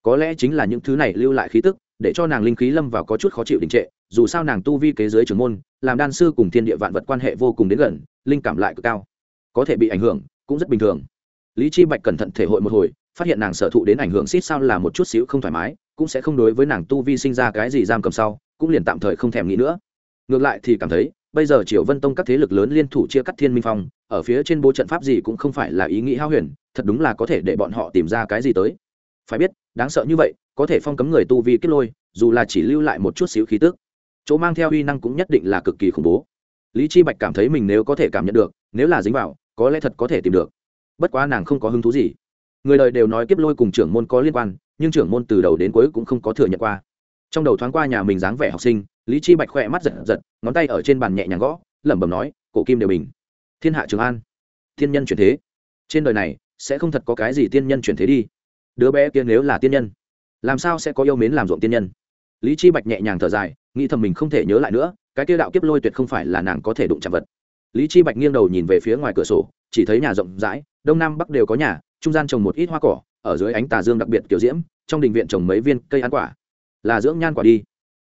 Có lẽ chính là những thứ này lưu lại khí tức, để cho nàng linh khí lâm vào có chút khó chịu đình trệ, dù sao nàng tu vi kế giới trưởng môn, làm đan sư cùng thiên địa vạn vật quan hệ vô cùng đến gần, linh cảm lại cực cao. Có thể bị ảnh hưởng, cũng rất bình thường. Lý chi bạch cẩn thận thể hội một hồi, phát hiện nàng sở thụ đến ảnh hưởng xít sao là một chút xíu không thoải mái cũng sẽ không đối với nàng tu vi sinh ra cái gì giam cầm sau, cũng liền tạm thời không thèm nghĩ nữa. Ngược lại thì cảm thấy, bây giờ triều vân tông các thế lực lớn liên thủ chia cắt thiên minh phong, ở phía trên bố trận pháp gì cũng không phải là ý nghĩ hao huyền, thật đúng là có thể để bọn họ tìm ra cái gì tới. Phải biết, đáng sợ như vậy, có thể phong cấm người tu vi kết lôi, dù là chỉ lưu lại một chút xíu khí tức, chỗ mang theo uy năng cũng nhất định là cực kỳ khủng bố. Lý chi bạch cảm thấy mình nếu có thể cảm nhận được, nếu là dính vào, có lẽ thật có thể tìm được. Bất quá nàng không có hứng thú gì. Người đời đều nói kiếp lôi cùng trưởng môn có liên quan nhưng trưởng môn từ đầu đến cuối cũng không có thừa nhận qua. Trong đầu thoáng qua nhà mình dáng vẻ học sinh, lý chi bạch khỏe mắt giật giật, ngón tay ở trên bàn nhẹ nhàng gõ, lẩm bẩm nói, cổ kim đều bình. Thiên hạ trường an. Thiên nhân chuyển thế. Trên đời này sẽ không thật có cái gì tiên nhân chuyển thế đi. Đứa bé kia nếu là tiên nhân, làm sao sẽ có yêu mến làm ruộng tiên nhân? Lý chi bạch nhẹ nhàng thở dài, nghĩ thầm mình không thể nhớ lại nữa, cái kia đạo kiếp lôi tuyệt không phải là nàng có thể đụng chạm vật. Lý chi bạch nghiêng đầu nhìn về phía ngoài cửa sổ, chỉ thấy nhà rộng rãi, đông nam bắc đều có nhà, trung gian trồng một ít hoa cỏ ở dưới ánh tà dương đặc biệt kiểu diễm, trong đình viện trồng mấy viên cây ăn quả. Là dưỡng nhan quả đi.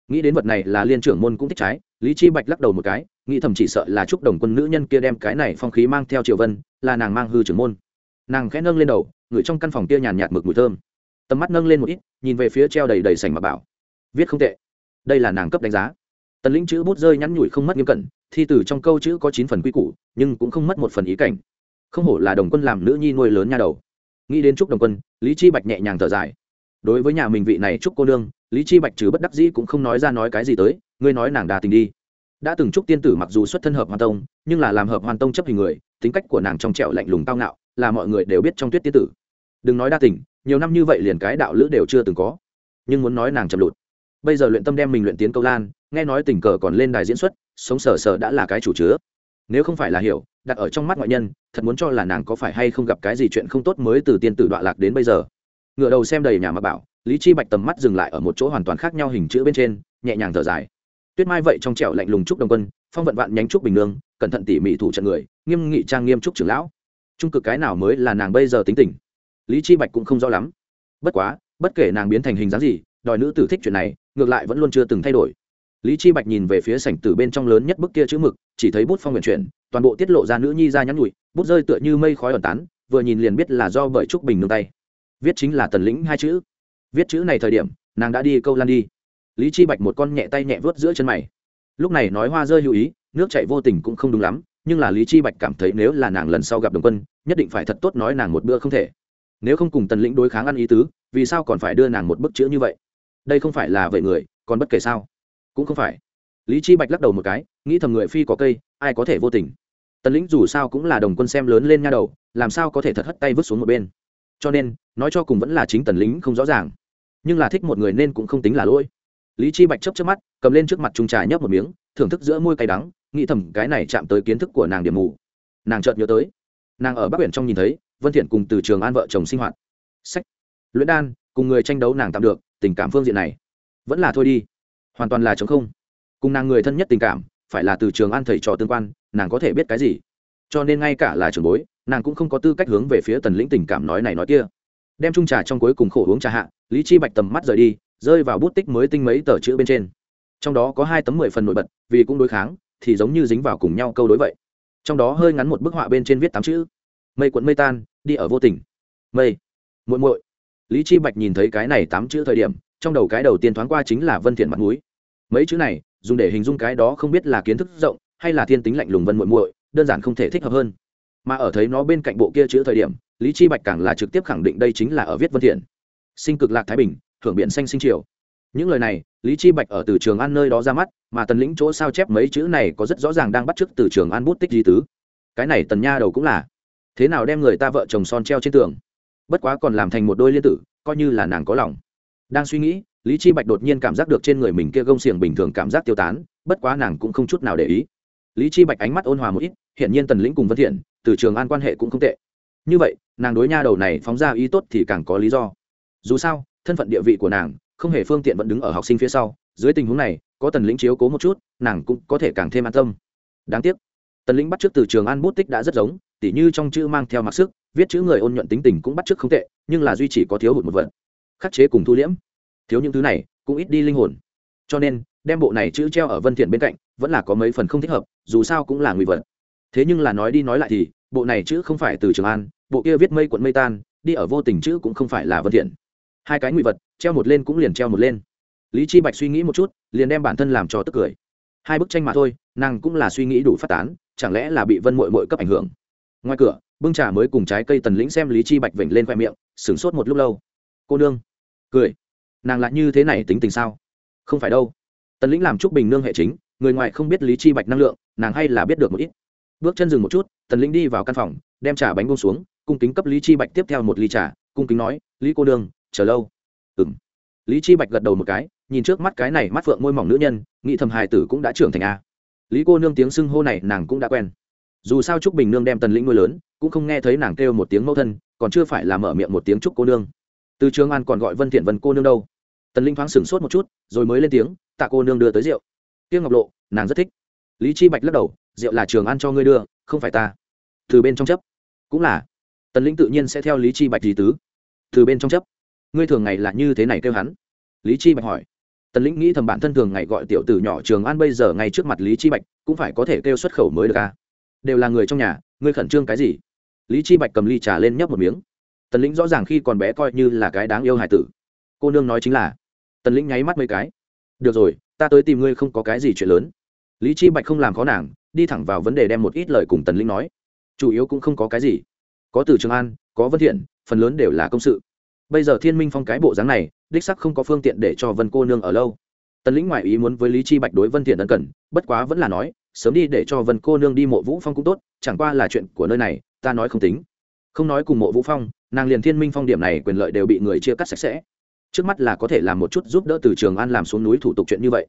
Nghĩ đến vật này là liên trưởng môn cũng thích trái, lý chi bạch lắc đầu một cái, nghĩ thầm chỉ sợ là chúc đồng quân nữ nhân kia đem cái này phong khí mang theo triều vân, là nàng mang hư trưởng môn. Nàng khẽ nâng lên đầu, ngửi trong căn phòng kia nhàn nhạt mực mùi thơm. Tầm mắt nâng lên một ít, nhìn về phía treo đầy đầy sành mà bảo, viết không tệ. Đây là nàng cấp đánh giá. Tần lĩnh chữ bút rơi nhắn nhủi không mất nghiêm cẩn, thi từ trong câu chữ có chín phần quy củ, nhưng cũng không mất một phần ý cảnh. Không hổ là đồng quân làm nữ nhi nuôi lớn nha đầu nghĩ đến trúc đồng quân, lý chi bạch nhẹ nhàng thở dài. Đối với nhà mình vị này trúc cô nương, lý chi bạch trừ bất đắc dĩ cũng không nói ra nói cái gì tới, ngươi nói nàng đà tình đi. Đã từng trúc tiên tử mặc dù xuất thân hợp hoàn tông, nhưng là làm hợp hoàn tông chấp hình người, tính cách của nàng trong trẻo lạnh lùng cao ngạo, là mọi người đều biết trong tuyết tiên tử. Đừng nói đa tình, nhiều năm như vậy liền cái đạo lữ đều chưa từng có. Nhưng muốn nói nàng chậm lụt. Bây giờ luyện tâm đem mình luyện tiến câu lan, nghe nói tình cờ còn lên đài diễn xuất, sống sờ sờ đã là cái chủ chứa. Nếu không phải là hiểu đặt ở trong mắt ngoại nhân, thật muốn cho là nàng có phải hay không gặp cái gì chuyện không tốt mới từ tiên tử đoạn lạc đến bây giờ. Ngựa đầu xem đầy nhà mà bảo, lý chi bạch tầm mắt dừng lại ở một chỗ hoàn toàn khác nhau hình chữ bên trên, nhẹ nhàng thở dài. Tuyết mai vậy trong trẻo lạnh lùng trúc đồng quân, phong vận vạn nhánh trúc bình nương, cẩn thận tỉ mỉ thủ trận người, nghiêm nghị trang nghiêm trúc trưởng lão. Trung cực cái nào mới là nàng bây giờ tính tình? Lý chi bạch cũng không rõ lắm. Bất quá, bất kể nàng biến thành hình dáng gì, đòi nữ tử thích chuyện này, ngược lại vẫn luôn chưa từng thay đổi lý chi bạch nhìn về phía sảnh từ bên trong lớn nhất bức kia chữ mực, chỉ thấy bút phong nguyện chuyển, toàn bộ tiết lộ ra nữ nhi ra nhắn nhụi bút rơi tựa như mây khói ẩn tán, vừa nhìn liền biết là do bởi trúc bình nương tay. Viết chính là tần lĩnh hai chữ. Viết chữ này thời điểm, nàng đã đi câu lan đi. Lý chi bạch một con nhẹ tay nhẹ vớt giữa chân mày. Lúc này nói hoa rơi hữu ý, nước chảy vô tình cũng không đúng lắm, nhưng là lý chi bạch cảm thấy nếu là nàng lần sau gặp đồng quân, nhất định phải thật tốt nói nàng một bữa không thể. Nếu không cùng tần lĩnh đối kháng ăn ý tứ, vì sao còn phải đưa nàng một bức chữ như vậy? Đây không phải là vậy người, còn bất kể sao? Cũng không phải. Lý chi bạch lắc đầu một cái, nghĩ thầm người phi có cây, ai có thể vô tình. Tần lĩnh dù sao cũng là đồng quân xem lớn lên nha đầu, làm sao có thể thật hất tay vứt xuống một bên. Cho nên, nói cho cùng vẫn là chính tần lĩnh không rõ ràng. Nhưng là thích một người nên cũng không tính là lỗi. Lý chi bạch chấp chớp mắt, cầm lên trước mặt trung trà nhấp một miếng, thưởng thức giữa môi cay đắng, nghĩ thầm cái này chạm tới kiến thức của nàng điểm mù. Nàng chợt nhớ tới, nàng ở bắc biển trong nhìn thấy, vân thiện cùng từ trường an vợ chồng sinh hoạt. Sách. Luyện đan, cùng người tranh đấu nàng tạm được, tình cảm phương diện này. Vẫn là thôi đi hoàn toàn là chống không. Cùng nàng người thân nhất tình cảm, phải là từ trường an thầy trò tương quan, nàng có thể biết cái gì? Cho nên ngay cả là trường bối, nàng cũng không có tư cách hướng về phía tần lĩnh tình cảm nói này nói kia. Đem chung trà trong cuối cùng khổ uống trà hạ, lý chi bạch tầm mắt rời đi, rơi vào bút tích mới tinh mấy tờ chữ bên trên. Trong đó có hai tấm mười phần nổi bật, vì cũng đối kháng, thì giống như dính vào cùng nhau câu đối vậy. Trong đó hơi ngắn một bức họa bên trên viết tám chữ. Mây cuộn mây tan, đi ở vô tình. Mây, muội muội. Lý chi bạch nhìn thấy cái này tám chữ thời điểm trong đầu cái đầu tiên thoáng qua chính là vân thiện mặt mũi. Mấy chữ này, dùng để hình dung cái đó không biết là kiến thức rộng, hay là thiên tính lạnh lùng vân muội muội, đơn giản không thể thích hợp hơn. Mà ở thấy nó bên cạnh bộ kia chữ thời điểm, lý chi bạch càng là trực tiếp khẳng định đây chính là ở viết vân thiện. Sinh cực lạc thái bình, thưởng biển xanh sinh triều. Những lời này, lý chi bạch ở từ trường an nơi đó ra mắt, mà tần lĩnh chỗ sao chép mấy chữ này có rất rõ ràng đang bắt chước từ trường an bút tích di tứ. Cái này tần nha đầu cũng là. Thế nào đem người ta vợ chồng son treo trên tường? Bất quá còn làm thành một đôi liên tử, coi như là nàng có lòng đang suy nghĩ, lý chi bạch đột nhiên cảm giác được trên người mình kia gông xiềng bình thường cảm giác tiêu tán, bất quá nàng cũng không chút nào để ý. Lý chi bạch ánh mắt ôn hòa một ít hiện nhiên tần lĩnh cùng vân thiện, từ trường an quan hệ cũng không tệ. Như vậy, nàng đối nha đầu này phóng ra ý tốt thì càng có lý do. Dù sao, thân phận địa vị của nàng, không hề phương tiện vẫn đứng ở học sinh phía sau, dưới tình huống này, có tần lĩnh chiếu cố một chút, nàng cũng có thể càng thêm an tâm. Đáng tiếc, tần lĩnh bắt trước từ trường an bút tích đã rất giống, tỉ như trong chữ mang theo mặc sức, viết chữ người ôn nhuận tính tình cũng bắt trước không tệ, nhưng là duy chỉ có thiếu hụt một vật khắc chế cùng thu liễm. Thiếu những thứ này, cũng ít đi linh hồn. Cho nên, đem bộ này chữ treo ở vân thiện bên cạnh, vẫn là có mấy phần không thích hợp, dù sao cũng là nguy vật. Thế nhưng là nói đi nói lại thì, bộ này chữ không phải từ trường an, bộ kia viết mây cuộn mây tan, đi ở vô tình chữ cũng không phải là vân thiện. Hai cái nguy vật, treo một lên cũng liền treo một lên. Lý chi bạch suy nghĩ một chút, liền đem bản thân làm cho tức cười. Hai bức tranh mà thôi, nàng cũng là suy nghĩ đủ phát tán, chẳng lẽ là bị vân muội muội cấp ảnh hưởng. Ngoài cửa, bưng trà mới cùng trái cây tần lĩnh xem lý chi bạch vểnh lên khoe miệng, sửng sốt một lúc lâu. Cô nương cười. Nàng lại như thế này tính tình sao? Không phải đâu. Tần lĩnh làm trúc bình nương hệ chính, người ngoài không biết lý chi bạch năng lượng, nàng hay là biết được một ít. Bước chân dừng một chút, tần lĩnh đi vào căn phòng, đem trà bánh bông xuống, cung kính cấp lý chi bạch tiếp theo một ly trà, cung kính nói, lý cô đương chờ lâu. Ừ m lý chi bạch gật đầu một cái, nhìn trước mắt cái này mắt phượng môi mỏng nữ nhân, nghĩ thầm hài tử cũng đã trưởng thành a. Lý cô nương tiếng xưng hô này nàng cũng đã quen. Dù sao trúc bình nương đem tần lĩnh nuôi lớn, cũng không nghe thấy nàng kêu một tiếng mẫu thân, còn chưa phải là mở miệng một tiếng trúc cô nương từ trường an còn gọi vân thiện vân cô nương đâu? Tần linh thoáng sửng sốt một chút, rồi mới lên tiếng, tạ cô nương đưa tới rượu. Tiêu ngọc lộ, nàng rất thích. Lý chi bạch lắc đầu, rượu là trường an cho ngươi đưa, không phải ta. Từ bên trong chấp. Cũng là. Tần linh tự nhiên sẽ theo lý chi bạch gì tứ. Từ bên trong chấp. Ngươi thường ngày là như thế này kêu hắn? Lý chi bạch hỏi. Tần lĩnh nghĩ thầm bản thân thường ngày gọi tiểu tử nhỏ trường an bây giờ ngay trước mặt lý chi bạch, cũng phải có thể kêu xuất khẩu mới được à? Đều là người trong nhà, ngươi khẩn trương cái gì? Lý chi bạch cầm ly trà lên nhấp một miếng tần lĩnh rõ ràng khi còn bé coi như là cái đáng yêu hài tử. Cô nương nói chính là, tần lĩnh nháy mắt mấy cái. Được rồi, ta tới tìm ngươi không có cái gì chuyện lớn. Lý chi bạch không làm khó nàng, đi thẳng vào vấn đề đem một ít lời cùng tần lĩnh nói. Chủ yếu cũng không có cái gì. Có từ trường an, có vân thiện, phần lớn đều là công sự. Bây giờ thiên minh phong cái bộ dáng này, đích sắc không có phương tiện để cho vân cô nương ở lâu. Tần lĩnh ngoại ý muốn với lý chi bạch đối vân thiện ân cần, bất quá vẫn là nói, sớm đi để cho vân cô nương đi mộ vũ phong cũng tốt, chẳng qua là chuyện của nơi này, ta nói không tính. Không nói cùng mộ vũ phong nàng liền thiên minh phong điểm này quyền lợi đều bị người chia cắt sạch sẽ. Trước mắt là có thể làm một chút giúp đỡ từ trường an làm xuống núi thủ tục chuyện như vậy.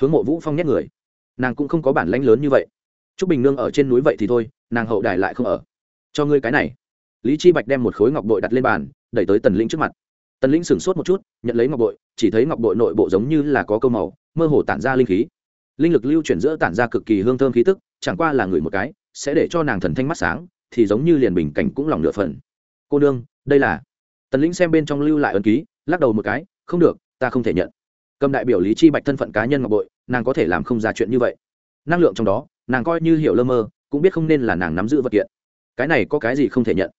Hướng mộ vũ phong nhét người. Nàng cũng không có bản lãnh lớn như vậy. T r ú c bình nương ở trên núi vậy thì thôi, nàng hậu đài lại không ở. Cho ngươi cái này. Lý chi bạch đem một khối ngọc bội đặt lên bàn, đẩy tới tần lĩnh trước mặt. Tần lĩnh sửng sốt một chút, nhận lấy ngọc bội, chỉ thấy ngọc bội nội bộ giống như là có câu màu, mơ hồ tản ra linh khí. Linh lực lưu chuyển giữa tản ra cực kỳ hương thơm khí tức, chẳng qua là người một cái, sẽ để cho nàng thần thanh mắt sáng, thì giống như liền bình cảnh cũng lòng nửa phần cô nương, đây là tần lĩnh xem bên trong lưu lại ấn ký, lắc đầu một cái, không được, ta không thể nhận. Cầm đại biểu lý chi bạch thân phận cá nhân ngọc bội, nàng có thể làm không ra chuyện như vậy. Năng lượng trong đó, nàng coi như hiểu lơ mơ, cũng biết không nên là nàng nắm giữ vật kiện. Cái này có cái gì không thể nhận?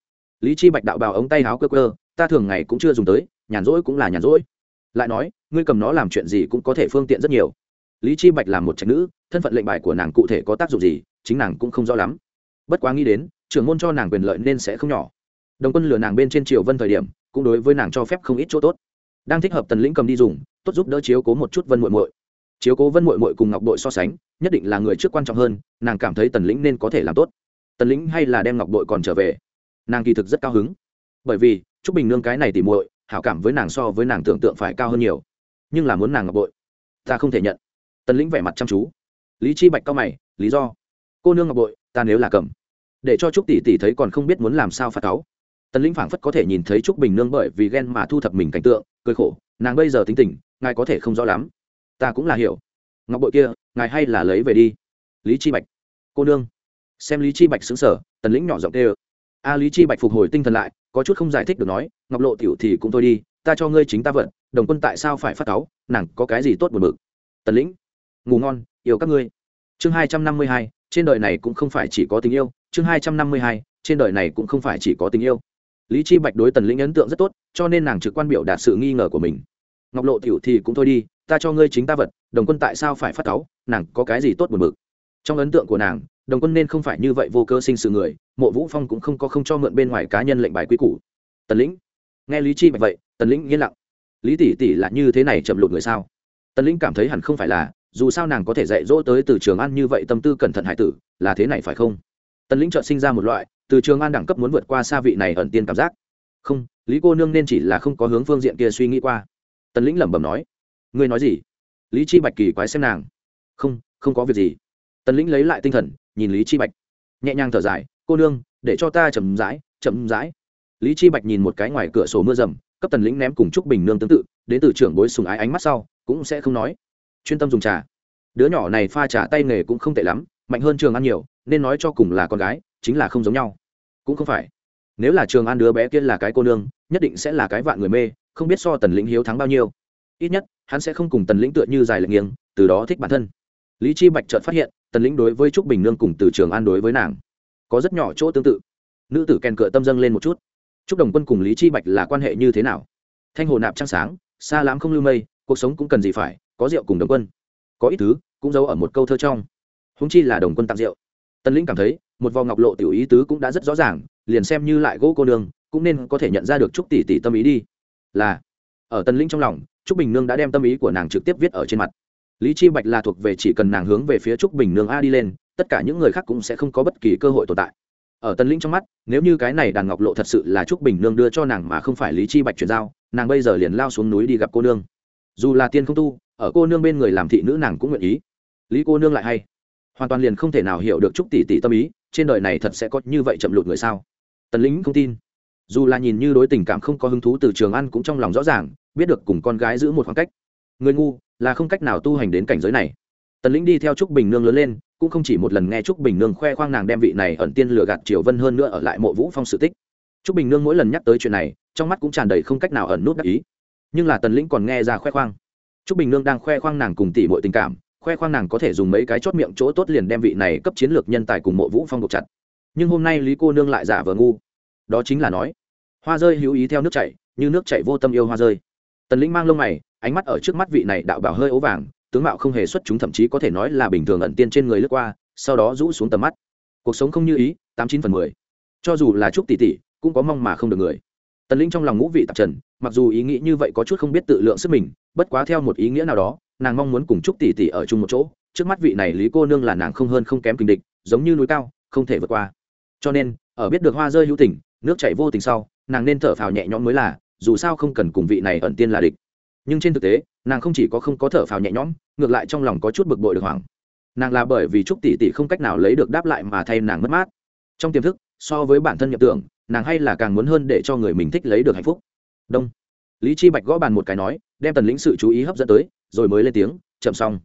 Lý chi bạch đạo bào ống tay háo cơ cơ ta thường ngày cũng chưa dùng tới, nhàn rỗi cũng là nhàn rỗi. Lại nói, ngươi cầm nó làm chuyện gì cũng có thể phương tiện rất nhiều. Lý chi bạch là một trạch nữ, thân phận lệnh bài của nàng cụ thể có tác dụng gì, chính nàng cũng không rõ lắm. Bất quá nghĩ đến, trưởng môn cho nàng quyền lợi nên sẽ không nhỏ đồng quân lừa nàng bên trên triều vân thời điểm, cũng đối với nàng cho phép không ít chỗ tốt. Đang thích hợp tần lĩnh cầm đi dùng, tốt giúp đỡ chiếu cố một chút vân muội muội. Chiếu cố vân muội muội cùng ngọc đội so sánh, nhất định là người trước quan trọng hơn, nàng cảm thấy tần lĩnh nên có thể làm tốt. Tần lĩnh hay là đem ngọc đội còn trở về? Nàng kỳ thực rất cao hứng. Bởi vì, trúc bình nương cái này tỉ muội, hảo cảm với nàng so với nàng tưởng tượng phải cao hơn nhiều. Nhưng là muốn nàng ngọc bội ta không thể nhận. Tần lĩnh vẻ mặt chăm chú. Lý chi bạch cao mày, lý do? Cô nương ngọc bội ta nếu là cầm. Để cho trúc tỷ tỷ thấy còn không biết muốn làm sao phạt cáo tần lĩnh phảng phất có thể nhìn thấy trúc bình nương bởi vì ghen mà thu thập mình cảnh tượng, cười khổ, nàng bây giờ tính tình, ngài có thể không rõ lắm. Ta cũng là hiểu. Ngọc bội kia, ngài hay là lấy về đi. Lý chi bạch, cô nương. Xem lý chi bạch xứng sở tần lĩnh nhỏ giọng tê ơ a lý chi bạch phục hồi tinh thần lại, có chút không giải thích được nói, ngọc lộ tiểu thì cũng thôi đi, ta cho ngươi chính ta vận, đồng quân tại sao phải phát cáu, nàng có cái gì tốt buồn bực? Tần lĩnh, ngủ ngon, yêu các ngươi. Chương hai trăm năm mươi hai, trên đời này cũng không phải chỉ có tình yêu, chương hai trăm năm mươi hai, trên đời này cũng không phải chỉ có tình yêu lý chi bạch đối tần lĩnh ấn tượng rất tốt, cho nên nàng trực quan biểu đạt sự nghi ngờ của mình. Ngọc lộ tiểu thì cũng thôi đi, ta cho ngươi chính ta vật, đồng quân tại sao phải phát cáu, nàng có cái gì tốt buồn bực? Trong ấn tượng của nàng, đồng quân nên không phải như vậy vô cơ sinh sự người, mộ vũ phong cũng không có không cho mượn bên ngoài cá nhân lệnh bài quy củ. Tần lĩnh, nghe lý chi bạch vậy, tần lĩnh yên lặng. Lý tỷ tỷ là như thế này chậm lụt người sao? Tần lĩnh cảm thấy hẳn không phải là, dù sao nàng có thể dạy dỗ tới từ trường ăn như vậy tâm tư cẩn thận hải tử, là thế này phải không? Tần lĩnh chợt sinh ra một loại từ trường an đẳng cấp muốn vượt qua xa vị này ẩn tiên cảm giác. Không, lý cô nương nên chỉ là không có hướng phương diện kia suy nghĩ qua. Tần lĩnh lẩm bẩm nói, ngươi nói gì? Lý chi bạch kỳ quái xem nàng. Không không có việc gì. Tần lĩnh lấy lại tinh thần, nhìn lý chi bạch. Nhẹ nhàng thở dài, cô nương, để cho ta chậm rãi chậm rãi. Lý chi bạch nhìn một cái ngoài cửa sổ mưa rầm, cấp tần lĩnh ném cùng trúc bình nương tương tự, đến từ trưởng bối sùng ái ánh mắt sau, cũng sẽ không nói. Chuyên tâm dùng trà. Đứa nhỏ này pha trà tay nghề cũng không tệ lắm, mạnh hơn trường ăn nhiều, nên nói cho cùng là con gái chính là không giống nhau. Cũng không phải. Nếu là trường An đứa bé kia là cái cô nương, nhất định sẽ là cái vạn người mê, không biết so tần lĩnh hiếu thắng bao nhiêu. Ít nhất, hắn sẽ không cùng tần lĩnh tựa như dài lệch nghiêng, từ đó thích bản thân. Lý chi bạch chợt phát hiện, tần lĩnh đối với trúc bình nương cùng từ trường an đối với nàng, có rất nhỏ chỗ tương tự. Nữ tử kèn cựa tâm dâng lên một chút. Trúc đồng quân cùng lý chi bạch là quan hệ như thế nào? Thanh hồ nạp trăng sáng, xa lắm không lưu mây, cuộc sống cũng cần gì phải, có rượu cùng đồng quân. Có ít thứ, cũng giấu ở một câu thơ trong. Húng chi là đồng quân tặng rượu tần lĩnh cảm thấy, một vò ngọc lộ tiểu ý tứ cũng đã rất rõ ràng, liền xem như lại gỗ cô nương, cũng nên có thể nhận ra được trúc tỷ tỷ tâm ý đi. Là, ở tần lĩnh trong lòng, trúc bình nương đã đem tâm ý của nàng trực tiếp viết ở trên mặt. Lý chi bạch là thuộc về chỉ cần nàng hướng về phía trúc bình nương a đi lên, tất cả những người khác cũng sẽ không có bất kỳ cơ hội tồn tại. Ở tân lĩnh trong mắt, nếu như cái này đàn ngọc lộ thật sự là trúc bình nương đưa cho nàng mà không phải lý chi bạch chuyển giao, nàng bây giờ liền lao xuống núi đi gặp cô nương. Dù là tiên không tu, ở cô nương bên người làm thị nữ nàng cũng nguyện ý. Lý cô nương lại hay hoàn toàn liền không thể nào hiểu được trúc tỷ tỷ tâm ý, trên đời này thật sẽ có như vậy chậm lụt người sao? Tần lĩnh không tin. Dù là nhìn như đối tình cảm không có hứng thú từ trường ăn cũng trong lòng rõ ràng, biết được cùng con gái giữ một khoảng cách. Người ngu, là không cách nào tu hành đến cảnh giới này. Tần lĩnh đi theo trúc bình nương lớn lên, cũng không chỉ một lần nghe trúc bình nương khoe khoang nàng đem vị này ẩn tiên lừa gạt triều vân hơn nữa ở lại mộ vũ phong sự tích. Trúc bình nương mỗi lần nhắc tới chuyện này, trong mắt cũng tràn đầy không cách nào ẩn nút đắc ý. Nhưng là tần lĩnh còn nghe ra khoe khoang. Trúc bình nương đang khoe khoang nàng cùng tỷ mọi tình cảm khoe khoang nàng có thể dùng mấy cái chót miệng chỗ tốt liền đem vị này cấp chiến lược nhân tài cùng mộ vũ phong buộc chặt. Nhưng hôm nay lý cô nương lại giả vờ ngu. Đó chính là nói, hoa rơi hữu ý theo nước chảy, như nước chảy vô tâm yêu hoa rơi. Tần lĩnh mang lông mày, ánh mắt ở trước mắt vị này đạo bảo hơi ố vàng, tướng mạo không hề xuất chúng thậm chí có thể nói là bình thường ẩn tiên trên người lướt qua, sau đó rũ xuống tầm mắt. Cuộc sống không như ý, tám chín phần mười. Cho dù là chúc tỷ tỷ, cũng có mong mà không được người. Tần linh trong lòng ngũ vị tạp trần, mặc dù ý nghĩ như vậy có chút không biết tự lượng sức mình, bất quá theo một ý nghĩa nào đó nàng mong muốn cùng chúc tỷ tỷ ở chung một chỗ. Trước mắt vị này lý cô nương là nàng không hơn không kém kinh địch, giống như núi cao, không thể vượt qua. Cho nên, ở biết được hoa rơi hữu tình, nước chảy vô tình sau, nàng nên thở phào nhẹ nhõm mới là, dù sao không cần cùng vị này ẩn tiên là địch. Nhưng trên thực tế, nàng không chỉ có không có thở phào nhẹ nhõm, ngược lại trong lòng có chút bực bội được hoảng. Nàng là bởi vì chúc tỷ tỷ không cách nào lấy được đáp lại mà thay nàng mất mát. Trong tiềm thức, so với bản thân nhập tưởng, nàng hay là càng muốn hơn để cho người mình thích lấy được hạnh phúc. Đông. Lý chi bạch gõ bàn một cái nói, đem tần lĩnh sự chú ý hấp dẫn tới rồi mới lên tiếng, chậm xong.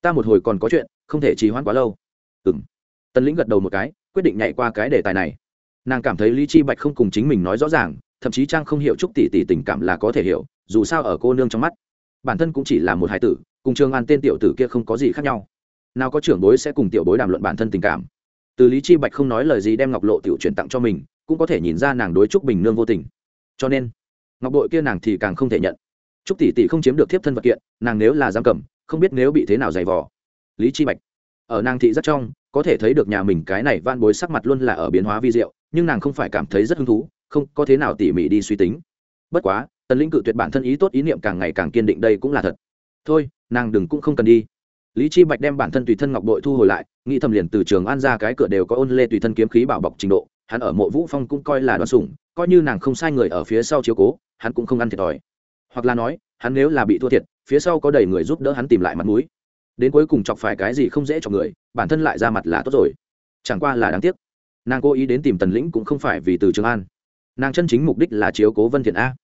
Ta một hồi còn có chuyện, không thể trì hoãn quá lâu. Ừng tần lĩnh gật đầu một cái, quyết định nhảy qua cái đề tài này. Nàng cảm thấy lý chi bạch không cùng chính mình nói rõ ràng, thậm chí trang không hiểu chúc tỷ tỷ tình cảm là có thể hiểu, dù sao ở cô nương trong mắt, bản thân cũng chỉ là một hải tử, cùng trường an tên tiểu tử kia không có gì khác nhau. Nào có trưởng bối sẽ cùng tiểu bối đàm luận bản thân tình cảm. Từ lý chi bạch không nói lời gì đem ngọc lộ tiểu chuyển tặng cho mình, cũng có thể nhìn ra nàng đối trúc bình nương vô tình. Cho nên, ngọc bội kia nàng thì càng không thể nhận trúc tỷ tỷ không chiếm được thiếp thân vật kiện, nàng nếu là giam cầm, không biết nếu bị thế nào dày vò. Lý chi bạch, ở nàng thị rất trong, có thể thấy được nhà mình cái này van bối sắc mặt luôn là ở biến hóa vi diệu, nhưng nàng không phải cảm thấy rất hứng thú, không có thế nào tỉ mỉ đi suy tính. Bất quá, tần linh cự tuyệt bản thân ý tốt ý niệm càng ngày càng kiên định đây cũng là thật. Thôi, nàng đừng cũng không cần đi. Lý chi bạch đem bản thân tùy thân ngọc bội thu hồi lại, nghĩ thầm liền từ trường an ra cái cửa đều có ôn lê tùy thân kiếm khí bảo bọc trình độ, hắn ở mộ vũ phong cũng coi là đoàn sủng, coi như nàng không sai người ở phía sau chiếu cố, hắn cũng không ăn thiệt thòi hoặc là nói, hắn nếu là bị thua thiệt, phía sau có đầy người giúp đỡ hắn tìm lại mặt mũi. Đến cuối cùng chọc phải cái gì không dễ cho người, bản thân lại ra mặt là tốt rồi. Chẳng qua là đáng tiếc. Nàng cố ý đến tìm tần lĩnh cũng không phải vì từ trường an. Nàng chân chính mục đích là chiếu cố vân thiện a.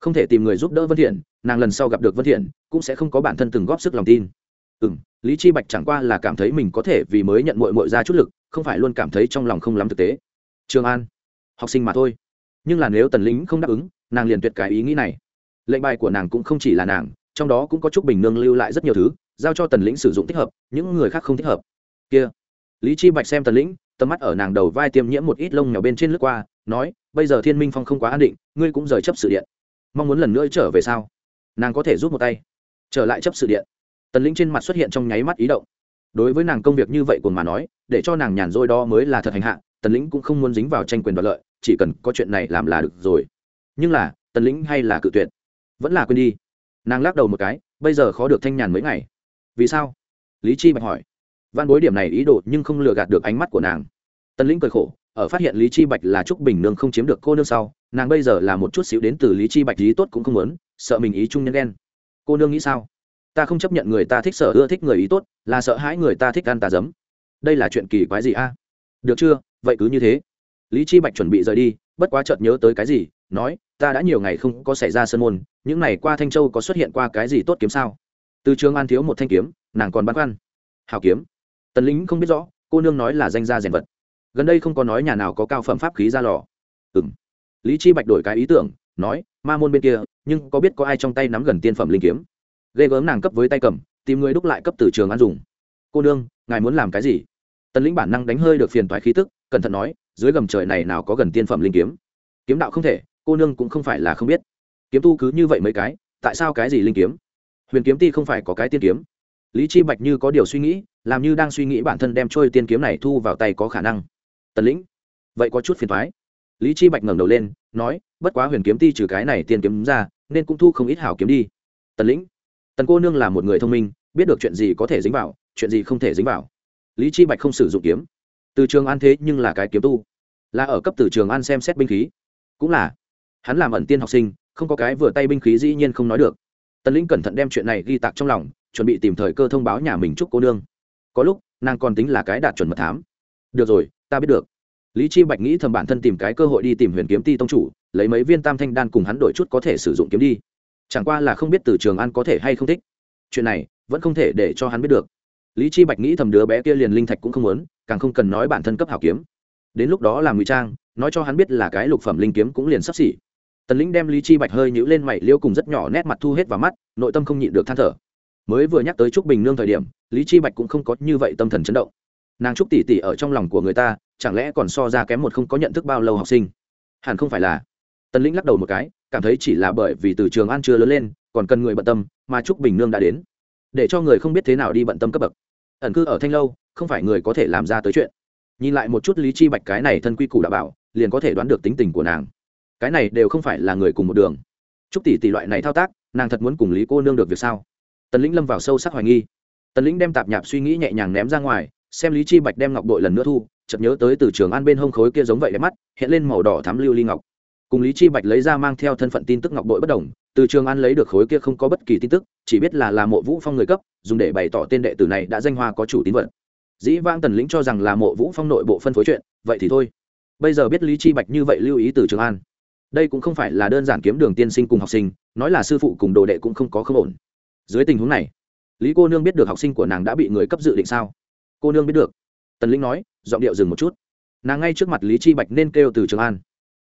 Không thể tìm người giúp đỡ vân thiện, nàng lần sau gặp được vân thiện, cũng sẽ không có bản thân từng góp sức lòng tin. Ừ lý chi bạch chẳng qua là cảm thấy mình có thể vì mới nhận muội muội ra chút lực, không phải luôn cảm thấy trong lòng không lắm thực tế. Trường an, học sinh mà thôi. Nhưng là nếu tần lĩnh không đáp ứng, nàng liền tuyệt cái ý nghĩ này lệnh bài của nàng cũng không chỉ là nàng, trong đó cũng có chúc bình nương lưu lại rất nhiều thứ, giao cho tần lĩnh sử dụng thích hợp, những người khác không thích hợp. Kia, lý chi bạch xem tần lĩnh, tầm mắt ở nàng đầu vai tiêm nhiễm một ít lông nhỏ bên trên lướt qua, nói, bây giờ thiên minh phong không quá an định, ngươi cũng rời chấp sự điện. Mong muốn lần nữa trở về sao? Nàng có thể rút một tay. Trở lại chấp sự điện. Tần lĩnh trên mặt xuất hiện trong nháy mắt ý động. Đối với nàng công việc như vậy của mà nói, để cho nàng nhàn rỗi đó mới là thật hành hạ, tần lĩnh cũng không muốn dính vào tranh quyền đoạt lợi, chỉ cần có chuyện này làm là được rồi. Nhưng là, tần lĩnh hay là cự tuyệt? Vẫn là quên đi. Nàng lắc đầu một cái, bây giờ khó được thanh nhàn mấy ngày. Vì sao? Lý chi bạch hỏi. Văn bối điểm này ý đồ nhưng không lừa gạt được ánh mắt của nàng. Tần lĩnh cười khổ, ở phát hiện lý chi bạch là trúc bình nương không chiếm được cô nương sau, nàng bây giờ là một chút xíu đến từ lý chi bạch ý tốt cũng không muốn, sợ mình ý chung nhân đen cô nương nghĩ sao? Ta không chấp nhận người ta thích sở ưa thích người ý tốt, là sợ hãi người ta thích ăn tà giấm đây là chuyện kỳ quái gì a? Được chưa? Vậy cứ như thế. Lý chi bạch chuẩn bị rời đi, bất quá chợt nhớ tới cái gì nói, ta đã nhiều ngày không có xảy ra sân môn, những ngày qua thanh châu có xuất hiện qua cái gì tốt kiếm sao? Từ trường an thiếu một thanh kiếm, nàng còn băn khoăn. Hào kiếm. Tần lính không biết rõ, cô nương nói là danh gia rèn vật. Gần đây không có nói nhà nào có cao phẩm pháp khí ra lò. Ừ m lý chi bạch đổi cái ý tưởng, nói, ma môn bên kia, nhưng có biết có ai trong tay nắm gần tiên phẩm linh kiếm? Ghê gớm nàng cấp với tay cầm, tìm người đúc lại cấp từ trường an dùng. Cô nương, ngài muốn làm cái gì? Tần lĩnh bản năng đánh hơi được phiền toái khí tức, cẩn thận nói, dưới gầm trời này nào có gần tiên phẩm linh kiếm? Kiếm đạo không thể cô nương cũng không phải là không biết. Kiếm tu cứ như vậy mấy cái, tại sao cái gì linh kiếm? Huyền kiếm ti không phải có cái tiên kiếm. Lý chi bạch như có điều suy nghĩ, làm như đang suy nghĩ bản thân đem trôi tiên kiếm này thu vào tay có khả năng. Tần lĩnh, vậy có chút phiền thoái lý chi bạch ngẩng đầu lên, nói, bất quá huyền kiếm ti trừ cái này tiên kiếm ra, nên cũng thu không ít hảo kiếm đi. Tần lĩnh, tần cô nương là một người thông minh, biết được chuyện gì có thể dính vào, chuyện gì không thể dính vào. Lý chi bạch không sử dụng kiếm. Từ trường an thế nhưng là cái kiếm tu. Là ở cấp từ trường an xem xét binh khí. Cũng là hắn làm ẩn tiên học sinh, không có cái vừa tay binh khí dĩ nhiên không nói được. Tần lĩnh cẩn thận đem chuyện này ghi tạc trong lòng, chuẩn bị tìm thời cơ thông báo nhà mình chúc cô nương. Có lúc, nàng còn tính là cái đạt chuẩn mật thám. Được rồi, ta biết được. Lý chi bạch nghĩ thầm bản thân tìm cái cơ hội đi tìm huyền kiếm ti tông chủ, lấy mấy viên tam thanh đan cùng hắn đổi chút có thể sử dụng kiếm đi. Chẳng qua là không biết từ trường an có thể hay không thích. Chuyện này, vẫn không thể để cho hắn biết được. Lý chi bạch nghĩ thầm đứa bé kia liền linh thạch cũng không muốn, càng không cần nói bản thân cấp hảo kiếm. Đến lúc đó làm ngụy trang, nói cho hắn biết là cái lục phẩm linh kiếm cũng liền sắp xỉ tần lĩnh đem lý chi bạch hơi nhũ lên mày, liêu cùng rất nhỏ nét mặt thu hết vào mắt, nội tâm không nhịn được than thở. Mới vừa nhắc tới trúc bình nương thời điểm, lý chi bạch cũng không có như vậy tâm thần chấn động. Nàng trúc tỷ tỷ ở trong lòng của người ta, chẳng lẽ còn so ra kém một không có nhận thức bao lâu học sinh? Hẳn không phải là. Tần lĩnh lắc đầu một cái, cảm thấy chỉ là bởi vì từ trường an chưa lớn lên, còn cần người bận tâm, mà trúc bình nương đã đến. Để cho người không biết thế nào đi bận tâm cấp bậc. Ẩn cư ở thanh lâu, không phải người có thể làm ra tới chuyện. Nhìn lại một chút lý chi bạch cái này thân quy củ đã bảo, liền có thể đoán được tính tình của nàng cái này đều không phải là người cùng một đường. Trúc tỷ tỷ loại này thao tác, nàng thật muốn cùng lý cô nương được việc sao? Tần lĩnh lâm vào sâu sắc hoài nghi. Tần lĩnh đem tạp nhạp suy nghĩ nhẹ nhàng ném ra ngoài, xem lý chi bạch đem ngọc đội lần nữa thu, chợt nhớ tới từ trường an bên hông khối kia giống vậy đẹp mắt, hiện lên màu đỏ thắm lưu ly ngọc. Cùng lý chi bạch lấy ra mang theo thân phận tin tức ngọc đội bất đồng, từ trường an lấy được khối kia không có bất kỳ tin tức, chỉ biết là là mộ vũ phong người cấp, dùng để bày tỏ tên đệ tử này đã danh hoa có chủ tín vật. Dĩ vãng tần lĩnh cho rằng là mộ vũ phong nội bộ phân phối chuyện, vậy thì thôi. Bây giờ biết lý chi bạch như vậy lưu ý từ trường an đây cũng không phải là đơn giản kiếm đường tiên sinh cùng học sinh, nói là sư phụ cùng đồ đệ cũng không có không ổn. Dưới tình huống này, lý cô nương biết được học sinh của nàng đã bị người cấp dự định sao? Cô nương biết được. Tần lĩnh nói, giọng điệu dừng một chút. Nàng ngay trước mặt lý chi bạch nên kêu từ trường an.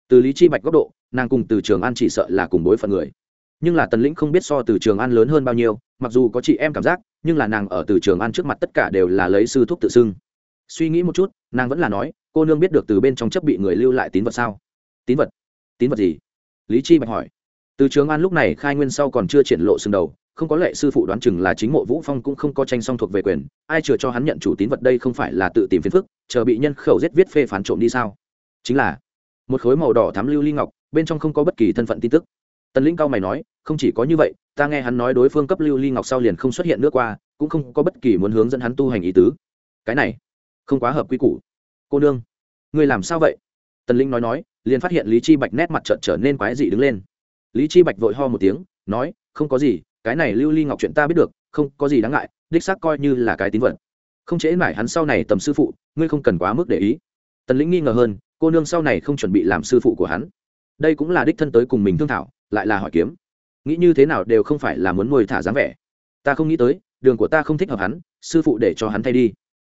Từ lý chi bạch góc độ, nàng cùng từ trường an chỉ sợ là cùng bối phận người. Nhưng là tần lĩnh không biết so từ trường an lớn hơn bao nhiêu, mặc dù có chị em cảm giác, nhưng là nàng ở từ trường an trước mặt tất cả đều là lấy sư thuốc tự xưng. Suy nghĩ một chút, nàng vẫn là nói, cô nương biết được từ bên trong chấp bị người lưu lại tín vật sao? Tín vật? Tín vật gì? Lý chi bạch hỏi. Từ trường an lúc này khai nguyên sau còn chưa triển lộ xương đầu, không có lệ sư phụ đoán chừng là chính mộ vũ phong cũng không có tranh song thuộc về quyền, ai chừa cho hắn nhận chủ tín vật đây không phải là tự tìm phiền phức, chờ bị nhân khẩu giết viết phê phán trộm đi sao? Chính là, một khối màu đỏ thắm lưu ly ngọc, bên trong không có bất kỳ thân phận tin tức. Tần lĩnh cao mày nói, không chỉ có như vậy, ta nghe hắn nói đối phương cấp lưu ly ngọc sau liền không xuất hiện nước qua, cũng không có bất kỳ muốn hướng dẫn hắn tu hành ý tứ. Cái này, không quá hợp quy củ. Cô nương người làm sao vậy? Tần Linh nói nói, liền phát hiện lý chi bạch nét mặt trợn trở nên quái dị đứng lên. Lý chi bạch vội ho một tiếng, nói, không có gì, cái này lưu ly ngọc chuyện ta biết được, không có gì đáng ngại, đích xác coi như là cái tín vật. Không chế mãi hắn sau này tầm sư phụ, ngươi không cần quá mức để ý. Tần lĩnh nghi ngờ hơn, cô nương sau này không chuẩn bị làm sư phụ của hắn. Đây cũng là đích thân tới cùng mình thương thảo, lại là hỏi kiếm. Nghĩ như thế nào đều không phải là muốn nuôi thả dáng vẻ. Ta không nghĩ tới, đường của ta không thích hợp hắn, sư phụ để cho hắn thay đi.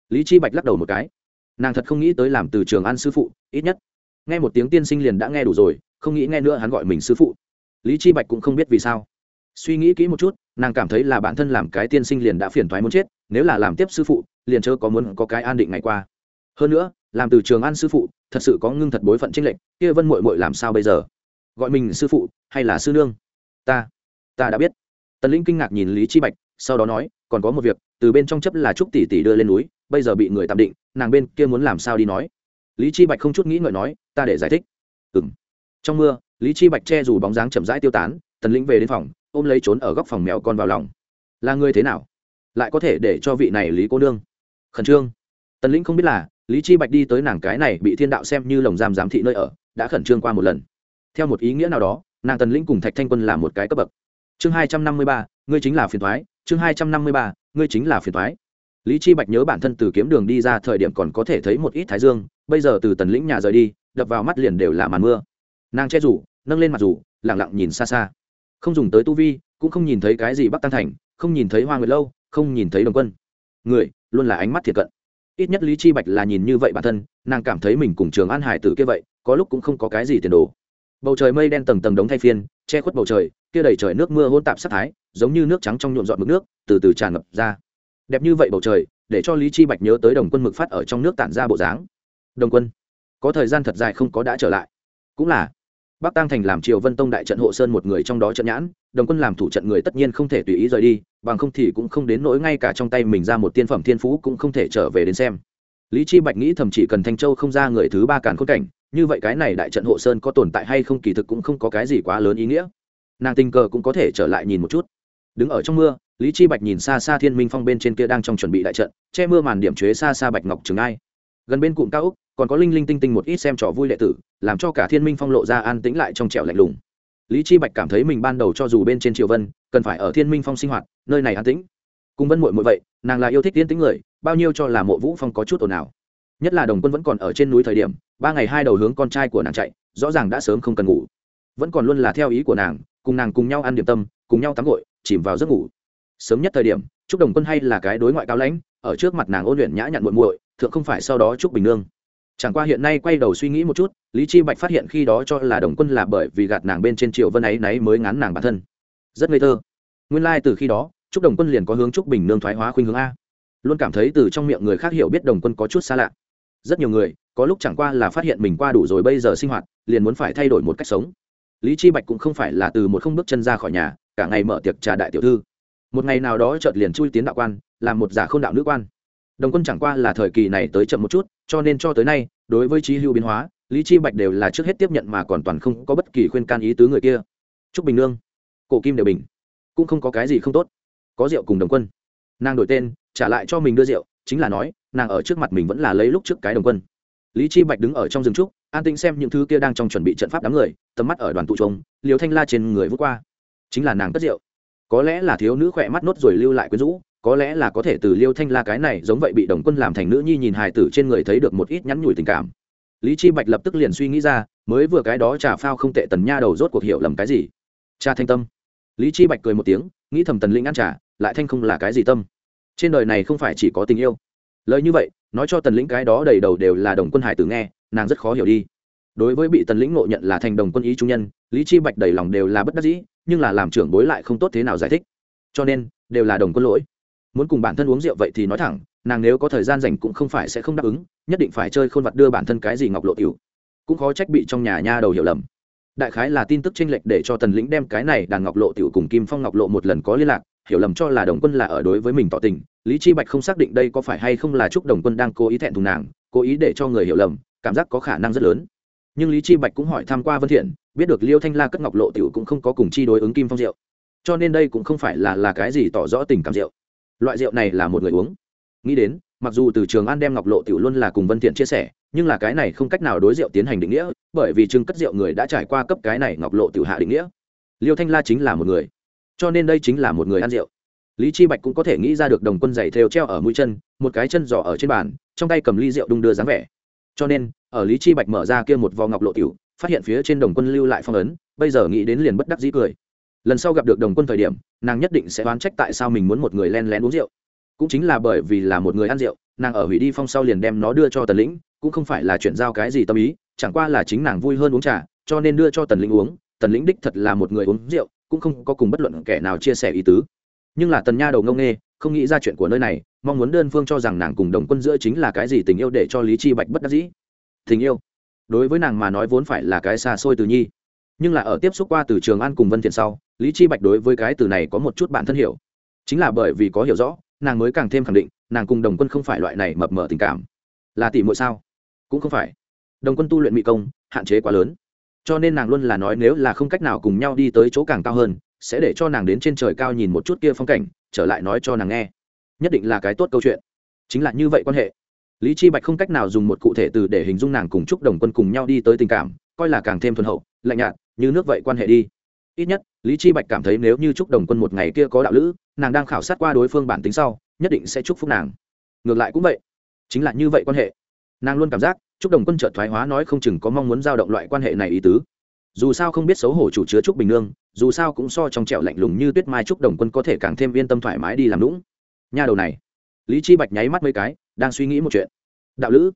Lý chi bạch lắc đầu một cái. Nàng thật không nghĩ tới làm từ trường an sư phụ, ít nhất nghe một tiếng tiên sinh liền đã nghe đủ rồi, không nghĩ nghe nữa hắn gọi mình sư phụ. Lý chi bạch cũng không biết vì sao. Suy nghĩ kỹ một chút, nàng cảm thấy là bản thân làm cái tiên sinh liền đã phiền thoái muốn chết, nếu là làm tiếp sư phụ, liền chớ có muốn có cái an định ngày qua. Hơn nữa, làm từ trường an sư phụ, thật sự có ngưng thật bối phận trinh lệnh kia vân mội mội làm sao bây giờ? Gọi mình sư phụ hay là sư nương? Ta ta đã biết. Tần linh kinh ngạc nhìn lý chi bạch, sau đó nói, còn có một việc, từ bên trong chấp là trúc tỷ tỷ đưa lên núi, bây giờ bị người tạm định, nàng bên kia muốn làm sao đi nói? Lý chi bạch không chút nghĩ ngợi nói, ta để giải thích. Ừng trong mưa, lý chi bạch che dù bóng dáng chậm rãi tiêu tán, tần lĩnh về đến phòng, ôm lấy trốn ở góc phòng mèo con vào lòng. Là người thế nào? Lại có thể để cho vị này lý cô nương? Khẩn trương. Tần lĩnh không biết là, lý chi bạch đi tới nàng cái này bị thiên đạo xem như lồng giam giám thị nơi ở, đã khẩn trương qua một lần. Theo một ý nghĩa nào đó, nàng tần lĩnh cùng thạch thanh quân là một cái cấp bậc. Chương hai trăm năm mươi ba, ngươi chính là phiền thoái chương hai trăm năm mươi ba, ngươi chính là phiền thoái lý chi bạch nhớ bản thân từ kiếm đường đi ra thời điểm còn có thể thấy một ít thái dương, bây giờ từ tần lĩnh nhà rời đi, đập vào mắt liền đều là màn mưa. Nàng che rủ, nâng lên mặt rủ, lặng lặng nhìn xa xa. Không dùng tới tu vi, cũng không nhìn thấy cái gì bắc tăng thành, không nhìn thấy hoa nguyệt lâu, không nhìn thấy đồng quân. Người, luôn là ánh mắt thiệt cận. Ít nhất lý chi bạch là nhìn như vậy bản thân, nàng cảm thấy mình cùng trường an hải tử kia vậy, có lúc cũng không có cái gì tiền đồ. Bầu trời mây đen tầng tầng đống thay phiên, che khuất bầu trời, kia đầy trời nước mưa hỗn tạp sát thái, giống như nước trắng trong nhuộm dọn mực nước, từ từ tràn ngập ra đẹp như vậy bầu trời, để cho lý chi bạch nhớ tới đồng quân mực phát ở trong nước tản ra bộ dáng. Đồng quân, có thời gian thật dài không có đã trở lại. Cũng là, bắc tăng thành làm triều vân tông đại trận hộ sơn một người trong đó trận nhãn, đồng quân làm thủ trận người tất nhiên không thể tùy ý rời đi, bằng không thì cũng không đến nỗi ngay cả trong tay mình ra một tiên phẩm thiên phú cũng không thể trở về đến xem. Lý chi bạch nghĩ thậm chỉ cần thanh châu không ra người thứ ba càn khôn cảnh, như vậy cái này đại trận hộ sơn có tồn tại hay không kỳ thực cũng không có cái gì quá lớn ý nghĩa. Nàng tình cờ cũng có thể trở lại nhìn một chút. Đứng ở trong mưa lý chi bạch nhìn xa xa thiên minh phong bên trên kia đang trong chuẩn bị đại trận, che mưa màn điểm chế xa xa bạch ngọc trường ai. Gần bên cụm cao úc còn có linh linh tinh tinh một ít xem trò vui đệ tử, làm cho cả thiên minh phong lộ ra an tĩnh lại trong trẻo lạnh lùng. Lý chi bạch cảm thấy mình ban đầu cho dù bên trên triều vân, cần phải ở thiên minh phong sinh hoạt, nơi này an tĩnh. Cùng vân muội muội vậy, nàng là yêu thích tiên tĩnh người, bao nhiêu cho là mộ vũ phong có chút ồn ào. Nhất là đồng quân vẫn còn ở trên núi thời điểm, ba ngày hai đầu hướng con trai của nàng chạy, rõ ràng đã sớm không cần ngủ. Vẫn còn luôn là theo ý của nàng, cùng nàng cùng nhau ăn điểm tâm, cùng nhau tắm gội, chìm vào giấc ngủ sớm nhất thời điểm chúc đồng quân hay là cái đối ngoại cao lãnh, ở trước mặt nàng ôn luyện nhã nhặn muội muội, thượng không phải sau đó chúc bình nương. Chẳng qua hiện nay quay đầu suy nghĩ một chút, lý chi bạch phát hiện khi đó cho là đồng quân là bởi vì gạt nàng bên trên triều vân ấy náy mới ngán nàng bản thân. Rất ngây thơ. Nguyên lai like từ khi đó chúc đồng quân liền có hướng chúc bình nương thoái hóa khuynh hướng a. Luôn cảm thấy từ trong miệng người khác hiểu biết đồng quân có chút xa lạ. Rất nhiều người, có lúc chẳng qua là phát hiện mình qua đủ rồi bây giờ sinh hoạt, liền muốn phải thay đổi một cách sống. Lý chi bạch cũng không phải là từ một không bước chân ra khỏi nhà, cả ngày mở tiệc trà đại tiểu thư một ngày nào đó chợt liền chui tiến đạo quan, làm một giả không đạo nữ quan. Đồng quân chẳng qua là thời kỳ này tới chậm một chút, cho nên cho tới nay, đối với trí hưu biến hóa, lý chi bạch đều là trước hết tiếp nhận mà còn toàn không có bất kỳ khuyên can ý tứ người kia. Trúc bình nương, cổ kim đều bình, cũng không có cái gì không tốt. Có rượu cùng đồng quân. Nàng đổi tên, trả lại cho mình đưa rượu, chính là nói, nàng ở trước mặt mình vẫn là lấy lúc trước cái đồng quân. Lý chi bạch đứng ở trong rừng trúc, an tĩnh xem những thứ kia đang trong chuẩn bị trận pháp đám người, tầm mắt ở đoàn tụ trống liều thanh la trên người vút qua. Chính là nàng cất rượu có lẽ là thiếu nữ khỏe mắt nốt rồi lưu lại quyến rũ, có lẽ là có thể từ liêu thanh la cái này giống vậy bị đồng quân làm thành nữ nhi nhìn hài tử trên người thấy được một ít nhắn nhủi tình cảm. Lý chi bạch lập tức liền suy nghĩ ra, mới vừa cái đó trà phao không tệ tần nha đầu rốt cuộc hiểu lầm cái gì. Cha thanh tâm. Lý chi bạch cười một tiếng, nghĩ thầm tần linh ăn trà, lại thanh không là cái gì tâm. Trên đời này không phải chỉ có tình yêu. Lời như vậy, nói cho tần lĩnh cái đó đầy đầu đều là đồng quân hải tử nghe, nàng rất khó hiểu đi. Đối với bị tần lĩnh ngộ nhận là thành đồng quân ý trung nhân lý chi bạch đầy lòng đều là bất đắc dĩ, nhưng là làm trưởng bối lại không tốt thế nào giải thích. Cho nên, đều là đồng quân lỗi. Muốn cùng bản thân uống rượu vậy thì nói thẳng, nàng nếu có thời gian dành cũng không phải sẽ không đáp ứng, nhất định phải chơi khôn vặt đưa bản thân cái gì ngọc lộ tiểu. Cũng khó trách bị trong nhà nha đầu hiểu lầm. Đại khái là tin tức tranh lệch để cho tần lĩnh đem cái này đàn ngọc lộ tiểu cùng kim phong ngọc lộ một lần có liên lạc, hiểu lầm cho là đồng quân là ở đối với mình tỏ tình. Lý chi bạch không xác định đây có phải hay không là chúc đồng quân đang cố ý thẹn thùng nàng, cố ý để cho người hiểu lầm, cảm giác có khả năng rất lớn. Nhưng lý chi bạch cũng hỏi tham q u a vân thiện biết được liêu thanh la cất ngọc lộ tiểu cũng không có cùng chi đối ứng kim phong rượu. Cho nên đây cũng không phải là là cái gì tỏ rõ tình cảm rượu. Loại rượu này là một người uống. Nghĩ đến, mặc dù từ trường an đem ngọc lộ tiểu luôn là cùng vân thiện chia sẻ, nhưng là cái này không cách nào đối rượu tiến hành định nghĩa, bởi vì trưng cất rượu người đã trải qua cấp cái này ngọc lộ tiểu hạ định nghĩa. Liêu thanh la chính là một người. Cho nên đây chính là một người ăn rượu. Lý chi bạch cũng có thể nghĩ ra được đồng quân giày thêu treo ở mũi chân, một cái chân giỏ ở trên bàn, trong tay cầm ly rượu đung đưa dáng vẻ. Cho nên, ở lý chi bạch mở ra kia một vò ngọc lộ tiểu phát hiện phía trên đồng quân lưu lại phong ấn, bây giờ nghĩ đến liền bất đắc dĩ cười. Lần sau gặp được đồng quân thời điểm, nàng nhất định sẽ đoán trách tại sao mình muốn một người len lén uống rượu. Cũng chính là bởi vì là một người ăn rượu, nàng ở hủy đi phong sau liền đem nó đưa cho tần lĩnh, cũng không phải là chuyển giao cái gì tâm ý, chẳng qua là chính nàng vui hơn uống trà, cho nên đưa cho tần lĩnh uống. Tần lĩnh đích thật là một người uống rượu, cũng không có cùng bất luận kẻ nào chia sẻ ý tứ. Nhưng là tần nha đầu ngông nghê, không nghĩ ra chuyện của nơi này, mong muốn đơn phương cho rằng nàng cùng đồng quân giữa chính là cái gì tình yêu để cho lý chi bạch bất đắc dĩ. Tình yêu đối với nàng mà nói vốn phải là cái xa xôi từ nhi. Nhưng là ở tiếp xúc qua từ trường an cùng vân thiện sau, lý chi bạch đối với cái từ này có một chút bản thân hiểu. Chính là bởi vì có hiểu rõ, nàng mới càng thêm khẳng định, nàng cùng đồng quân không phải loại này mập mờ tình cảm. Là tỷ muội sao? Cũng không phải. Đồng quân tu luyện mỹ công, hạn chế quá lớn. Cho nên nàng luôn là nói nếu là không cách nào cùng nhau đi tới chỗ càng cao hơn, sẽ để cho nàng đến trên trời cao nhìn một chút kia phong cảnh, trở lại nói cho nàng nghe. Nhất định là cái tốt câu chuyện. Chính là như vậy quan hệ lý chi bạch không cách nào dùng một cụ thể từ để hình dung nàng cùng chúc đồng quân cùng nhau đi tới tình cảm, coi là càng thêm thuần hậu, lạnh nhạt, như nước vậy quan hệ đi. Ít nhất, lý chi bạch cảm thấy nếu như chúc đồng quân một ngày kia có đạo lữ, nàng đang khảo sát qua đối phương bản tính sau, nhất định sẽ chúc phúc nàng. Ngược lại cũng vậy. Chính là như vậy quan hệ. Nàng luôn cảm giác chúc đồng quân chợt thoái hóa nói không chừng có mong muốn giao động loại quan hệ này ý tứ. Dù sao không biết xấu hổ chủ chứa trúc bình nương, dù sao cũng so trong trẻo lạnh lùng như tuyết mai trúc đồng quân có thể càng thêm yên tâm thoải mái đi làm lũng nha đầu này lý chi bạch nháy mắt mấy cái, đang suy nghĩ một chuyện. Đạo lữ,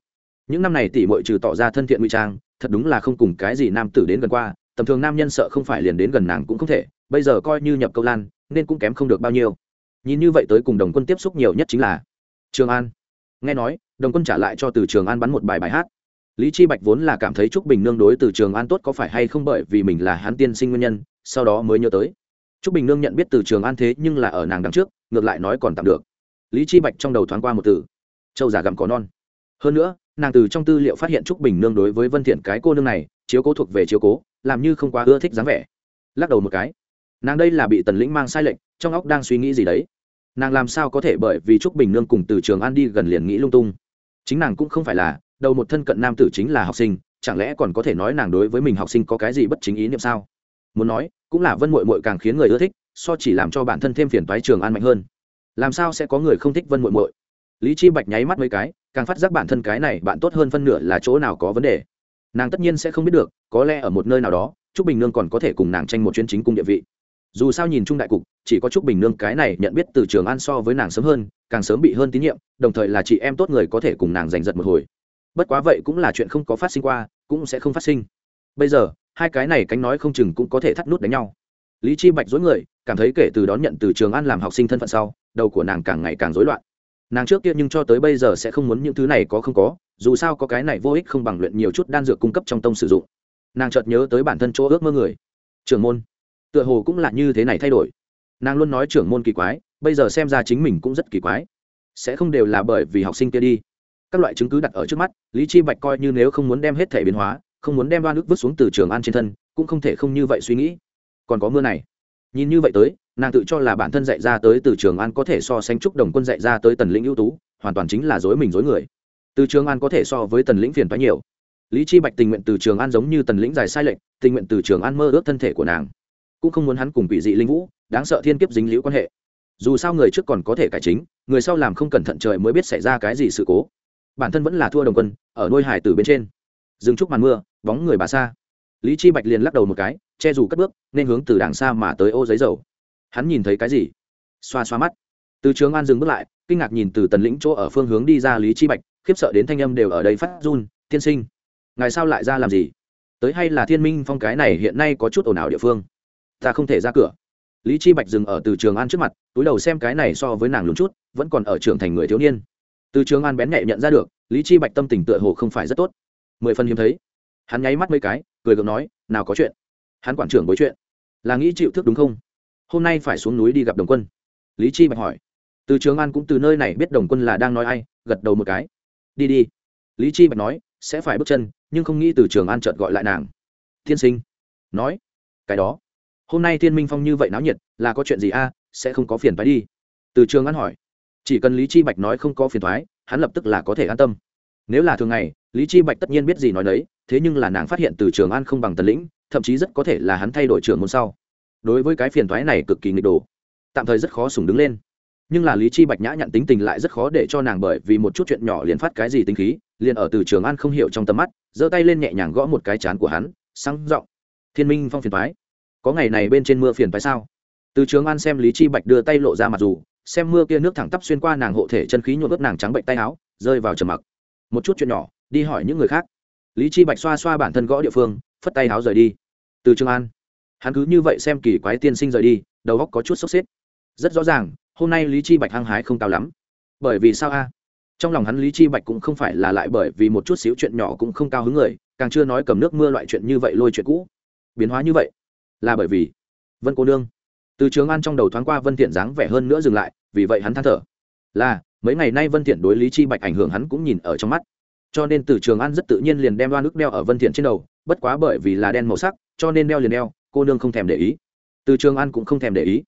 những năm này tỷ muội trừ tỏ ra thân thiện ngụy trang, thật đúng là không cùng cái gì nam tử đến gần qua, tầm thường nam nhân sợ không phải liền đến gần nàng cũng không thể, bây giờ coi như nhập câu lan, nên cũng kém không được bao nhiêu. Nhìn như vậy tới cùng đồng quân tiếp xúc nhiều nhất chính là trường an. Nghe nói, đồng quân trả lại cho từ trường an bắn một bài bài hát. Lý chi bạch vốn là cảm thấy trúc bình nương đối từ trường an tốt có phải hay không bởi vì mình là hán tiên sinh nguyên nhân, sau đó mới nhớ tới. Trúc bình nương nhận biết từ trường an thế nhưng là ở nàng đằng trước, ngược lại nói còn tạm được lý chi bạch trong đầu thoáng qua một từ, châu giả gặm có non. Hơn nữa, nàng từ trong tư liệu phát hiện trúc bình nương đối với vân thiện cái cô nương này, chiếu cố thuộc về chiếu cố, làm như không quá ưa thích dáng vẻ. Lắc đầu một cái, nàng đây là bị tần lĩnh mang sai lệnh, trong óc đang suy nghĩ gì đấy? Nàng làm sao có thể bởi vì trúc bình nương cùng từ trường an đi gần liền nghĩ lung tung? Chính nàng cũng không phải là, đầu một thân cận nam tử chính là học sinh, chẳng lẽ còn có thể nói nàng đối với mình học sinh có cái gì bất chính ý niệm sao? Muốn nói, cũng là vân mội mội càng khiến người ưa thích, so chỉ làm cho bản thân thêm phiền toái trường an mạnh hơn làm sao sẽ có người không thích vân Muội Muội? Lý chi bạch nháy mắt mấy cái, càng phát giác bản thân cái này bạn tốt hơn phân nửa là chỗ nào có vấn đề. Nàng tất nhiên sẽ không biết được, có lẽ ở một nơi nào đó, trúc bình nương còn có thể cùng nàng tranh một chuyến chính cung địa vị. Dù sao nhìn chung đại cục, chỉ có trúc bình nương cái này nhận biết từ trường an so với nàng sớm hơn, càng sớm bị hơn tín nhiệm, đồng thời là chị em tốt người có thể cùng nàng giành giật một hồi. Bất quá vậy cũng là chuyện không có phát sinh qua, cũng sẽ không phát sinh. Bây giờ, hai cái này cánh nói không chừng cũng có thể thắt nút đánh nhau. Lý chi bạch dối người, cảm thấy kể từ đón nhận từ trường an làm học sinh thân phận sau đầu của nàng càng ngày càng rối loạn. Nàng trước kia nhưng cho tới bây giờ sẽ không muốn những thứ này có không có, dù sao có cái này vô ích không bằng luyện nhiều chút đan dược cung cấp trong tông sử dụng. Nàng chợt nhớ tới bản thân chỗ ước mơ người, trưởng môn. Tựa hồ cũng là như thế này thay đổi. Nàng luôn nói trưởng môn kỳ quái, bây giờ xem ra chính mình cũng rất kỳ quái. Sẽ không đều là bởi vì học sinh kia đi. Các loại chứng cứ đặt ở trước mắt, lý chi bạch coi như nếu không muốn đem hết thể biến hóa, không muốn đem đoan nước vứt xuống từ trường an trên thân, cũng không thể không như vậy suy nghĩ. Còn có mưa này. Nhìn như vậy tới nàng tự cho là bản thân dạy ra tới từ trường an có thể so sánh trúc đồng quân dạy ra tới tần lĩnh ưu tú, hoàn toàn chính là dối mình dối người. Từ trường an có thể so với tần lĩnh phiền toái nhiều. Lý chi bạch tình nguyện từ trường an giống như tần lĩnh dài sai lệch, tình nguyện từ trường an mơ ước thân thể của nàng. Cũng không muốn hắn cùng quỷ dị linh vũ, đáng sợ thiên kiếp dính liễu quan hệ. Dù sao người trước còn có thể cải chính, người sau làm không cẩn thận trời mới biết xảy ra cái gì sự cố. Bản thân vẫn là thua đồng quân, ở nuôi hải từ bên trên. Dừng chút màn mưa, bóng người bà xa. Lý chi bạch liền lắc đầu một cái, che dù cất bước, nên hướng từ đàng xa mà tới ô giấy dầu hắn nhìn thấy cái gì? Xoa xoa mắt. Từ trường an dừng bước lại, kinh ngạc nhìn từ tần lĩnh chỗ ở phương hướng đi ra lý chi bạch, khiếp sợ đến thanh âm đều ở đây phát run, tiên sinh, ngài sao lại ra làm gì? Tới hay là thiên minh phong cái này hiện nay có chút ồn ào địa phương? Ta không thể ra cửa. Lý chi bạch dừng ở từ trường an trước mặt, túi đầu xem cái này so với nàng lún chút, vẫn còn ở trưởng thành người thiếu niên. Từ trường an bén nhẹ nhận ra được, lý chi bạch tâm tình tựa hồ không phải rất tốt. Mười phần hiếm thấy, hắn nháy mắt mấy cái, cười gượng nói, nào có chuyện, hắn quản trưởng bối chuyện, là nghĩ chịu thức đúng không? Hôm nay phải xuống núi đi gặp đồng quân. Lý chi bạch hỏi. Từ trường an cũng từ nơi này biết đồng quân là đang nói ai, gật đầu một cái. Đi đi. Lý chi bạch nói, sẽ phải bước chân, nhưng không nghĩ từ trường an chợt gọi lại nàng. Thiên sinh. Nói. Cái đó. Hôm nay thiên minh phong như vậy náo nhiệt, là có chuyện gì a, sẽ không có phiền phải đi. Từ trường an hỏi. Chỉ cần lý chi bạch nói không có phiền thoái hắn lập tức là có thể an tâm. Nếu là thường ngày, lý chi bạch tất nhiên biết gì nói đấy thế nhưng là nàng phát hiện từ trường an không bằng tần lĩnh, thậm chí rất có thể là hắn thay đổi trường môn sau đối với cái phiền thoái này cực kỳ nghịch đồ. Tạm thời rất khó sùng đứng lên. Nhưng là lý chi bạch nhã nhận tính tình lại rất khó để cho nàng bởi vì một chút chuyện nhỏ liền phát cái gì tính khí, liền ở từ trường an không hiểu trong tầm mắt, giơ tay lên nhẹ nhàng gõ một cái chán của hắn, sang giọng. Thiên minh phong phiền thoái. Có ngày này bên trên mưa phiền thoái sao? Từ trường an xem lý chi bạch đưa tay lộ ra mặt dù, xem mưa kia nước thẳng tắp xuyên qua nàng hộ thể chân khí nhuộm ướt nàng trắng bệnh tay áo, rơi vào trầm mặc. Một chút chuyện nhỏ, đi hỏi những người khác. Lý chi bạch xoa xoa bản thân gõ địa phương, phất tay áo rời đi. Từ trường an hắn cứ như vậy xem kỳ quái tiên sinh rời đi, đầu óc có chút sốc xếp. Rất rõ ràng, hôm nay lý chi bạch hăng hái không cao lắm. Bởi vì sao a? Trong lòng hắn lý chi bạch cũng không phải là lại bởi vì một chút xíu chuyện nhỏ cũng không cao hứng người, càng chưa nói cầm nước mưa loại chuyện như vậy lôi chuyện cũ. Biến hóa như vậy, là bởi vì vân cô nương. Từ trường an trong đầu thoáng qua vân thiện dáng vẻ hơn nữa dừng lại, vì vậy hắn than thở. Là, mấy ngày nay vân thiện đối lý chi bạch ảnh hưởng hắn cũng nhìn ở trong mắt. Cho nên từ trường an rất tự nhiên liền đem loa nước đeo ở vân thiện trên đầu, bất quá bởi vì là đen màu sắc, cho nên đeo liền đeo cô nương không thèm để ý. Từ trường an cũng không thèm để ý.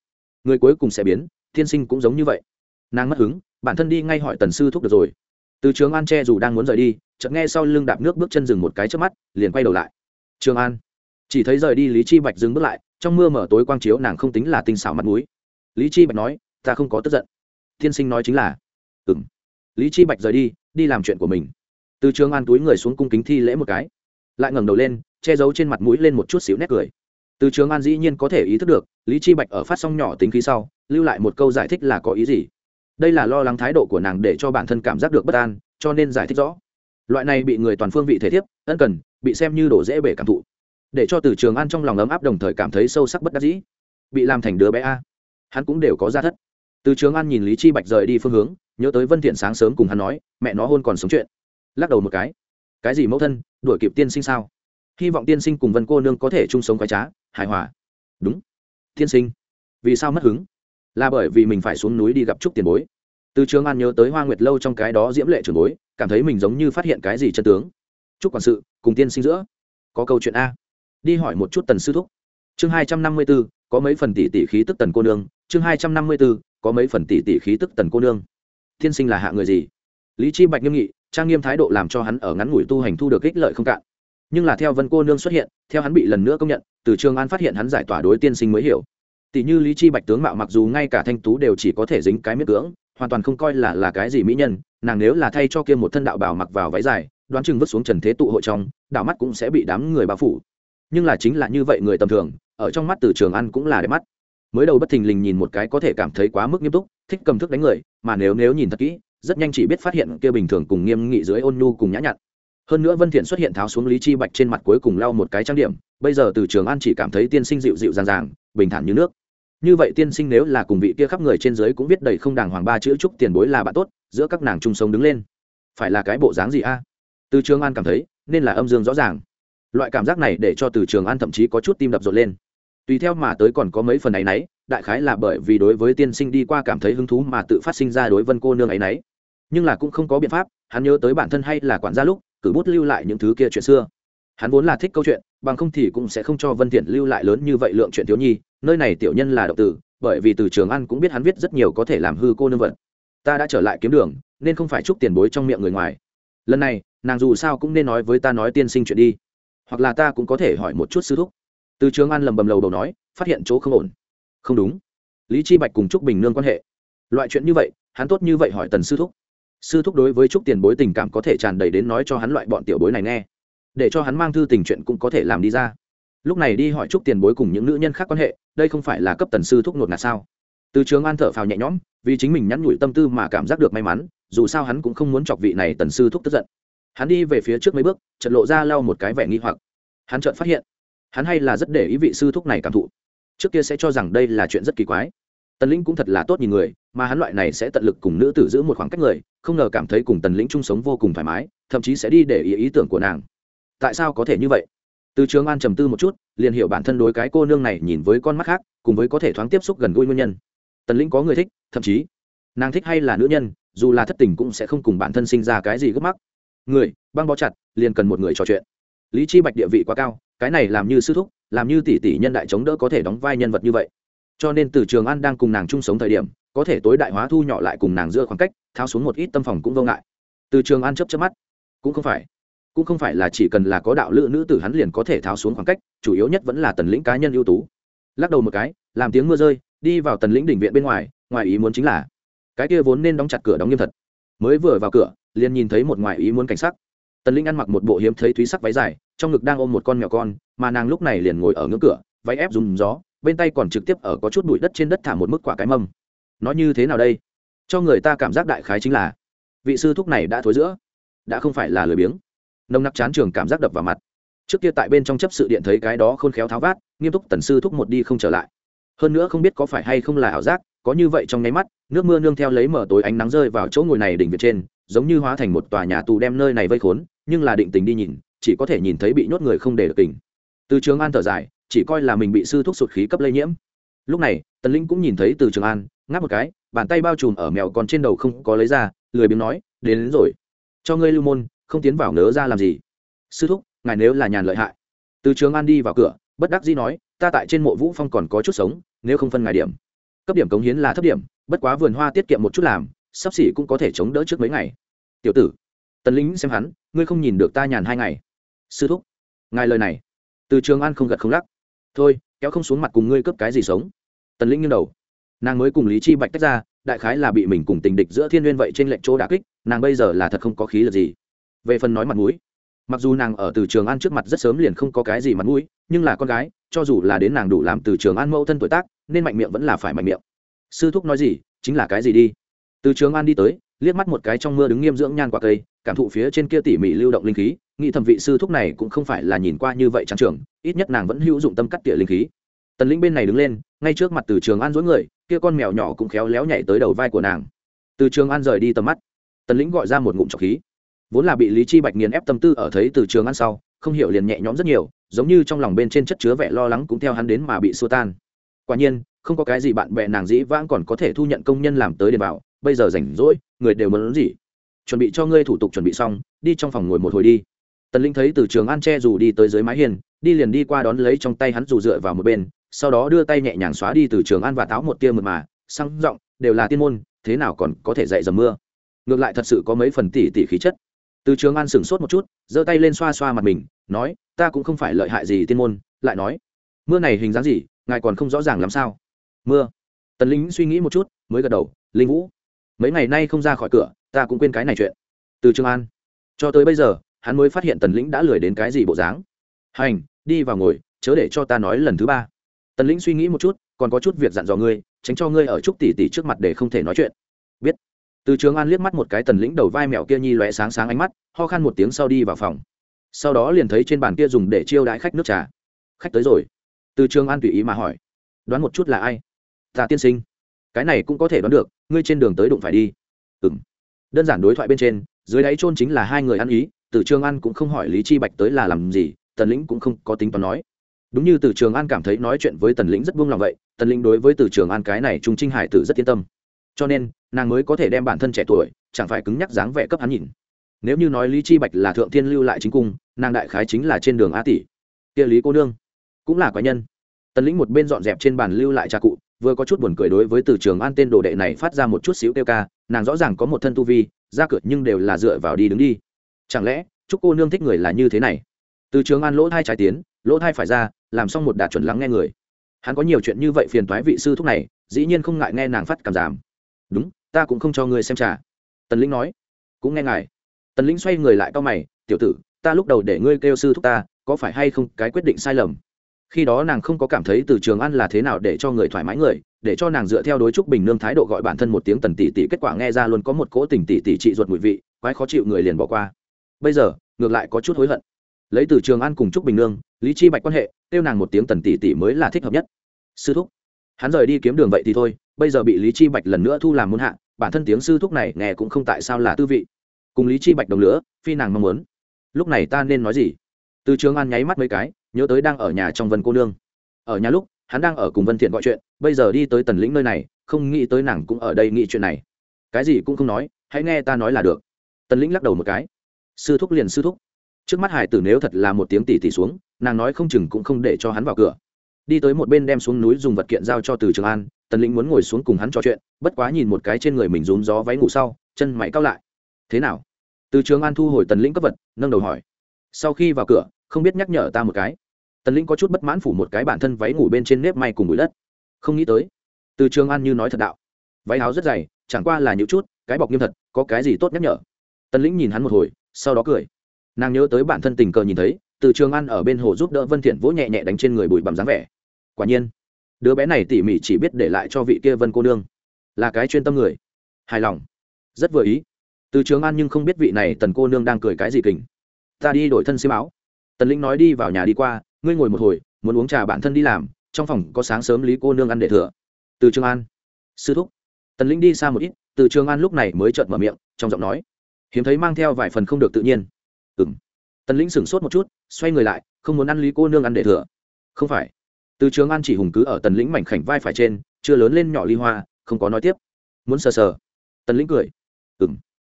Người cuối cùng sẽ biến thiên sinh cũng giống như vậy. Nàng mất hứng, bản thân đi ngay hỏi tần sư thúc được rồi. Từ trường an che dù đang muốn rời đi, chợt nghe sau lưng đạp nước bước chân dừng một cái trước mắt, liền quay đầu lại. Trường an. Chỉ thấy rời đi lý chi bạch dừng bước lại, trong mưa mở tối quang chiếu nàng không tính là tinh xảo mặt mũi. Lý chi bạch nói, ta không có tức giận. Thiên sinh nói chính là, ừm. Lý chi bạch rời đi đi làm chuyện của mình. Từ trường an túi người xuống cung kính thi lễ một cái. Lại ngẩng đầu lên, che giấu trên mặt mũi lên một chút xíu nét cười từ trường an dĩ nhiên có thể ý thức được, lý chi bạch ở phát song nhỏ tính khí sau, lưu lại một câu giải thích là có ý gì. Đây là lo lắng thái độ của nàng để cho bản thân cảm giác được bất an, cho nên giải thích rõ. Loại này bị người toàn phương vị thể thiếp, ân cần, bị xem như đổ dễ bể cảm thụ. Để cho từ trường an trong lòng ấm áp đồng thời cảm thấy sâu sắc bất đắc dĩ. Bị làm thành đứa bé a. Hắn cũng đều có ra thất. Từ trường an nhìn lý chi bạch rời đi phương hướng, nhớ tới vân thiện sáng sớm cùng hắn nói, mẹ nó hôn còn sống chuyện. Lắc đầu một cái. Cái gì mẫu thân, đuổi kịp tiên sinh sao? Hy vọng tiên sinh cùng vân cô nương có thể chung sống khoái trá, hài hòa. Đúng. Tiên sinh. Vì sao mất hứng? Là bởi vì mình phải xuống núi đi gặp trúc tiền bối. Từ trường an nhớ tới hoa nguyệt lâu trong cái đó diễm lệ trường bối, cảm thấy mình giống như phát hiện cái gì chân tướng. Trúc quản sự, cùng tiên sinh giữa. Có câu chuyện a. Đi hỏi một chút tần sư thúc. Chương hai trăm năm mươi b ố có mấy phần tỷ tỷ khí tức tần cô nương? Chương hai trăm năm mươi b ố có mấy phần tỷ tỷ khí tức tần cô nương? Tiên sinh là hạ người gì? Lý chi bạch nghiêm nghị, trang nghiêm thái độ làm cho hắn ở ngắn ngủi tu hành thu được ích lợi không cạn nhưng là theo vân cô nương xuất hiện, theo hắn bị lần nữa công nhận, từ trường an phát hiện hắn giải tỏa đối tiên sinh mới hiểu. Tỷ như lý chi bạch tướng mạo mặc dù ngay cả thanh tú đều chỉ có thể dính cái miết cưỡng, hoàn toàn không coi là là cái gì mỹ nhân, nàng nếu là thay cho kia một thân đạo bảo mặc vào váy dài, đoán chừng vứt xuống trần thế tụ hội trong đạo mắt cũng sẽ bị đám người bao phủ. Nhưng là chính là như vậy người tầm thường, ở trong mắt từ trường ăn cũng là đẹp mắt. Mới đầu bất thình lình nhìn một cái có thể cảm thấy quá mức nghiêm túc, thích cầm thức đánh người, mà nếu nếu nhìn thật kỹ, rất nhanh chỉ biết phát hiện kia bình thường cùng nghiêm nghị dưới ôn nhu cùng nhã nhặn hơn nữa vân thiện xuất hiện tháo xuống lý chi bạch trên mặt cuối cùng lau một cái trang điểm, bây giờ từ trường an chỉ cảm thấy tiên sinh dịu dịu dàng dàng, bình thản như nước. Như vậy tiên sinh nếu là cùng vị kia khắp người trên dưới cũng biết đầy không đàng hoàng ba chữ chúc tiền bối là bạn tốt, giữa các nàng chung sống đứng lên. Phải là cái bộ dáng gì a? À? Từ trường an cảm thấy, nên là âm dương rõ ràng. Loại cảm giác này để cho từ trường an thậm chí có chút tim đập rộn lên. Tùy theo mà tới còn có mấy phần ấy nấy đại khái là bởi vì đối với tiên sinh đi qua cảm thấy hứng thú mà tự phát sinh ra đối vân cô nương ấy nấy nhưng là cũng không có biện pháp, hắn nhớ tới bản thân hay là quản gia lúc cử bút lưu lại những thứ kia chuyện xưa. Hắn vốn là thích câu chuyện, bằng không thì cũng sẽ không cho vân thiện lưu lại lớn như vậy lượng chuyện thiếu nhi, nơi này tiểu nhân là độc tử, bởi vì từ trường ăn cũng biết hắn viết rất nhiều có thể làm hư cô nương vật. Ta đã trở lại kiếm đường, nên không phải chúc tiền bối trong miệng người ngoài. Lần này, nàng dù sao cũng nên nói với ta nói tiên sinh chuyện đi. Hoặc là ta cũng có thể hỏi một chút sư thúc. Từ trường an lầm bầm lầu đầu nói, phát hiện chỗ không ổn. Không đúng. Lý chi bạch cùng trúc bình nương quan hệ. Loại chuyện như vậy, hắn tốt như vậy hỏi tần sư thúc sư thúc đối với trúc tiền bối tình cảm có thể tràn đầy đến nói cho hắn loại bọn tiểu bối này nghe, để cho hắn mang thư tình chuyện cũng có thể làm đi ra. Lúc này đi hỏi trúc tiền bối cùng những nữ nhân khác quan hệ, đây không phải là cấp tần sư thúc nột ngạt sao? Từ trường an thở phào nhẹ nhõm, vì chính mình nhắn nhủi tâm tư mà cảm giác được may mắn, dù sao hắn cũng không muốn chọc vị này tần sư thúc tức giận. Hắn đi về phía trước mấy bước trận lộ ra lau một cái vẻ nghi hoặc. Hắn chợt phát hiện, hắn hay là rất để ý vị sư thúc này cảm thụ. Trước kia sẽ cho rằng đây là chuyện rất kỳ quái tần lĩnh cũng thật là tốt nhìn người, mà hắn loại này sẽ tận lực cùng nữ tử giữ một khoảng cách người, không ngờ cảm thấy cùng tần lĩnh chung sống vô cùng thoải mái, thậm chí sẽ đi để ý ý tưởng của nàng. Tại sao có thể như vậy? Từ trường an trầm tư một chút, liền hiểu bản thân đối cái cô nương này nhìn với con mắt khác, cùng với có thể thoáng tiếp xúc gần gũi nguyên nhân. Tần lĩnh có người thích, thậm chí, nàng thích hay là nữ nhân, dù là thất tình cũng sẽ không cùng bản thân sinh ra cái gì gấp mắc. Người, băng bó chặt, liền cần một người trò chuyện. Lý chi bạch địa vị quá cao, cái này làm như sư thúc, làm như tỷ tỷ nhân đại chống đỡ có thể đóng vai nhân vật như vậy cho nên từ trường an đang cùng nàng chung sống thời điểm, có thể tối đại hóa thu nhỏ lại cùng nàng giữa khoảng cách, tháo xuống một ít tâm phòng cũng vô ngại. Từ trường an chấp chấp mắt. Cũng không phải. Cũng không phải là chỉ cần là có đạo lữ nữ tử hắn liền có thể tháo xuống khoảng cách, chủ yếu nhất vẫn là tần lĩnh cá nhân ưu tú. Lắc đầu một cái, làm tiếng mưa rơi, đi vào tần lĩnh đỉnh viện bên ngoài ngoài ý muốn chính là, cái kia vốn nên đóng chặt cửa đóng nghiêm thật. Mới vừa vào cửa, liền nhìn thấy một ngoài ý muốn cảnh sắc. Tần lĩnh ăn mặc một bộ hiếm thấy thúy sắc váy dài, trong ngực đang ôm một con mèo con, mà nàng lúc này liền ngồi ở ngưỡng cửa, váy ép dùng gió bên tay còn trực tiếp ở có chút bụi đất trên đất thả một mức quả cái mâm. Nó như thế nào đây? Cho người ta cảm giác đại khái chính là, vị sư thúc này đã thối giữa, đã không phải là lười biếng. Nông nặc chán trường cảm giác đập vào mặt. Trước kia tại bên trong chấp sự điện thấy cái đó khôn khéo tháo vát, nghiêm túc tần sư thúc một đi không trở lại. Hơn nữa không biết có phải hay không là ảo giác, có như vậy trong nháy mắt, nước mưa nương theo lấy mở tối ánh nắng rơi vào chỗ ngồi này đỉnh việt trên, giống như hóa thành một tòa nhà tù đem nơi này vây khốn, nhưng là định tình đi nhìn, chỉ có thể nhìn thấy bị nhốt người không để được tỉnh. Từ trường an thở dài chỉ coi là mình bị sư thuốc sụt khí cấp lây nhiễm. Lúc này tần linh cũng nhìn thấy từ trường an ngáp một cái bàn tay bao trùm ở mèo còn trên đầu không có lấy ra lười biếng nói đến, đến rồi. Cho ngươi lưu môn không tiến vào nớ ra làm gì? Sư thúc ngài nếu là nhàn lợi hại. Từ trường an đi vào cửa bất đắc dĩ nói ta tại trên mộ vũ phong còn có chút sống nếu không phân ngài điểm. Cấp điểm cống hiến là thấp điểm bất quá vườn hoa tiết kiệm một chút làm sắp xỉ cũng có thể chống đỡ trước mấy ngày. Tiểu tử. Tần lính xem hắn ngươi không nhìn được ta nhàn hai ngày. Sư thúc. Ngài lời này. Từ trường an không gật không lắc thôi, kéo không xuống mặt cùng ngươi cướp cái gì sống. Tần lĩnh nghiêng đầu. Nàng mới cùng lý chi bạch tách ra, đại khái là bị mình cùng tình địch giữa thiên n vậy trên lệnh chỗ đà kích, nàng bây giờ là thật không có khí lực gì. Về phần nói mặt mũi, mặc dù nàng ở từ trường an trước mặt rất sớm liền không có cái gì mặt mũi, nhưng là con gái, cho dù là đến nàng đủ làm từ trường an mẫu thân tuổi tác, nên mạnh miệng vẫn là phải mạnh miệng. Sư thúc nói gì, chính là cái gì đi. Từ trường an đi tới, liếc mắt một cái trong mưa đứng nghiêm dưỡng nhan quả cây cảm thụ phía trên kia tỉ mỉ lưu động linh khí, nghĩ thẩm vị sư thúc này cũng không phải là nhìn qua như vậy trang trưởng ít nhất nàng vẫn hữu dụng tâm cắt tỉa linh khí. Tần lĩnh bên này đứng lên, ngay trước mặt từ trường an dối người, kia con mèo nhỏ cũng khéo léo nhảy tới đầu vai của nàng. Từ trường an rời đi tầm mắt. Tần lĩnh gọi ra một ngụm trọc khí. Vốn là bị lý chi bạch nghiền ép tâm tư ở thấy từ trường an sau, không hiểu liền nhẹ nhõm rất nhiều, giống như trong lòng bên trên chất chứa vẻ lo lắng cũng theo hắn đến mà bị xua tan. Quả nhiên, không có cái gì bạn bè nàng dĩ vãng còn có thể thu nhận công nhân làm tới để bảo, bây giờ rảnh rỗi, người đều muốn gì? Chuẩn bị cho ngươi thủ tục chuẩn bị xong, đi trong phòng ngồi một hồi đi. Tần linh thấy từ trường an che dù đi tới dưới mái hiền đi liền đi qua đón lấy trong tay hắn dù dựa vào một bên, sau đó đưa tay nhẹ nhàng xóa đi từ trường an và táo một tia mượt mà, sang giọng, đều là tiên môn, thế nào còn có thể dạy dầm mưa? Ngược lại thật sự có mấy phần tỉ tỉ khí chất. Từ trường an sửng sốt một chút, giơ tay lên xoa xoa mặt mình, nói, ta cũng không phải lợi hại gì tiên môn, lại nói, mưa này hình dáng gì, ngài còn không rõ ràng làm sao? Mưa. Tần lính suy nghĩ một chút, mới gật đầu, linh vũ, mấy ngày nay không ra khỏi cửa ta cũng quên cái này chuyện. Từ trường an. Cho tới bây giờ, hắn mới phát hiện tần lĩnh đã lười đến cái gì bộ dáng. Hành, đi vào ngồi, chớ để cho ta nói lần thứ ba. Tần lĩnh suy nghĩ một chút, còn có chút việc dặn dò ngươi, tránh cho ngươi ở trúc tỷ tỷ trước mặt để không thể nói chuyện. Biết. Từ trường an liếc mắt một cái tần lĩnh đầu vai mẹo kia nhi lóe sáng sáng ánh mắt, ho khan một tiếng sau đi vào phòng. Sau đó liền thấy trên bàn kia dùng để chiêu đãi khách nước trà. Khách tới rồi. Từ trường an tùy ý mà hỏi. Đoán một chút là ai? Ta tiên sinh. Cái này cũng có thể đoán được, ngươi trên đường tới đụng phải đi. Ừng đơn giản đối thoại bên trên, dưới đáy trôn chính là hai người ăn ý, từ trường an cũng không hỏi lý chi bạch tới là làm gì, tần lĩnh cũng không có tính toán nói. Đúng như từ trường an cảm thấy nói chuyện với tần lĩnh rất buông lòng vậy, tần lĩnh đối với từ trường an cái này trung trinh hải tử rất yên tâm. Cho nên, nàng mới có thể đem bản thân trẻ tuổi, chẳng phải cứng nhắc dáng vẻ cấp hắn nhìn. Nếu như nói lý chi bạch là thượng thiên lưu lại chính cung, nàng đại khái chính là trên đường a tỷ. Kia lý cô nương cũng là quái nhân tần lĩnh một bên dọn dẹp trên bàn lưu lại trà cụ, vừa có chút buồn cười đối với từ trường an tên đồ đệ này phát ra một chút xíu kêu ca, nàng rõ ràng có một thân tu vi, ra cửa nhưng đều là dựa vào đi đứng đi. Chẳng lẽ, chúc cô nương thích người là như thế này? Từ trường an lỗ thai trái tiến, lỗ thai phải ra, làm xong một đạt chuẩn lắng nghe người. Hắn có nhiều chuyện như vậy phiền toái vị sư thúc này, dĩ nhiên không ngại nghe nàng phát cảm giảm. Đúng, ta cũng không cho ngươi xem trà. Tần lĩnh nói. Cũng nghe ngài. Tần lĩnh xoay người lại cao mày, tiểu tử, ta lúc đầu để ngươi kêu sư thúc ta, có phải hay không cái quyết định sai lầm? Khi đó nàng không có cảm thấy từ trường an là thế nào để cho người thoải mái người, để cho nàng dựa theo đối trúc bình nương thái độ gọi bản thân một tiếng tần tỷ tỷ kết quả nghe ra luôn có một cỗ tình tỷ tỷ trị ruột mùi vị, quái khó chịu người liền bỏ qua. Bây giờ, ngược lại có chút hối hận. Lấy từ trường an cùng trúc bình nương, lý chi bạch quan hệ, kêu nàng một tiếng tần tỷ tỷ mới là thích hợp nhất. Sư thúc, hắn rời đi kiếm đường vậy thì thôi, bây giờ bị lý chi bạch lần nữa thu làm muôn hạ, bản thân tiếng sư thúc này nghe cũng không tại sao là tư vị. Cùng lý chi bạch đồng lửa, phi nàng mong muốn. Lúc này ta nên nói gì? Từ trường an nháy mắt mấy cái nhớ tới đang ở nhà trong vân cô nương. Ở nhà lúc, hắn đang ở cùng vân thiện gọi chuyện, bây giờ đi tới tần lĩnh nơi này, không nghĩ tới nàng cũng ở đây nghĩ chuyện này. Cái gì cũng không nói, hãy nghe ta nói là được. Tần lĩnh lắc đầu một cái. Sư thúc liền sư thúc. Trước mắt hải tử nếu thật là một tiếng tỉ tỉ xuống, nàng nói không chừng cũng không để cho hắn vào cửa. Đi tới một bên đem xuống núi dùng vật kiện giao cho từ trường an, tần lĩnh muốn ngồi xuống cùng hắn trò chuyện, bất quá nhìn một cái trên người mình rún gió váy ngủ sau, chân mày cao lại. Thế nào? Từ trường an thu hồi tần lĩnh cấp vật, nâng đầu hỏi. Sau khi vào cửa, không biết nhắc nhở ta một cái tần lĩnh có chút bất mãn phủ một cái bản thân váy ngủ bên trên nếp may cùng bụi đất. Không nghĩ tới. Từ trường an như nói thật đạo. Váy áo rất dày, chẳng qua là những chút, cái bọc nghiêm thật, có cái gì tốt nhắc nhở? Tần lĩnh nhìn hắn một hồi, sau đó cười. Nàng nhớ tới bản thân tình cờ nhìn thấy, từ trường an ở bên hồ giúp đỡ vân thiện vỗ nhẹ nhẹ đánh trên người bụi bặm dáng vẻ. Quả nhiên, đứa bé này tỉ mỉ chỉ biết để lại cho vị kia vân cô nương. Là cái chuyên tâm người. Hài lòng. Rất vừa ý. Từ trường an nhưng không biết vị này tần cô nương đang cười cái gì kình. Ta đi đổi thân xiêm áo. Tần lĩnh nói đi vào nhà đi qua ngươi ngồi một hồi, muốn uống trà bản thân đi làm, trong phòng có sáng sớm lý cô nương ăn để thừa. Từ trường an. Sư thúc. Tần lĩnh đi xa một ít, từ trường an lúc này mới chợt mở miệng, trong giọng nói. Hiếm thấy mang theo vài phần không được tự nhiên. Ừ m tần lĩnh sửng sốt một chút, xoay người lại, không muốn ăn lý cô nương ăn để thừa. Không phải. Từ trường an chỉ hùng cứ ở tần lĩnh mảnh khảnh vai phải trên, chưa lớn lên nhỏ ly hoa, không có nói tiếp. Muốn sờ sờ. Tần lĩnh cười. Ừ m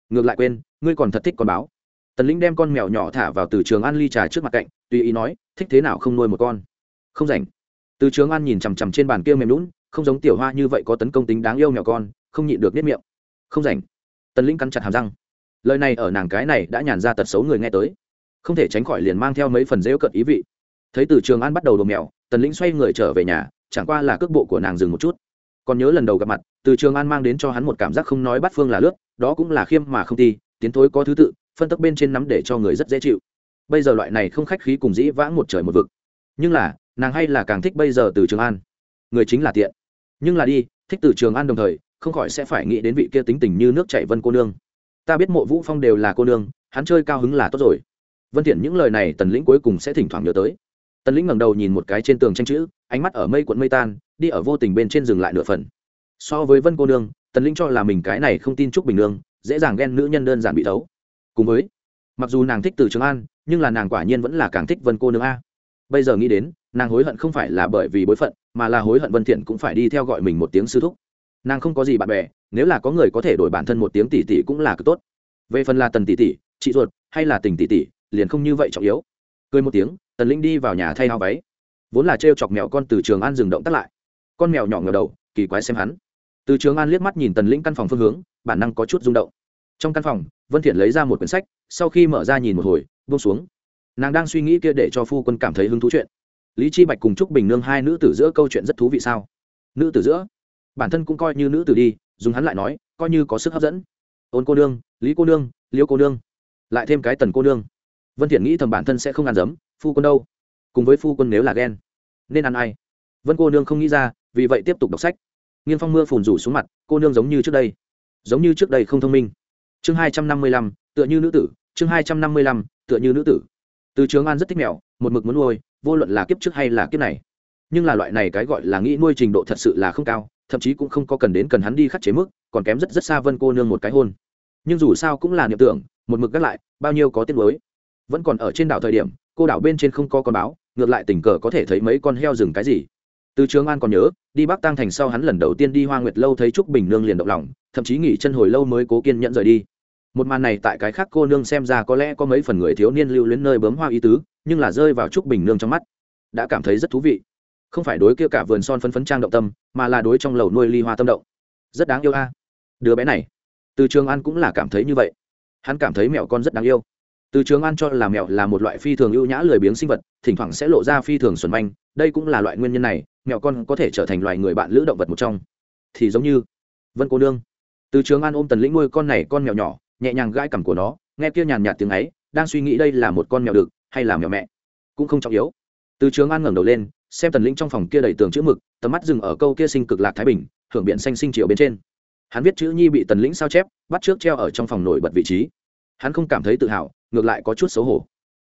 ngược lại quên, ngươi còn thật thích con báo. Tần lĩnh đem con mèo nhỏ thả vào từ trường an ly trà trước mặt cạnh, tùy ý nói thích thế nào không nuôi một con? Không rảnh. Từ trường an nhìn chằm chằm trên bàn kia mềm lún không giống tiểu hoa như vậy có tấn công tính đáng yêu nhỏ con, không nhịn được nếp miệng. Không rảnh. Tần lĩnh cắn chặt hàm răng. Lời này ở nàng cái này đã nhàn ra tật xấu người nghe tới. Không thể tránh khỏi liền mang theo mấy phần rêu cận ý vị. Thấy từ trường an bắt đầu đồ mèo, tần lĩnh xoay người trở về nhà, chẳng qua là cước bộ của nàng dừng một chút. Còn nhớ lần đầu gặp mặt, từ trường an mang đến cho hắn một cảm giác không nói bắt phương là lướt, đó cũng là khiêm mà không ti, tiến thối có thứ tự, phân tốc bên trên nắm để cho người rất dễ chịu bây giờ loại này không khách khí cùng dĩ vãng một trời một vực. Nhưng là, nàng hay là càng thích bây giờ từ trường an. Người chính là tiện. Nhưng là đi, thích từ trường an đồng thời, không khỏi sẽ phải nghĩ đến vị kia tính tình như nước chảy vân cô nương. Ta biết mộ vũ phong đều là cô nương, hắn chơi cao hứng là tốt rồi. Vân thiện những lời này tần lĩnh cuối cùng sẽ thỉnh thoảng nhớ tới. Tần lĩnh ngẩng đầu nhìn một cái trên tường tranh chữ, ánh mắt ở mây cuộn mây tan, đi ở vô tình bên trên dừng lại nửa phần. So với vân cô nương, tần lĩnh cho là mình cái này không tin trúc bình nương, dễ dàng ghen nữ nhân đơn giản bị thấu. Cùng với mặc dù nàng thích từ trường an nhưng là nàng quả nhiên vẫn là càng thích vân cô nương a bây giờ nghĩ đến nàng hối hận không phải là bởi vì bối phận mà là hối hận vân thiện cũng phải đi theo gọi mình một tiếng sư thúc nàng không có gì bạn bè nếu là có người có thể đổi bản thân một tiếng tỷ tỷ cũng là cực tốt về phần là tần tỷ tỷ chị ruột hay là tình tỷ tỷ liền không như vậy trọng yếu cười một tiếng tần linh đi vào nhà thay áo váy vốn là trêu chọc mèo con từ trường an dừng động tắt lại con mèo nhỏ ngờ đầu kỳ quái xem hắn từ trường an liếc mắt nhìn tần Linh căn phòng phương hướng bản năng có chút rung động trong căn phòng vân thiện lấy ra một quyển sách, sau khi mở ra nhìn một hồi, buông xuống. Nàng đang suy nghĩ kia để cho phu quân cảm thấy hứng thú chuyện. Lý chi bạch cùng trúc bình nương hai nữ tử giữa câu chuyện rất thú vị sao? Nữ tử giữa? Bản thân cũng coi như nữ tử đi, dùng hắn lại nói, coi như có sức hấp dẫn. Ôn cô nương, lý cô nương, liêu cô nương. Lại thêm cái tần cô nương. Vân thiện nghĩ thầm bản thân sẽ không ăn dấm, phu quân đâu? Cùng với phu quân nếu là ghen, nên ăn ai? Vân cô nương không nghĩ ra, vì vậy tiếp tục đọc sách. Nghiêng phong mưa phùn rủ xuống mặt, cô nương giống như trước đây. Giống như trước đây không thông minh chương hai trăm năm mươi lăm, tựa như nữ tử. Chương hai trăm năm mươi lăm, tựa như nữ tử. Từ trường an rất thích mèo, một mực muốn nuôi, vô luận là kiếp trước hay là kiếp này. Nhưng là loại này cái gọi là nghĩ nuôi trình độ thật sự là không cao, thậm chí cũng không có cần đến cần hắn đi khắc chế mức, còn kém rất rất xa vân cô nương một cái hôn. Nhưng dù sao cũng là niệm tưởng, một mực gác lại, bao nhiêu có tiết mới vẫn còn ở trên đảo thời điểm, cô đảo bên trên không có con báo, ngược lại tình cờ có thể thấy mấy con heo rừng cái gì. Từ trường an còn nhớ, đi bắc tăng thành sau hắn lần đầu tiên đi hoa nguyệt lâu thấy trúc bình nương liền động lòng, thậm chí nghỉ chân hồi lâu mới cố kiên nhẫn rời đi một màn này tại cái khác cô nương xem ra có lẽ có mấy phần người thiếu niên lưu luyến nơi bấm hoa ý tứ, nhưng là rơi vào trúc bình nương trong mắt, đã cảm thấy rất thú vị. Không phải đối kia cả vườn son phấn phấn trang động tâm, mà là đối trong lầu nuôi ly hoa tâm động. Rất đáng yêu a. Đứa bé này, từ trường an cũng là cảm thấy như vậy. Hắn cảm thấy mẹo con rất đáng yêu. Từ trường an cho là mẹo là một loại phi thường ưu nhã lười biếng sinh vật, thỉnh thoảng sẽ lộ ra phi thường xuẩn manh, đây cũng là loại nguyên nhân này, mẹo con có thể trở thành loài người bạn lữ động vật một trong. Thì giống như vân cô nương, từ trường an ôm tần lĩnh nuôi con này con mèo nhỏ nhẹ nhàng gãi cằm của nó, nghe kia nhàn nhạt tiếng ấy, đang suy nghĩ đây là một con mèo đực hay là mèo mẹ, cũng không trọng yếu. Từ trường an ngẩng đầu lên, xem tần lĩnh trong phòng kia đầy tường chữ mực, tầm mắt dừng ở câu kia sinh cực lạc thái bình hưởng biện xanh sinh triệu bên trên. Hắn viết chữ nhi bị tần lĩnh sao chép, bắt trước treo ở trong phòng nổi bật vị trí. Hắn không cảm thấy tự hào, ngược lại có chút xấu hổ.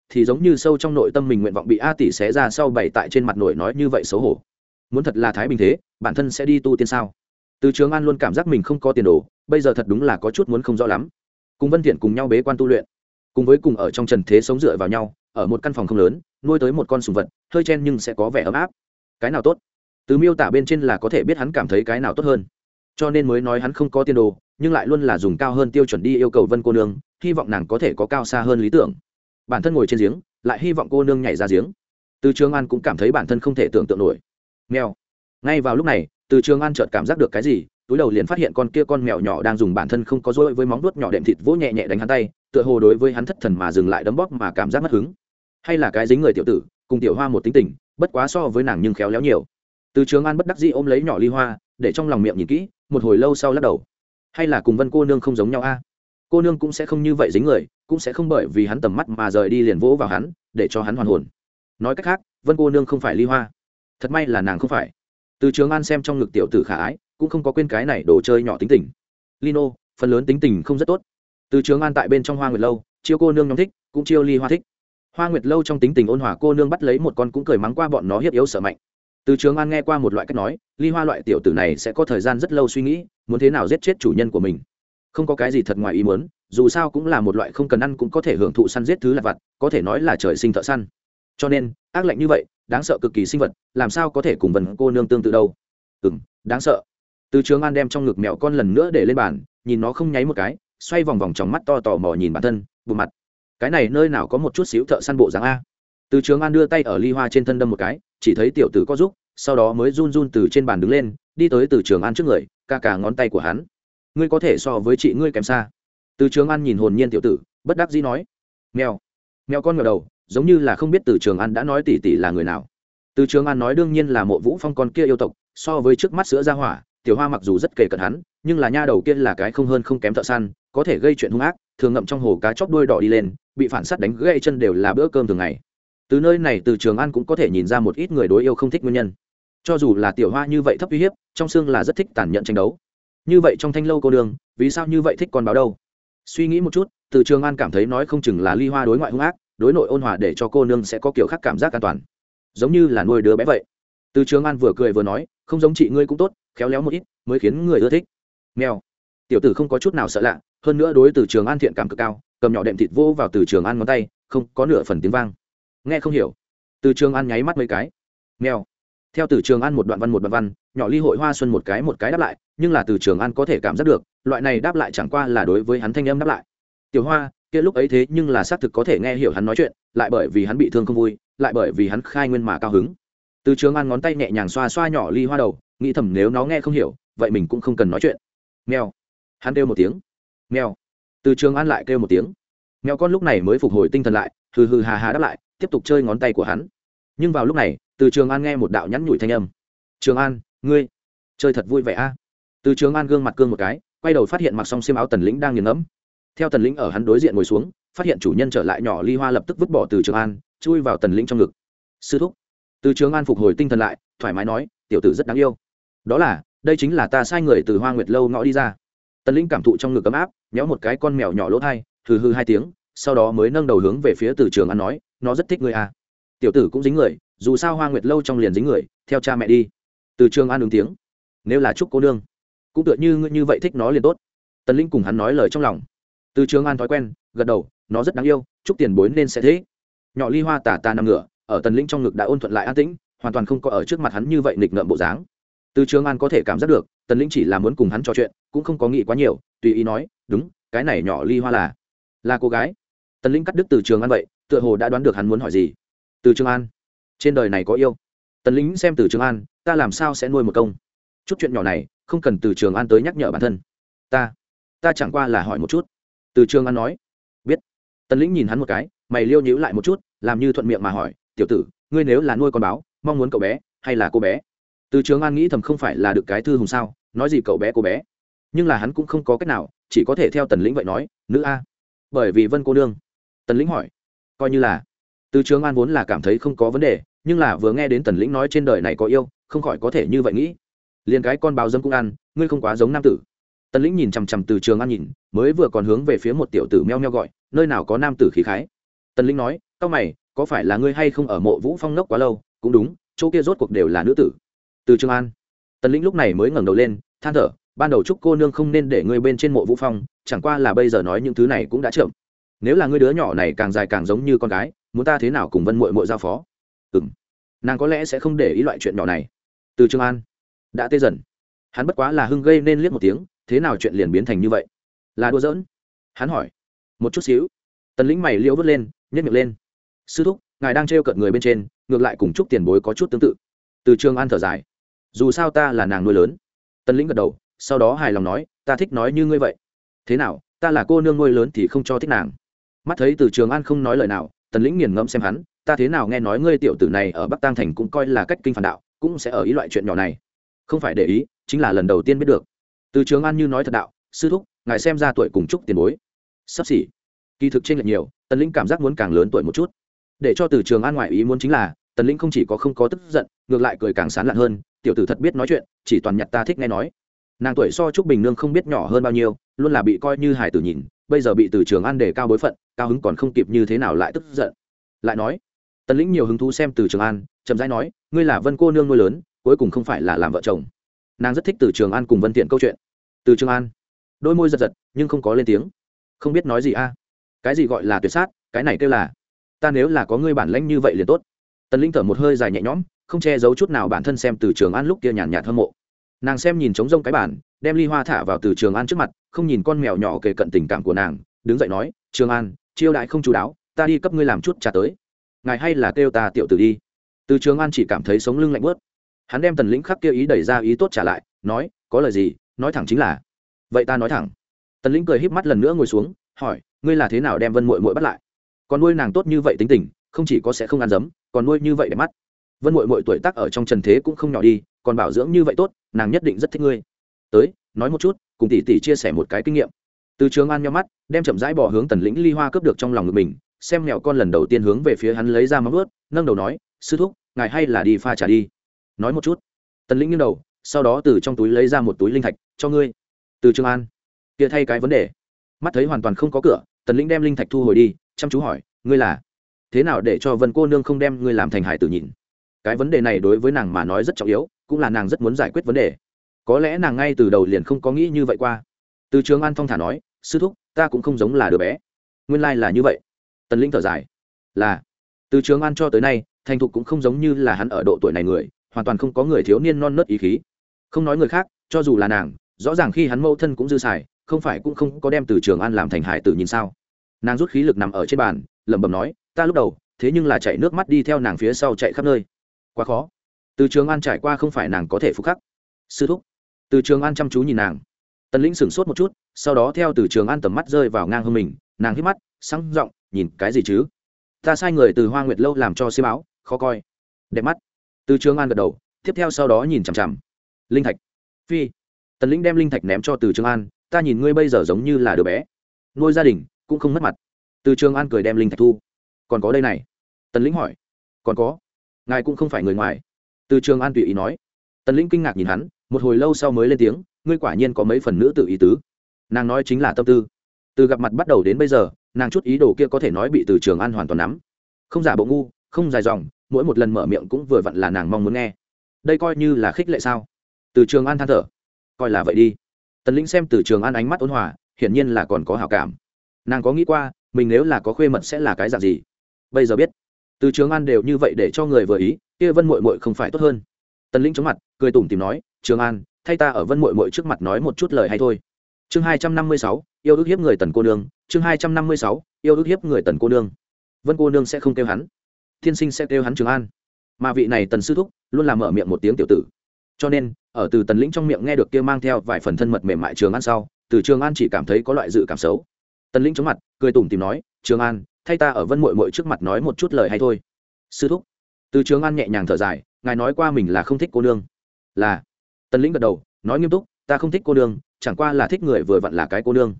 Thì giống như sâu trong nội tâm mình nguyện vọng bị a tỷ xé ra sau bày tại trên mặt nổi nói như vậy xấu hổ. Muốn thật là thái bình thế, bản thân sẽ đi tu tiên sao? Từ trường an luôn cảm giác mình không có tiền đồ, bây giờ thật đúng là có chút muốn không rõ lắm cùng vân thiện cùng nhau bế quan tu luyện. Cùng với cùng ở trong trần thế sống dựa vào nhau, ở một căn phòng không lớn, nuôi tới một con sùng vật, hơi chen nhưng sẽ có vẻ ấm áp. Cái nào tốt? Từ miêu tả bên trên là có thể biết hắn cảm thấy cái nào tốt hơn. Cho nên mới nói hắn không có tiền đồ, nhưng lại luôn là dùng cao hơn tiêu chuẩn đi yêu cầu vân cô nương, hy vọng nàng có thể có cao xa hơn lý tưởng. Bản thân ngồi trên giếng, lại hy vọng cô nương nhảy ra giếng. Từ trường an cũng cảm thấy bản thân không thể tưởng tượng nổi. Nghèo ngay vào lúc này, từ trường an chợt cảm giác được cái gì túi đầu liền phát hiện con kia con mèo nhỏ đang dùng bản thân không có dối với móng vuốt nhỏ đệm thịt vỗ nhẹ nhẹ đánh hắn tay, tựa hồ đối với hắn thất thần mà dừng lại đấm bóp mà cảm giác mất hứng. Hay là cái dính người tiểu tử, cùng tiểu hoa một tính tình, bất quá so với nàng nhưng khéo léo nhiều. Từ trường an bất đắc dĩ ôm lấy nhỏ ly hoa, để trong lòng miệng nhìn kỹ, một hồi lâu sau lắc đầu. Hay là cùng vân cô nương không giống nhau a? Cô nương cũng sẽ không như vậy dính người, cũng sẽ không bởi vì hắn tầm mắt mà rời đi liền vỗ vào hắn, để cho hắn hoàn hồn. Nói cách khác, vân cô nương không phải ly hoa. Thật may là nàng không phải. Từ trường an xem trong ngực tiểu tử khả ái cũng không có quên cái này đồ chơi nhỏ tính tình. Lino, phần lớn tính tình không rất tốt. Từ trường an tại bên trong hoa nguyệt lâu, chiêu cô nương nhóm thích, cũng chiêu ly hoa thích. Hoa nguyệt lâu trong tính tình ôn hòa, cô nương bắt lấy một con cũng cười mắng qua bọn nó hiếp yếu sợ mạnh. Từ trường an nghe qua một loại cách nói, ly hoa loại tiểu tử này sẽ có thời gian rất lâu suy nghĩ, muốn thế nào giết chết chủ nhân của mình. Không có cái gì thật ngoài ý muốn, dù sao cũng là một loại không cần ăn cũng có thể hưởng thụ săn giết thứ lặt vặt, có thể nói là trời sinh thợ săn. Cho nên, ác lạnh như vậy, đáng sợ cực kỳ sinh vật, làm sao có thể cùng vần cô nương tương tự đâu? Ừ m đáng sợ từ trường an đem trong ngực mẹo con lần nữa để lên bàn, nhìn nó không nháy một cái, xoay vòng vòng trong mắt to tò mò nhìn bản thân, bù mặt. Cái này nơi nào có một chút xíu thợ săn bộ dáng a? Từ trường an đưa tay ở ly hoa trên thân đâm một cái, chỉ thấy tiểu tử có giúp, sau đó mới run run từ trên bàn đứng lên, đi tới từ trường an trước người, ca cả ngón tay của hắn. Ngươi có thể so với chị ngươi kém xa. Từ trường an nhìn hồn nhiên tiểu tử, bất đắc dĩ nói. Mèo mèo con ngờ đầu, giống như là không biết từ trường an đã nói tỷ tỷ là người nào. Từ trường an nói đương nhiên là mộ vũ phong con kia yêu tộc, so với trước mắt sữa ra hỏa tiểu hoa mặc dù rất kề cận hắn, nhưng là nha đầu kia là cái không hơn không kém thợ săn, có thể gây chuyện hung ác, thường ngậm trong hồ cá chóc đuôi đỏ đi lên, bị phản s đánh gãy chân đều là bữa cơm thường ngày. Từ nơi này từ trường an cũng có thể nhìn ra một ít người đối yêu không thích nguyên nhân. Cho dù là tiểu hoa như vậy thấp uy hiếp, trong xương là rất thích tàn nhẫn tranh đấu. Như vậy trong thanh lâu cô đường, vì sao như vậy thích con báo đâu? Suy nghĩ một chút, từ trường an cảm thấy nói không chừng là ly hoa đối ngoại hung ác, đối nội ôn hòa để cho cô nương sẽ có kiểu khác cảm giác an toàn. Giống như là nuôi đứa bé vậy. Từ trường an vừa cười vừa nói, không giống chị ngươi cũng tốt khéo léo một ít, mới khiến người ưa thích. Mèo. Tiểu tử không có chút nào sợ lạ, hơn nữa đối từ trường an thiện cảm cực cao, cầm nhỏ đệm thịt vô vào từ trường an ngón tay, không có nửa phần tiếng vang. Nghe không hiểu. Từ trường an nháy mắt mấy cái. Mèo. Theo từ trường an một đoạn văn một đoạn văn, nhỏ ly hội hoa xuân một cái một cái đáp lại, nhưng là từ trường an có thể cảm giác được, loại này đáp lại chẳng qua là đối với hắn thanh âm đáp lại. Tiểu hoa, kia lúc ấy thế nhưng là xác thực có thể nghe hiểu hắn nói chuyện, lại bởi vì hắn bị thương không vui, lại bởi vì hắn khai nguyên mà cao hứng từ trường an ngón tay nhẹ nhàng xoa xoa nhỏ ly hoa đầu, nghĩ thầm nếu nó nghe không hiểu, vậy mình cũng không cần nói chuyện. Mèo. Hắn kêu một tiếng. Mèo. Từ trường an lại kêu một tiếng. Mèo con lúc này mới phục hồi tinh thần lại, hừ hừ hà hà đáp lại, tiếp tục chơi ngón tay của hắn. Nhưng vào lúc này, từ trường an nghe một đạo nhắn nhủi thanh âm. Trường an, ngươi chơi thật vui vẻ a? Từ trường an gương mặt cương một cái, quay đầu phát hiện mặc xong xiêm áo tần lĩnh đang nghiền ngẫm. Theo tần lĩnh ở hắn đối diện ngồi xuống, phát hiện chủ nhân trở lại nhỏ ly hoa lập tức vứt bỏ từ trường an, chui vào tần lĩnh trong ngực. Sư thúc từ trường an phục hồi tinh thần lại, thoải mái nói, tiểu tử rất đáng yêu. Đó là, đây chính là ta sai người từ hoa nguyệt lâu ngõ đi ra. Tần lĩnh cảm thụ trong ngực ấm áp nhéo một cái con mèo nhỏ lỗ thai, hừ hư hai tiếng, sau đó mới nâng đầu hướng về phía từ trường an nói, nó rất thích người à. tiểu tử cũng dính người, dù sao hoa nguyệt lâu trong liền dính người, theo cha mẹ đi. Từ trường an ứng tiếng, nếu là chúc cô nương, cũng tựa như ngươi như vậy thích nó liền tốt. Tần linh cùng hắn nói lời trong lòng. Từ trường an thói quen, gật đầu, nó rất đáng yêu, chúc tiền bối nên sẽ thế. Nhỏ ly hoa tả ta nằm ngửa ở tần linh trong ngực đã ôn thuận lại an tĩnh, hoàn toàn không có ở trước mặt hắn như vậy nghịch ngợm bộ dáng. Từ trường an có thể cảm giác được, tần linh chỉ là muốn cùng hắn trò chuyện, cũng không có nghĩ quá nhiều, tùy ý nói, đúng, cái này nhỏ ly hoa là là cô gái. Tần linh cắt đứt từ trường an vậy, tựa hồ đã đoán được hắn muốn hỏi gì. Từ trường an, trên đời này có yêu. Tần lĩnh xem từ trường an, ta làm sao sẽ nuôi một công? Chút chuyện nhỏ này, không cần từ trường an tới nhắc nhở bản thân. Ta ta chẳng qua là hỏi một chút. Từ trường an nói. Biết. Tần lĩnh nhìn hắn một cái, mày liêu nhíu lại một chút, làm như thuận miệng mà hỏi tiểu tử, ngươi nếu là nuôi con báo, mong muốn cậu bé hay là cô bé? Từ trường an nghĩ thầm không phải là được cái thư hùng sao, nói gì cậu bé cô bé. Nhưng là hắn cũng không có cách nào, chỉ có thể theo tần lĩnh vậy nói, nữ a. Bởi vì vân cô nương. Tần lĩnh hỏi, coi như là. Từ trường an vốn là cảm thấy không có vấn đề, nhưng là vừa nghe đến tần lĩnh nói trên đời này có yêu, không khỏi có thể như vậy nghĩ. Liền cái con báo dâm cũng ăn, ngươi không quá giống nam tử. Tần lĩnh nhìn chằm chằm từ trường An nhìn, mới vừa còn hướng về phía một tiểu tử meo meo gọi, nơi nào có nam tử khí khái? Tần lĩnh nói c mày có phải là ngươi hay không ở mộ vũ phong nốc quá lâu cũng đúng chỗ kia rốt cuộc đều là nữ tử từ trường an tần lĩnh lúc này mới ngẩng đầu lên than thở ban đầu chúc cô nương không nên để ngươi bên trên mộ vũ phong chẳng qua là bây giờ nói những thứ này cũng đã chậm nếu là ngươi đứa nhỏ này càng dài càng giống như con gái muốn ta thế nào cùng vân mội mội giao phó ừ m nàng có lẽ sẽ không để ý loại chuyện nhỏ này từ trường an đã tê dần hắn bất quá là hưng gây nên liếc một tiếng thế nào chuyện liền biến thành như vậy là đua giỡn hắn hỏi một chút xíu tần lĩnh mày liễu vớt lên nhét miệng lên sư thúc, ngài đang trêu cợt người bên trên, ngược lại cùng chúc tiền bối có chút tương tự. Từ trường an thở dài. Dù sao ta là nàng nuôi lớn. Tần lĩnh gật đầu, sau đó hài lòng nói, ta thích nói như ngươi vậy. Thế nào, ta là cô nương nuôi lớn thì không cho thích nàng. Mắt thấy từ trường an không nói lời nào, tần lĩnh nghiền ngẫm xem hắn, ta thế nào nghe nói ngươi tiểu tử này ở bắc tăng thành cũng coi là cách kinh phản đạo, cũng sẽ ở ý loại chuyện nhỏ này. Không phải để ý, chính là lần đầu tiên biết được. Từ trường an như nói thật đạo, sư thúc, ngài xem ra tuổi cùng chúc tiền bối. Sắp xỉ. Kỳ thực trên lệch nhiều, tần lĩnh cảm giác muốn càng lớn tuổi một chút để cho từ trường an ngoại ý muốn chính là, tần lĩnh không chỉ có không có tức giận, ngược lại cười càng sán lạn hơn, tiểu tử thật biết nói chuyện, chỉ toàn nhặt ta thích nghe nói. Nàng tuổi so trúc bình nương không biết nhỏ hơn bao nhiêu, luôn là bị coi như hải tử nhìn, bây giờ bị từ trường an đề cao bối phận, cao hứng còn không kịp như thế nào lại tức giận. Lại nói, tần lĩnh nhiều hứng thú xem từ trường an, chậm rãi nói, ngươi là vân cô nương nuôi lớn, cuối cùng không phải là làm vợ chồng. Nàng rất thích từ trường an cùng vân thiện câu chuyện. Từ trường an, đôi môi giật giật, nhưng không có lên tiếng. Không biết nói gì a. Cái gì gọi là tuyệt sát, cái này kêu là ta nếu là có ngươi bản lãnh như vậy liền tốt. Tần linh thở một hơi dài nhẹ nhõm, không che giấu chút nào bản thân xem từ trường an lúc kia nhàn nhạt hâm mộ. Nàng xem nhìn trống rông cái bản, đem ly hoa thả vào từ trường an trước mặt, không nhìn con mèo nhỏ kề cận tình cảm của nàng, đứng dậy nói, trường an, chiêu đại không chú đáo, ta đi cấp ngươi làm chút trà tới. Ngài hay là kêu ta tiểu tử đi. Từ trường an chỉ cảm thấy sống lưng lạnh bớt hắn đem tần lĩnh khắc kia ý đẩy ra ý tốt trả lại, nói, có lời gì, nói thẳng chính là. Vậy ta nói thẳng. Tần lĩnh cười híp mắt lần nữa ngồi xuống, hỏi, ngươi là thế nào đem vân mội mội bắt lại? Còn nuôi nàng tốt như vậy tính tình, không chỉ có sẽ không ăn dấm, còn nuôi như vậy để mắt. Vân mội mội tuổi tác ở trong trần thế cũng không nhỏ đi, còn bảo dưỡng như vậy tốt, nàng nhất định rất thích ngươi. Tới, nói một chút, cùng tỷ tỷ chia sẻ một cái kinh nghiệm. Từ trường an nhau mắt, đem chậm rãi bỏ hướng tần lĩnh ly hoa cướp được trong lòng ngực mình, xem mèo con lần đầu tiên hướng về phía hắn lấy ra móng ướt nâng đầu nói, sư thúc, ngài hay là đi pha trả đi. Nói một chút. Tần lĩnh nghiêng đầu, sau đó từ trong túi lấy ra một túi linh thạch, cho ngươi. Từ trường an. Kia thay cái vấn đề. Mắt thấy hoàn toàn không có cửa, tần lĩnh đem linh thạch thu hồi đi chăm chú hỏi, ngươi là? Thế nào để cho vân cô nương không đem ngươi làm thành hải tử nhìn cái vấn đề này đối với nàng mà nói rất trọng yếu, cũng là nàng rất muốn giải quyết vấn đề. Có lẽ nàng ngay từ đầu liền không có nghĩ như vậy qua. Từ trường an phong thả nói, sư thúc, ta cũng không giống là đứa bé. Nguyên lai、like、là như vậy. Tần Linh thở dài, là. Từ trường an cho tới nay, thành thục cũng không giống như là hắn ở độ tuổi này người, hoàn toàn không có người thiếu niên non nớt ý khí. Không nói người khác, cho dù là nàng, rõ ràng khi hắn mâu thân cũng dư xài, không phải cũng không có đem từ trường an làm thành hải tử nhìn sao? Nàng rút khí lực nằm ở trên bàn, lẩm bẩm nói, ta lúc đầu, thế nhưng là chạy nước mắt đi theo nàng phía sau chạy khắp nơi. Quá khó. Từ trường an trải qua không phải nàng có thể phục khắc. Sư thúc. Từ trường an chăm chú nhìn nàng. Tần lĩnh sửng sốt một chút, sau đó theo từ trường an tầm mắt rơi vào ngang hơn mình, nàng hít mắt, sáng r ộ n g nhìn cái gì chứ? Ta sai người từ hoa nguyệt lâu làm cho xi báo khó coi. Đẹp mắt. Từ trường an gật đầu, tiếp theo sau đó nhìn chằm chằm. Linh thạch. Phi. Tần lĩnh đem linh thạch ném cho từ trường an, ta nhìn ngươi bây giờ giống như là đứa bé. Nuôi gia đình cũng không mất mặt. Từ trường an cười đem linh thạch thu. Còn có đây này. Tần lĩnh hỏi. Còn có? Ngài cũng không phải người ngoài. Từ trường an tùy ý nói. Tần lĩnh kinh ngạc nhìn hắn, một hồi lâu sau mới lên tiếng, ngươi quả nhiên có mấy phần nữ tự ý tứ. Nàng nói chính là tâm tư. Từ gặp mặt bắt đầu đến bây giờ, nàng chút ý đồ kia có thể nói bị từ trường an hoàn toàn nắm. Không giả bộ ngu, không dài dòng, mỗi một lần mở miệng cũng vừa vặn là nàng mong muốn nghe. Đây coi như là khích lệ sao? Từ trường an than thở. Coi là vậy đi. Tần lĩnh xem từ trường an ánh mắt ôn hòa, hiển nhiên là còn có hào cảm nàng có nghĩ qua, mình nếu là có khuê mật sẽ là cái dạng gì? Bây giờ biết. Từ trường an đều như vậy để cho người vừa ý, kia vân mội mội không phải tốt hơn. Tần lĩnh chống mặt, cười tủm tìm nói, trường an, thay ta ở vân mội mội trước mặt nói một chút lời hay thôi. Chương hai trăm năm mươi sáu, yêu ước hiếp người tần cô nương. Chương hai trăm năm mươi sáu, yêu ước hiếp người tần cô nương. Vân cô nương sẽ không kêu hắn. Thiên sinh sẽ kêu hắn trường an. Mà vị này tần sư thúc luôn làm mở miệng một tiếng tiểu tử. Cho nên, ở từ tần lĩnh trong miệng nghe được kia mang theo vài phần thân mật mềm mại trường an sau, từ trường an chỉ cảm thấy có loại dự cảm xấu tần lĩnh chống mặt, cười tủm tìm nói, trường an, thay ta ở vân mội mội trước mặt nói một chút lời hay thôi. Sư thúc. Từ trường an nhẹ nhàng thở dài, ngài nói qua mình là không thích cô nương. Là. Tần lĩnh gật đầu, nói nghiêm túc, ta không thích cô nương, chẳng qua là thích người vừa vặn là cái cô nương.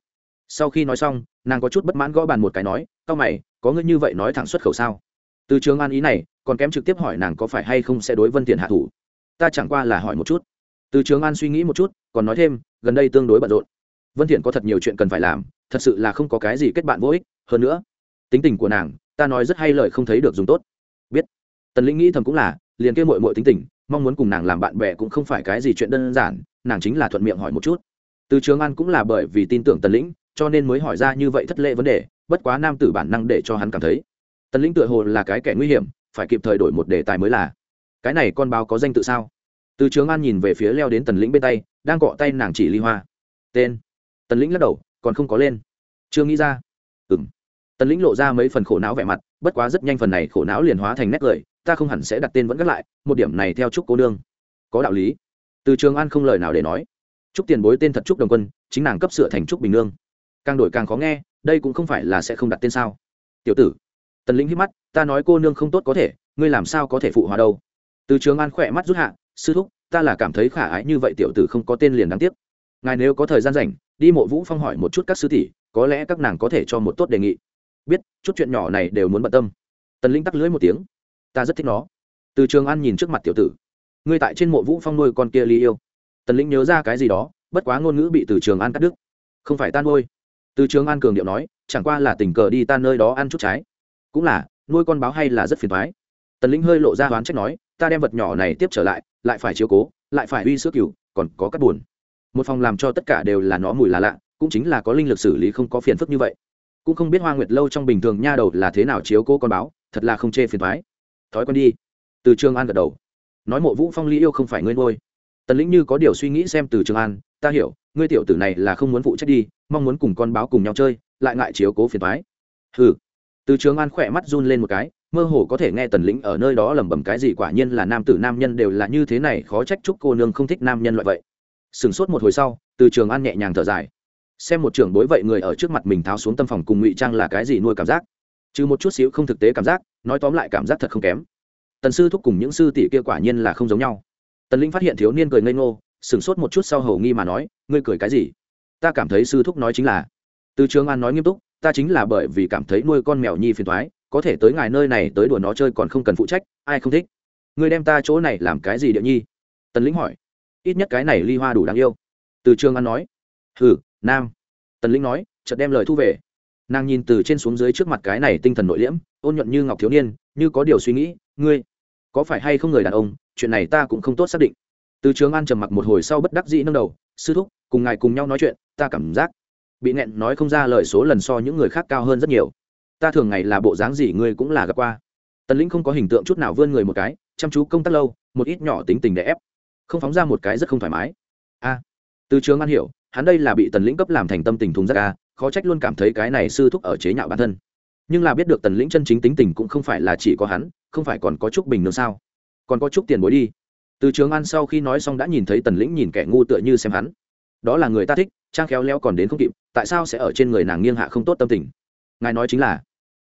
Sau khi nói xong, nàng có chút bất mãn gõ bàn một cái nói c mày, có ngươi như vậy nói thẳng xuất khẩu sao? Từ trường an ý này, còn kém trực tiếp hỏi nàng có phải hay không sẽ đối vân thiện hạ thủ. Ta chẳng qua là hỏi một chút. Từ trường an suy nghĩ một chút, còn nói thêm, gần đây tương đối bận rộn. Vân thiện có thật nhiều chuyện cần phải làm thật sự là không có cái gì kết bạn vô ích, hơn nữa, tính tình của nàng, ta nói rất hay lời không thấy được dùng tốt. Biết. Tần lĩnh nghĩ thầm cũng là, liền kêu mội mội tính tình, mong muốn cùng nàng làm bạn bè cũng không phải cái gì chuyện đơn giản, nàng chính là thuận miệng hỏi một chút. Từ trường an cũng là bởi vì tin tưởng tần lĩnh, cho nên mới hỏi ra như vậy thất lễ vấn đề, bất quá nam tử bản năng để cho hắn cảm thấy. Tần lĩnh tựa hồ là cái kẻ nguy hiểm, phải kịp thời đổi một đề tài mới là. Cái này con báo có danh tự sao? Từ trường an nhìn về phía leo đến tần lĩnh bên tay, đang cọ tay nàng chỉ ly hoa. Tên. Tần lĩnh lắc đầu còn không có lên. Chưa nghĩ ra. Ừ m tần lĩnh lộ ra mấy phần khổ não vẻ mặt, bất quá rất nhanh phần này khổ não liền hóa thành nét cười, ta không hẳn sẽ đặt tên vẫn gắt lại, một điểm này theo trúc cô nương. Có đạo lý. Từ trường an không lời nào để nói. Trúc tiền bối tên thật trúc đồng quân, chính nàng cấp sửa thành trúc bình nương. Càng đổi càng khó nghe, đây cũng không phải là sẽ không đặt tên sao. Tiểu tử. Tần lĩnh hít mắt, ta nói cô nương không tốt có thể, ngươi làm sao có thể phụ hòa đâu. Từ trường an khỏe mắt rút hạ, sư thúc, ta là cảm thấy khả ái như vậy tiểu tử không có tên liền đáng tiếc. Ngài nếu có thời gian rảnh đi mộ vũ phong hỏi một chút các sư tỷ, có lẽ các nàng có thể cho một tốt đề nghị. Biết, chút chuyện nhỏ này đều muốn bận tâm. Tần linh tắc lưới một tiếng. Ta rất thích nó. Từ trường an nhìn trước mặt tiểu tử. Ngươi tại trên mộ vũ phong nuôi con kia ly yêu. Tần linh nhớ ra cái gì đó, bất quá ngôn ngữ bị từ trường an cắt đứt. Không phải ta nuôi. Từ trường an cường điệu nói, chẳng qua là tình cờ đi ta nơi đó ăn chút trái. Cũng là, nuôi con báo hay là rất phiền thoái tần linh hơi lộ ra đoán trách nói, ta đem vật nhỏ này tiếp trở lại lại phải chiếu cố, lại phải uy sữa cừu còn có cắt buồn một phòng làm cho tất cả đều là nó mùi là lạ, cũng chính là có linh lực xử lý không có phiền phức như vậy. Cũng không biết hoa nguyệt lâu trong bình thường nha đầu là thế nào chiếu cố con báo, thật là không chê phiền thoái thói quen đi. Từ trường an gật đầu. Nói mộ vũ phong lý yêu không phải ngươi ngôi tần lĩnh như có điều suy nghĩ xem từ trường an, ta hiểu, ngươi tiểu tử này là không muốn phụ trách đi, mong muốn cùng con báo cùng nhau chơi, lại ngại chiếu cố phiền thoái hừ. Từ trường an khỏe mắt run lên một cái, mơ hồ có thể nghe tần lĩnh ở nơi đó lẩm bẩm cái gì quả nhiên là nam tử nam nhân đều là như thế này, khó trách chúc cô nương không thích nam nhân loại vậy sửng sốt một hồi sau, từ trường an nhẹ nhàng thở dài. Xem một trưởng bối vậy người ở trước mặt mình tháo xuống tâm phòng cùng ngụy trang là cái gì nuôi cảm giác? Trừ một chút xíu không thực tế cảm giác, nói tóm lại cảm giác thật không kém. Tần sư thúc cùng những sư tỷ kia quả nhiên là không giống nhau. Tần linh phát hiện thiếu niên cười ngây ngô, sửng sốt một chút sau hầu nghi mà nói, ngươi cười cái gì? Ta cảm thấy sư thúc nói chính là. Từ trường an nói nghiêm túc, ta chính là bởi vì cảm thấy nuôi con mèo nhi phiền thoái có thể tới ngài nơi này tới đùa nó chơi còn không cần phụ trách, ai không thích? Ngươi đem ta chỗ này làm cái gì địa nhi? Tần lĩnh hỏi ít nhất cái này ly hoa đủ đáng yêu. Từ trường an nói, hừ, nam. Tần lĩnh nói, chợt đem lời thu về. Nàng nhìn từ trên xuống dưới trước mặt cái này tinh thần nội liễm, ôn nhuận như ngọc thiếu niên, như có điều suy nghĩ, ngươi, có phải hay không người đàn ông, chuyện này ta cũng không tốt xác định. Từ trường an trầm mặc một hồi sau bất đắc dĩ nâng đầu, sư thúc, cùng ngài cùng nhau nói chuyện, ta cảm giác bị nẹn nói không ra lời số lần so những người khác cao hơn rất nhiều. Ta thường ngày là bộ dáng gì ngươi cũng là gặp qua. Tần lĩnh không có hình tượng chút nào vươn người một cái, chăm chú công tác lâu, một ít nhỏ tính tình để ép không phóng ra một cái rất không thoải mái. A, từ trường an hiểu, hắn đây là bị tần lĩnh cấp làm thành tâm tình thùng rác a, khó trách luôn cảm thấy cái này sư thúc ở chế nhạo bản thân. Nhưng là biết được tần lĩnh chân chính tính tình cũng không phải là chỉ có hắn, không phải còn có chúc bình nữa sao? Còn có chúc tiền bối đi. Từ trường an sau khi nói xong đã nhìn thấy tần lĩnh nhìn kẻ ngu tựa như xem hắn. Đó là người ta thích, trang khéo léo còn đến không kịp, tại sao sẽ ở trên người nàng nghiêng hạ không tốt tâm tình? Ngài nói chính là,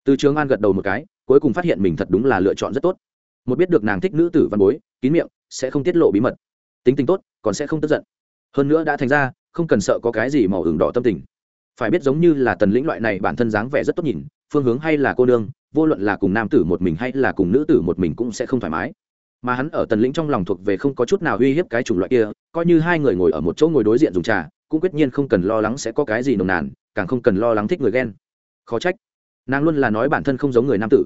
từ trường an gật đầu một cái, cuối cùng phát hiện mình thật đúng là lựa chọn rất tốt. Một biết được nàng thích nữ tử văn bối, kín miệng, sẽ không tiết lộ bí mật tính tình tốt, còn sẽ không tức giận. Hơn nữa đã thành ra, không cần sợ có cái gì màu hưởng đỏ tâm tình. Phải biết giống như là tần lĩnh loại này bản thân dáng vẻ rất tốt nhìn, phương hướng hay là cô nương, vô luận là cùng nam tử một mình hay là cùng nữ tử một mình cũng sẽ không thoải mái. Mà hắn ở tần lĩnh trong lòng thuộc về không có chút nào uy hiếp cái chủng loại kia, coi như hai người ngồi ở một chỗ ngồi đối diện dùng trà, cũng quyết nhiên không cần lo lắng sẽ có cái gì nồng nàn, càng không cần lo lắng thích người ghen. Khó trách. Nàng luôn là nói bản thân không giống người nam tử.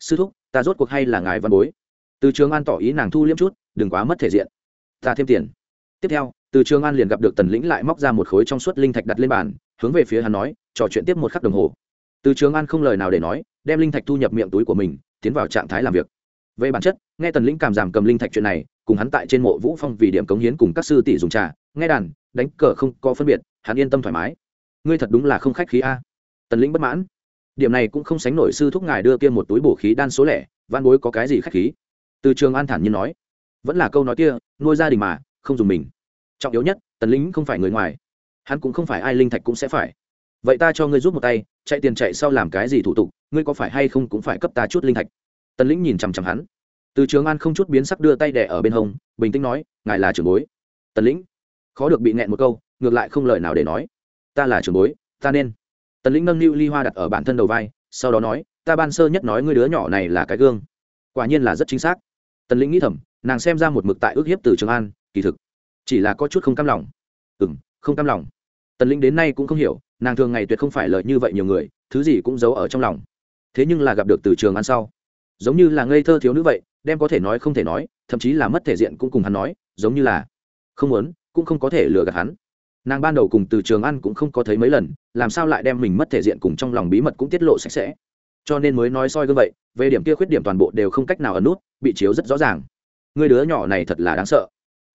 Sư thúc, ta rốt cuộc hay là ngài văn bối? Từ trường an tỏ ý nàng thu liếm chút, đừng quá mất thể diện ta thêm tiền. Tiếp theo, từ trường an liền gặp được tần lĩnh lại móc ra một khối trong suốt linh thạch đặt lên bàn, hướng về phía hắn nói, trò chuyện tiếp một khắc đồng hồ. Từ trường an không lời nào để nói, đem linh thạch thu nhập miệng túi của mình, tiến vào trạng thái làm việc. Về bản chất, nghe tần lĩnh cảm giảm cầm linh thạch chuyện này, cùng hắn tại trên mộ vũ phong vì điểm cống hiến cùng các sư tỷ dùng trà, nghe đàn, đánh cờ không có phân biệt, hắn yên tâm thoải mái. Ngươi thật đúng là không khách khí a. Tần lĩnh bất mãn. Điểm này cũng không sánh nổi sư thúc ngài đưa kia một túi bổ khí đan số lẻ, văn bối có cái gì khách khí? Từ trường an thản nhiên nói vẫn là câu nói kia, nuôi gia đình mà, không dùng mình. Trọng yếu nhất, tần lĩnh không phải người ngoài. Hắn cũng không phải ai linh thạch cũng sẽ phải. Vậy ta cho ngươi giúp một tay, chạy tiền chạy sau làm cái gì thủ tục, ngươi có phải hay không cũng phải cấp ta chút linh thạch. Tần lĩnh nhìn chằm chằm hắn. Từ trường an không chút biến sắc đưa tay đẻ ở bên hông, bình tĩnh nói, ngài là trưởng bối. Tần lĩnh khó được bị nẹn một câu, ngược lại không lời nào để nói. Ta là trưởng bối, ta nên. Tần lĩnh nâng niu ly hoa đặt ở bản thân đầu vai, sau đó nói, ta ban sơ nhất nói ngươi đứa nhỏ này là cái gương. Quả nhiên là rất chính xác tần lĩnh nghĩ thầm, nàng xem ra một mực tại ước hiếp từ trường an, kỳ thực, chỉ là có chút không cam lòng. Ừ m không cam lòng. Tần lĩnh đến nay cũng không hiểu, nàng thường ngày tuyệt không phải lợi như vậy nhiều người, thứ gì cũng giấu ở trong lòng. Thế nhưng là gặp được từ trường an sau, giống như là ngây thơ thiếu nữ vậy, đem có thể nói không thể nói, thậm chí là mất thể diện cũng cùng hắn nói, giống như là không muốn, cũng không có thể lừa gạt hắn. Nàng ban đầu cùng từ trường ăn cũng không có thấy mấy lần, làm sao lại đem mình mất thể diện cùng trong lòng bí mật cũng tiết lộ sạch sẽ cho nên mới nói soi gương vậy, về điểm kia khuyết điểm toàn bộ đều không cách nào ẩn nút, bị chiếu rất rõ ràng. Người đứa nhỏ này thật là đáng sợ.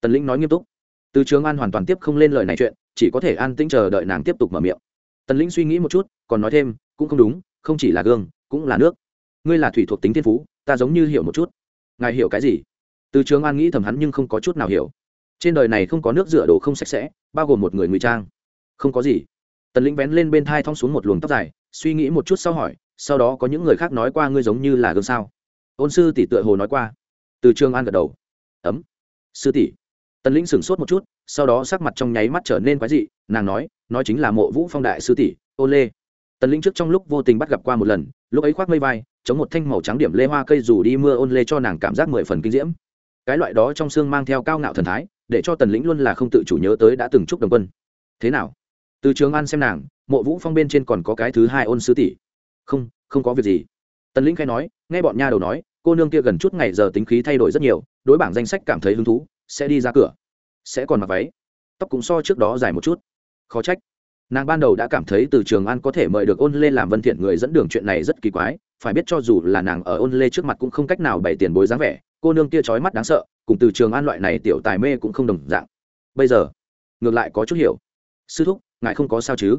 Tần lĩnh nói nghiêm túc. Từ trường an hoàn toàn tiếp không lên lời này chuyện, chỉ có thể an tĩnh chờ đợi nàng tiếp tục mở miệng. Tần lĩnh suy nghĩ một chút, còn nói thêm, cũng không đúng, không chỉ là gương, cũng là nước. Ngươi là thủy thuộc tính thiên phú, ta giống như hiểu một chút. Ngài hiểu cái gì? Từ trường an nghĩ thầm hắn nhưng không có chút nào hiểu. Trên đời này không có nước rửa đồ không sạch sẽ, bao gồm một người ngụy trang. Không có gì. Tần lĩnh vén lên bên thai thong xuống một luồng tóc dài, suy nghĩ một chút sau hỏi sau đó có những người khác nói qua ngươi giống như là gương sao? Ôn sư tỷ tựa hồ nói qua. Từ trường an gật đầu. Ấm. Sư tỷ. Tần lĩnh sửng sốt một chút, sau đó sắc mặt trong nháy mắt trở nên quái dị, nàng nói nói chính là mộ vũ phong đại sư tỷ ôn lê. Tần lĩnh trước trong lúc vô tình bắt gặp qua một lần, lúc ấy khoác mây vai, chống một thanh màu trắng điểm lê hoa cây dù đi mưa ôn lê cho nàng cảm giác mười phần kinh diễm. Cái loại đó trong xương mang theo cao ngạo thần thái, để cho tần lĩnh luôn là không tự chủ nhớ tới đã từng chúc đồng quân. Thế nào? Từ trường an xem nàng, mộ vũ phong bên trên còn có cái thứ hai ôn sư tỷ không không có việc gì. Tần lĩnh khai nói, nghe bọn nha đầu nói, cô nương kia gần chút ngày giờ tính khí thay đổi rất nhiều, đối bảng danh sách cảm thấy hứng thú, sẽ đi ra cửa, sẽ còn mặc váy. Tóc cũng so trước đó dài một chút. Khó trách. Nàng ban đầu đã cảm thấy từ trường an có thể mời được ôn lê làm vân thiện người dẫn đường chuyện này rất kỳ quái, phải biết cho dù là nàng ở ôn lê trước mặt cũng không cách nào bày tiền bối dáng vẻ, cô nương kia trói mắt đáng sợ, cùng từ trường an loại này tiểu tài mê cũng không đồng dạng. Bây giờ, ngược lại có chút hiểu. Sư thúc, ngài không có sao chứ?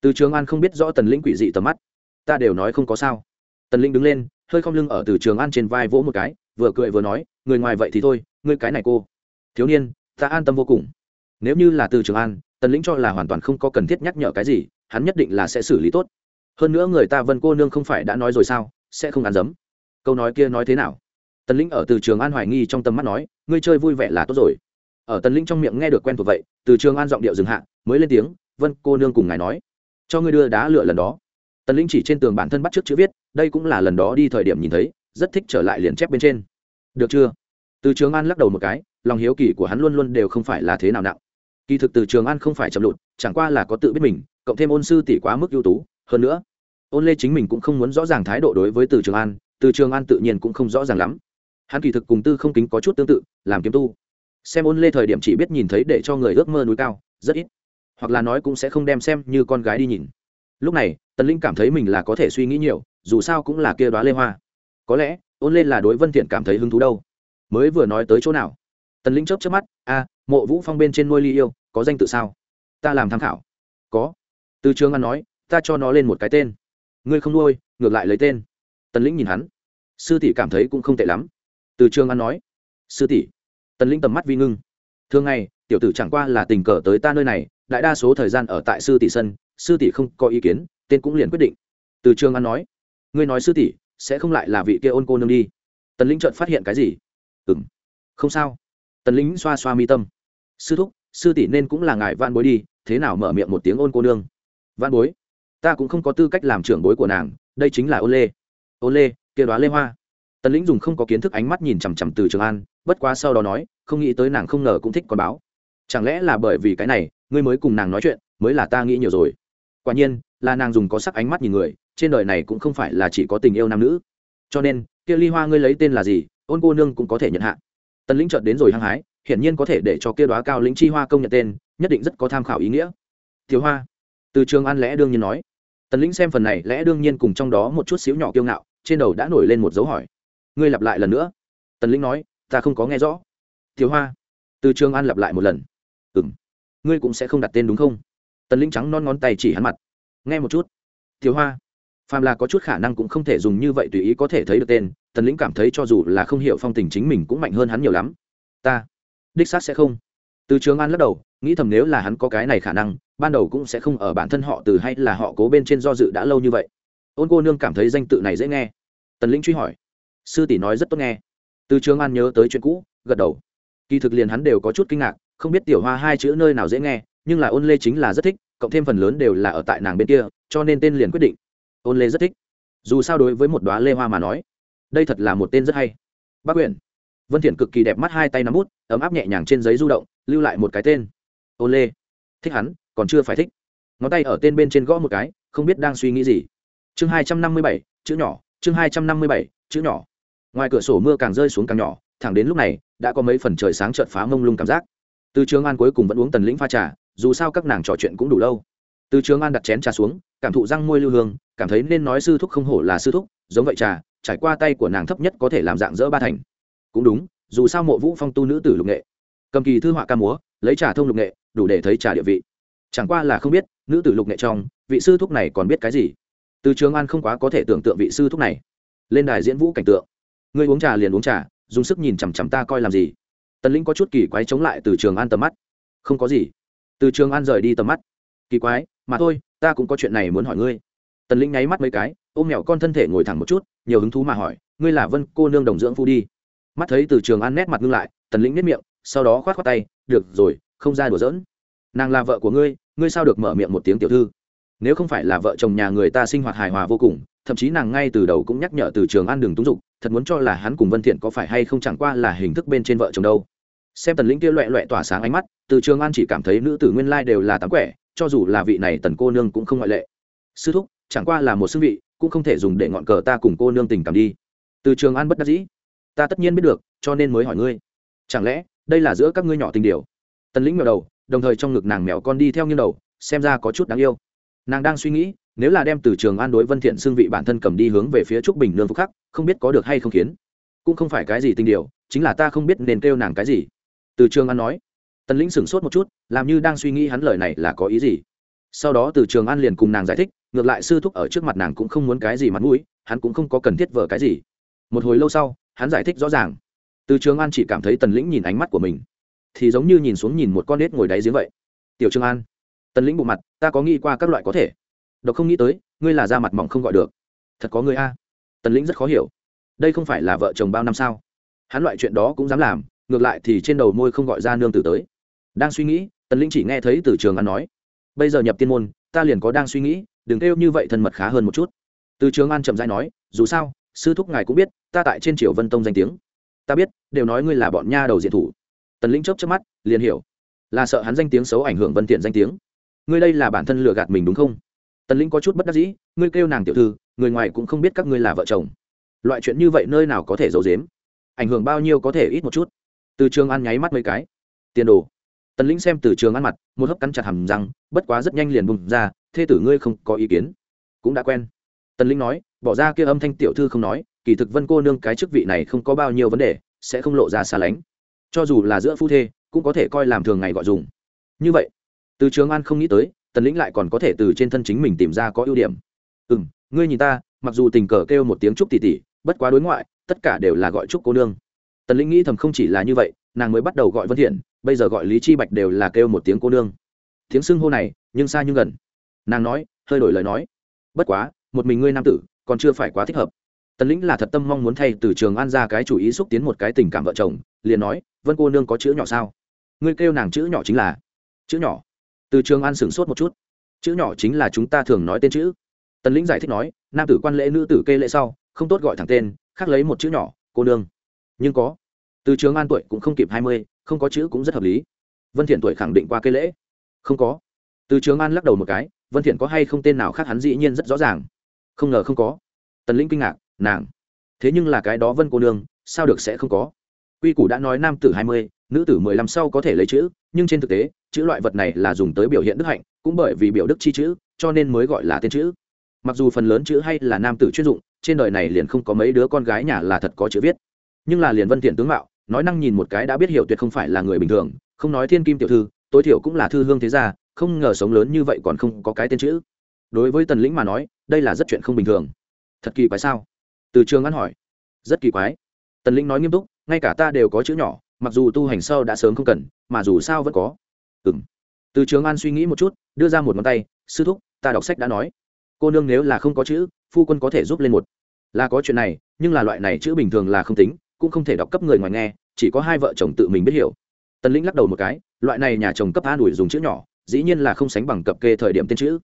Từ trường an không biết rõ tần lĩnh quỷ dị tầm mắt ta đều nói không có sao. Tần Linh đứng lên, hơi không lưng ở từ trường an trên vai vỗ một cái, vừa cười vừa nói, người ngoài vậy thì thôi, ngươi cái này cô. Thiếu niên, ta an tâm vô cùng. Nếu như là từ trường an, tần lĩnh cho là hoàn toàn không có cần thiết nhắc nhở cái gì, hắn nhất định là sẽ xử lý tốt. Hơn nữa người ta vân cô nương không phải đã nói rồi sao, sẽ không ăn dấm. Câu nói kia nói thế nào? Tần lĩnh ở từ trường an hoài nghi trong tâm mắt nói, ngươi chơi vui vẻ là tốt rồi. Ở tần lĩnh trong miệng nghe được quen thuộc vậy, từ trường an giọng điệu dừng hạ, mới lên tiếng, vân cô nương cùng ngài nói, cho ngươi đưa đá lựa lần đó tần lĩnh chỉ trên tường bản thân bắt trước chữ viết, đây cũng là lần đó đi thời điểm nhìn thấy, rất thích trở lại liền chép bên trên. Được chưa? Từ trường an lắc đầu một cái, lòng hiếu kỳ của hắn luôn luôn đều không phải là thế nào nặng. Kỳ thực từ trường an không phải chậm lụt, chẳng qua là có tự biết mình, cộng thêm ôn sư tỷ quá mức ưu tú, hơn nữa, ôn lê chính mình cũng không muốn rõ ràng thái độ đối với từ trường an, từ trường an tự nhiên cũng không rõ ràng lắm. Hắn kỳ thực cùng tư không kính có chút tương tự, làm kiếm tu. Xem ôn lê thời điểm chỉ biết nhìn thấy để cho người ước mơ núi cao, rất ít. Hoặc là nói cũng sẽ không đem xem như con gái đi nhìn. Lúc này tần linh cảm thấy mình là có thể suy nghĩ nhiều, dù sao cũng là kia đoá lê hoa. Có lẽ, ôn lên là đối vân thiện cảm thấy hứng thú đâu. Mới vừa nói tới chỗ nào? Tần linh chớp chớp mắt, a, mộ vũ phong bên trên nuôi ly yêu, có danh tự sao? Ta làm tham khảo. Có. Từ trường an nói, ta cho nó lên một cái tên. Ngươi không nuôi, ngược lại lấy tên. Tần lĩnh nhìn hắn. Sư tỷ cảm thấy cũng không tệ lắm. Từ trường an nói, sư tỷ. Tần lĩnh tầm mắt vi ngưng. Thường ngày, tiểu tử chẳng qua là tình cờ tới ta nơi này, đại đa số thời gian ở tại sư tỷ sân, sư tỷ không có ý kiến tên cũng liền quyết định. Từ trường an nói, ngươi nói sư tỷ, sẽ không lại là vị kia ôn cô nương đi? Tần lĩnh chợt phát hiện cái gì? Ừ m không sao. Tần lĩnh xoa xoa mi tâm. Sư thúc, sư tỷ nên cũng là ngài van bối đi, thế nào mở miệng một tiếng ôn cô nương? Van bối? Ta cũng không có tư cách làm trưởng bối của nàng, đây chính là Ô lê. Ô lê, kia đoá lê hoa. Tần lĩnh dùng không có kiến thức ánh mắt nhìn chằm chằm từ trường an, bất quá sau đó nói, không nghĩ tới nàng không ngờ cũng thích con báo. Chẳng lẽ là bởi vì cái này, ngươi mới cùng nàng nói chuyện, mới là ta nghĩ nhiều rồi? Quả nhiên là nàng dùng có sắc ánh mắt nhìn người, trên đời này cũng không phải là chỉ có tình yêu nam nữ. Cho nên, kia ly hoa ngươi lấy tên là gì, ôn cô nương cũng có thể nhận hạ. Tần lĩnh chợt đến rồi hăng hái, hiển nhiên có thể để cho kia đoá cao lĩnh chi hoa công nhận tên, nhất định rất có tham khảo ý nghĩa. Thiếu hoa, từ trường an lẽ đương nhiên nói. Tần lĩnh xem phần này lẽ đương nhiên cùng trong đó một chút xíu nhỏ kiêu ngạo, trên đầu đã nổi lên một dấu hỏi. Ngươi lặp lại lần nữa. Tần lĩnh nói, ta không có nghe rõ. Thiếu hoa, từ trường an lặp lại một lần. Ừ m ngươi cũng sẽ không đặt tên đúng không? Tần lĩnh trắng non ngón tay chỉ hắn mặt nghe một chút. Tiểu hoa. Phàm là có chút khả năng cũng không thể dùng như vậy tùy ý có thể thấy được tên, tần lĩnh cảm thấy cho dù là không hiểu phong tình chính mình cũng mạnh hơn hắn nhiều lắm. Ta. Đích xác sẽ không. Từ trường an lắc đầu, nghĩ thầm nếu là hắn có cái này khả năng, ban đầu cũng sẽ không ở bản thân họ từ hay là họ cố bên trên do dự đã lâu như vậy. Ôn cô nương cảm thấy danh tự này dễ nghe. Tần lĩnh truy hỏi. Sư tỷ nói rất tốt nghe. Từ trường an nhớ tới chuyện cũ, gật đầu. Kỳ thực liền hắn đều có chút kinh ngạc, không biết tiểu hoa hai chữ nơi nào dễ nghe, nhưng là ôn lê chính là rất thích cộng thêm phần lớn đều là ở tại nàng bên kia, cho nên tên liền quyết định. Ôn lê rất thích. Dù sao đối với một đoá lê hoa mà nói, đây thật là một tên rất hay. Bác quyển vân thiện cực kỳ đẹp mắt hai tay nắm bút, ấm áp nhẹ nhàng trên giấy du động, lưu lại một cái tên. Ôn lê, thích hắn, còn chưa phải thích. Ngón tay ở tên bên trên gõ một cái, không biết đang suy nghĩ gì. Chương hai trăm năm mươi bảy, chữ nhỏ, chương hai trăm năm mươi bảy, chữ nhỏ. Ngoài cửa sổ mưa càng rơi xuống càng nhỏ, thẳng đến lúc này, đã có mấy phần trời sáng chợt phá mông lung cảm giác. Từ trường an cuối cùng vẫn uống tần lĩnh pha trà dù sao các nàng trò chuyện cũng đủ lâu. Từ trường an đặt chén trà xuống, cảm thụ răng môi lưu hương, cảm thấy nên nói sư thúc không hổ là sư thúc, giống vậy trà, trải qua tay của nàng thấp nhất có thể làm dạng dỡ ba thành. Cũng đúng, dù sao mộ vũ phong tu nữ tử lục nghệ. Cầm kỳ thư họa ca múa, lấy trà thông lục nghệ, đủ để thấy trà địa vị. Chẳng qua là không biết, nữ tử lục nghệ trong, vị sư thúc này còn biết cái gì? Từ trường an không quá có thể tưởng tượng vị sư thúc này. Lên đài diễn vũ cảnh tượng. Ngươi uống trà liền uống trà, dùng sức nhìn chằm chằm ta coi làm gì? Tần lĩnh có chút kỳ quái chống lại từ trường an tầm mắt. Không có gì từ trường an rời đi tầm mắt. Kỳ quái, mà thôi, ta cũng có chuyện này muốn hỏi ngươi. Tần lĩnh nháy mắt mấy cái, ôm mẹo con thân thể ngồi thẳng một chút, nhiều hứng thú mà hỏi, ngươi là vân cô nương đồng dưỡng phu đi. Mắt thấy từ trường an nét mặt ngưng lại, tần lĩnh nếp miệng, sau đó khoát khoát tay, được rồi, không ra đùa giỡn. Nàng là vợ của ngươi ngươi sao được mở miệng một tiếng tiểu thư? Nếu không phải là vợ chồng nhà người ta sinh hoạt hài hòa vô cùng, thậm chí nàng ngay từ đầu cũng nhắc nhở từ trường an đừng túng dục, thật muốn cho là hắn cùng vân thiện có phải hay không chẳng qua là hình thức bên trên vợ chồng đâu xem tần lĩnh kia loẹ loẹ tỏa sáng ánh mắt, từ trường an chỉ cảm thấy nữ tử nguyên lai đều là tám quẻ, cho dù là vị này tần cô nương cũng không ngoại lệ. Sư thúc, chẳng qua là một xương vị, cũng không thể dùng để ngọn cờ ta cùng cô nương tình cảm đi. Từ trường an bất đắc dĩ. Ta tất nhiên biết được, cho nên mới hỏi ngươi. Chẳng lẽ, đây là giữa các ngươi nhỏ tình điều? Tần lĩnh mèo đầu, đồng thời trong ngực nàng mèo con đi theo nghiêng đầu, xem ra có chút đáng yêu. Nàng đang suy nghĩ, nếu là đem từ trường an đối vân thiện xương vị bản thân cầm đi hướng về phía trúc bình nương phúc khắc, không biết có được hay không khiến. Cũng không phải cái gì tình điều, chính là ta không biết nên kêu nàng cái gì từ trường an nói. Tần lĩnh sửng sốt một chút, làm như đang suy nghĩ hắn lời này là có ý gì. Sau đó từ trường an liền cùng nàng giải thích, ngược lại sư thúc ở trước mặt nàng cũng không muốn cái gì mặt mũi, hắn cũng không có cần thiết vờ cái gì. Một hồi lâu sau, hắn giải thích rõ ràng. Từ trường an chỉ cảm thấy tần lĩnh nhìn ánh mắt của mình, thì giống như nhìn xuống nhìn một con nết ngồi đáy giếng vậy. Tiểu trường an, tần lĩnh bộ mặt, ta có nghĩ qua các loại có thể. Độc không nghĩ tới, ngươi là da mặt mỏng không gọi được. Thật có người a. Tần lĩnh rất khó hiểu. Đây không phải là vợ chồng bao năm sao? Hắn loại chuyện đó cũng dám làm ngược lại thì trên đầu môi không gọi ra nương tử tới. Đang suy nghĩ, tần linh chỉ nghe thấy từ trường an nói, bây giờ nhập tiên môn, ta liền có đang suy nghĩ, đừng kêu như vậy thân mật khá hơn một chút. Từ trường an chậm dãi nói, dù sao, sư thúc ngài cũng biết, ta tại trên triều vân tông danh tiếng. Ta biết, đều nói ngươi là bọn nha đầu diện thủ. Tần lĩnh chớp chớp mắt, liền hiểu, là sợ hắn danh tiếng xấu ảnh hưởng vân tiện danh tiếng. Ngươi đây là bản thân lừa gạt mình đúng không? Tần lĩnh có chút bất đắc dĩ, ngươi kêu nàng tiểu thư, người ngoài cũng không biết các ngươi là vợ chồng. Loại chuyện như vậy nơi nào có thể giấu giếm? Ảnh hưởng bao nhiêu có thể ít một chút từ trường an nháy mắt mấy cái. Tiền đồ. Tần lĩnh xem từ trường an mặt, một hấp cắn chặt hầm răng, bất quá rất nhanh liền bùng ra, thê tử ngươi không có ý kiến. Cũng đã quen. Tần lĩnh nói, bỏ ra kia âm thanh tiểu thư không nói, kỳ thực vân cô nương cái chức vị này không có bao nhiêu vấn đề, sẽ không lộ ra xa lánh. Cho dù là giữa phu thê, cũng có thể coi làm thường ngày gọi dùng. Như vậy, từ trường an không nghĩ tới, tần lĩnh lại còn có thể từ trên thân chính mình tìm ra có ưu điểm. Ừ m ngươi nhìn ta, mặc dù tình cờ kêu một tiếng trúc tỉ tỉ, bất quá đối ngoại, tất cả đều là gọi trúc cô nương tần lĩnh nghĩ thầm không chỉ là như vậy, nàng mới bắt đầu gọi vân thiện, bây giờ gọi lý chi bạch đều là kêu một tiếng cô nương. Tiếng xưng hô này, nhưng xa nhưng gần. Nàng nói, hơi đổi lời nói. Bất quá, một mình ngươi nam tử, còn chưa phải quá thích hợp. Tần lĩnh là thật tâm mong muốn thay từ trường an ra cái chủ ý xúc tiến một cái tình cảm vợ chồng, liền nói, vân cô nương có chữ nhỏ sao? Ngươi kêu nàng chữ nhỏ chính là, chữ nhỏ. Từ trường an sửng sốt một chút. Chữ nhỏ chính là chúng ta thường nói tên chữ. Tần lĩnh giải thích nói, nam tử quan lễ nữ tử kê lễ sau, không tốt gọi thẳng tên, khác lấy một chữ nhỏ, cô nương nhưng có. Từ trường an tuổi cũng không kịp hai mươi, không có chữ cũng rất hợp lý. Vân thiện tuổi khẳng định qua cái lễ. Không có. Từ trường an lắc đầu một cái, vân thiện có hay không tên nào khác hắn dĩ nhiên rất rõ ràng. Không ngờ không có. Tần lĩnh kinh ngạc, nàng. Thế nhưng là cái đó vân cô nương, sao được sẽ không có? Quy củ đã nói nam tử hai mươi, nữ tử mười lăm sau có thể lấy chữ, nhưng trên thực tế, chữ loại vật này là dùng tới biểu hiện đức hạnh, cũng bởi vì biểu đức chi chữ, cho nên mới gọi là tên chữ. Mặc dù phần lớn chữ hay là nam tử chuyên dụng, trên đời này liền không có mấy đứa con gái nhà là thật có chữ viết nhưng là liền vân thiện tướng mạo, nói năng nhìn một cái đã biết hiểu tuyệt không phải là người bình thường, không nói thiên kim tiểu thư, tối thiểu cũng là thư hương thế gia, không ngờ sống lớn như vậy còn không có cái tên chữ. Đối với tần lĩnh mà nói, đây là rất chuyện không bình thường. Thật kỳ quái sao? Từ trường ăn hỏi. Rất kỳ quái. Tần lĩnh nói nghiêm túc, ngay cả ta đều có chữ nhỏ, mặc dù tu hành sâu đã sớm không cần, mà dù sao vẫn có. Ừm. Từ trường an suy nghĩ một chút, đưa ra một ngón tay, sư thúc, ta đọc sách đã nói. Cô nương nếu là không có chữ, phu quân có thể giúp lên một. Là có chuyện này, nhưng là loại này chữ bình thường là không tính cũng không thể đọc cấp người ngoài nghe, chỉ có hai vợ chồng tự mình biết hiểu. Tần lĩnh lắc đầu một cái, loại này nhà chồng cấp an ủi dùng chữ nhỏ, dĩ nhiên là không sánh bằng cập kê thời điểm tên chữ.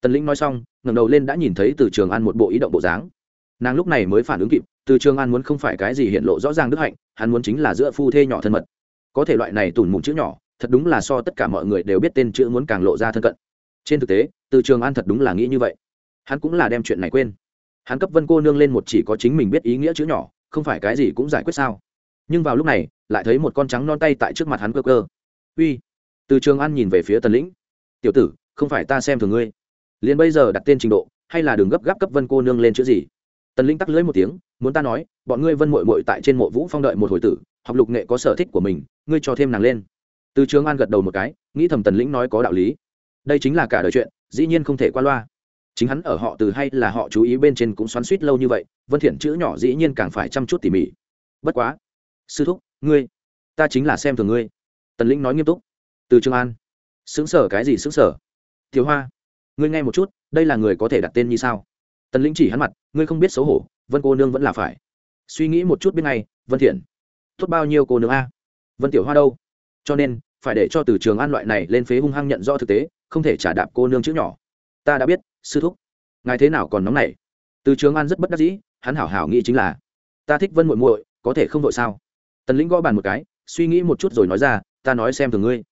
Tần lĩnh nói xong, ngẩng đầu lên đã nhìn thấy từ trường an một bộ ý động bộ dáng. Nàng lúc này mới phản ứng kịp, từ trường an muốn không phải cái gì hiện lộ rõ ràng đức hạnh, hắn muốn chính là giữa phu thê nhỏ thân mật. Có thể loại này tủn mụn chữ nhỏ, thật đúng là so tất cả mọi người đều biết tên chữ muốn càng lộ ra thân cận. Trên thực tế, từ trường an thật đúng là nghĩ như vậy. Hắn cũng là đem chuyện này quên. Hắn cấp vân cô nương lên một chỉ có chính mình biết ý nghĩa chữ nhỏ không phải cái gì cũng giải quyết sao? Nhưng vào lúc này, lại thấy một con trắng non tay tại trước mặt hắn cơ cơ uy! Từ trường an nhìn về phía tần lĩnh. Tiểu tử, không phải ta xem thường ngươi. Liền bây giờ đặt tên trình độ, hay là đường gấp gáp cấp vân cô nương lên chữ gì? Tần lĩnh tắc lưỡi một tiếng, muốn ta nói, bọn ngươi vân mội mội tại trên mộ vũ phong đợi một hồi tử, học lục nghệ có sở thích của mình, ngươi cho thêm nàng lên. Từ trường an gật đầu một cái, nghĩ thầm tần lĩnh nói có đạo lý. Đây chính là cả đời chuyện, dĩ nhiên không thể qua loa chính hắn ở họ từ hay là họ chú ý bên trên cũng xoắn suýt lâu như vậy, vân thiện chữ nhỏ dĩ nhiên càng phải chăm chút tỉ mỉ. Bất quá, sư thúc, ngươi, ta chính là xem thường ngươi. Tần lĩnh nói nghiêm túc. Từ trường an. Xứng sở cái gì xứng sở thiếu hoa, ngươi nghe một chút, đây là người có thể đặt tên như sao? Tần lĩnh chỉ hắn mặt, ngươi không biết xấu hổ, vân cô nương vẫn là phải. Suy nghĩ một chút biết ngay, vân thiện tốt bao nhiêu cô nương a? Vân tiểu hoa đâu? Cho nên, phải để cho từ trường an loại này lên phế hung hăng nhận rõ thực tế, không thể trả đạp cô nương chữ nhỏ ta đã biết, sư thúc. Ngài thế nào còn nóng này từ trường an rất bất đắc dĩ, hắn hảo hảo nghĩ chính là, ta thích vân muội muội, có thể không vội sao? Tần lĩnh gõ bàn một cái, suy nghĩ một chút rồi nói ra, ta nói xem thường ngươi.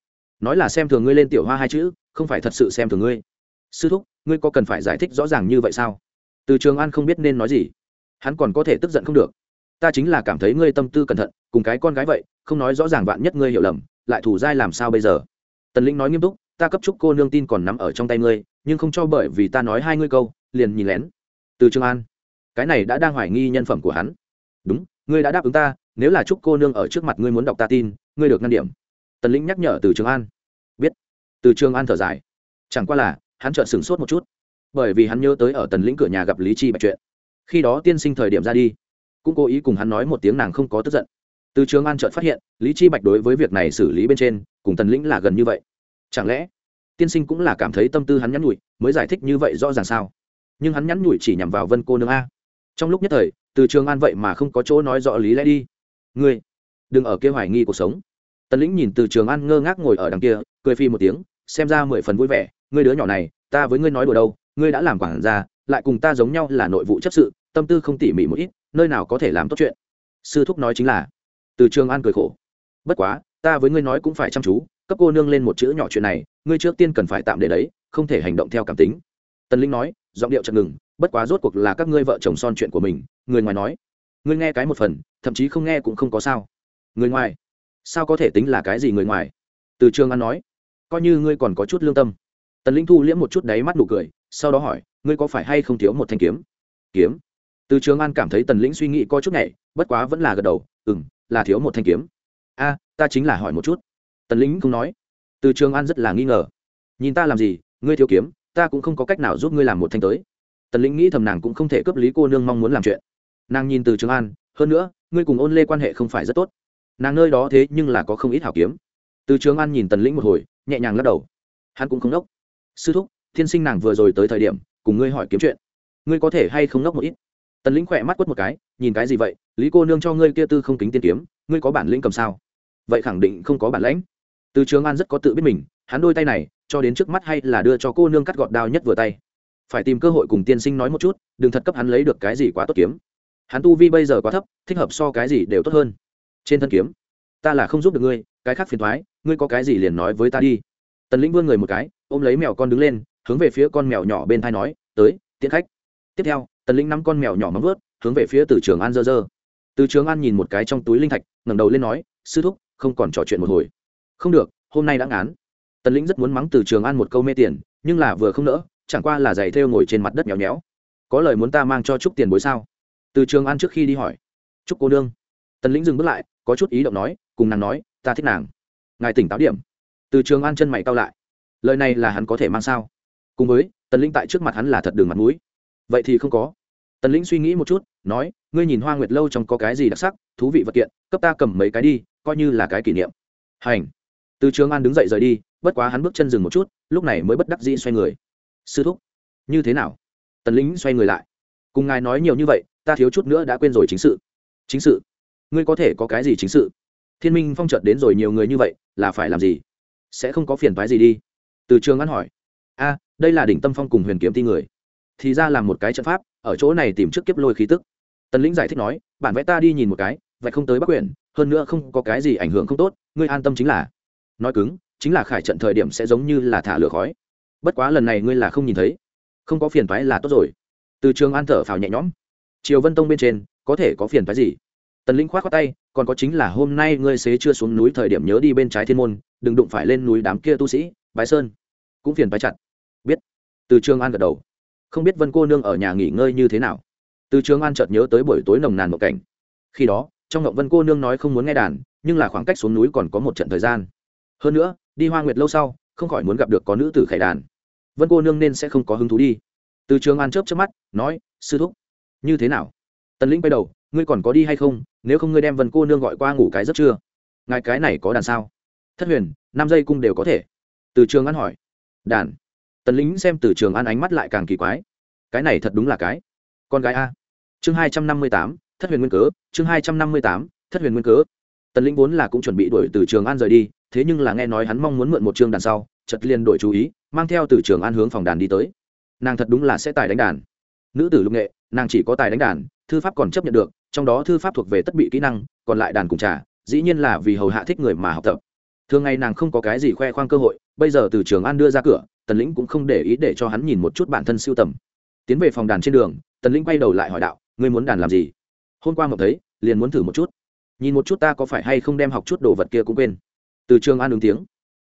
Nói là xem thường ngươi lên tiểu hoa hai chữ, không phải thật sự xem thường ngươi. Sư thúc, ngươi có cần phải giải thích rõ ràng như vậy sao? Từ trường an không biết nên nói gì. Hắn còn có thể tức giận không được. Ta chính là cảm thấy ngươi tâm tư cẩn thận, cùng cái con gái vậy, không nói rõ ràng vạn nhất ngươi hiểu lầm, lại thủ dai làm sao bây giờ? Tần lĩnh nói nghiêm túc ta cấp chúc cô nương tin còn nắm ở trong tay ngươi, nhưng không cho bởi vì ta nói hai ngươi câu, liền nhìn lén. Từ trường an. Cái này đã đang hoài nghi nhân phẩm của hắn. Đúng, ngươi đã đáp ứng ta, nếu là chúc cô nương ở trước mặt ngươi muốn đọc ta tin, ngươi được ngăn điểm. Tần lĩnh nhắc nhở từ trường an. Biết. Từ trường an thở dài. Chẳng qua là, hắn chợt sửng sốt một chút. Bởi vì hắn nhớ tới ở tần lĩnh cửa nhà gặp lý chi bạch chuyện. Khi đó tiên sinh thời điểm ra đi, cũng cố ý cùng hắn nói một tiếng nàng không có tức giận. Từ trường an chợt phát hiện, lý chi bạch đối với việc này xử lý bên trên, cùng tần lĩnh là gần như vậy chẳng lẽ tiên sinh cũng là cảm thấy tâm tư hắn nhắn nhủi, mới giải thích như vậy rõ ràng sao? Nhưng hắn nhắn nhủi chỉ nhằm vào vân cô nương a. Trong lúc nhất thời, từ trường an vậy mà không có chỗ nói rõ lý lẽ đi. Ngươi, đừng ở kia hoài nghi cuộc sống. Tần lĩnh nhìn từ trường an ngơ ngác ngồi ở đằng kia, cười phi một tiếng, xem ra mười phần vui vẻ. Ngươi đứa nhỏ này, ta với ngươi nói đùa đâu, ngươi đã làm quản gia, lại cùng ta giống nhau là nội vụ chấp sự, tâm tư không tỉ mỉ một ít, nơi nào có thể làm tốt chuyện. Sư thúc nói chính là. Từ trường an cười khổ. Bất quá, ta với ngươi nói cũng phải chăm chú cấp cô nương lên một chữ nhỏ chuyện này ngươi trước tiên cần phải tạm để đấy không thể hành động theo cảm tính. Tần linh nói giọng điệu chậm ngừng bất quá rốt cuộc là các ngươi vợ chồng son chuyện của mình người ngoài nói. Ngươi nghe cái một phần thậm chí không nghe cũng không có sao. Người ngoài? Sao có thể tính là cái gì người ngoài? Từ trường an nói. Coi như ngươi còn có chút lương tâm. Tần linh thu liễm một chút đáy mắt nụ cười sau đó hỏi ngươi có phải hay không thiếu một thanh kiếm? Kiếm? Từ trường an cảm thấy tần lĩnh suy nghĩ có chút này, bất quá vẫn là gật đầu ừ m là thiếu một thanh kiếm. A ta chính là hỏi một chút tần lĩnh không nói. Từ trường an rất là nghi ngờ. Nhìn ta làm gì, ngươi thiếu kiếm, ta cũng không có cách nào giúp ngươi làm một thanh tới. Tần lĩnh nghĩ thầm nàng cũng không thể cấp lý cô nương mong muốn làm chuyện. Nàng nhìn từ trường an, hơn nữa, ngươi cùng ôn lê quan hệ không phải rất tốt. Nàng nơi đó thế nhưng là có không ít hảo kiếm. Từ trường an nhìn tần lĩnh một hồi, nhẹ nhàng lắc đầu. Hắn cũng không đốc. Sư thúc, thiên sinh nàng vừa rồi tới thời điểm, cùng ngươi hỏi kiếm chuyện. Ngươi có thể hay không ngốc một ít? Tần lĩnh khỏe mắt quất một cái, nhìn cái gì vậy? Lý cô nương cho ngươi kia tư không kính tiên kiếm, ngươi có bản lĩnh cầm sao? Vậy khẳng định không có bản lãnh từ trường an rất có tự biết mình, hắn đôi tay này, cho đến trước mắt hay là đưa cho cô nương cắt gọt đao nhất vừa tay. Phải tìm cơ hội cùng tiên sinh nói một chút, đừng thật cấp hắn lấy được cái gì quá tốt kiếm. Hắn tu vi bây giờ quá thấp, thích hợp so cái gì đều tốt hơn. Trên thân kiếm, ta là không giúp được ngươi, cái khác phiền thoái ngươi có cái gì liền nói với ta đi. Tần lĩnh vươn người một cái, ôm lấy mèo con đứng lên, hướng về phía con mèo nhỏ bên thai nói, tới, tiễn khách. Tiếp theo, tần lĩnh nắm con mèo nhỏ móng vớt hướng về phía từ trường an dơ dơ từ trường an nhìn một cái trong túi linh thạch, ngẩng đầu lên nói, sư thúc, không còn trò chuyện một hồi không được, hôm nay đã ngán. Tần lĩnh rất muốn mắng từ trường an một câu mê tiền, nhưng là vừa không nỡ, chẳng qua là giày thêu ngồi trên mặt đất nhéo nhéo. Có lời muốn ta mang cho trúc tiền bối sao? Từ trường an trước khi đi hỏi. Trúc cô đương tần lĩnh dừng bước lại, có chút ý động nói, cùng nàng nói, ta thích nàng. Ngài tỉnh táo điểm. Từ trường an chân mày cao lại. Lời này là hắn có thể mang sao? Cùng với, tần lĩnh tại trước mặt hắn là thật đường mặt mũi. Vậy thì không có. Tần lĩnh suy nghĩ một chút, nói, ngươi nhìn hoa nguyệt lâu trong có cái gì đặc sắc, thú vị vật kiện, cấp ta cầm mấy cái đi, coi như là cái kỷ niệm. Hành từ trường an đứng dậy rời đi, bất quá hắn bước chân dừng một chút, lúc này mới bất đắc dĩ xoay người. Sư thúc, như thế nào? Tần lĩnh xoay người lại. Cùng ngài nói nhiều như vậy, ta thiếu chút nữa đã quên rồi chính sự. Chính sự? Ngươi có thể có cái gì chính sự? Thiên minh phong trợt đến rồi nhiều người như vậy, là phải làm gì? Sẽ không có phiền phái gì đi. Từ trường an hỏi. A, đây là đỉnh tâm phong cùng huyền kiếm ti người. Thì ra là một cái trận pháp, ở chỗ này tìm trước kiếp lôi khí tức. Tần lĩnh giải thích nói, bản vẽ ta đi nhìn một cái vậy không tới bắc quyển, hơn nữa không có cái gì ảnh hưởng không tốt, ngươi an tâm chính là nói cứng, chính là khải trận thời điểm sẽ giống như là thả lửa khói. Bất quá lần này ngươi là không nhìn thấy. Không có phiền toái là tốt rồi. Từ trường an thở phào nhẹ nhõm. Triều vân tông bên trên, có thể có phiền toái gì? Tần linh khoát khoát tay, còn có chính là hôm nay ngươi xế chưa xuống núi thời điểm nhớ đi bên trái thiên môn, đừng đụng phải lên núi đám kia tu sĩ, bái sơn. Cũng phiền toái chặt. Biết. Từ trường an gật đầu. Không biết vân cô nương ở nhà nghỉ ngơi như thế nào? Từ trường an chợt nhớ tới buổi tối nồng nàn một cảnh. Khi đó, trong ngộng vân cô nương nói không muốn nghe đàn, nhưng là khoảng cách xuống núi còn có một trận thời gian hơn nữa, đi hoa nguyệt lâu sau, không khỏi muốn gặp được có nữ tử khải đàn. Vân cô nương nên sẽ không có hứng thú đi. Từ trường an chớp chớp mắt, nói, sư thúc, như thế nào? Tần lĩnh quay đầu, ngươi còn có đi hay không? Nếu không ngươi đem vân cô nương gọi qua ngủ cái rất chưa ngài cái này có đàn sao? Thất huyền, năm giây cung đều có thể. Từ trường an hỏi. Đàn? Tần lĩnh xem từ trường an ánh mắt lại càng kỳ quái. Cái này thật đúng là cái. Con gái a. Chương hai trăm năm mươi tám, thất huyền nguyên cớ, chương hai trăm năm mươi tám, thất huyền nguyên cớ. Tần lĩnh vốn là cũng chuẩn bị đuổi từ trường an rời đi thế nhưng là nghe nói hắn mong muốn mượn một chương đàn sau chật liền đổi chú ý, mang theo từ trường an hướng phòng đàn đi tới. Nàng thật đúng là sẽ tài đánh đàn. Nữ tử lục nghệ, nàng chỉ có tài đánh đàn, thư pháp còn chấp nhận được, trong đó thư pháp thuộc về tất bị kỹ năng, còn lại đàn cùng trà, dĩ nhiên là vì hầu hạ thích người mà học tập. Thường ngày nàng không có cái gì khoe khoang cơ hội, bây giờ từ trường an đưa ra cửa, tần lĩnh cũng không để ý để cho hắn nhìn một chút bản thân siêu tầm. Tiến về phòng đàn trên đường, tần lĩnh quay đầu lại hỏi đạo, ngươi muốn đàn làm gì? Hôm qua ngọc thấy, liền muốn thử một chút. Nhìn một chút ta có phải hay không đem học chút đồ vật kia cũng quên từ trường an ứng tiếng.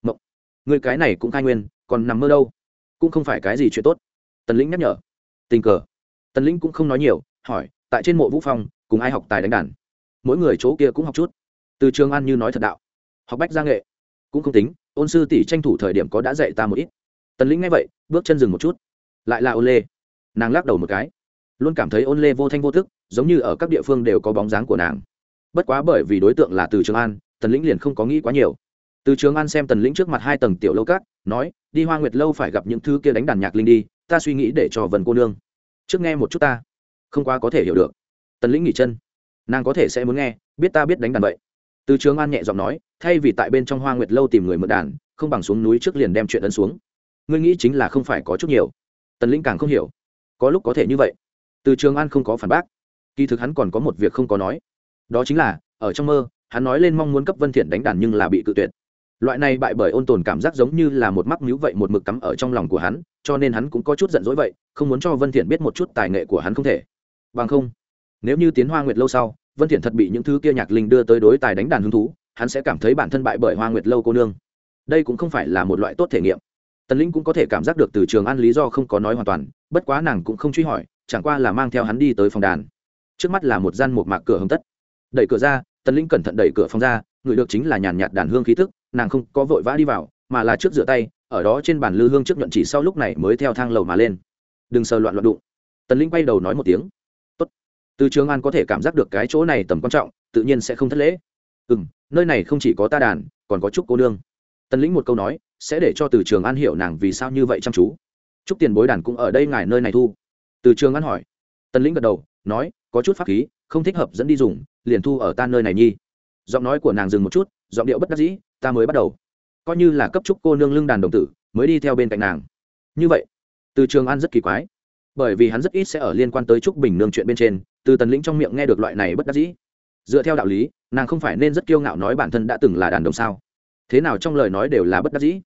Mộng. Người cái này cũng khai nguyên, còn nằm mơ đâu? Cũng không phải cái gì chuyện tốt. Tần lĩnh nhắc nhở. Tình cờ. Tần lĩnh cũng không nói nhiều, hỏi, tại trên mộ vũ phong, cùng ai học tài đánh đàn? Mỗi người chỗ kia cũng học chút. Từ trường an như nói thật đạo. Học bách gia nghệ. Cũng không tính, ôn sư tỷ tranh thủ thời điểm có đã dạy ta một ít. Tần lĩnh nghe vậy, bước chân dừng một chút. Lại là ôn lê. Nàng lắc đầu một cái. Luôn cảm thấy ôn lê vô thanh vô thức giống như ở các địa phương đều có bóng dáng của nàng. Bất quá bởi vì đối tượng là từ trường an tần lĩnh liền không có nghĩ quá nhiều. Từ trường an xem tần lĩnh trước mặt hai tầng tiểu lâu cát, nói, đi hoa nguyệt lâu phải gặp những thứ kia đánh đàn nhạc linh đi, ta suy nghĩ để cho vần cô nương. Trước nghe một chút ta. Không quá có thể hiểu được. Tần lĩnh nghỉ chân. Nàng có thể sẽ muốn nghe, biết ta biết đánh đàn vậy. Từ trường an nhẹ giọng nói, thay vì tại bên trong hoa nguyệt lâu tìm người mượn đàn, không bằng xuống núi trước liền đem chuyện ấn xuống. Ngươi nghĩ chính là không phải có chút nhiều. Tần lĩnh càng không hiểu. Có lúc có thể như vậy. Từ trường an không có phản bác. Kỳ thực hắn còn có một việc không có nói. Đó chính là, ở trong mơ hắn nói lên mong muốn cấp vân thiện đánh đàn nhưng là bị cự tuyệt. Loại này bại bởi ôn tồn cảm giác giống như là một mắc nhũ vậy, một mực cắm ở trong lòng của hắn, cho nên hắn cũng có chút giận dỗi vậy, không muốn cho vân thiện biết một chút tài nghệ của hắn không thể. Bằng không, nếu như tiến hoa nguyệt lâu sau, vân thiện thật bị những thứ kia nhạc linh đưa tới đối tài đánh đàn hứng thú, hắn sẽ cảm thấy bản thân bại bởi hoa nguyệt lâu cô nương. Đây cũng không phải là một loại tốt thể nghiệm. Tần linh cũng có thể cảm giác được từ trường an lý do không có nói hoàn toàn, bất quá nàng cũng không truy hỏi, chẳng qua là mang theo hắn đi tới phòng đàn. Trước mắt là một gian một mạc cửa hồng tất. Đẩy cửa ra tần linh cẩn thận đẩy cửa phòng ra, người được chính là nhàn nhạt đàn hương khí tức, nàng không có vội vã đi vào, mà là trước rửa tay, ở đó trên bàn lư hương trước nhuận chỉ sau lúc này mới theo thang lầu mà lên. Đừng sờ loạn loạn đụng. Tần linh quay đầu nói một tiếng. Tốt. từ trường an có thể cảm giác được cái chỗ này tầm quan trọng, tự nhiên sẽ không thất lễ. Ừ m nơi này không chỉ có ta đàn, còn có chúc cô nương. Tần lĩnh một câu nói, sẽ để cho từ trường an hiểu nàng vì sao như vậy chăm chú. Chúc tiền bối đàn cũng ở đây ngài nơi này thu. Từ trường an hỏi. Tần lĩnh gật đầu, nói, có chút pháp khí, không thích hợp dẫn đi dùng liền thu ở ta nơi này nhi. Giọng nói của nàng dừng một chút, giọng điệu bất đắc dĩ, ta mới bắt đầu. Coi như là cấp trúc cô nương lưng đàn đồng tử, mới đi theo bên cạnh nàng. Như vậy, từ trường an rất kỳ quái. Bởi vì hắn rất ít sẽ ở liên quan tới trúc bình nương chuyện bên trên, từ tần lĩnh trong miệng nghe được loại này bất đắc dĩ. Dựa theo đạo lý, nàng không phải nên rất kiêu ngạo nói bản thân đã từng là đàn đồng sao? Thế nào trong lời nói đều là bất đắc dĩ.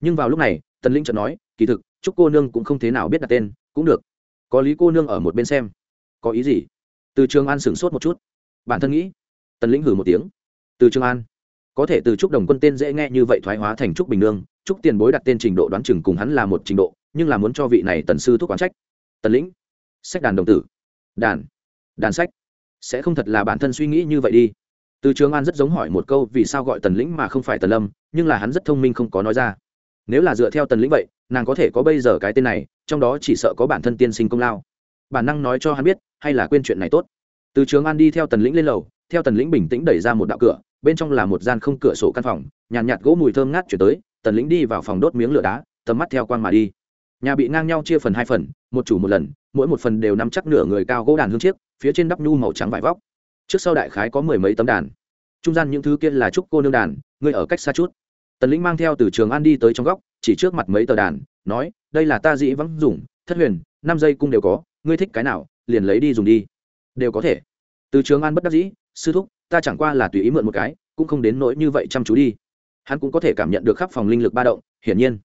Nhưng vào lúc này, tần lĩnh chợt nói, kỳ thực, trúc cô nương cũng không thế nào biết đặt tên, cũng được. Có lý cô nương ở một bên xem. Có ý gì? Từ trường an sửng sốt một chút bản thân nghĩ. Tần lĩnh hử một tiếng. Từ trường an. Có thể từ trúc đồng quân tên dễ nghe như vậy thoái hóa thành trúc bình nương, trúc tiền bối đặt tên trình độ đoán chừng cùng hắn là một trình độ, nhưng là muốn cho vị này tần sư thuốc quán trách. Tần lĩnh. Sách đàn đồng tử. Đàn. Đàn sách. Sẽ không thật là bản thân suy nghĩ như vậy đi. Từ trường an rất giống hỏi một câu vì sao gọi tần lĩnh mà không phải tần lâm, nhưng là hắn rất thông minh không có nói ra. Nếu là dựa theo tần lĩnh vậy, nàng có thể có bây giờ cái tên này, trong đó chỉ sợ có bản thân tiên sinh công lao. Bản năng nói cho hắn biết, hay là quên chuyện này tốt từ trường an đi theo tần lĩnh lên lầu theo tần lĩnh bình tĩnh đẩy ra một đạo cửa bên trong là một gian không cửa sổ căn phòng nhàn nhạt, nhạt gỗ mùi thơm ngát chuyển tới tần lĩnh đi vào phòng đốt miếng lửa đá tầm mắt theo quan mà đi. Nhà bị ngang nhau chia phần hai phần một chủ một lần mỗi một phần đều nắm chắc nửa người cao gỗ đàn hương chiếc phía trên đắp nhu màu trắng vải vóc. Trước sau đại khái có mười mấy tấm đàn. Trung gian những thứ kia là trúc cô nương đàn ngươi ở cách xa chút. Tần lĩnh mang theo từ trường an đi tới trong góc chỉ trước mặt mấy tờ đàn nói đây là ta dĩ vắng dùng thất huyền năm giây cung đều có ngươi thích cái nào liền lấy đi dùng đi đều có thể. Từ trường an bất đắc dĩ, sư thúc, ta chẳng qua là tùy ý mượn một cái, cũng không đến nỗi như vậy chăm chú đi. Hắn cũng có thể cảm nhận được khắp phòng linh lực ba động, hiển nhiên.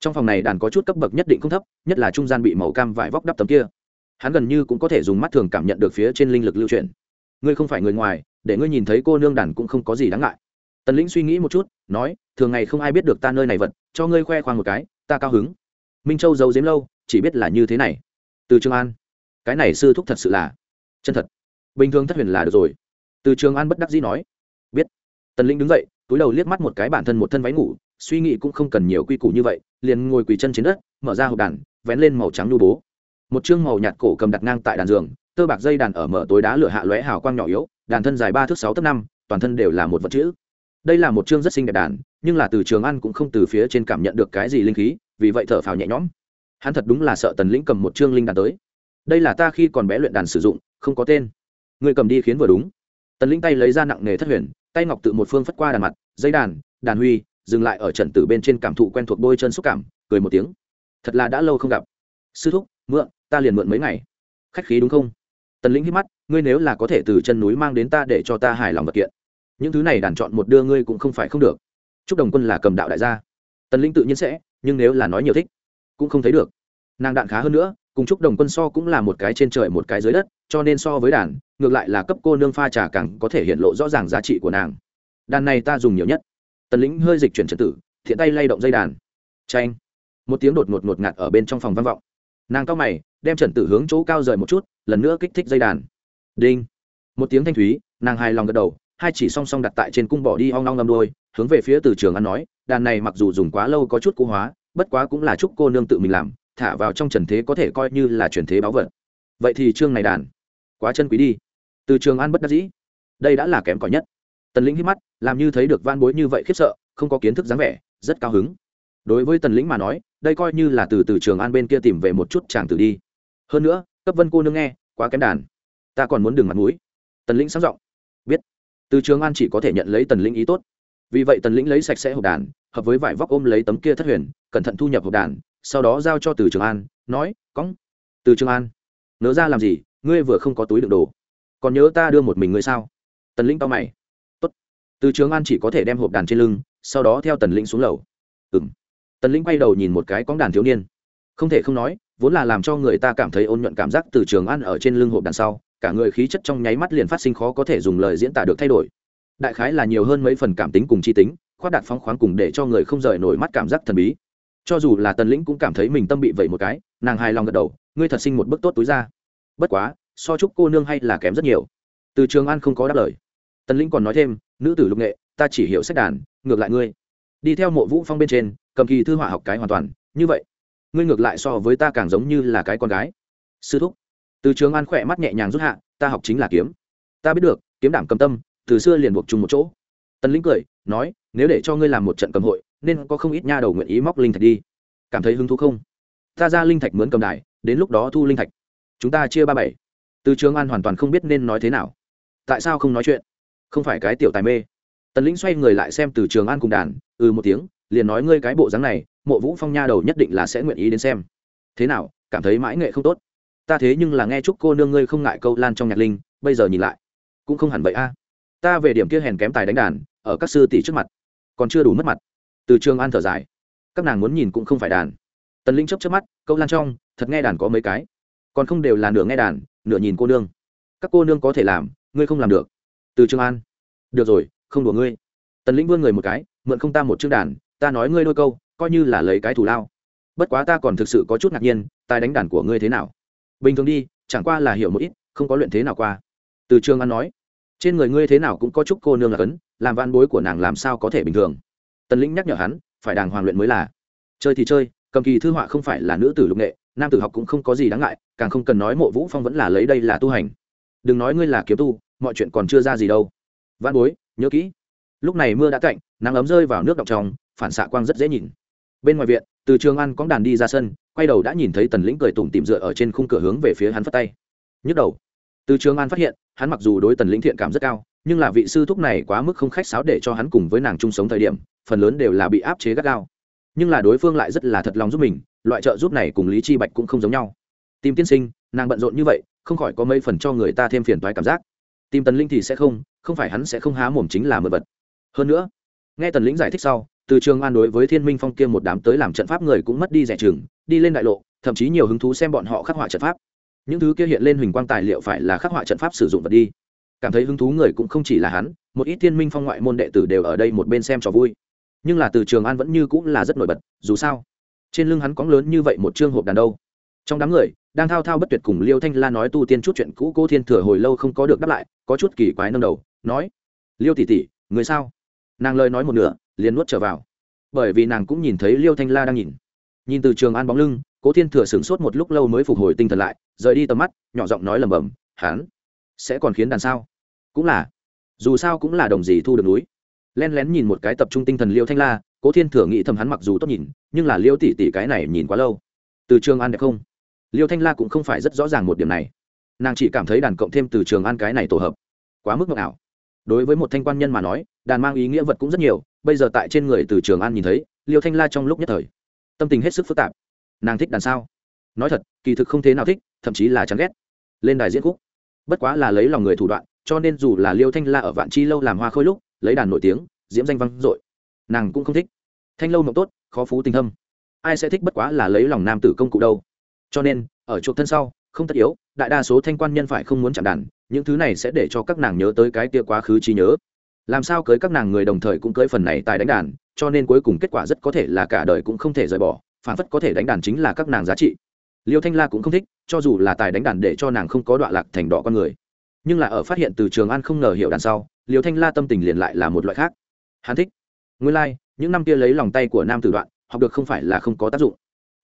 Trong phòng này đàn có chút cấp bậc nhất định không thấp, nhất là trung gian bị màu cam vải vóc đắp tấm kia. Hắn gần như cũng có thể dùng mắt thường cảm nhận được phía trên linh lực lưu chuyển. Ngươi không phải người ngoài, để ngươi nhìn thấy cô nương đàn cũng không có gì đáng ngại. Tần lĩnh suy nghĩ một chút, nói, thường ngày không ai biết được ta nơi này vật, cho ngươi khoe khoang một cái, ta cao hứng. Minh châu giấu giếm lâu, chỉ biết là như thế này. Từ trường an, cái này sư thúc thật sự là chân thật. Bình thường thất huyền là được rồi. Từ trường an bất đắc dĩ nói. Biết. Tần lĩnh đứng dậy, túi đầu liếc mắt một cái bản thân một thân váy ngủ, suy nghĩ cũng không cần nhiều quy củ như vậy, liền ngồi quỳ chân trên đất, mở ra hộp đàn, vén lên màu trắng nu bố. Một chương màu nhạt cổ cầm đặt ngang tại đàn giường, tơ bạc dây đàn ở mở tối đá lửa hạ lóe hào quang nhỏ yếu, đàn thân dài ba thước sáu tấc năm, toàn thân đều là một vật chữ. Đây là một chương rất xinh đẹp đàn, nhưng là từ trường ăn cũng không từ phía trên cảm nhận được cái gì linh khí, vì vậy thở phào nhẹ nhõm. Hắn thật đúng là sợ tần lĩnh cầm một chương linh đàn tới đây là ta khi còn bé luyện đàn sử dụng, không có tên. Người cầm đi khiến vừa đúng. Tần lĩnh tay lấy ra nặng nghề thất huyền, tay ngọc tự một phương phất qua đàn mặt, dây đàn đàn huy, dừng lại ở trận tử bên trên cảm thụ quen thuộc bôi chân xúc cảm, cười một tiếng. Thật là đã lâu không gặp. Sư thúc, mượn, ta liền mượn mấy ngày. Khách khí đúng không? Tần lĩnh hít mắt, ngươi nếu là có thể từ chân núi mang đến ta để cho ta hài lòng vật kiện. Những thứ này đàn chọn một đưa ngươi cũng không phải không được. Chúc đồng quân là cầm đạo đại gia. Tần lĩnh tự nhiên sẽ, nhưng nếu là nói nhiều thích, cũng không thấy được. Nàng đạn khá hơn nữa cùng chúc đồng quân so cũng là một cái trên trời một cái dưới đất, cho nên so với đàn, ngược lại là cấp cô nương pha trà càng có thể hiện lộ rõ ràng giá trị của nàng. Đàn này ta dùng nhiều nhất. Tần lĩnh hơi dịch chuyển trật tự, thiện tay lay động dây đàn. Tranh một tiếng đột ngột ngột ngạt ở bên trong phòng vang vọng. Nàng cao mày, đem trần tử hướng chỗ cao rời một chút, lần nữa kích thích dây đàn. Đinh. Một tiếng thanh thúy, nàng hài lòng gật đầu, hai chỉ song song đặt tại trên cung bỏ đi hoang long ngâm đôi, hướng về phía từ trường ăn nói, đàn này mặc dù dùng quá lâu có chút cũ hóa, bất quá cũng là chúc cô nương tự mình làm thả vào trong trần thế có thể coi như là truyền thế báo vật. Vậy thì chương này đàn, quá chân quý đi. Từ trường an bất đắc dĩ. Đây đã là kém cỏi nhất. Tần lĩnh hít mắt, làm như thấy được van bối như vậy khiếp sợ, không có kiến thức dáng vẻ, rất cao hứng. Đối với tần lĩnh mà nói, đây coi như là từ từ trường an bên kia tìm về một chút chàng tử đi. Hơn nữa, cấp vân cô nương nghe, quá kém đàn. Ta còn muốn đường mặt mũi. Tần lĩnh sáng giọng. Biết. Từ trường an chỉ có thể nhận lấy tần lĩnh ý tốt. Vì vậy tần lĩnh lấy sạch sẽ hộp đàn, hợp với vải vóc ôm lấy tấm kia thất huyền, cẩn thận thu nhập hộp đàn sau đó giao cho từ trường an, nói cóng từ trường an nỡ ra làm gì, ngươi vừa không có túi đựng đồ. Còn nhớ ta đưa một mình ngươi sao? Tần lĩnh to mày. Tốt. từ trường an chỉ có thể đem hộp đàn trên lưng, sau đó theo tần lĩnh xuống lầu. Ừng tần lĩnh quay đầu nhìn một cái cóng đàn thiếu niên. Không thể không nói, vốn là làm cho người ta cảm thấy ôn nhuận cảm giác từ trường an ở trên lưng hộp đàn sau, cả người khí chất trong nháy mắt liền phát sinh khó có thể dùng lời diễn tả được thay đổi. Đại khái là nhiều hơn mấy phần cảm tính cùng chi tính khoát đạt phóng khoáng cùng để cho người không rời nổi mắt cảm giác thần bí cho dù là tần lĩnh cũng cảm thấy mình tâm bị vậy một cái, nàng hài lòng gật đầu, ngươi thật sinh một bức tốt túi ra. Bất quá, so chúc cô nương hay là kém rất nhiều. Từ trường an không có đáp lời. Tần lĩnh còn nói thêm, nữ tử lục nghệ, ta chỉ hiểu sách đàn, ngược lại ngươi. Đi theo mộ vũ phong bên trên, cầm kỳ thư họa học cái hoàn toàn, như vậy, ngươi ngược lại so với ta càng giống như là cái con gái. Sư thúc. Từ trường an khỏe mắt nhẹ nhàng rút hạ, ta học chính là kiếm. Ta biết được, kiếm đảm cầm tâm, từ xưa liền buộc chung một chỗ. Tần lĩnh cười, nói, nếu để cho ngươi làm một trận cầm hội nên có không ít nha đầu nguyện ý móc linh thạch đi. Cảm thấy hứng thú không? Ta ra linh thạch mướn cầm đài, đến lúc đó thu linh thạch. Chúng ta chia ba bảy. Từ trường an hoàn toàn không biết nên nói thế nào. Tại sao không nói chuyện? Không phải cái tiểu tài mê. Tần lĩnh xoay người lại xem từ trường an cùng đàn ừ một tiếng, liền nói ngươi cái bộ dáng này, mộ vũ phong nha đầu nhất định là sẽ nguyện ý đến xem. Thế nào, cảm thấy mãi nghệ không tốt? Ta thế nhưng là nghe chúc cô nương ngươi không ngại câu lan trong nhạc linh, bây giờ nhìn lại, cũng không hẳn vậy a. Ta về điểm kia hèn kém tài đánh đàn, ở các sư tỷ trước mặt, còn chưa đủ mất mặt từ trường an thở dài. Các nàng muốn nhìn cũng không phải đàn. Tần linh chấp chấp mắt, câu lan trong, thật nghe đàn có mấy cái. Còn không đều là nửa nghe đàn, nửa nhìn cô nương. Các cô nương có thể làm, ngươi không làm được. Từ trường an. Được rồi, không đùa ngươi. Tần lĩnh vươn người một cái, mượn không ta một chương đàn, ta nói ngươi đôi câu, coi như là lấy cái thủ lao. Bất quá ta còn thực sự có chút ngạc nhiên tài đánh đàn của ngươi thế nào? Bình thường đi, chẳng qua là hiểu một ít, không có luyện thế nào qua. Từ trường an nói, trên người ngươi thế nào cũng có chút cô nương là cấn, làm van bối của nàng làm sao có thể bình thường? Tần lĩnh nhắc nhở hắn, phải đàng hoàng luyện mới là. Chơi thì chơi, cầm kỳ thư họa không phải là nữ tử lục nghệ, nam tử học cũng không có gì đáng ngại, càng không cần nói mộ vũ phong vẫn là lấy đây là tu hành. Đừng nói ngươi là kiếm tu, mọi chuyện còn chưa ra gì đâu. Văn bối, nhớ kỹ. Lúc này mưa đã cạnh, nắng ấm rơi vào nước đọng trong, phản xạ quang rất dễ nhìn. Bên ngoài viện, từ trường ăn cóng đàn đi ra sân, quay đầu đã nhìn thấy tần lĩnh cười tủm tìm dựa ở trên khung cửa hướng về phía hắn phất tay. Nhức đầu. Từ trường an phát hiện, hắn mặc dù đối tần lĩnh thiện cảm rất cao, nhưng là vị sư thúc này quá mức không khách sáo để cho hắn cùng với nàng chung sống thời điểm phần lớn đều là bị áp chế gắt gao. Nhưng là đối phương lại rất là thật lòng giúp mình loại trợ giúp này cùng lý chi bạch cũng không giống nhau. Tìm tiên sinh nàng bận rộn như vậy không khỏi có mấy phần cho người ta thêm phiền toái cảm giác. Tìm tần linh thì sẽ không không phải hắn sẽ không há mồm chính là mượn vật. Hơn nữa nghe tần lĩnh giải thích sau từ trường an đối với thiên minh phong kia một đám tới làm trận pháp người cũng mất đi rẻ trường, đi lên đại lộ thậm chí nhiều hứng thú xem bọn họ khắc họa trận pháp. Những thứ kia hiện lên huỳnh quang tài liệu phải là khắc họa trận pháp sử dụng vật đi. Cảm thấy hứng thú người cũng không chỉ là hắn một ít thiên minh phong ngoại môn đệ tử đều ở đây một bên xem trò vui nhưng là từ trường an vẫn như cũng là rất nổi bật, dù sao, trên lưng hắn cóng lớn như vậy một chương hộp đàn đâu. Trong đám người, đang thao thao bất tuyệt cùng liêu thanh la nói tu tiên chút chuyện cũ cô thiên thừa hồi lâu không có được đáp lại, có chút kỳ quái nâng đầu, nói, liêu tỷ tỷ, người sao? Nàng lời nói một nửa, liền nuốt trở vào. Bởi vì nàng cũng nhìn thấy liêu thanh la đang nhìn. Nhìn từ trường an bóng lưng, cố thiên thừa sửng sốt một lúc lâu mới phục hồi tinh thần lại, rời đi tầm mắt, nhỏ giọng nói lầm bầm hắn sẽ còn khiến đàn sao? Cũng là, dù sao cũng là đồng gì thu được núi len lén nhìn một cái tập trung tinh thần liêu thanh la, cố thiên thừa nghĩ thầm hắn mặc dù tốt nhìn, nhưng là liêu tỷ tỷ cái này nhìn quá lâu. Từ trường an đẹp không? Liêu thanh la cũng không phải rất rõ ràng một điểm này. Nàng chỉ cảm thấy đàn cộng thêm từ trường an cái này tổ hợp. Quá mức ngọc ảo đối với một thanh quan nhân mà nói, đàn mang ý nghĩa vật cũng rất nhiều, bây giờ tại trên người từ trường an nhìn thấy, liêu thanh la trong lúc nhất thời, tâm tình hết sức phức tạp. Nàng thích đàn sao? Nói thật, kỳ thực không thế nào thích, thậm chí là chán ghét. Lên đài diễn khúc. Bất quá là lấy lòng người thủ đoạn, cho nên dù là liêu thanh la ở vạn chi lâu làm hoa khôi lúc lấy đàn nổi tiếng, diễm danh văng dội. Nàng cũng không thích. Thanh lâu mộng tốt, khó phú tình thâm. Ai sẽ thích bất quá là lấy lòng nam tử công cụ đâu. Cho nên, ở chuộc thân sau, không tất yếu, đại đa số thanh quan nhân phải không muốn chạm đàn, những thứ này sẽ để cho các nàng nhớ tới cái kia quá khứ trí nhớ. Làm sao cưới các nàng người đồng thời cũng cưới phần này tài đánh đàn, cho nên cuối cùng kết quả rất có thể là cả đời cũng không thể rời bỏ, phản phất có thể đánh đàn chính là các nàng giá trị. Liêu thanh la cũng không thích, cho dù là tài đánh đàn để cho nàng không có đoạn lạc thành đỏ con người. Nhưng là ở phát hiện từ trường an không ngờ hiểu đàn sau liêu thanh la tâm tình liền lại là một loại khác. Hắn thích. Nguyên lai、like, những năm kia lấy lòng tay của nam tử đoạn học được không phải là không có tác dụng.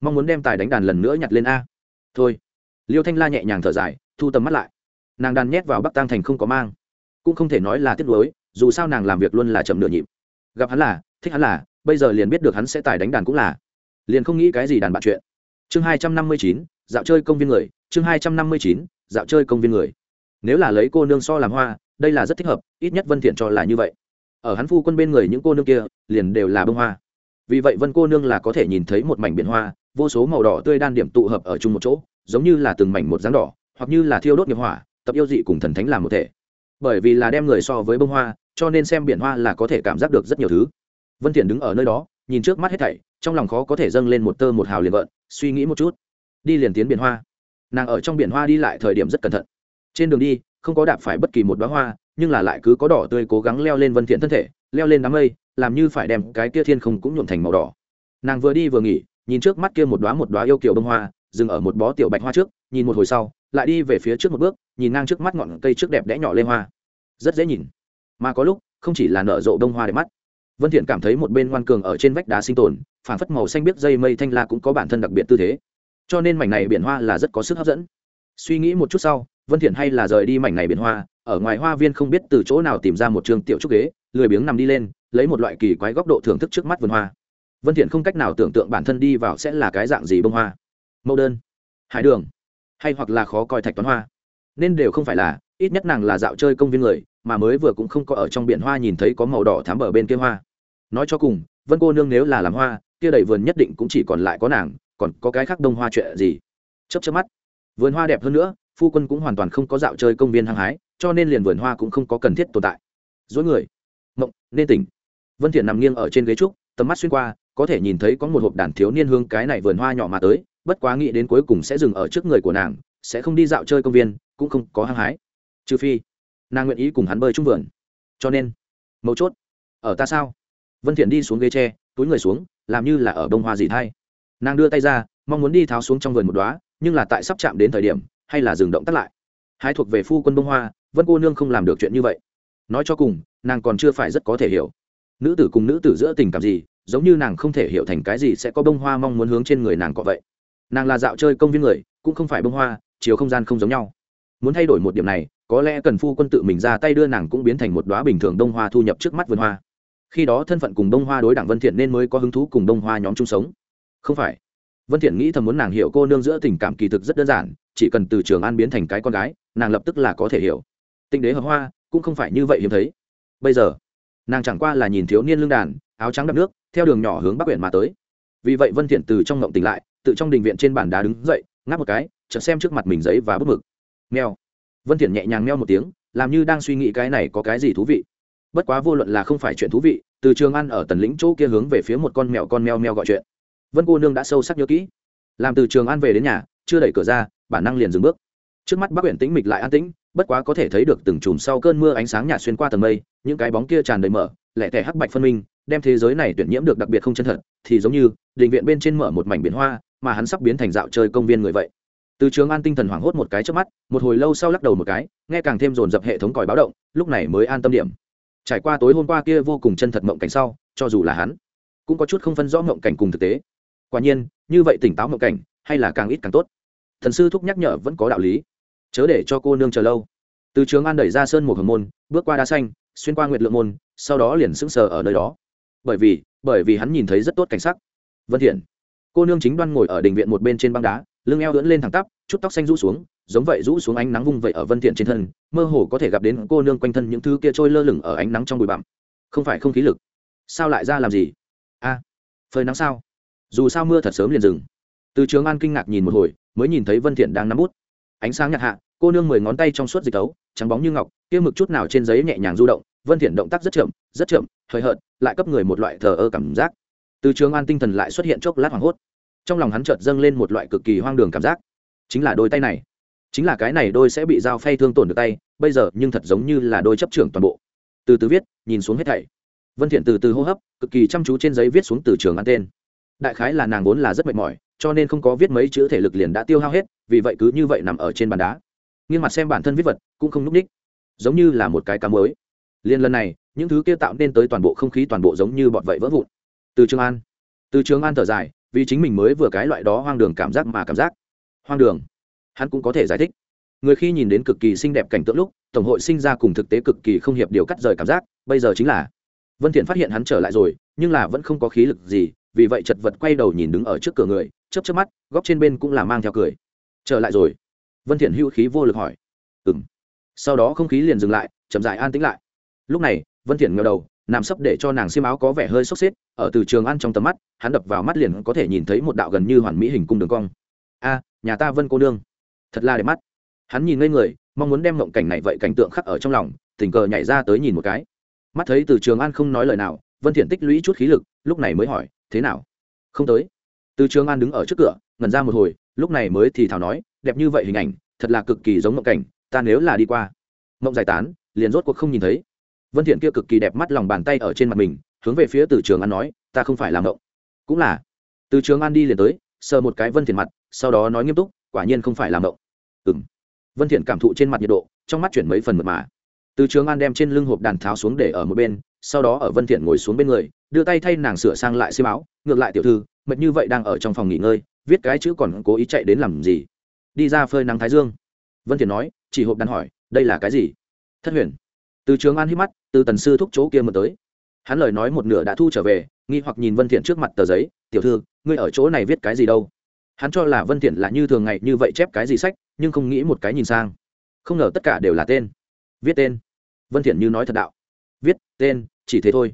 Mong muốn đem tài đánh đàn lần nữa nhặt lên a. Thôi. Liêu thanh la nhẹ nhàng thở dài thu tầm mắt lại. Nàng đàn nhét vào bắc tăng thành không có mang. Cũng không thể nói là tiếc nuối dù sao nàng làm việc luôn là chậm nửa nhịp. Gặp hắn là thích hắn là bây giờ liền biết được hắn sẽ tài đánh đàn cũng là. Liền không nghĩ cái gì đàn bạn chuyện. Chương hai trăm năm mươi chín dạo chơi công viên người. Chương hai trăm năm mươi chín dạo chơi công viên người. Nếu là lấy cô nương so làm hoa đây là rất thích hợp, ít nhất vân thiện cho là như vậy. Ở hắn phu quân bên người những cô nương kia, liền đều là bông hoa. Vì vậy vân cô nương là có thể nhìn thấy một mảnh biển hoa, vô số màu đỏ tươi đan điểm tụ hợp ở chung một chỗ, giống như là từng mảnh một dáng đỏ, hoặc như là thiêu đốt nghiệp hỏa, tập yêu dị cùng thần thánh làm một thể. Bởi vì là đem người so với bông hoa, cho nên xem biển hoa là có thể cảm giác được rất nhiều thứ. Vân thiện đứng ở nơi đó, nhìn trước mắt hết thảy, trong lòng khó có thể dâng lên một tơ một hào liền vợn suy nghĩ một chút. Đi liền tiến biển hoa. Nàng ở trong biển hoa đi lại thời điểm rất cẩn thận. Trên đường đi không có đạp phải bất kỳ một đóa hoa, nhưng là lại cứ có đỏ tươi cố gắng leo lên vân thiện thân thể, leo lên đám mây, làm như phải đem cái kia thiên không cũng nhuộm thành màu đỏ. Nàng vừa đi vừa nghỉ, nhìn trước mắt kia một đóa một đóa yêu kiều bông hoa, dừng ở một bó tiểu bạch hoa trước, nhìn một hồi sau, lại đi về phía trước một bước, nhìn ngang trước mắt ngọn cây trước đẹp đẽ nhỏ lên hoa. Rất dễ nhìn. Mà có lúc, không chỉ là nở rộ bông hoa đẹp mắt. Vân thiện cảm thấy một bên ngoan cường ở trên vách đá sinh tồn phản phất màu xanh biết dây mây thanh la cũng có bản thân đặc biệt tư thế. Cho nên mảnh này biển hoa là rất có sức hấp dẫn. Suy nghĩ một chút sau vân thiện hay là rời đi mảnh này biển hoa, ở ngoài hoa viên không biết từ chỗ nào tìm ra một trường tiểu trúc ghế, lười biếng nằm đi lên, lấy một loại kỳ quái góc độ thưởng thức trước mắt vườn hoa. Vân thiện không cách nào tưởng tượng bản thân đi vào sẽ là cái dạng gì bông hoa. Mẫu đơn, hải đường, hay hoặc là khó coi thạch toán hoa. Nên đều không phải là, ít nhất nàng là dạo chơi công viên người, mà mới vừa cũng không có ở trong biển hoa nhìn thấy có màu đỏ thắm ở bên kia hoa. Nói cho cùng, vân cô nương nếu là làm hoa, kia đầy vườn nhất định cũng chỉ còn lại có nàng, còn có cái khác đông hoa chuyện gì? Chớp chớp mắt, vườn hoa đẹp hơn nữa phu quân cũng hoàn toàn không có dạo chơi công viên hăng hái, cho nên liền vườn hoa cũng không có cần thiết tồn tại. Dối người. Mộng, nên tỉnh. Vân thiện nằm nghiêng ở trên ghế trúc, tầm mắt xuyên qua, có thể nhìn thấy có một hộp đàn thiếu niên hương cái này vườn hoa nhỏ mà tới, bất quá nghĩ đến cuối cùng sẽ dừng ở trước người của nàng, sẽ không đi dạo chơi công viên, cũng không có hăng hái. Trừ phi, nàng nguyện ý cùng hắn bơi chung vườn. Cho nên, mấu chốt, ở ta sao? Vân thiện đi xuống ghế tre, túi người xuống, làm như là ở bông hoa gì thay nàng đưa tay ra, mong muốn đi tháo xuống trong vườn một đóa, nhưng là tại sắp chạm đến thời điểm hay là dừng động tắt lại. Hái thuộc về phu quân bông hoa, vân cô nương không làm được chuyện như vậy. Nói cho cùng, nàng còn chưa phải rất có thể hiểu. Nữ tử cùng nữ tử giữa tình cảm gì, giống như nàng không thể hiểu thành cái gì sẽ có bông hoa mong muốn hướng trên người nàng có vậy. Nàng là dạo chơi công viên người, cũng không phải bông hoa, chiều không gian không giống nhau. Muốn thay đổi một điểm này, có lẽ cần phu quân tự mình ra tay đưa nàng cũng biến thành một đoá bình thường đông hoa thu nhập trước mắt vườn hoa. Khi đó thân phận cùng đông hoa đối đảng vân thiện nên mới có hứng thú cùng đông hoa nhóm chung sống. Không phải vân thiện nghĩ thầm muốn nàng hiểu cô nương giữa tình cảm kỳ thực rất đơn giản, chỉ cần từ trường an biến thành cái con gái, nàng lập tức là có thể hiểu. Tinh đế hợp hoa, cũng không phải như vậy hiếm thấy. Bây giờ, nàng chẳng qua là nhìn thiếu niên lương đàn, áo trắng đắp nước, theo đường nhỏ hướng bắc huyện mà tới. Vì vậy vân thiện từ trong ngộng tỉnh lại tự trong đình viện trên bàn đá đứng dậy, ngáp một cái, chợt xem trước mặt mình giấy và bút mực. Meo vân thiện nhẹ nhàng meo một tiếng, làm như đang suy nghĩ cái này có cái gì thú vị. Bất quá vô luận là không phải chuyện thú vị, từ trường ăn ở tần lĩnh chỗ kia hướng về phía một con mèo con meo meo gọi chuyện vân cô nương đã sâu sắc nhớ kỹ làm từ trường an về đến nhà chưa đẩy cửa ra bản năng liền dừng bước trước mắt bắc huyện tĩnh mịch lại an tĩnh bất quá có thể thấy được từng chùm sau cơn mưa ánh sáng nhạt xuyên qua tầng mây những cái bóng kia tràn đầy mở lẻ tẻ hắc bạch phân minh đem thế giới này tuyển nhiễm được đặc biệt không chân thật thì giống như định viện bên trên mở một mảnh biển hoa mà hắn sắp biến thành dạo chơi công viên người vậy từ trường an tinh thần hoảng hốt một cái trước mắt một hồi lâu sau lắc đầu một cái nghe càng thêm dồn dập hệ thống còi báo động lúc này mới an tâm điểm trải qua tối hôm qua kia vô cùng chân thật mộng cảnh sau cho dù là hắn cũng có chút không phân rõ mộng cảnh cùng thực tế quả nhiên như vậy tỉnh táo mộng cảnh hay là càng ít càng tốt. Thần sư thúc nhắc nhở vẫn có đạo lý. Chớ để cho cô nương chờ lâu. Từ trường an đẩy ra sơn một hồng môn bước qua đá xanh xuyên qua nguyệt lượng môn sau đó liền sững sờ ở nơi đó. Bởi vì bởi vì hắn nhìn thấy rất tốt cảnh sắc. Vân thiện. Cô nương chính đoan ngồi ở đình viện một bên trên băng đá lưng eo ưỡn lên thẳng tắp chút tóc xanh rũ xuống giống vậy rũ xuống ánh nắng vung vậy ở vân thiện trên thân mơ hồ có thể gặp đến cô nương quanh thân những thứ kia trôi lơ lửng ở ánh nắng trong bụi bặm. Không phải không khí lực. Sao lại ra làm gì? A à, phơi nắng sao? Dù sao mưa thật sớm liền dừng. Từ trường an kinh ngạc nhìn một hồi, mới nhìn thấy vân thiện đang nắm bút. Ánh sáng nhạt hạ, cô nương mười ngón tay trong suốt dịch tấu, trắng bóng như ngọc, kia mực chút nào trên giấy nhẹ nhàng du động, vân thiện động tác rất chậm rất chậm thời hợt, lại cấp người một loại thờ ơ cảm giác. Từ trường an tinh thần lại xuất hiện chốc lát hoảng hốt. Trong lòng hắn chợt dâng lên một loại cực kỳ hoang đường cảm giác. Chính là đôi tay này. Chính là cái này đôi sẽ bị dao phay thương tổn được tay, bây giờ nhưng thật giống như là đôi chấp trưởng toàn bộ. Từ từ viết, nhìn xuống hết thảy. Vân thiện từ từ hô hấp, cực kỳ chăm chú trên giấy viết xuống từ trường an tên đại khái là nàng vốn là rất mệt mỏi, cho nên không có viết mấy chữ thể lực liền đã tiêu hao hết, vì vậy cứ như vậy nằm ở trên bàn đá. Nghiêng mặt xem bản thân viết vật, cũng không núp ních. Giống như là một cái cá mới liên lần này, những thứ kia tạo nên tới toàn bộ không khí toàn bộ giống như bọt vậy vỡ vụn. Từ trường an. Từ trường an thở dài, vì chính mình mới vừa cái loại đó hoang đường cảm giác mà cảm giác. Hoang đường. Hắn cũng có thể giải thích. Người khi nhìn đến cực kỳ xinh đẹp cảnh tượng lúc, tổng hội sinh ra cùng thực tế cực kỳ không hiệp điều cắt rời cảm giác, bây giờ chính là. Vân thiện phát hiện hắn trở lại rồi, nhưng là vẫn không có khí lực gì vì vậy chật vật quay đầu nhìn đứng ở trước cửa người, chớp chớp mắt, góc trên bên cũng là mang theo cười. Trở lại rồi. Vân thiện hữu khí vô lực hỏi. Ừm. Sau đó không khí liền dừng lại, chậm rãi an tĩnh lại. Lúc này, vân thiện ngẩng đầu, nằm sấp để cho nàng xiêm áo có vẻ hơi sốc xếp, ở từ trường ăn trong tầm mắt, hắn đập vào mắt liền có thể nhìn thấy một đạo gần như hoàn mỹ hình cung đường cong. A, nhà ta vân cô nương. Thật là đẹp mắt. Hắn nhìn ngây người, mong muốn đem ngọn cảnh này vậy cảnh tượng khắc ở trong lòng, tình cờ nhảy ra tới nhìn một cái. Mắt thấy từ trường an không nói lời nào vân thiện tích lũy chút khí lực, lúc này mới hỏi, thế nào? Không tới. Từ trường an đứng ở trước cửa, ngẩn ra một hồi, lúc này mới thì thảo nói, đẹp như vậy hình ảnh, thật là cực kỳ giống mộng cảnh, ta nếu là đi qua. Mộng giải tán, liền rốt cuộc không nhìn thấy. Vân thiện kia cực kỳ đẹp mắt lòng bàn tay ở trên mặt mình, hướng về phía từ trường an nói, ta không phải làm mộng. Cũng là. Từ trường an đi liền tới, sờ một cái vân thiện mặt, sau đó nói nghiêm túc, quả nhiên không phải làm mộng. Ừm. Vân thiện cảm thụ trên mặt nhiệt độ, trong mắt chuyển mấy phần mật mà. Từ trường an đem trên lưng hộp đàn tháo xuống để ở một bên sau đó ở vân thiện ngồi xuống bên người, đưa tay thay nàng sửa sang lại xiêm áo, ngược lại tiểu thư, mệt như vậy đang ở trong phòng nghỉ ngơi, viết cái chữ còn cố ý chạy đến làm gì? Đi ra phơi nắng thái dương. Vân thiện nói, chỉ hộp đàn hỏi, đây là cái gì? Thất huyền. Từ trường an hít mắt, từ tần sư thúc chỗ kia mà tới. Hắn lời nói một nửa đã thu trở về, nghi hoặc nhìn vân thiện trước mặt tờ giấy, tiểu thư, ngươi ở chỗ này viết cái gì đâu? Hắn cho là vân thiện là như thường ngày như vậy chép cái gì sách, nhưng không nghĩ một cái nhìn sang. Không ngờ tất cả đều là tên. Viết tên. Vân thiện như nói thật đạo viết, tên, chỉ thế thôi.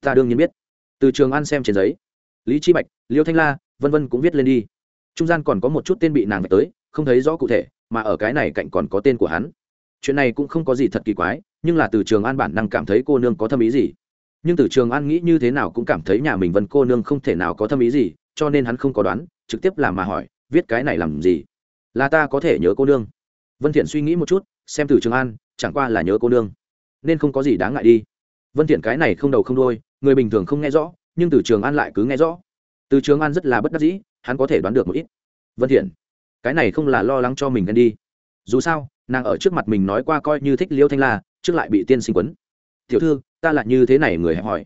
Ta đương nhiên biết. Từ trường an xem trên giấy. Lý chi bạch, liêu thanh la, vân vân cũng viết lên đi. Trung gian còn có một chút tên bị nàng tới, không thấy rõ cụ thể, mà ở cái này cạnh còn có tên của hắn. Chuyện này cũng không có gì thật kỳ quái, nhưng là từ trường an bản năng cảm thấy cô nương có thâm ý gì. Nhưng từ trường an nghĩ như thế nào cũng cảm thấy nhà mình vân cô nương không thể nào có thâm ý gì, cho nên hắn không có đoán, trực tiếp làm mà hỏi, viết cái này làm gì? Là ta có thể nhớ cô nương. Vân thiện suy nghĩ một chút, xem từ trường an, chẳng qua là nhớ cô nương nên không có gì đáng ngại đi. Vân thiện cái này không đầu không đuôi, người bình thường không nghe rõ, nhưng từ trường an lại cứ nghe rõ. Từ trường an rất là bất đắc dĩ, hắn có thể đoán được một ít. Vân thiện, cái này không là lo lắng cho mình gần đi. Dù sao, nàng ở trước mặt mình nói qua coi như thích liêu thanh la, trước lại bị tiên sinh quấn. Tiểu thư, ta lại như thế này người hẹp hỏi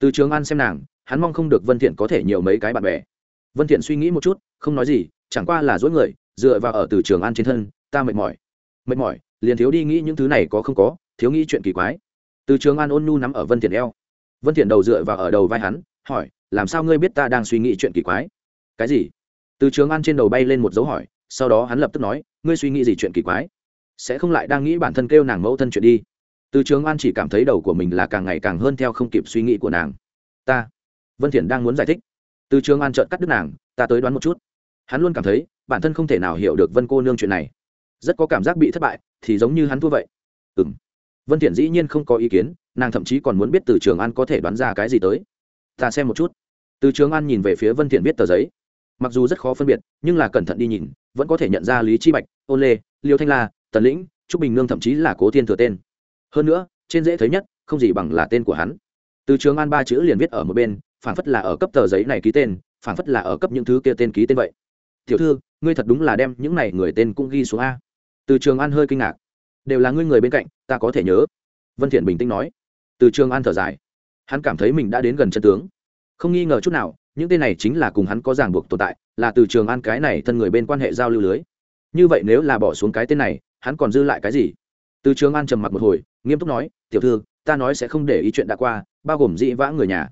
từ trường an xem nàng, hắn mong không được vân thiện có thể nhiều mấy cái bạn bè. Vân thiện suy nghĩ một chút, không nói gì, chẳng qua là dối người, dựa vào ở từ trường an trên thân, ta mệt mỏi. Mệt mỏi, liền thiếu đi nghĩ những thứ này có không có thiếu nghĩ chuyện kỳ quái. Từ trường an ôn nhu nắm ở vân thiện eo. Vân thiện đầu dựa vào ở đầu vai hắn, hỏi, làm sao ngươi biết ta đang suy nghĩ chuyện kỳ quái? Cái gì? Từ trường an trên đầu bay lên một dấu hỏi, sau đó hắn lập tức nói, ngươi suy nghĩ gì chuyện kỳ quái? Sẽ không lại đang nghĩ bản thân kêu nàng mẫu thân chuyện đi? Từ trường an chỉ cảm thấy đầu của mình là càng ngày càng hơn theo không kịp suy nghĩ của nàng. Ta, vân thiện đang muốn giải thích. Từ trường an chợt cắt đứt nàng, ta tới đoán một chút. Hắn luôn cảm thấy, bản thân không thể nào hiểu được vân cô nương chuyện này. Rất có cảm giác bị thất bại, thì giống như hắn thua vậy. Ừ vân thiện dĩ nhiên không có ý kiến, nàng thậm chí còn muốn biết từ trường an có thể đoán ra cái gì tới. Ta xem một chút. Từ trường an nhìn về phía vân thiện viết tờ giấy. Mặc dù rất khó phân biệt, nhưng là cẩn thận đi nhìn, vẫn có thể nhận ra lý chi bạch ôn lê, liêu thanh la, tần lĩnh, trúc bình nương thậm chí là cố thiên thừa tên. Hơn nữa, trên dễ thấy nhất, không gì bằng là tên của hắn. Từ trường an ba chữ liền viết ở một bên phản phất là ở cấp tờ giấy này ký tên phản phất là ở cấp những thứ kia tên ký tên vậy. Tiểu thư, ngươi thật đúng là đem những này người tên cũng ghi xuống a. Từ trường an hơi kinh ngạc đều là ngươi người bên cạnh, ta có thể nhớ. Vân thiện bình tĩnh nói. Từ trường an thở dài. Hắn cảm thấy mình đã đến gần chân tướng. Không nghi ngờ chút nào, những tên này chính là cùng hắn có ràng buộc tồn tại, là từ trường an cái này thân người bên quan hệ giao lưu lưới. Như vậy nếu là bỏ xuống cái tên này, hắn còn dư lại cái gì? Từ trường an trầm mặc một hồi, nghiêm túc nói, tiểu thư, ta nói sẽ không để ý chuyện đã qua, bao gồm dị vã người nhà.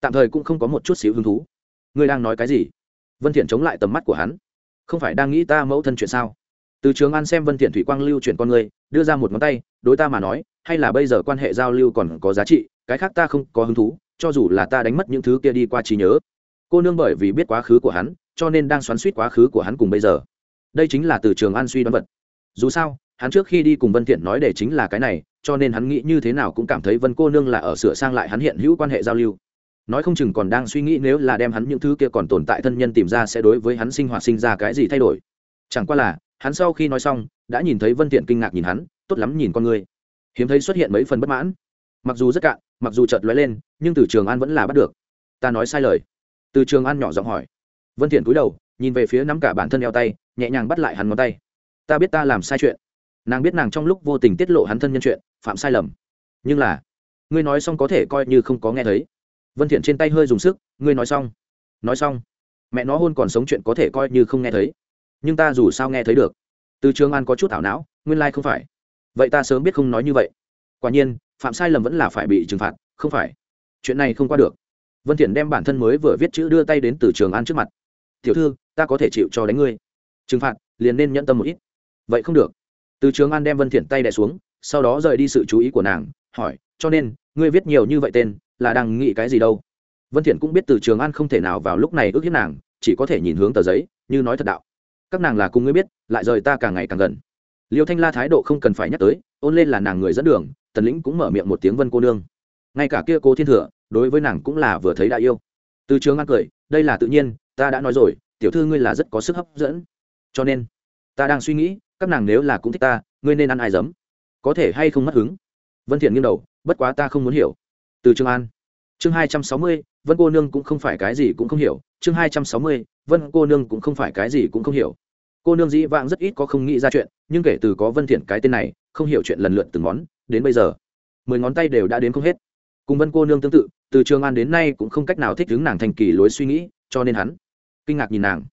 Tạm thời cũng không có một chút xíu hứng thú. Ngươi đang nói cái gì? Vân thiện chống lại tầm mắt của hắn. Không phải đang nghĩ ta mẫu thân chuyện sao? Từ trường an xem vân thiện thủy quang lưu chuyển con người, đưa ra một ngón tay đối ta mà nói hay là bây giờ quan hệ giao lưu còn có giá trị cái khác ta không có hứng thú cho dù là ta đánh mất những thứ kia đi qua trí nhớ. Cô nương bởi vì biết quá khứ của hắn cho nên đang xoắn suýt quá khứ của hắn cùng bây giờ. Đây chính là từ trường an suy đoán vật. Dù sao hắn trước khi đi cùng vân thiện nói để chính là cái này cho nên hắn nghĩ như thế nào cũng cảm thấy vân cô nương là ở sửa sang lại hắn hiện hữu quan hệ giao lưu. Nói không chừng còn đang suy nghĩ nếu là đem hắn những thứ kia còn tồn tại thân nhân tìm ra sẽ đối với hắn sinh hoạt sinh ra cái gì thay đổi. Chẳng qua là hắn sau khi nói xong, đã nhìn thấy vân thiện kinh ngạc nhìn hắn, tốt lắm nhìn con người. Hiếm thấy xuất hiện mấy phần bất mãn. Mặc dù rất cạn, mặc dù chợt lóe lên, nhưng từ trường an vẫn là bắt được. Ta nói sai lời. Từ trường an nhỏ giọng hỏi. Vân thiện cúi đầu, nhìn về phía nắm cả bản thân eo tay, nhẹ nhàng bắt lại hắn ngón tay. Ta biết ta làm sai chuyện. Nàng biết nàng trong lúc vô tình tiết lộ hắn thân nhân chuyện, phạm sai lầm. Nhưng là, ngươi nói xong có thể coi như không có nghe thấy. Vân thiện trên tay hơi dùng sức, ngươi nói xong. Nói xong. Mẹ nó hôn còn sống chuyện có thể coi như không nghe thấy nhưng ta dù sao nghe thấy được. Từ trường an có chút ảo não, nguyên lai không phải. Vậy ta sớm biết không nói như vậy. Quả nhiên, phạm sai lầm vẫn là phải bị trừng phạt, không phải. Chuyện này không qua được. Vân thiện đem bản thân mới vừa viết chữ đưa tay đến từ trường an trước mặt. Tiểu thư, ta có thể chịu cho đánh ngươi. Trừng phạt, liền nên nhẫn tâm một ít. Vậy không được. Từ trường an đem vân thiện tay đè xuống, sau đó rời đi sự chú ý của nàng, hỏi, cho nên, ngươi viết nhiều như vậy tên, là đang nghĩ cái gì đâu? Vân thiện cũng biết từ trường an không thể nào vào lúc này ước hiếp nàng, chỉ có thể nhìn hướng tờ giấy, như nói thật đạo các nàng là cùng ngươi biết, lại rời ta càng ngày càng gần. Liêu thanh la thái độ không cần phải nhắc tới, ôn lên là nàng người dẫn đường, tần lĩnh cũng mở miệng một tiếng vân cô nương. Ngay cả kia cô thiên thừa, đối với nàng cũng là vừa thấy đã yêu. Từ trường an cười, đây là tự nhiên, ta đã nói rồi, tiểu thư ngươi là rất có sức hấp dẫn. Cho nên, ta đang suy nghĩ, các nàng nếu là cũng thích ta, ngươi nên ăn ai giấm có thể hay không mất hứng? Vân thiện nghiêng đầu, bất quá ta không muốn hiểu. Từ trường an chương hai trăm sáu mươi, vân cô nương cũng không phải cái gì cũng không hiểu. Chương hai trăm sáu mươi, vân cô nương cũng không phải cái gì cũng không hiểu. Cô nương dĩ vãng rất ít có không nghĩ ra chuyện, nhưng kể từ có vân thiện cái tên này, không hiểu chuyện lần lượt từng món, đến bây giờ, mười ngón tay đều đã đến không hết. Cùng vân cô nương tương tự, từ trường an đến nay cũng không cách nào thích ứng nàng thành kỳ lối suy nghĩ, cho nên hắn kinh ngạc nhìn nàng.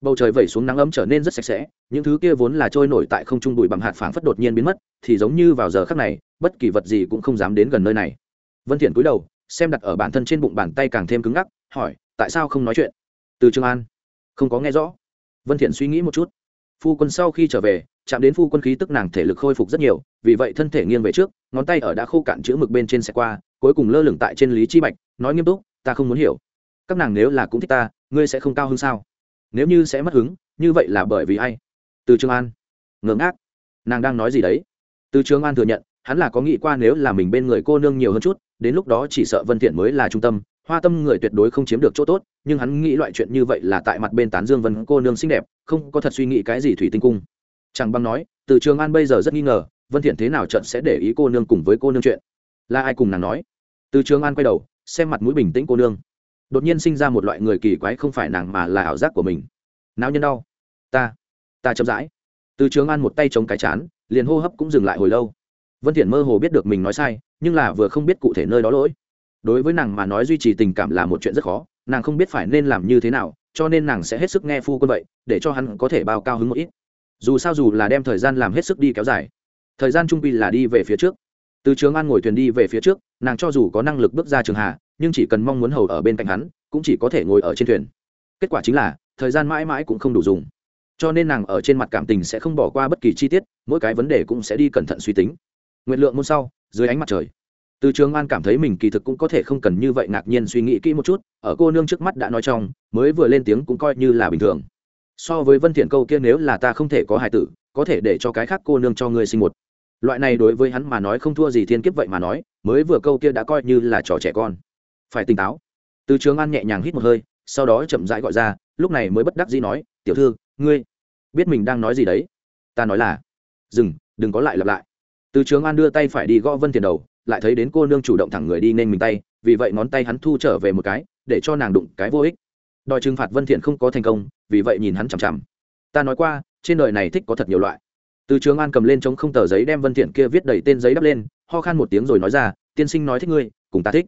Bầu trời vẩy xuống nắng ấm trở nên rất sạch sẽ, những thứ kia vốn là trôi nổi tại không trung bụi bằng hạt phảng phất đột nhiên biến mất, thì giống như vào giờ khắc này, bất kỳ vật gì cũng không dám đến gần nơi này. Vân thiện cúi đầu xem đặt ở bản thân trên bụng bàn tay càng thêm cứng ngắc, hỏi, tại sao không nói chuyện? Từ trường an. Không có nghe rõ. Vân thiện suy nghĩ một chút. Phu quân sau khi trở về, chạm đến phu quân khí tức nàng thể lực khôi phục rất nhiều, vì vậy thân thể nghiêng về trước, ngón tay ở đã khô cạn chữ mực bên trên xe qua, cuối cùng lơ lửng tại trên lý chi bạch, nói nghiêm túc, ta không muốn hiểu. Các nàng nếu là cũng thích ta, ngươi sẽ không cao hơn sao? Nếu như sẽ mất hứng, như vậy là bởi vì ai? Từ trường an. Ngưỡng ác nàng đang nói gì đấy? Từ trường an thừa nhận hắn là có nghĩ qua nếu là mình bên người cô nương nhiều hơn chút, đến lúc đó chỉ sợ vân thiện mới là trung tâm, hoa tâm người tuyệt đối không chiếm được chỗ tốt, nhưng hắn nghĩ loại chuyện như vậy là tại mặt bên tán dương vân cô nương xinh đẹp, không có thật suy nghĩ cái gì thủy tinh cung. Chẳng băng nói, từ trường an bây giờ rất nghi ngờ, vân thiện thế nào trận sẽ để ý cô nương cùng với cô nương chuyện? Là ai cùng nàng nói? Từ trường an quay đầu, xem mặt mũi bình tĩnh cô nương. Đột nhiên sinh ra một loại người kỳ quái không phải nàng mà là ảo giác của mình. Não nhân đau. Ta ta chậm rãi. Từ trường an một tay chống cái chán, liền hô hấp cũng dừng lại hồi lâu vân thiện mơ hồ biết được mình nói sai, nhưng là vừa không biết cụ thể nơi đó lỗi. Đối với nàng mà nói duy trì tình cảm là một chuyện rất khó, nàng không biết phải nên làm như thế nào, cho nên nàng sẽ hết sức nghe phu quân vậy, để cho hắn có thể bao cao hứng một ít. Dù sao dù là đem thời gian làm hết sức đi kéo dài, thời gian trung quy là đi về phía trước. Từ trường an ngồi thuyền đi về phía trước, nàng cho dù có năng lực bước ra trường hạ nhưng chỉ cần mong muốn hầu ở bên cạnh hắn, cũng chỉ có thể ngồi ở trên thuyền. Kết quả chính là, thời gian mãi mãi cũng không đủ dùng. Cho nên nàng ở trên mặt cảm tình sẽ không bỏ qua bất kỳ chi tiết, mỗi cái vấn đề cũng sẽ đi cẩn thận suy tính nguyện lượng môn sau, dưới ánh mặt trời. Từ trường an cảm thấy mình kỳ thực cũng có thể không cần như vậy ngạc nhiên suy nghĩ kỹ một chút, ở cô nương trước mắt đã nói trong, mới vừa lên tiếng cũng coi như là bình thường. So với vân thiện câu kia nếu là ta không thể có hài tử, có thể để cho cái khác cô nương cho ngươi sinh một. Loại này đối với hắn mà nói không thua gì thiên kiếp vậy mà nói, mới vừa câu kia đã coi như là trò trẻ con. Phải tỉnh táo. Từ trường an nhẹ nhàng hít một hơi, sau đó chậm rãi gọi ra, lúc này mới bất đắc dĩ nói, tiểu thư, ngươi biết mình đang nói gì đấy? Ta nói là, dừng, đừng có lại lặp lại từ trường an đưa tay phải đi gõ vân thiền đầu, lại thấy đến cô nương chủ động thẳng người đi nên mình tay, vì vậy ngón tay hắn thu trở về một cái, để cho nàng đụng cái vô ích. Đòi trừng phạt vân thiện không có thành công, vì vậy nhìn hắn chằm chằm. Ta nói qua, trên đời này thích có thật nhiều loại. Từ trường an cầm lên chống không tờ giấy đem vân thiện kia viết đầy tên giấy đắp lên, ho khan một tiếng rồi nói ra, tiên sinh nói thích ngươi, cùng ta thích.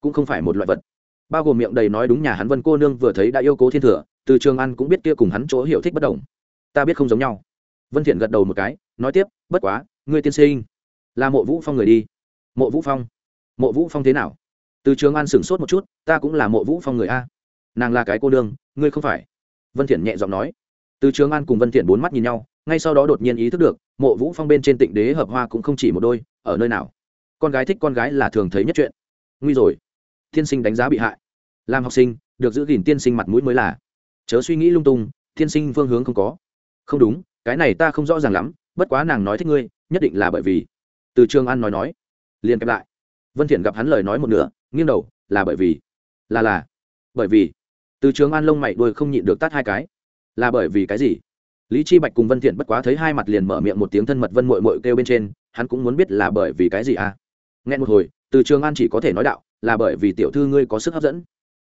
Cũng không phải một loại vật. Bao gồm miệng đầy nói đúng nhà hắn vân cô nương vừa thấy đã yêu cố thiên thừa, từ trường an cũng biết kia cùng hắn chỗ hiểu thích bất đồng. Ta biết không giống nhau. Vân thiện gật đầu một cái, nói tiếp, bất quá ngươi tiên sinh, là mộ vũ phong người đi. Mộ vũ phong? Mộ vũ phong thế nào? Từ trường an sửng sốt một chút, ta cũng là mộ vũ phong người a. Nàng là cái cô đương ngươi không phải. Vân thiện nhẹ giọng nói. Từ trường an cùng vân thiện bốn mắt nhìn nhau, ngay sau đó đột nhiên ý thức được, mộ vũ phong bên trên tịnh đế hợp hoa cũng không chỉ một đôi, ở nơi nào? Con gái thích con gái là thường thấy nhất chuyện. Nguy rồi. Tiên sinh đánh giá bị hại. Làm học sinh, được giữ gìn tiên sinh mặt mũi mới là. Chớ suy nghĩ lung tung, tiên sinh phương hướng không có. Không đúng, cái này ta không rõ ràng lắm, bất quá nàng nói thích ngươi nhất định là bởi vì. Từ trường an nói nói, liền kẹp lại. Vân thiện gặp hắn lời nói một nửa, nghiêng đầu, là bởi vì, là là, bởi vì. Từ trường an lông mày đuôi không nhịn được tát hai cái. Là bởi vì cái gì? Lý chi bạch cùng vân thiện bất quá thấy hai mặt liền mở miệng một tiếng thân mật vân muội muội kêu bên trên, hắn cũng muốn biết là bởi vì cái gì à? Nghe một hồi, từ trường an chỉ có thể nói đạo, là bởi vì tiểu thư ngươi có sức hấp dẫn.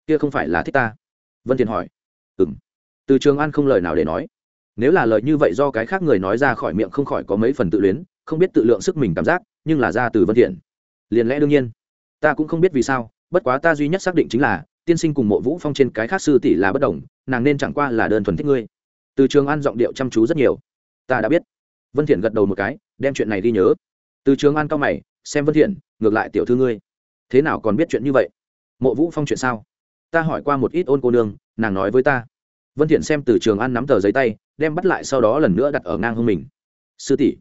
Kia không phải là thích ta? Vân thiện hỏi. Ừm. Từ trường an không lời nào để nói. Nếu là lời như vậy do cái khác người nói ra khỏi miệng không khỏi có mấy phần tự luyến không biết tự lượng sức mình cảm giác, nhưng là ra từ vân thiện. Liền lẽ đương nhiên. Ta cũng không biết vì sao, bất quá ta duy nhất xác định chính là, tiên sinh cùng mộ vũ phong trên cái khác sư tỷ là bất đồng, nàng nên chẳng qua là đơn thuần thích ngươi. Từ trường an giọng điệu chăm chú rất nhiều. Ta đã biết. Vân thiện gật đầu một cái, đem chuyện này đi nhớ. Từ trường an cao mày, xem vân thiện, ngược lại tiểu thư ngươi. Thế nào còn biết chuyện như vậy? Mộ vũ phong chuyện sao? Ta hỏi qua một ít ôn cô nương, nàng nói với ta. Vân thiện xem từ trường an nắm tờ giấy tay, đem bắt lại sau đó lần nữa đặt ở ngang hông mình. Sư tỷ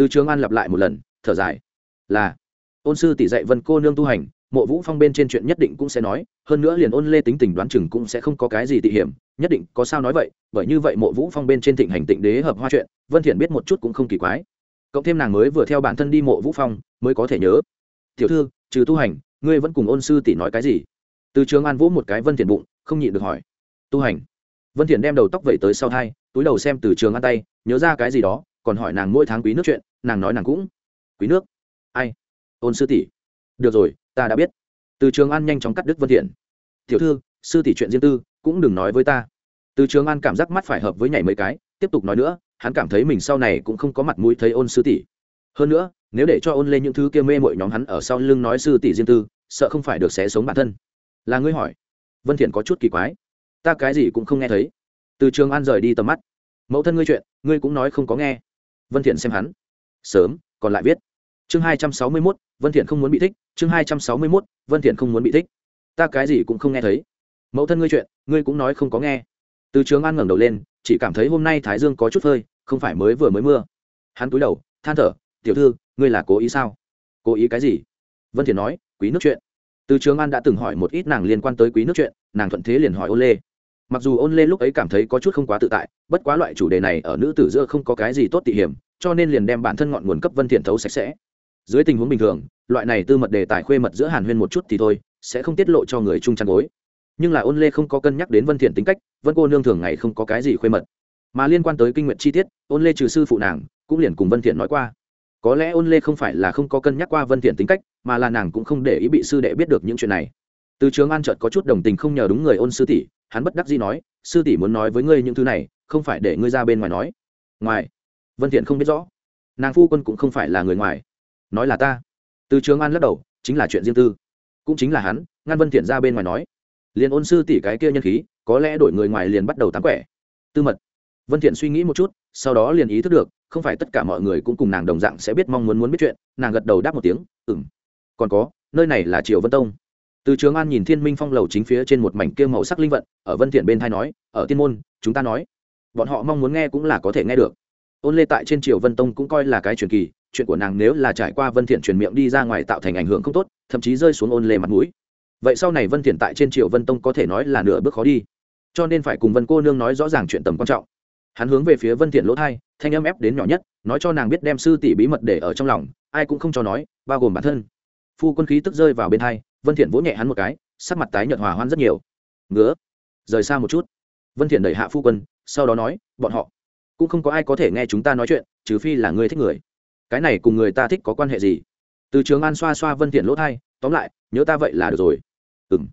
từ trường an lặp lại một lần, thở dài. Là, ôn sư tỷ dạy vân cô nương tu hành, mộ vũ phong bên trên chuyện nhất định cũng sẽ nói, hơn nữa liền ôn lê tính tình đoán chừng cũng sẽ không có cái gì tị hiểm, nhất định có sao nói vậy, bởi như vậy mộ vũ phong bên trên thịnh hành tịnh đế hợp hoa chuyện, vân thiện biết một chút cũng không kỳ quái. Cộng thêm nàng mới vừa theo bản thân đi mộ vũ phong, mới có thể nhớ. Tiểu thư, trừ tu hành, ngươi vẫn cùng ôn sư tỷ nói cái gì? Từ trường an vũ một cái vân thiện bụng, không nhịn được hỏi. Tu hành? Vân thiện đem đầu tóc vẩy tới sau thai, túi đầu xem từ trường an tay, nhớ ra cái gì đó, còn hỏi nàng mỗi tháng quý nước chuyện nàng nói nàng cũng. Quý nước. Ai? Ôn sư tỷ. Được rồi, ta đã biết. Từ trường an nhanh chóng cắt đứt vân thiện. Tiểu thư, sư tỷ chuyện riêng tư, cũng đừng nói với ta. Từ trường an cảm giác mắt phải hợp với nhảy mấy cái, tiếp tục nói nữa, hắn cảm thấy mình sau này cũng không có mặt mũi thấy ôn sư tỷ. Hơn nữa, nếu để cho ôn lên những thứ kia mê mội nhóm hắn ở sau lưng nói sư tỷ riêng tư, sợ không phải được xé sống bản thân. Là ngươi hỏi. Vân thiện có chút kỳ quái. Ta cái gì cũng không nghe thấy. Từ trường an rời đi tầm mắt. Mẫu thân ngươi chuyện, ngươi cũng nói không có nghe. Vân thiện xem hắn sớm, còn lại viết. Chương hai trăm sáu mươi mốt, vân thiện không muốn bị thích. Chương hai trăm sáu mươi mốt, vân thiện không muốn bị thích. Ta cái gì cũng không nghe thấy. Mẫu thân ngươi chuyện, ngươi cũng nói không có nghe. Từ trường an ngẩng đầu lên, chỉ cảm thấy hôm nay thái dương có chút phơi, không phải mới vừa mới mưa. Hắn cúi đầu, than thở, tiểu thư, ngươi là cố ý sao? Cố ý cái gì? Vân thiện nói, quý nước chuyện. Từ trường an đã từng hỏi một ít nàng liên quan tới quý nước chuyện, nàng thuận thế liền hỏi ôn lê. Mặc dù ôn lê lúc ấy cảm thấy có chút không quá tự tại, bất quá loại chủ đề này ở nữ tử giữa không có cái gì tốt tị hiểm cho nên liền đem bản thân ngọn nguồn cấp vân thiện thấu sạch sẽ. Dưới tình huống bình thường, loại này tư mật đề tài khuê mật giữa hàn huyên một chút thì thôi, sẽ không tiết lộ cho người chung chăn gối. Nhưng là ôn lê không có cân nhắc đến vân thiện tính cách, vân cô nương thường ngày không có cái gì khuê mật. Mà liên quan tới kinh nguyện chi tiết, ôn lê trừ sư phụ nàng, cũng liền cùng vân thiện nói qua. Có lẽ ôn lê không phải là không có cân nhắc qua vân thiện tính cách, mà là nàng cũng không để ý bị sư đệ biết được những chuyện này. Từ trường an chợt có chút đồng tình không nhờ đúng người ôn sư tỷ, hắn bất đắc dĩ nói, sư tỷ muốn nói với ngươi những thứ này, không phải để ngươi ra bên ngoài nói. Ngoài? Vân thiện không biết rõ nàng phu quân cũng không phải là người ngoài nói là ta từ trường an lắc đầu chính là chuyện riêng tư cũng chính là hắn ngăn vân thiện ra bên ngoài nói liền ôn sư tỷ cái kia nhân khí có lẽ đổi người ngoài liền bắt đầu tán quẻ tư mật vân thiện suy nghĩ một chút sau đó liền ý thức được không phải tất cả mọi người cũng cùng nàng đồng dạng sẽ biết mong muốn muốn biết chuyện nàng gật đầu đáp một tiếng ừm còn có nơi này là triều vân tông từ trường an nhìn thiên minh phong lầu chính phía trên một mảnh kia màu sắc linh vận ở vân thiện bên thay nói ở tiên môn chúng ta nói bọn họ mong muốn nghe cũng là có thể nghe được ôn lê tại trên triều vân tông cũng coi là cái truyền kỳ, chuyện của nàng nếu là trải qua vân thiện truyền miệng đi ra ngoài tạo thành ảnh hưởng không tốt, thậm chí rơi xuống ôn lê mặt mũi. Vậy sau này vân thiện tại trên triều vân tông có thể nói là nửa bước khó đi. Cho nên phải cùng vân cô nương nói rõ ràng chuyện tầm quan trọng. Hắn hướng về phía vân thiện lỗ thai, thanh âm ép đến nhỏ nhất, nói cho nàng biết đem sư tỷ bí mật để ở trong lòng, ai cũng không cho nói, bao gồm bản thân. Phu quân khí tức rơi vào bên hai, vân thiện vỗ nhẹ hắn một cái, sắc mặt tái nhợt hòa hoan rất nhiều. Ngứa, rời xa một chút. Vân thiện đẩy hạ phu quân, sau đó nói, bọn họ cũng không có ai có thể nghe chúng ta nói chuyện, trừ phi là người thích người. Cái này cùng người ta thích có quan hệ gì? Từ trường an xoa xoa vân thiện lỗ thai, tóm lại, nhớ ta vậy là được rồi. Ừm.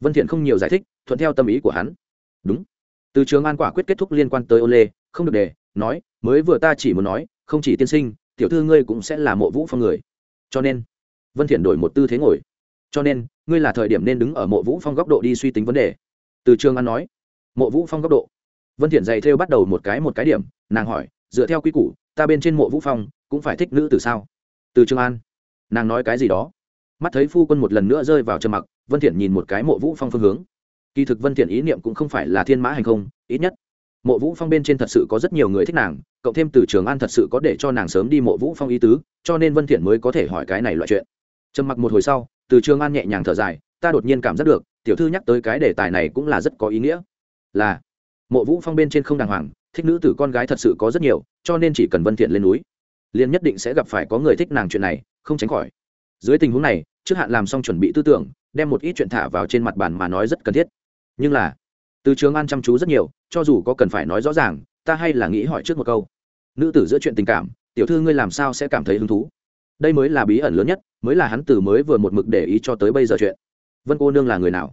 Vân thiện không nhiều giải thích, thuận theo tâm ý của hắn. Đúng. Từ trường an quả quyết kết thúc liên quan tới ô lê không được để, nói, mới vừa ta chỉ muốn nói, không chỉ tiên sinh, tiểu thư ngươi cũng sẽ là mộ vũ phong người. Cho nên, vân thiện đổi một tư thế ngồi. Cho nên, ngươi là thời điểm nên đứng ở mộ vũ phong góc độ đi suy tính vấn đề. Từ trường an nói, mộ vũ phong góc độ vân thiện dày theo bắt đầu một cái một cái điểm, nàng hỏi, dựa theo quy củ, ta bên trên mộ vũ phong cũng phải thích nữ từ sao? Từ trường an. Nàng nói cái gì đó. Mắt thấy phu quân một lần nữa rơi vào trầm mặc, vân thiện nhìn một cái mộ vũ phong phương hướng. Kỳ thực vân thiện ý niệm cũng không phải là thiên mã hành không, ít nhất, mộ vũ phong bên trên thật sự có rất nhiều người thích nàng, cộng thêm từ trường an thật sự có để cho nàng sớm đi mộ vũ phong ý tứ, cho nên vân thiện mới có thể hỏi cái này loại chuyện. Trầm mặc một hồi sau, từ trường an nhẹ nhàng thở dài, ta đột nhiên cảm giác được, tiểu thư nhắc tới cái đề tài này cũng là rất có ý nghĩa. Là mộ vũ phong bên trên không đàng hoàng, thích nữ tử con gái thật sự có rất nhiều, cho nên chỉ cần vân thiện lên núi, liền nhất định sẽ gặp phải có người thích nàng chuyện này, không tránh khỏi. Dưới tình huống này, trước hạn làm xong chuẩn bị tư tưởng, đem một ít chuyện thả vào trên mặt bàn mà nói rất cần thiết. Nhưng là, từ trường an chăm chú rất nhiều, cho dù có cần phải nói rõ ràng, ta hay là nghĩ hỏi trước một câu. Nữ tử giữa chuyện tình cảm, tiểu thư ngươi làm sao sẽ cảm thấy hứng thú? Đây mới là bí ẩn lớn nhất, mới là hắn từ mới vừa một mực để ý cho tới bây giờ chuyện. Vân cô nương là người nào?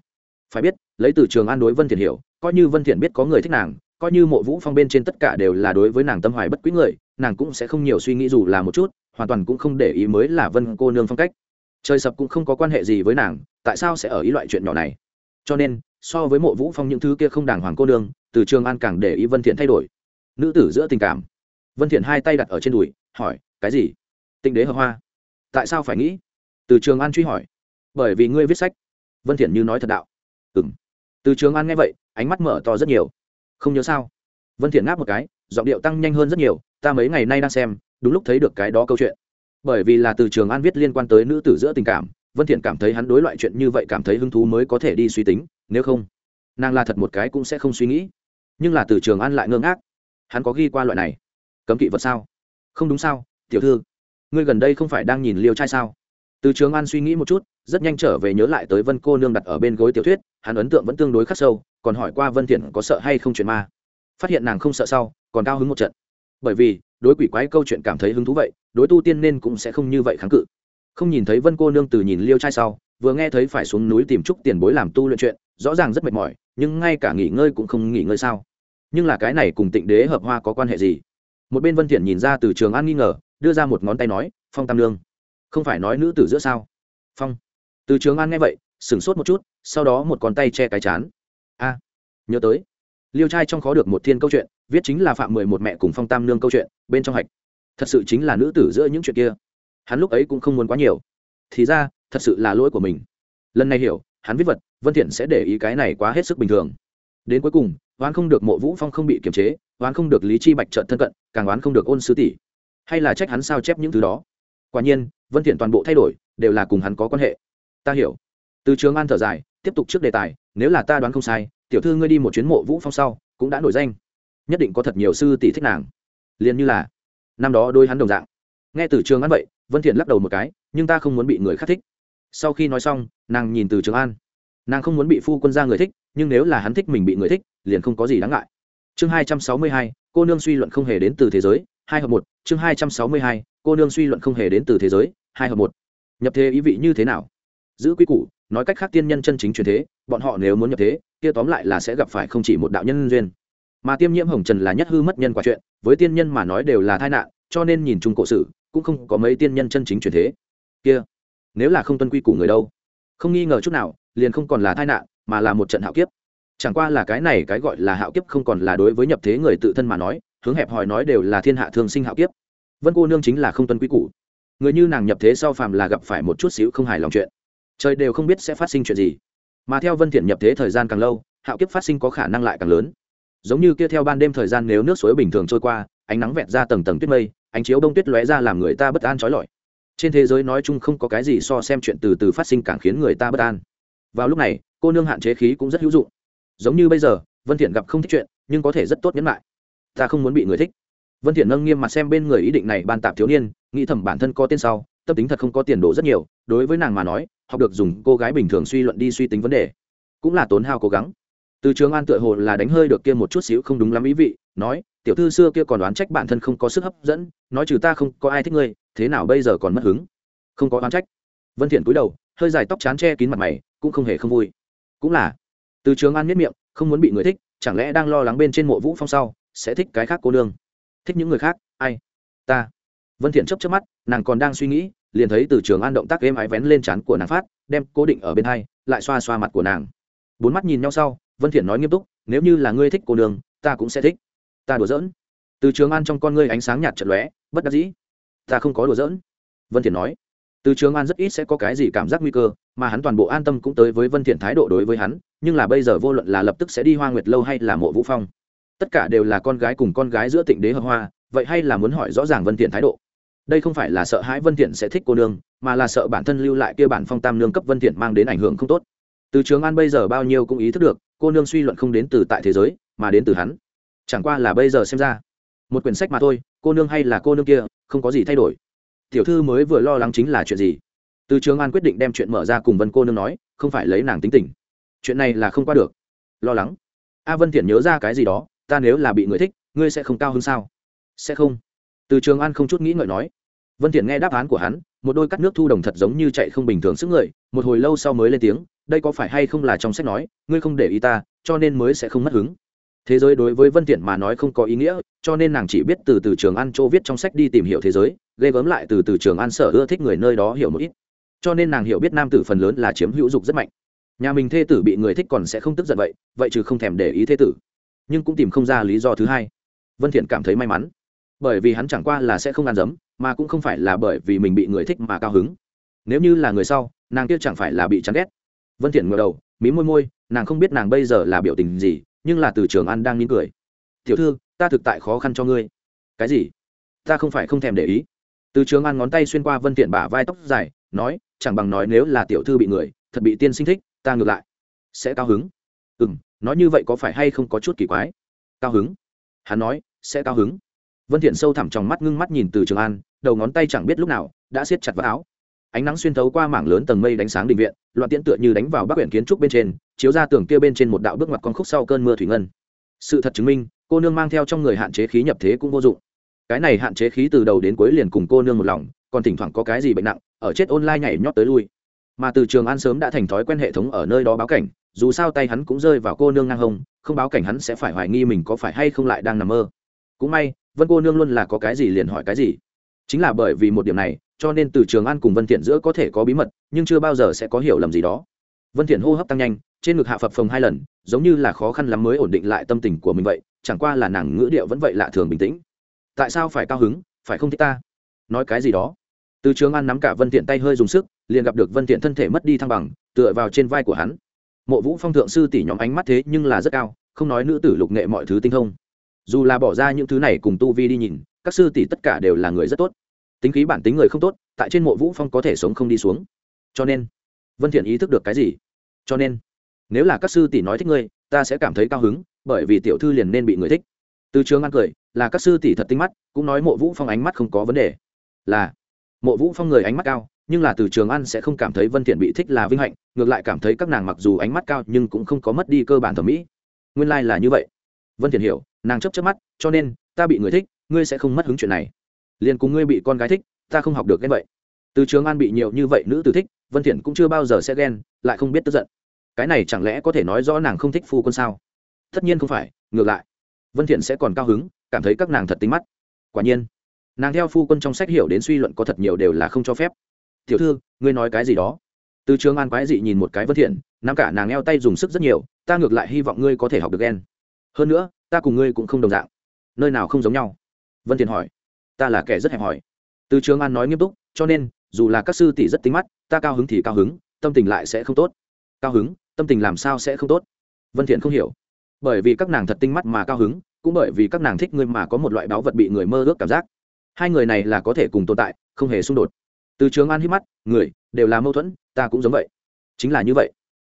Phải biết, lấy từ trường an đối vân thiện hiểu, coi như vân thiện biết có người thích nàng, coi như mộ vũ phong bên trên tất cả đều là đối với nàng tâm hoài bất quý người, nàng cũng sẽ không nhiều suy nghĩ dù là một chút, hoàn toàn cũng không để ý mới là vân cô nương phong cách. Trời sập cũng không có quan hệ gì với nàng, tại sao sẽ ở ý loại chuyện nhỏ này? Cho nên, so với mộ vũ phong những thứ kia không đàng hoàng cô nương, từ trường an càng để ý vân thiện thay đổi. Nữ tử giữa tình cảm. Vân thiện hai tay đặt ở trên đùi, hỏi, cái gì? Tinh đế hợp hoa. Tại sao phải nghĩ? Từ trường an truy hỏi. Bởi vì ngươi viết sách. Vân thiện như nói thật đạo ừm. Từ trường an nghe vậy, ánh mắt mở to rất nhiều. Không nhớ sao? Vân thiện ngáp một cái, giọng điệu tăng nhanh hơn rất nhiều, ta mấy ngày nay đang xem, đúng lúc thấy được cái đó câu chuyện. Bởi vì là từ trường an viết liên quan tới nữ tử giữa tình cảm, vân thiện cảm thấy hắn đối loại chuyện như vậy cảm thấy hứng thú mới có thể đi suy tính, nếu không, nàng là thật một cái cũng sẽ không suy nghĩ. Nhưng là từ trường an lại ngơ ngác. Hắn có ghi qua loại này? Cấm kỵ vật sao? Không đúng sao, tiểu thư, ngươi gần đây không phải đang nhìn liêu trai sao? Từ trường an suy nghĩ một chút rất nhanh trở về nhớ lại tới vân cô nương đặt ở bên gối tiểu thuyết, hắn ấn tượng vẫn tương đối khắc sâu, còn hỏi qua vân thiện có sợ hay không chuyện ma. Phát hiện nàng không sợ sau, còn cao hứng một trận. Bởi vì, đối quỷ quái câu chuyện cảm thấy hứng thú vậy, đối tu tiên nên cũng sẽ không như vậy kháng cự. Không nhìn thấy vân cô nương từ nhìn liêu trai sau, vừa nghe thấy phải xuống núi tìm chút tiền bối làm tu luyện chuyện, rõ ràng rất mệt mỏi, nhưng ngay cả nghỉ ngơi cũng không nghỉ ngơi sao. Nhưng là cái này cùng tịnh đế hợp hoa có quan hệ gì? Một bên vân thiện nhìn ra từ trường an nghi ngờ, đưa ra một ngón tay nói, phong tam lương không phải nói nữ tử giữa sao? Phong từ trường an nghe vậy, sửng sốt một chút, sau đó một con tay che cái chán. A, nhớ tới. Liêu trai trong khó được một thiên câu chuyện, viết chính là phạm mười một mẹ cùng phong tam nương câu chuyện, bên trong hạch. Thật sự chính là nữ tử giữa những chuyện kia. Hắn lúc ấy cũng không muốn quá nhiều. Thì ra, thật sự là lỗi của mình. Lần này hiểu, hắn viết vật, vân thiện sẽ để ý cái này quá hết sức bình thường. Đến cuối cùng, oán không được mộ vũ phong không bị kiềm chế, oán không được lý chi bạch trợn thân cận, càng oán không được ôn sứ tỷ. Hay là trách hắn sao chép những thứ đó. Quả nhiên, vân thiện toàn bộ thay đổi, đều là cùng hắn có quan hệ ta hiểu. Từ trường an thở dài, tiếp tục trước đề tài, nếu là ta đoán không sai, tiểu thư ngươi đi một chuyến mộ vũ phong sau, cũng đã nổi danh. Nhất định có thật nhiều sư tỷ thích nàng. Liền như là, năm đó đôi hắn đồng dạng. Nghe từ trường an vậy, vân thiện lắc đầu một cái, nhưng ta không muốn bị người khác thích. Sau khi nói xong, nàng nhìn từ trường an. Nàng không muốn bị phu quân gia người thích, nhưng nếu là hắn thích mình bị người thích, liền không có gì đáng ngại. Chương hai trăm sáu mươi hai, cô nương suy luận không hề đến từ thế giới, hai hợp một. Chương hai trăm sáu mươi hai, cô nương suy luận không hề đến từ thế giới, hai hợp một. Nhập thế ý vị như thế nào? Giữ quy củ, nói cách khác tiên nhân chân chính truyền thế, bọn họ nếu muốn nhập thế, kia tóm lại là sẽ gặp phải không chỉ một đạo nhân duyên. Mà tiêm nhiễm hồng trần là nhất hư mất nhân quả chuyện, với tiên nhân mà nói đều là tai nạn, cho nên nhìn chung cổ sử cũng không có mấy tiên nhân chân chính truyền thế. Kia, nếu là không tuân quy củ người đâu? Không nghi ngờ chút nào, liền không còn là tai nạn, mà là một trận hạo kiếp. Chẳng qua là cái này cái gọi là hạo kiếp không còn là đối với nhập thế người tự thân mà nói, hướng hẹp hòi nói đều là thiên hạ thương sinh hạo kiếp. Vân cô nương chính là không tuân quy củ. Người như nàng nhập thế sau phàm là gặp phải một chút xíu không hài lòng chuyện trời đều không biết sẽ phát sinh chuyện gì. Mà theo vân thiện nhập thế thời gian càng lâu, hạo kiếp phát sinh có khả năng lại càng lớn. Giống như kia theo ban đêm thời gian nếu nước suối bình thường trôi qua, ánh nắng vẹt ra tầng tầng tuyết mây, ánh chiếu đông tuyết lóe ra làm người ta bất an trói lọi. Trên thế giới nói chung không có cái gì so xem chuyện từ từ phát sinh càng khiến người ta bất an. Vào lúc này, cô nương hạn chế khí cũng rất hữu dụng. Giống như bây giờ, vân thiện gặp không thích chuyện, nhưng có thể rất tốt nhẫn lại. Ta không muốn bị người thích. Vân thiện nâng nghiêm mặt xem bên người ý định này ban tạp thiếu niên, nghĩ thầm bản thân có tên sau tâm tính thật không có tiền đồ rất nhiều, đối với nàng mà nói, học được dùng cô gái bình thường suy luận đi suy tính vấn đề, cũng là tốn hao cố gắng. Từ trường an tựa hồ là đánh hơi được kia một chút xíu không đúng lắm ý vị, nói, tiểu thư xưa kia còn đoán trách bản thân không có sức hấp dẫn, nói trừ ta không có ai thích ngươi, thế nào bây giờ còn mất hứng? Không có đoán trách. Vân thiện cúi đầu, hơi dài tóc chán che kín mặt mày, cũng không hề không vui. Cũng là, từ trường an miết miệng, không muốn bị người thích, chẳng lẽ đang lo lắng bên trên mộ vũ phong sau, sẽ thích cái khác cô đương thích những người khác, ai? Ta vân thiện chớp chớp mắt nàng còn đang suy nghĩ liền thấy từ trường an động tác êm ái vén lên trán của nàng phát đem cố định ở bên hai lại xoa xoa mặt của nàng. Bốn mắt nhìn nhau sau vân thiện nói nghiêm túc nếu như là ngươi thích cô đường, ta cũng sẽ thích. Ta đùa giỡn. Từ trường an trong con ngươi ánh sáng nhạt chật lóe bất đắc dĩ. Ta không có đùa giỡn. Vân thiện nói. Từ trường an rất ít sẽ có cái gì cảm giác nguy cơ mà hắn toàn bộ an tâm cũng tới với vân thiện thái độ đối với hắn nhưng là bây giờ vô luận là lập tức sẽ đi hoa nguyệt lâu hay là mộ vũ phong tất cả đều là con gái cùng con gái giữa tịnh đế hợp hoa vậy hay là muốn hỏi rõ ràng vân thiện thái độ? Đây không phải là sợ hãi vân thiện sẽ thích cô nương, mà là sợ bản thân lưu lại kia bản phong tam nương cấp vân thiện mang đến ảnh hưởng không tốt. Từ trường an bây giờ bao nhiêu cũng ý thức được, cô nương suy luận không đến từ tại thế giới, mà đến từ hắn. Chẳng qua là bây giờ xem ra, một quyển sách mà thôi, cô nương hay là cô nương kia, không có gì thay đổi. Tiểu thư mới vừa lo lắng chính là chuyện gì? Từ trường an quyết định đem chuyện mở ra cùng vân cô nương nói, không phải lấy nàng tính tình. Chuyện này là không qua được. Lo lắng. A vân thiện nhớ ra cái gì đó, ta nếu là bị người thích, ngươi sẽ không cao hơn sao? Sẽ không từ trường an không chút nghĩ ngợi nói. Vân thiện nghe đáp án của hắn, một đôi cắt nước thu đồng thật giống như chạy không bình thường sức người, một hồi lâu sau mới lên tiếng, đây có phải hay không là trong sách nói, ngươi không để ý ta, cho nên mới sẽ không mất hứng. Thế giới đối với vân thiện mà nói không có ý nghĩa, cho nên nàng chỉ biết từ từ trường an chỗ viết trong sách đi tìm hiểu thế giới, ghê gớm lại từ từ trường an sở ưa thích người nơi đó hiểu một ít. Cho nên nàng hiểu biết nam tử phần lớn là chiếm hữu dục rất mạnh. Nhà mình thê tử bị người thích còn sẽ không tức giận vậy vậy chứ không thèm để ý thê tử. Nhưng cũng tìm không ra lý do thứ hai. Vân thiện cảm thấy may mắn bởi vì hắn chẳng qua là sẽ không ăn dấm mà cũng không phải là bởi vì mình bị người thích mà cao hứng. Nếu như là người sau nàng kia chẳng phải là bị chán ghét. Vân thiện ngửa đầu mí môi môi nàng không biết nàng bây giờ là biểu tình gì nhưng là từ trường an đang nín cười. Tiểu thư ta thực tại khó khăn cho ngươi. Cái gì? Ta không phải không thèm để ý. Từ trường an ngón tay xuyên qua vân thiện bả vai tóc dài nói chẳng bằng nói nếu là tiểu thư bị người thật bị tiên sinh thích ta ngược lại sẽ cao hứng. Ừm, nói như vậy có phải hay không có chút kỳ quái? Cao hứng. Hắn nói sẽ cao hứng vân thiện sâu thẳm trong mắt ngưng mắt nhìn từ trường an, đầu ngón tay chẳng biết lúc nào đã siết chặt vào áo. Ánh nắng xuyên thấu qua mảng lớn tầng mây đánh sáng đình viện, loạn tiễn tựa như đánh vào bắc huyện kiến trúc bên trên, chiếu ra tường kia bên trên một đạo bước ngoặt con khúc sau cơn mưa thủy ngân. Sự thật chứng minh, cô nương mang theo trong người hạn chế khí nhập thế cũng vô dụng. Cái này hạn chế khí từ đầu đến cuối liền cùng cô nương một lòng, còn thỉnh thoảng có cái gì bệnh nặng, ở chết online nhảy nhót tới lui. Mà từ trường an sớm đã thành thói quen hệ thống ở nơi đó báo cảnh, dù sao tay hắn cũng rơi vào cô nương ngang hông, không báo cảnh hắn sẽ phải hoài nghi mình có phải hay không lại đang nằm mơ. Cũng may vân cô nương luôn là có cái gì liền hỏi cái gì. Chính là bởi vì một điểm này, cho nên từ trường an cùng vân thiện giữa có thể có bí mật, nhưng chưa bao giờ sẽ có hiểu lầm gì đó. Vân thiện hô hấp tăng nhanh, trên ngực hạ phập phồng hai lần, giống như là khó khăn lắm mới ổn định lại tâm tình của mình vậy, chẳng qua là nàng ngữ điệu vẫn vậy lạ thường bình tĩnh. Tại sao phải cao hứng, phải không thích ta? Nói cái gì đó. Từ trường an nắm cả vân thiện tay hơi dùng sức, liền gặp được vân thiện thân thể mất đi thăng bằng, tựa vào trên vai của hắn. Mộ vũ phong thượng sư tỷ nhóm ánh mắt thế nhưng là rất cao, không nói nữ tử lục nghệ mọi thứ tinh thông dù là bỏ ra những thứ này cùng tu vi đi nhìn, các sư tỷ tất cả đều là người rất tốt. Tính khí bản tính người không tốt, tại trên mộ vũ phong có thể sống không đi xuống. Cho nên, vân thiện ý thức được cái gì? Cho nên, nếu là các sư tỷ nói thích ngươi, ta sẽ cảm thấy cao hứng, bởi vì tiểu thư liền nên bị người thích. Từ trường ăn cười, là các sư tỷ thật tinh mắt, cũng nói mộ vũ phong ánh mắt không có vấn đề. Là, mộ vũ phong người ánh mắt cao, nhưng là từ trường ăn sẽ không cảm thấy vân thiện bị thích là vinh hạnh, ngược lại cảm thấy các nàng mặc dù ánh mắt cao nhưng cũng không có mất đi cơ bản thẩm mỹ. Nguyên lai like là như vậy vân thiện hiểu, nàng chấp chớp mắt, cho nên, ta bị người thích, ngươi sẽ không mất hứng chuyện này. Liền cùng ngươi bị con gái thích, ta không học được ghen vậy. Từ trường an bị nhiều như vậy nữ tử thích, vân thiện cũng chưa bao giờ sẽ ghen, lại không biết tức giận. Cái này chẳng lẽ có thể nói rõ nàng không thích phu quân sao? Tất nhiên không phải, ngược lại. Vân thiện sẽ còn cao hứng, cảm thấy các nàng thật tính mắt. Quả nhiên, nàng theo phu quân trong sách hiểu đến suy luận có thật nhiều đều là không cho phép. Tiểu thư, ngươi nói cái gì đó? Từ trường an quái dị nhìn một cái vân thiện, nắm cả nàng eo tay dùng sức rất nhiều, ta ngược lại hy vọng ngươi có thể học được ghen hơn nữa, ta cùng ngươi cũng không đồng dạng. Nơi nào không giống nhau? Vân thiền hỏi. Ta là kẻ rất hẹp hỏi từ trường an nói nghiêm túc, cho nên, dù là các sư tỷ rất tính mắt, ta cao hứng thì cao hứng, tâm tình lại sẽ không tốt. Cao hứng, tâm tình làm sao sẽ không tốt? Vân thiện không hiểu. Bởi vì các nàng thật tinh mắt mà cao hứng, cũng bởi vì các nàng thích người mà có một loại báu vật bị người mơ ước cảm giác. Hai người này là có thể cùng tồn tại, không hề xung đột. Từ trường an hít mắt, người, đều là mâu thuẫn, ta cũng giống vậy. Chính là như vậy.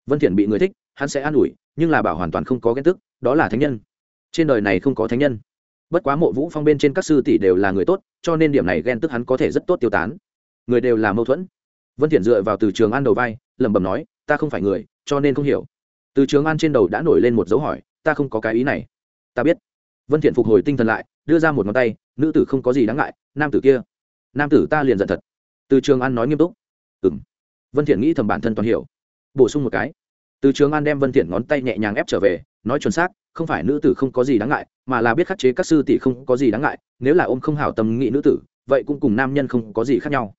Vân thiện bị người thích, hắn sẽ an ủi nhưng là bảo hoàn toàn không có ghen tức đó là thánh nhân. Trên đời này không có thánh nhân. Bất quá mộ vũ phong bên trên các sư tỷ đều là người tốt, cho nên điểm này ghen tức hắn có thể rất tốt tiêu tán. Người đều là mâu thuẫn. Vân thiện dựa vào từ trường an đầu vai, lẩm bẩm nói, ta không phải người, cho nên không hiểu. Từ trường an trên đầu đã nổi lên một dấu hỏi, ta không có cái ý này. Ta biết. Vân thiện phục hồi tinh thần lại, đưa ra một ngón tay, nữ tử không có gì đáng ngại, nam tử kia. Nam tử ta liền giận thật. Từ trường an nói nghiêm túc. Ừm. Vân thiện nghĩ thầm bản thân toàn hiểu. Bổ sung một cái từ trường an đem vân thiện ngón tay nhẹ nhàng ép trở về, nói chuẩn xác, không phải nữ tử không có gì đáng ngại, mà là biết khắc chế các sư tỷ không có gì đáng ngại, nếu là ôm không hảo tâm nghĩ nữ tử, vậy cũng cùng nam nhân không có gì khác nhau.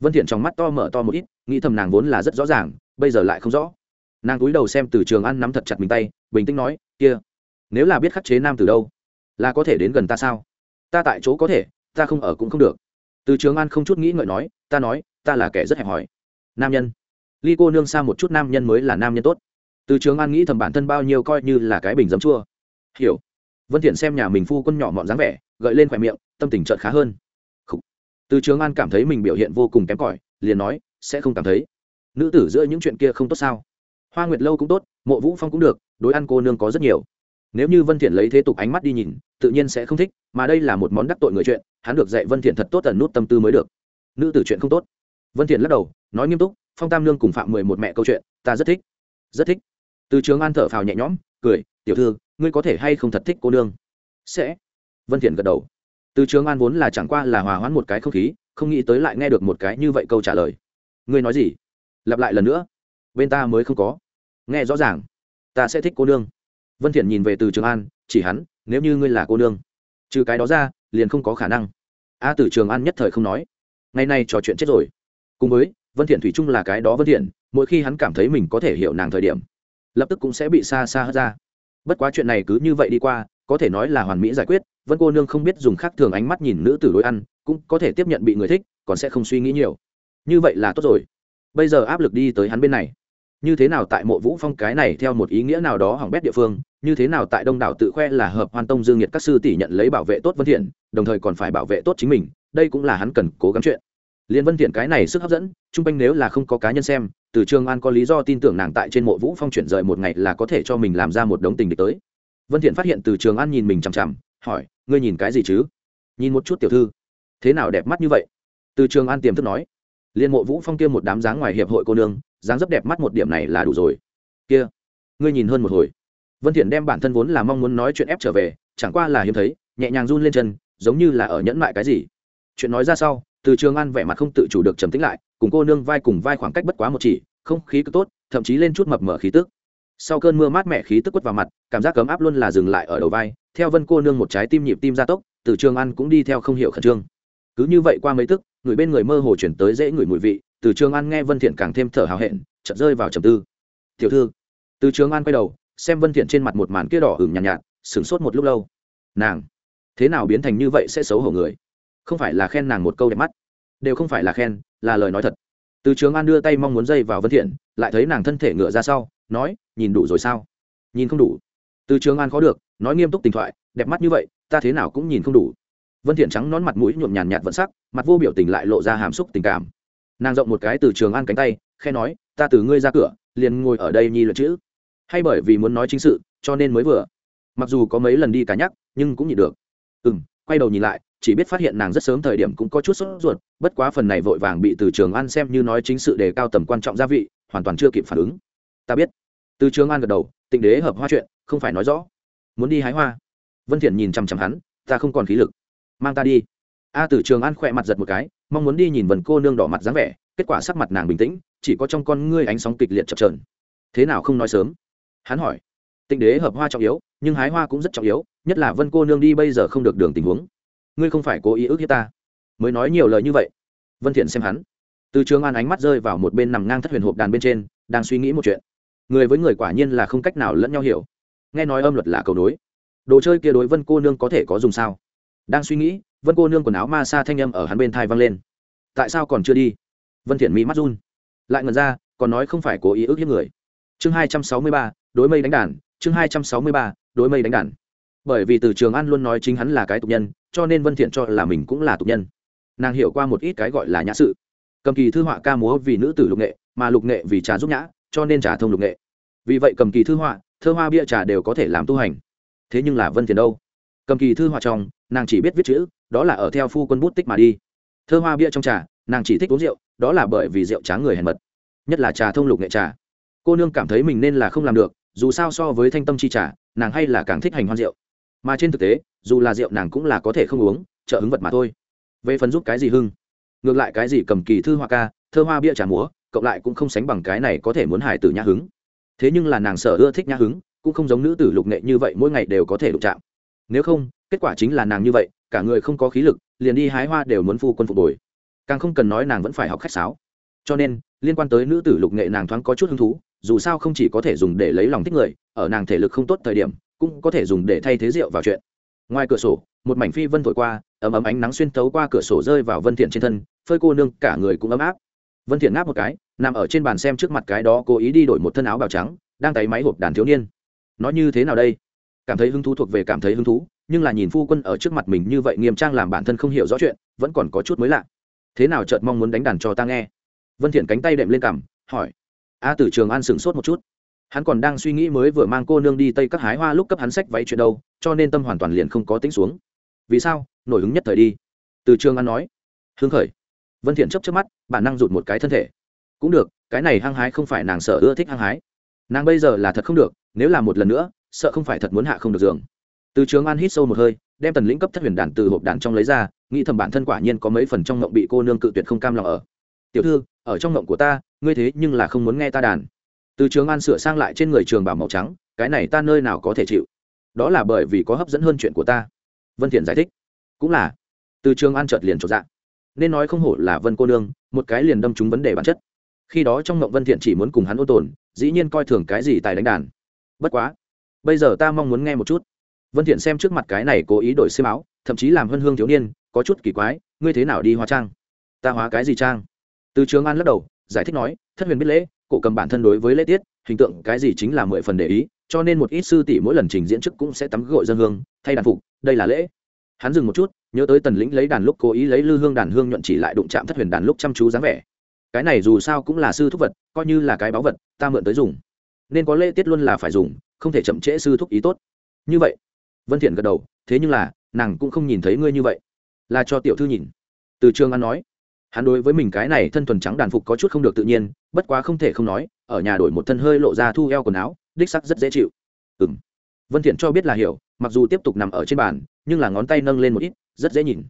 Vân thiện trong mắt to mở to một ít, nghĩ thầm nàng vốn là rất rõ ràng, bây giờ lại không rõ. Nàng cúi đầu xem từ trường an nắm thật chặt mình tay, bình tĩnh nói, kia, nếu là biết khắc chế nam từ đâu, là có thể đến gần ta sao? Ta tại chỗ có thể, ta không ở cũng không được. Từ trường an không chút nghĩ ngợi nói, ta nói, ta là kẻ rất hẹp hòi. Nam nhân ly cô nương xa một chút nam nhân mới là nam nhân tốt. Từ trường an nghĩ thầm bản thân bao nhiêu coi như là cái bình dấm chua. Hiểu. Vân thiện xem nhà mình phu quân nhỏ mọn dáng vẻ, gợi lên khỏe miệng, tâm tình chợt khá hơn. Khủ. từ trường an cảm thấy mình biểu hiện vô cùng kém cỏi, liền nói, sẽ không cảm thấy. Nữ tử giữa những chuyện kia không tốt sao? Hoa nguyệt lâu cũng tốt, mộ vũ phong cũng được, đối ăn cô nương có rất nhiều. Nếu như vân thiện lấy thế tục ánh mắt đi nhìn, tự nhiên sẽ không thích, mà đây là một món đắc tội người chuyện, hắn được dạy vân thiện thật tốt tần nút tâm tư mới được. Nữ tử chuyện không tốt. Vân thiện lắc đầu, nói nghiêm túc phong tam Lương cùng phạm mười một mẹ câu chuyện, ta rất thích. Rất thích. Từ trường an thở phào nhẹ nhõm, cười, tiểu thư, ngươi có thể hay không thật thích cô nương? Sẽ. Vân thiện gật đầu. Từ trường an vốn là chẳng qua là hòa hoãn một cái không khí, không nghĩ tới lại nghe được một cái như vậy câu trả lời. Ngươi nói gì? Lặp lại lần nữa. Bên ta mới không có. Nghe rõ ràng. Ta sẽ thích cô nương. Vân thiện nhìn về từ trường an, chỉ hắn, nếu như ngươi là cô nương, trừ cái đó ra, liền không có khả năng. A, từ trường an nhất thời không nói. Ngày nay trò chuyện chết rồi. Cùng với vân thiện thủy chung là cái đó vân thiện, mỗi khi hắn cảm thấy mình có thể hiểu nàng thời điểm, lập tức cũng sẽ bị xa xa hất ra. Bất quá chuyện này cứ như vậy đi qua, có thể nói là hoàn mỹ giải quyết, vân cô nương không biết dùng khác thường ánh mắt nhìn nữ tử đối ăn, cũng có thể tiếp nhận bị người thích, còn sẽ không suy nghĩ nhiều. Như vậy là tốt rồi. Bây giờ áp lực đi tới hắn bên này. Như thế nào tại mộ vũ phong cái này theo một ý nghĩa nào đó hỏng bét địa phương, như thế nào tại đông đảo tự khoe là hợp hoàn tông dương nhiệt các sư tỷ nhận lấy bảo vệ tốt vân thiện, đồng thời còn phải bảo vệ tốt chính mình, đây cũng là hắn cần cố gắng chuyện liên vân thiện cái này sức hấp dẫn trung quanh nếu là không có cá nhân xem, từ trường an có lý do tin tưởng nàng tại trên mộ vũ phong chuyển rời một ngày là có thể cho mình làm ra một đống tình địch tới. Vân thiện phát hiện từ trường an nhìn mình chằm chằm, hỏi, ngươi nhìn cái gì chứ? Nhìn một chút tiểu thư. Thế nào đẹp mắt như vậy? Từ trường an tiềm thức nói. Liên mộ vũ phong kia một đám dáng ngoài hiệp hội cô nương, dáng rất đẹp mắt một điểm này là đủ rồi. Kia, ngươi nhìn hơn một hồi. Vân thiện đem bản thân vốn là mong muốn nói chuyện ép trở về, chẳng qua là hiếm thấy, nhẹ nhàng run lên chân, giống như là ở nhẫn mại cái gì. Chuyện nói ra sau từ trường an vẻ mặt không tự chủ được trầm tĩnh lại cùng cô nương vai cùng vai khoảng cách bất quá một chỉ không khí cứ tốt thậm chí lên chút mập mở khí tức. Sau cơn mưa mát mẻ khí tức quất vào mặt cảm giác cấm áp luôn là dừng lại ở đầu vai theo vân cô nương một trái tim nhịp tim gia tốc từ trường an cũng đi theo không hiểu khẩn trương. Cứ như vậy qua mấy tức người bên người mơ hồ chuyển tới dễ người mùi vị từ trường an nghe vân thiện càng thêm thở hào hẹn chợt rơi vào trầm tư. Tiểu thư. Từ trường an quay đầu xem vân thiện trên mặt một màn kia đỏ ửng nhàn nhạt, nhạt sửng sốt một lúc lâu. Nàng thế nào biến thành như vậy sẽ xấu hổ người? Không phải là khen nàng một câu đẹp mắt, đều không phải là khen, là lời nói thật. Từ trường an đưa tay mong muốn dây vào vân thiện, lại thấy nàng thân thể ngựa ra sau, nói, nhìn đủ rồi sao? Nhìn không đủ. Từ trường an khó được, nói nghiêm túc tình thoại, đẹp mắt như vậy, ta thế nào cũng nhìn không đủ. Vân thiện trắng nón mặt mũi nhuộm nhàn nhạt vận sắc, mặt vô biểu tình lại lộ ra hàm xúc tình cảm. Nàng rộng một cái từ trường an cánh tay khe nói, ta từ ngươi ra cửa, liền ngồi ở đây nhi luận chữ. Hay bởi vì muốn nói chính sự, cho nên mới vừa. Mặc dù có mấy lần đi cả nhắc, nhưng cũng nhịn được. Ừ quay đầu nhìn lại, chỉ biết phát hiện nàng rất sớm thời điểm cũng có chút sốt ruột, bất quá phần này vội vàng bị từ trường an xem như nói chính sự đề cao tầm quan trọng gia vị, hoàn toàn chưa kịp phản ứng. Ta biết. Từ trường an gật đầu, tịnh đế hợp hoa chuyện, không phải nói rõ. Muốn đi hái hoa. Vân thiện nhìn chăm chăm hắn, ta không còn khí lực. Mang ta đi. A từ trường an khỏe mặt giật một cái, mong muốn đi nhìn vần cô nương đỏ mặt dáng vẻ, kết quả sắc mặt nàng bình tĩnh, chỉ có trong con ngươi ánh sóng kịch liệt chập trờn thế nào không nói sớm? Hắn hỏi. Tịnh đế hợp hoa trọng yếu, nhưng hái hoa cũng rất trọng yếu nhất là vân cô nương đi bây giờ không được đường tình huống. Ngươi không phải cố ý ước hiếp ta. Mới nói nhiều lời như vậy. Vân thiện xem hắn. Từ trường an ánh mắt rơi vào một bên nằm ngang thất huyền hộp đàn bên trên, đang suy nghĩ một chuyện. Người với người quả nhiên là không cách nào lẫn nhau hiểu. Nghe nói âm luật là cầu nối. Đồ chơi kia đối vân cô nương có thể có dùng sao? Đang suy nghĩ, vân cô nương quần áo ma sa thanh âm ở hắn bên thai vang lên. Tại sao còn chưa đi? Vân thiện mỹ mắt run. Lại ngần ra, còn nói không phải cố ý ước hiếp người. Chương hai trăm sáu mươi ba, đối mây đánh đàn, chương hai trăm sáu mươi ba, đối mây đánh đàn bởi vì từ trường an luôn nói chính hắn là cái tục nhân, cho nên vân thiện cho là mình cũng là tục nhân. Nàng hiểu qua một ít cái gọi là nhã sự. Cầm kỳ thư họa ca múa vì nữ tử lục nghệ, mà lục nghệ vì trà giúp nhã, cho nên trà thông lục nghệ. Vì vậy cầm kỳ thư họa, thơ hoa bia trà đều có thể làm tu hành. Thế nhưng là vân thiện đâu? Cầm kỳ thư họa trong, nàng chỉ biết viết chữ, đó là ở theo phu quân bút tích mà đi. Thơ hoa bia trong trà, nàng chỉ thích uống rượu, đó là bởi vì rượu tráng người hèn mật. Nhất là trà thông lục nghệ trà. Cô nương cảm thấy mình nên là không làm được, dù sao so với thanh tâm chi trà, nàng hay là càng thích hành hoan rượu mà trên thực tế, dù là rượu nàng cũng là có thể không uống, trợ hứng vật mà thôi. Về phần giúp cái gì hưng? Ngược lại cái gì cầm kỳ thư hoa ca, thơ hoa bia trà múa cộng lại cũng không sánh bằng cái này có thể muốn hải tử nhã hứng. Thế nhưng là nàng sở ưa thích nhã hứng, cũng không giống nữ tử lục nghệ như vậy mỗi ngày đều có thể đụng chạm. Nếu không, kết quả chính là nàng như vậy, cả người không có khí lực, liền đi hái hoa đều muốn phu quân phục bồi. Càng không cần nói nàng vẫn phải học khách sáo. Cho nên, liên quan tới nữ tử lục nghệ nàng thoáng có chút hứng thú, dù sao không chỉ có thể dùng để lấy lòng thích người, ở nàng thể lực không tốt thời điểm cũng có thể dùng để thay thế rượu vào chuyện. Ngoài cửa sổ, một mảnh phi vân thổi qua, ấm ấm ánh nắng xuyên tấu qua cửa sổ rơi vào vân thiện trên thân, phơi cô nương, cả người cũng ấm áp. Vân thiện ngáp một cái, nằm ở trên bàn xem trước mặt cái đó cố ý đi đổi một thân áo bào trắng, đang tay máy hộp đàn thiếu niên. Nó như thế nào đây? Cảm thấy hứng thú thuộc về cảm thấy hứng thú, nhưng là nhìn phu quân ở trước mặt mình như vậy nghiêm trang làm bản thân không hiểu rõ chuyện, vẫn còn có chút mới lạ. Thế nào chợt mong muốn đánh đàn cho ta nghe? Vân thiện cánh tay đệm lên cằm, hỏi. A tử trường an sừng sốt một chút hắn còn đang suy nghĩ mới vừa mang cô nương đi tây các hái hoa lúc cấp hắn sách váy chuyện đâu, cho nên tâm hoàn toàn liền không có tính xuống. Vì sao? Nổi hứng nhất thời đi. Từ trường an nói. Hương khởi. Vân thiện chấp chớp mắt, bản năng rụt một cái thân thể. Cũng được, cái này hăng hái không phải nàng sợ ưa thích hăng hái. Nàng bây giờ là thật không được, nếu là một lần nữa, sợ không phải thật muốn hạ không được giường. Từ trường an hít sâu một hơi, đem tần lĩnh cấp thất huyền đàn từ hộp đàn trong lấy ra, nghĩ thầm bản thân quả nhiên có mấy phần trong ngộng bị cô nương cự tuyệt không cam lòng ở. Tiểu thư, ở trong ngộng của ta, ngươi thế nhưng là không muốn nghe ta đàn từ trường an sửa sang lại trên người trường bảo màu trắng, cái này ta nơi nào có thể chịu? Đó là bởi vì có hấp dẫn hơn chuyện của ta. Vân thiện giải thích. Cũng là. Từ trường an chợt liền chỗ dạ. Nên nói không hổ là vân cô nương, một cái liền đâm trúng vấn đề bản chất. Khi đó trong ngộng vân thiện chỉ muốn cùng hắn ôn tồn, dĩ nhiên coi thường cái gì tài đánh đàn. Bất quá, bây giờ ta mong muốn nghe một chút. Vân thiện xem trước mặt cái này cố ý đổi xiêm áo, thậm chí làm hân hương thiếu niên, có chút kỳ quái, ngươi thế nào đi hóa trang? Ta hóa cái gì trang? Từ trường an lắc đầu, giải thích nói, thất huyền biết lễ cổ cầm bản thân đối với lễ tiết, hình tượng cái gì chính là mười phần để ý, cho nên một ít sư tỷ mỗi lần trình diễn chức cũng sẽ tắm gội dân hương, thay đàn phục, đây là lễ. Hắn dừng một chút, nhớ tới tần lĩnh lấy đàn lúc cố ý lấy lư hương đàn hương nhuận chỉ lại đụng chạm thất huyền đàn lúc chăm chú dáng vẻ. Cái này dù sao cũng là sư thúc vật, coi như là cái báu vật, ta mượn tới dùng. Nên có lễ tiết luôn là phải dùng, không thể chậm trễ sư thúc ý tốt. Như vậy, vân thiện gật đầu, thế nhưng là, nàng cũng không nhìn thấy ngươi như vậy. Là cho tiểu thư nhìn. Từ trường an nói hắn đối với mình cái này thân thuần trắng đàn phục có chút không được tự nhiên, bất quá không thể không nói, ở nhà đổi một thân hơi lộ ra thu eo quần áo, đích sắc rất dễ chịu. Ừm. Vân thiện cho biết là hiểu, mặc dù tiếp tục nằm ở trên bàn, nhưng là ngón tay nâng lên một ít, rất dễ nhìn.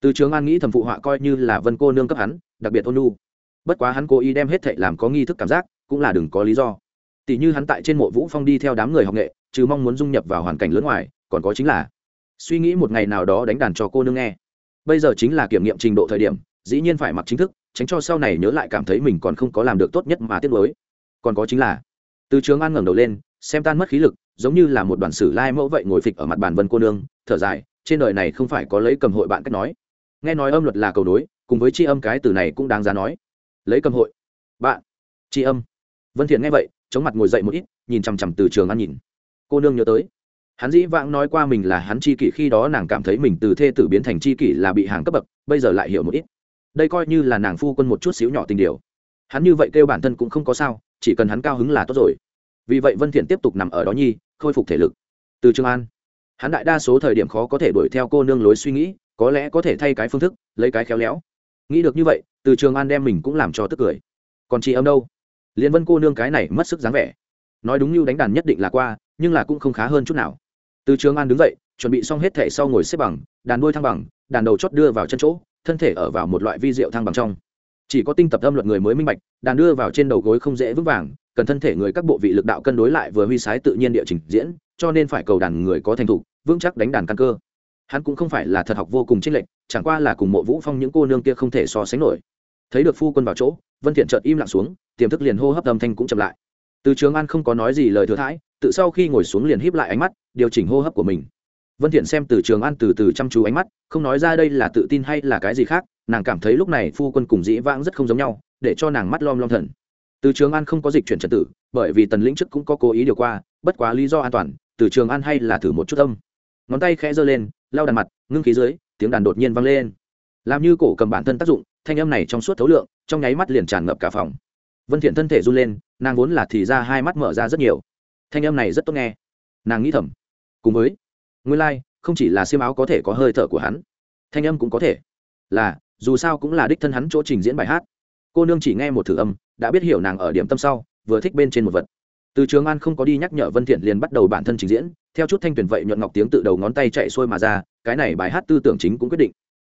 Từ trường an nghĩ thầm phụ họa coi như là vân cô nương cấp hắn, đặc biệt ôn nu bất quá hắn cố ý đem hết thệ làm có nghi thức cảm giác, cũng là đừng có lý do. Tỷ như hắn tại trên mộ vũ phong đi theo đám người học nghệ chứ mong muốn dung nhập vào hoàn cảnh lớn ngoài, còn có chính là suy nghĩ một ngày nào đó đánh đàn cho cô nương nghe. Bây giờ chính là kiểm nghiệm trình độ thời điểm dĩ nhiên phải mặc chính thức, tránh cho sau này nhớ lại cảm thấy mình còn không có làm được tốt nhất mà tiếc nuối. Còn có chính là, từ trường an ngẩng đầu lên, xem tan mất khí lực, giống như là một đoàn sử lai mẫu vậy ngồi phịch ở mặt bàn vân cô nương, thở dài, trên đời này không phải có lấy cầm hội bạn cách nói. Nghe nói âm luật là cầu đối cùng với tri âm cái từ này cũng đáng giá nói. Lấy cầm hội, bạn, tri âm. Vân thiện nghe vậy, chống mặt ngồi dậy một ít, nhìn chằm chằm từ trường an nhìn. Cô nương nhớ tới. Hắn dĩ vãng nói qua mình là hắn chi kỷ khi đó nàng cảm thấy mình từ thê tử biến thành chi kỷ là bị hàng cấp bậc, bây giờ lại hiểu một ít đây coi như là nàng phu quân một chút xíu nhỏ tình điều. Hắn như vậy kêu bản thân cũng không có sao, chỉ cần hắn cao hứng là tốt rồi. Vì vậy vân thiện tiếp tục nằm ở đó nhi, khôi phục thể lực. Từ trường an, hắn đại đa số thời điểm khó có thể đuổi theo cô nương lối suy nghĩ, có lẽ có thể thay cái phương thức, lấy cái khéo léo. Nghĩ được như vậy, từ trường an đem mình cũng làm cho tức cười. Còn chị âm đâu? Liên vân cô nương cái này mất sức dáng vẻ. Nói đúng như đánh đàn nhất định là qua, nhưng là cũng không khá hơn chút nào. Từ trường an đứng dậy, chuẩn bị xong hết thể sau ngồi xếp bằng, đàn đuôi thăng bằng, đàn đầu chót đưa vào chân chỗ thân thể ở vào một loại vi diệu thăng bằng trong. Chỉ có tinh tập âm luật người mới minh bạch, đàn đưa vào trên đầu gối không dễ vững vàng, cần thân thể người các bộ vị lực đạo cân đối lại vừa huy sái tự nhiên địa trình diễn, cho nên phải cầu đàn người có thành thục, vững chắc đánh đàn căn cơ. Hắn cũng không phải là thật học vô cùng chênh lệch, chẳng qua là cùng mộ vũ phong những cô nương kia không thể so sánh nổi. Thấy được phu quân vào chỗ, vân thiện chợt im lặng xuống, tiềm thức liền hô hấp âm thanh cũng chậm lại. Từ trường an không có nói gì lời thừa thãi, tự sau khi ngồi xuống liền híp lại ánh mắt, điều chỉnh hô hấp của mình vân thiện xem từ trường an từ từ chăm chú ánh mắt, không nói ra đây là tự tin hay là cái gì khác, nàng cảm thấy lúc này phu quân cùng dĩ vãng rất không giống nhau, để cho nàng mắt lom lom thần. Từ trường an không có dịch chuyển trật tự, bởi vì tần lĩnh chức cũng có cố ý điều qua, bất quá lý do an toàn, từ trường an hay là thử một chút âm. Ngón tay khẽ giơ lên lao đàn mặt, ngưng khí dưới, tiếng đàn đột nhiên vang lên. Làm như cổ cầm bản thân tác dụng, thanh âm này trong suốt thấu lượng, trong nháy mắt liền tràn ngập cả phòng. Vân thiện thân thể run lên, nàng vốn là thì ra hai mắt mở ra rất nhiều. Thanh âm này rất tốt nghe. Nàng nghĩ thầm, cùng với nguyên lai like, không chỉ là xiêm áo có thể có hơi thở của hắn thanh âm cũng có thể là dù sao cũng là đích thân hắn chỗ trình diễn bài hát. Cô nương chỉ nghe một thử âm đã biết hiểu nàng ở điểm tâm sau vừa thích bên trên một vật. Từ trường an không có đi nhắc nhở vân thiện liền bắt đầu bản thân trình diễn theo chút thanh tuyển vậy nhuận ngọc tiếng tự đầu ngón tay chạy xuôi mà ra cái này bài hát tư tưởng chính cũng quyết định.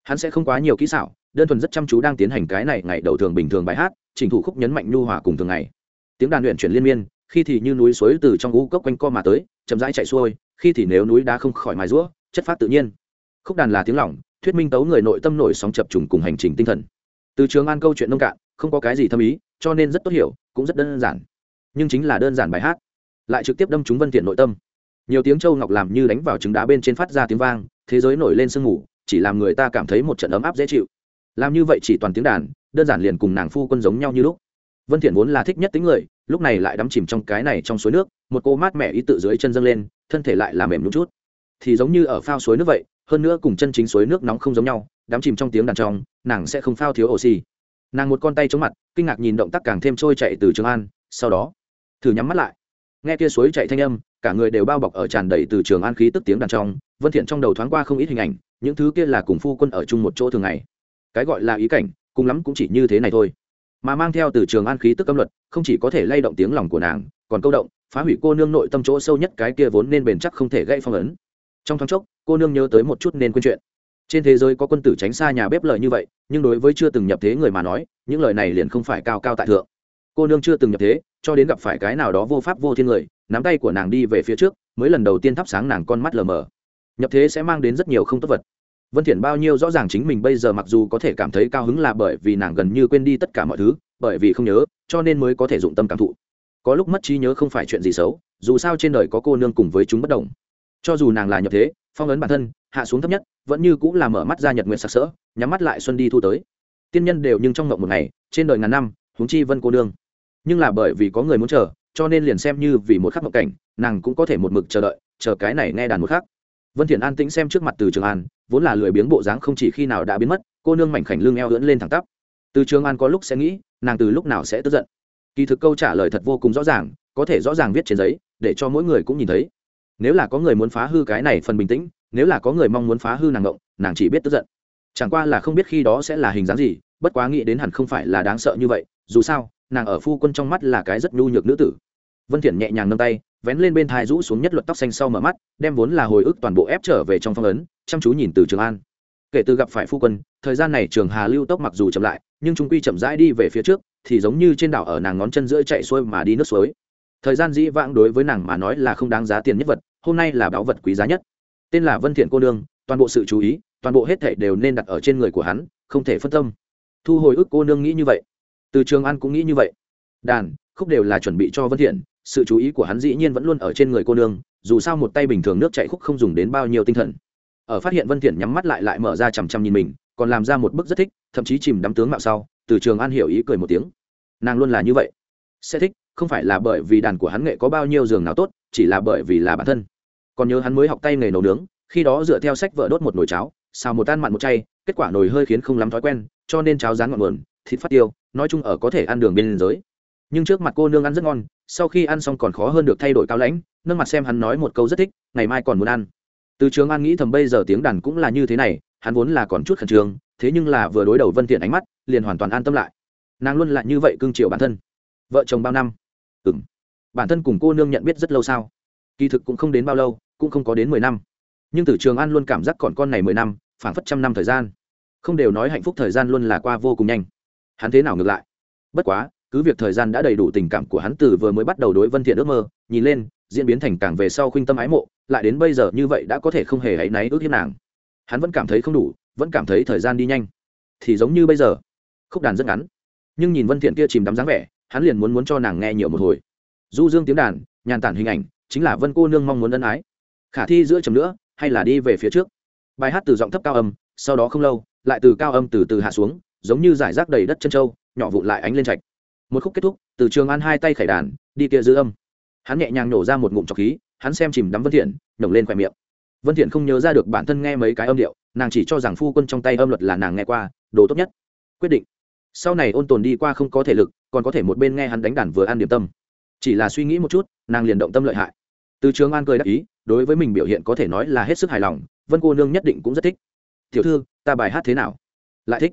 Hắn sẽ không quá nhiều kỹ xảo đơn thuần rất chăm chú đang tiến hành cái này ngày đầu thường bình thường bài hát chỉnh thủ khúc nhấn mạnh nhu hòa cùng thường ngày. Tiếng đàn luyện chuyển liên miên khi thì như núi suối từ trong ngũ cốc quanh co mà tới chậm rãi chạy xuôi khi thì nếu núi đá không khỏi mài rũa, chất phát tự nhiên. Khúc đàn là tiếng lỏng, thuyết minh tấu người nội tâm nổi sóng chập trùng cùng hành trình tinh thần. Từ trường an câu chuyện nông cạn, không có cái gì thâm ý, cho nên rất tốt hiểu, cũng rất đơn giản. Nhưng chính là đơn giản bài hát. Lại trực tiếp đâm trúng vân thiện nội tâm. Nhiều tiếng châu ngọc làm như đánh vào trứng đá bên trên phát ra tiếng vang, thế giới nổi lên sương mù, chỉ làm người ta cảm thấy một trận ấm áp dễ chịu. Làm như vậy chỉ toàn tiếng đàn, đơn giản liền cùng nàng phu quân giống nhau như lúc vân thiện vốn là thích nhất tính người, lúc này lại đắm chìm trong cái này trong suối nước, một cô mát mẻ ý tự dưới chân dâng lên, thân thể lại làm mềm nhũn chút. Thì giống như ở phao suối nước vậy, hơn nữa cùng chân chính suối nước nóng không giống nhau, đắm chìm trong tiếng đàn trong, nàng sẽ không phao thiếu oxy. Nàng một con tay chống mặt, kinh ngạc nhìn động tác càng thêm trôi chạy từ trường an, sau đó, thử nhắm mắt lại. Nghe kia suối chạy thanh âm, cả người đều bao bọc ở tràn đầy từ trường an khí tức tiếng đàn trong, vân thiện trong đầu thoáng qua không ít hình ảnh, những thứ kia là cùng phu quân ở chung một chỗ thường ngày. Cái gọi là ý cảnh, cùng lắm cũng chỉ như thế này thôi mà mang theo từ trường an khí tức âm luật, không chỉ có thể lay động tiếng lòng của nàng, còn câu động, phá hủy cô nương nội tâm chỗ sâu nhất cái kia vốn nên bền chắc không thể gây phong ấn. Trong thoáng chốc, cô nương nhớ tới một chút nên quên chuyện. Trên thế giới có quân tử tránh xa nhà bếp lời như vậy, nhưng đối với chưa từng nhập thế người mà nói, những lời này liền không phải cao cao tại thượng. Cô nương chưa từng nhập thế, cho đến gặp phải cái nào đó vô pháp vô thiên người, nắm tay của nàng đi về phía trước, mới lần đầu tiên thắp sáng nàng con mắt lờ mờ. Nhập thế sẽ mang đến rất nhiều không tốt vật vân thiện bao nhiêu rõ ràng chính mình bây giờ mặc dù có thể cảm thấy cao hứng là bởi vì nàng gần như quên đi tất cả mọi thứ, bởi vì không nhớ, cho nên mới có thể dụng tâm cảm thụ. Có lúc mất trí nhớ không phải chuyện gì xấu, dù sao trên đời có cô nương cùng với chúng bất đồng. Cho dù nàng là nhập thế, phong ấn bản thân, hạ xuống thấp nhất, vẫn như cũng là mở mắt ra nhật nguyện sặc sỡ, nhắm mắt lại xuân đi thu tới. Tiên nhân đều nhưng trong ngộng một ngày, trên đời ngàn năm, huống chi vân cô nương. Nhưng là bởi vì có người muốn chờ, cho nên liền xem như vì một khắc ngộng cảnh, nàng cũng có thể một mực chờ đợi, chờ cái này nghe đàn một khắc vân thiện an tĩnh xem trước mặt từ trường an, vốn là lười biếng bộ dáng không chỉ khi nào đã biến mất, cô nương mảnh khảnh lưng eo ưỡn lên thẳng tắp. Từ trường an có lúc sẽ nghĩ, nàng từ lúc nào sẽ tức giận. Kỳ thực câu trả lời thật vô cùng rõ ràng, có thể rõ ràng viết trên giấy, để cho mỗi người cũng nhìn thấy. Nếu là có người muốn phá hư cái này phần bình tĩnh, nếu là có người mong muốn phá hư nàng ngộng, nàng chỉ biết tức giận. Chẳng qua là không biết khi đó sẽ là hình dáng gì, bất quá nghĩ đến hẳn không phải là đáng sợ như vậy, dù sao, nàng ở phu quân trong mắt là cái rất nhu nhược nữ tử. Vân thiện nhẹ nhàng nâng tay vén lên bên thai rũ xuống nhất luật tóc xanh sau mở mắt, đem vốn là hồi ức toàn bộ ép trở về trong phong ấn, chăm chú nhìn từ trường an. Kể từ gặp phải phu quân, thời gian này trường hà lưu tốc mặc dù chậm lại, nhưng chúng quy chậm rãi đi về phía trước, thì giống như trên đảo ở nàng ngón chân giữa chạy xuôi mà đi nước suối. Thời gian dĩ vãng đối với nàng mà nói là không đáng giá tiền nhất vật, hôm nay là báu vật quý giá nhất. Tên là vân thiện cô nương, toàn bộ sự chú ý, toàn bộ hết thảy đều nên đặt ở trên người của hắn, không thể phân tâm. Thu hồi ức cô nương nghĩ như vậy. Từ trường an cũng nghĩ như vậy. Đàn, khúc đều là chuẩn bị cho vân thiện sự chú ý của hắn dĩ nhiên vẫn luôn ở trên người cô nương, dù sao một tay bình thường nước chạy khúc không dùng đến bao nhiêu tinh thần. Ở phát hiện vân thiện nhắm mắt lại lại mở ra chằm chằm nhìn mình, còn làm ra một bức rất thích, thậm chí chìm đắm tướng mạo sau, từ trường an hiểu ý cười một tiếng. Nàng luôn là như vậy. Sẽ thích, không phải là bởi vì đàn của hắn nghệ có bao nhiêu giường nào tốt, chỉ là bởi vì là bản thân. Còn nhớ hắn mới học tay nghề nấu nướng, khi đó dựa theo sách vợ đốt một nồi cháo, xào một tan mặn một chay, kết quả nồi hơi khiến không lắm thói quen, cho nên cháo rán ngọn nguồn, thịt phát tiêu, nói chung ở có thể ăn đường bên giới nhưng trước mặt cô nương ăn rất ngon, sau khi ăn xong còn khó hơn được thay đổi cao lãnh, nâng mặt xem hắn nói một câu rất thích, ngày mai còn muốn ăn. Từ trường an nghĩ thầm bây giờ tiếng đàn cũng là như thế này, hắn vốn là còn chút khẩn trương, thế nhưng là vừa đối đầu vân tiện ánh mắt, liền hoàn toàn an tâm lại. Nàng luôn là như vậy cưng chiều bản thân. Vợ chồng bao năm? Ừm. Bản thân cùng cô nương nhận biết rất lâu sao? Kỳ thực cũng không đến bao lâu, cũng không có đến mười năm. Nhưng từ trường an luôn cảm giác còn con này mười năm phản phất trăm năm thời gian. Không đều nói hạnh phúc thời gian luôn là qua vô cùng nhanh. Hắn thế nào ngược lại? Bất quá cứ việc thời gian đã đầy đủ tình cảm của hắn từ vừa mới bắt đầu đối vân thiện ước mơ, nhìn lên, diễn biến thành càng về sau khuynh tâm ái mộ, lại đến bây giờ như vậy đã có thể không hề hãy náy ước hiếp nàng. Hắn vẫn cảm thấy không đủ, vẫn cảm thấy thời gian đi nhanh. Thì giống như bây giờ, khúc đàn rất ngắn. Nhưng nhìn vân thiện kia chìm đắm dáng vẻ, hắn liền muốn muốn cho nàng nghe nhiều một hồi. Du dương tiếng đàn, nhàn tản hình ảnh, chính là vân cô nương mong muốn ân ái. Khả thi giữa chầm nữa, hay là đi về phía trước? Bài hát từ giọng thấp cao âm, sau đó không lâu, lại từ cao âm từ từ hạ xuống, giống như giải rác đầy đất chân trâu nhỏ vụn lại ánh lên trạch một khúc kết thúc, từ trường an hai tay khải đàn, đi kia giữ âm. Hắn nhẹ nhàng nổ ra một ngụm trọc khí, hắn xem chìm đắm vân thiện nồng lên khỏe miệng. Vân thiện không nhớ ra được bản thân nghe mấy cái âm điệu, nàng chỉ cho rằng phu quân trong tay âm luật là nàng nghe qua, đồ tốt nhất. Quyết định. Sau này ôn tồn đi qua không có thể lực, còn có thể một bên nghe hắn đánh đàn vừa ăn điểm tâm. Chỉ là suy nghĩ một chút, nàng liền động tâm lợi hại. Từ trường an cười đáp ý, đối với mình biểu hiện có thể nói là hết sức hài lòng, vân cô nương nhất định cũng rất thích. Tiểu thư, ta bài hát thế nào? Lại thích.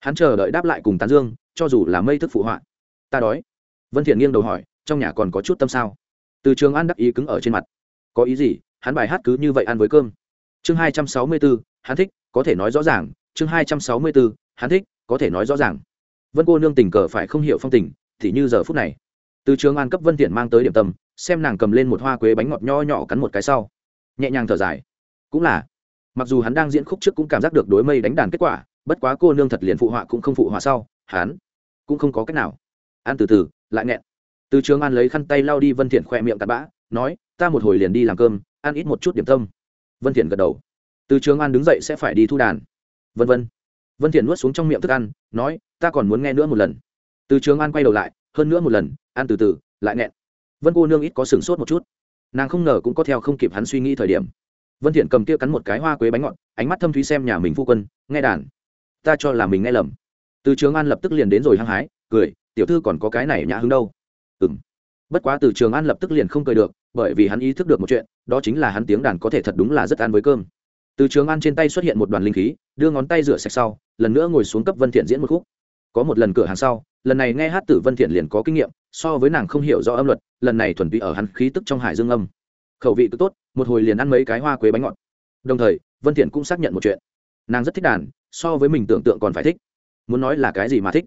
Hắn chờ đợi đáp lại cùng tán dương, cho dù là mây thức phụ họa ta đói. Vân thiện nghiêng đầu hỏi trong nhà còn có chút tâm sao? Từ trường an đắc ý cứng ở trên mặt. Có ý gì? Hắn bài hát cứ như vậy ăn với cơm. Chương hai trăm sáu mươi 264, hắn thích có thể nói rõ ràng. Chương hai trăm sáu mươi 264, hắn thích có thể nói rõ ràng. Vân cô nương tình cờ phải không hiểu phong tình thì như giờ phút này. Từ trường an cấp vân thiện mang tới điểm tâm xem nàng cầm lên một hoa quế bánh ngọt nho nhỏ cắn một cái sau. Nhẹ nhàng thở dài. Cũng là. Mặc dù hắn đang diễn khúc trước cũng cảm giác được đối mây đánh đàn kết quả bất quá cô nương thật liền phụ họa cũng không phụ họa sau hắn cũng không có cách nào ăn từ từ, lại nghẹn. Từ trường an lấy khăn tay lau đi vân thiện khoe miệng cặn bã, nói, ta một hồi liền đi làm cơm, ăn ít một chút điểm tâm. Vân thiện gật đầu. Từ trường an đứng dậy sẽ phải đi thu đàn. Vân vân. Vân thiện nuốt xuống trong miệng thức ăn, nói, ta còn muốn nghe nữa một lần. Từ trường an quay đầu lại, hơn nữa một lần, ăn từ từ, lại nghẹn. Vân cô nương ít có sừng sốt một chút. Nàng không ngờ cũng có theo không kịp hắn suy nghĩ thời điểm. Vân thiện cầm kia cắn một cái hoa quế bánh ngọt, ánh mắt thâm thúy xem nhà mình phu quân, nghe đàn. Ta cho là mình nghe lầm. Từ trường an lập tức liền đến rồi hăng hái, cười tiểu thư còn có cái này nhã hứng đâu? Ừm. Bất quá từ trường an lập tức liền không cười được, bởi vì hắn ý thức được một chuyện, đó chính là hắn tiếng đàn có thể thật đúng là rất ăn với cơm. Từ trường an trên tay xuất hiện một đoàn linh khí, đưa ngón tay rửa sạch sau, lần nữa ngồi xuống cấp vân thiện diễn một khúc. Có một lần cửa hàng sau, lần này nghe hát tử vân thiện liền có kinh nghiệm, so với nàng không hiểu rõ âm luật, lần này thuần túy ở hắn khí tức trong hải dương âm. Khẩu vị cứ tốt, một hồi liền ăn mấy cái hoa quế bánh ngọt. Đồng thời, vân thiện cũng xác nhận một chuyện. Nàng rất thích đàn, so với mình tưởng tượng còn phải thích. Muốn nói là cái gì mà thích?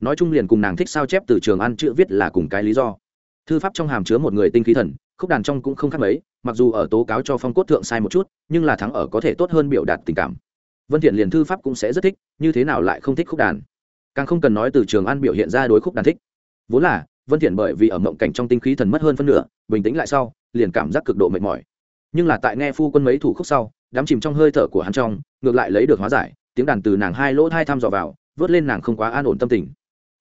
Nói chung liền cùng nàng thích sao chép từ trường ăn chữ viết là cùng cái lý do. Thư pháp trong hàm chứa một người tinh khí thần, khúc đàn trong cũng không khác mấy, mặc dù ở tố cáo cho phong cốt thượng sai một chút, nhưng là thắng ở có thể tốt hơn biểu đạt tình cảm. Vân thiện liền thư pháp cũng sẽ rất thích, như thế nào lại không thích khúc đàn? Càng không cần nói từ trường an biểu hiện ra đối khúc đàn thích. Vốn là, vân thiện bởi vì ở mộng cảnh trong tinh khí thần mất hơn phân nửa, bình tĩnh lại sau, liền cảm giác cực độ mệt mỏi. Nhưng là tại nghe phu quân mấy thủ khúc sau, đám chìm trong hơi thở của hắn trong, ngược lại lấy được hóa giải, tiếng đàn từ nàng hai lỗ thai thăm dò vào, vớt lên nàng không quá an ổn tâm tình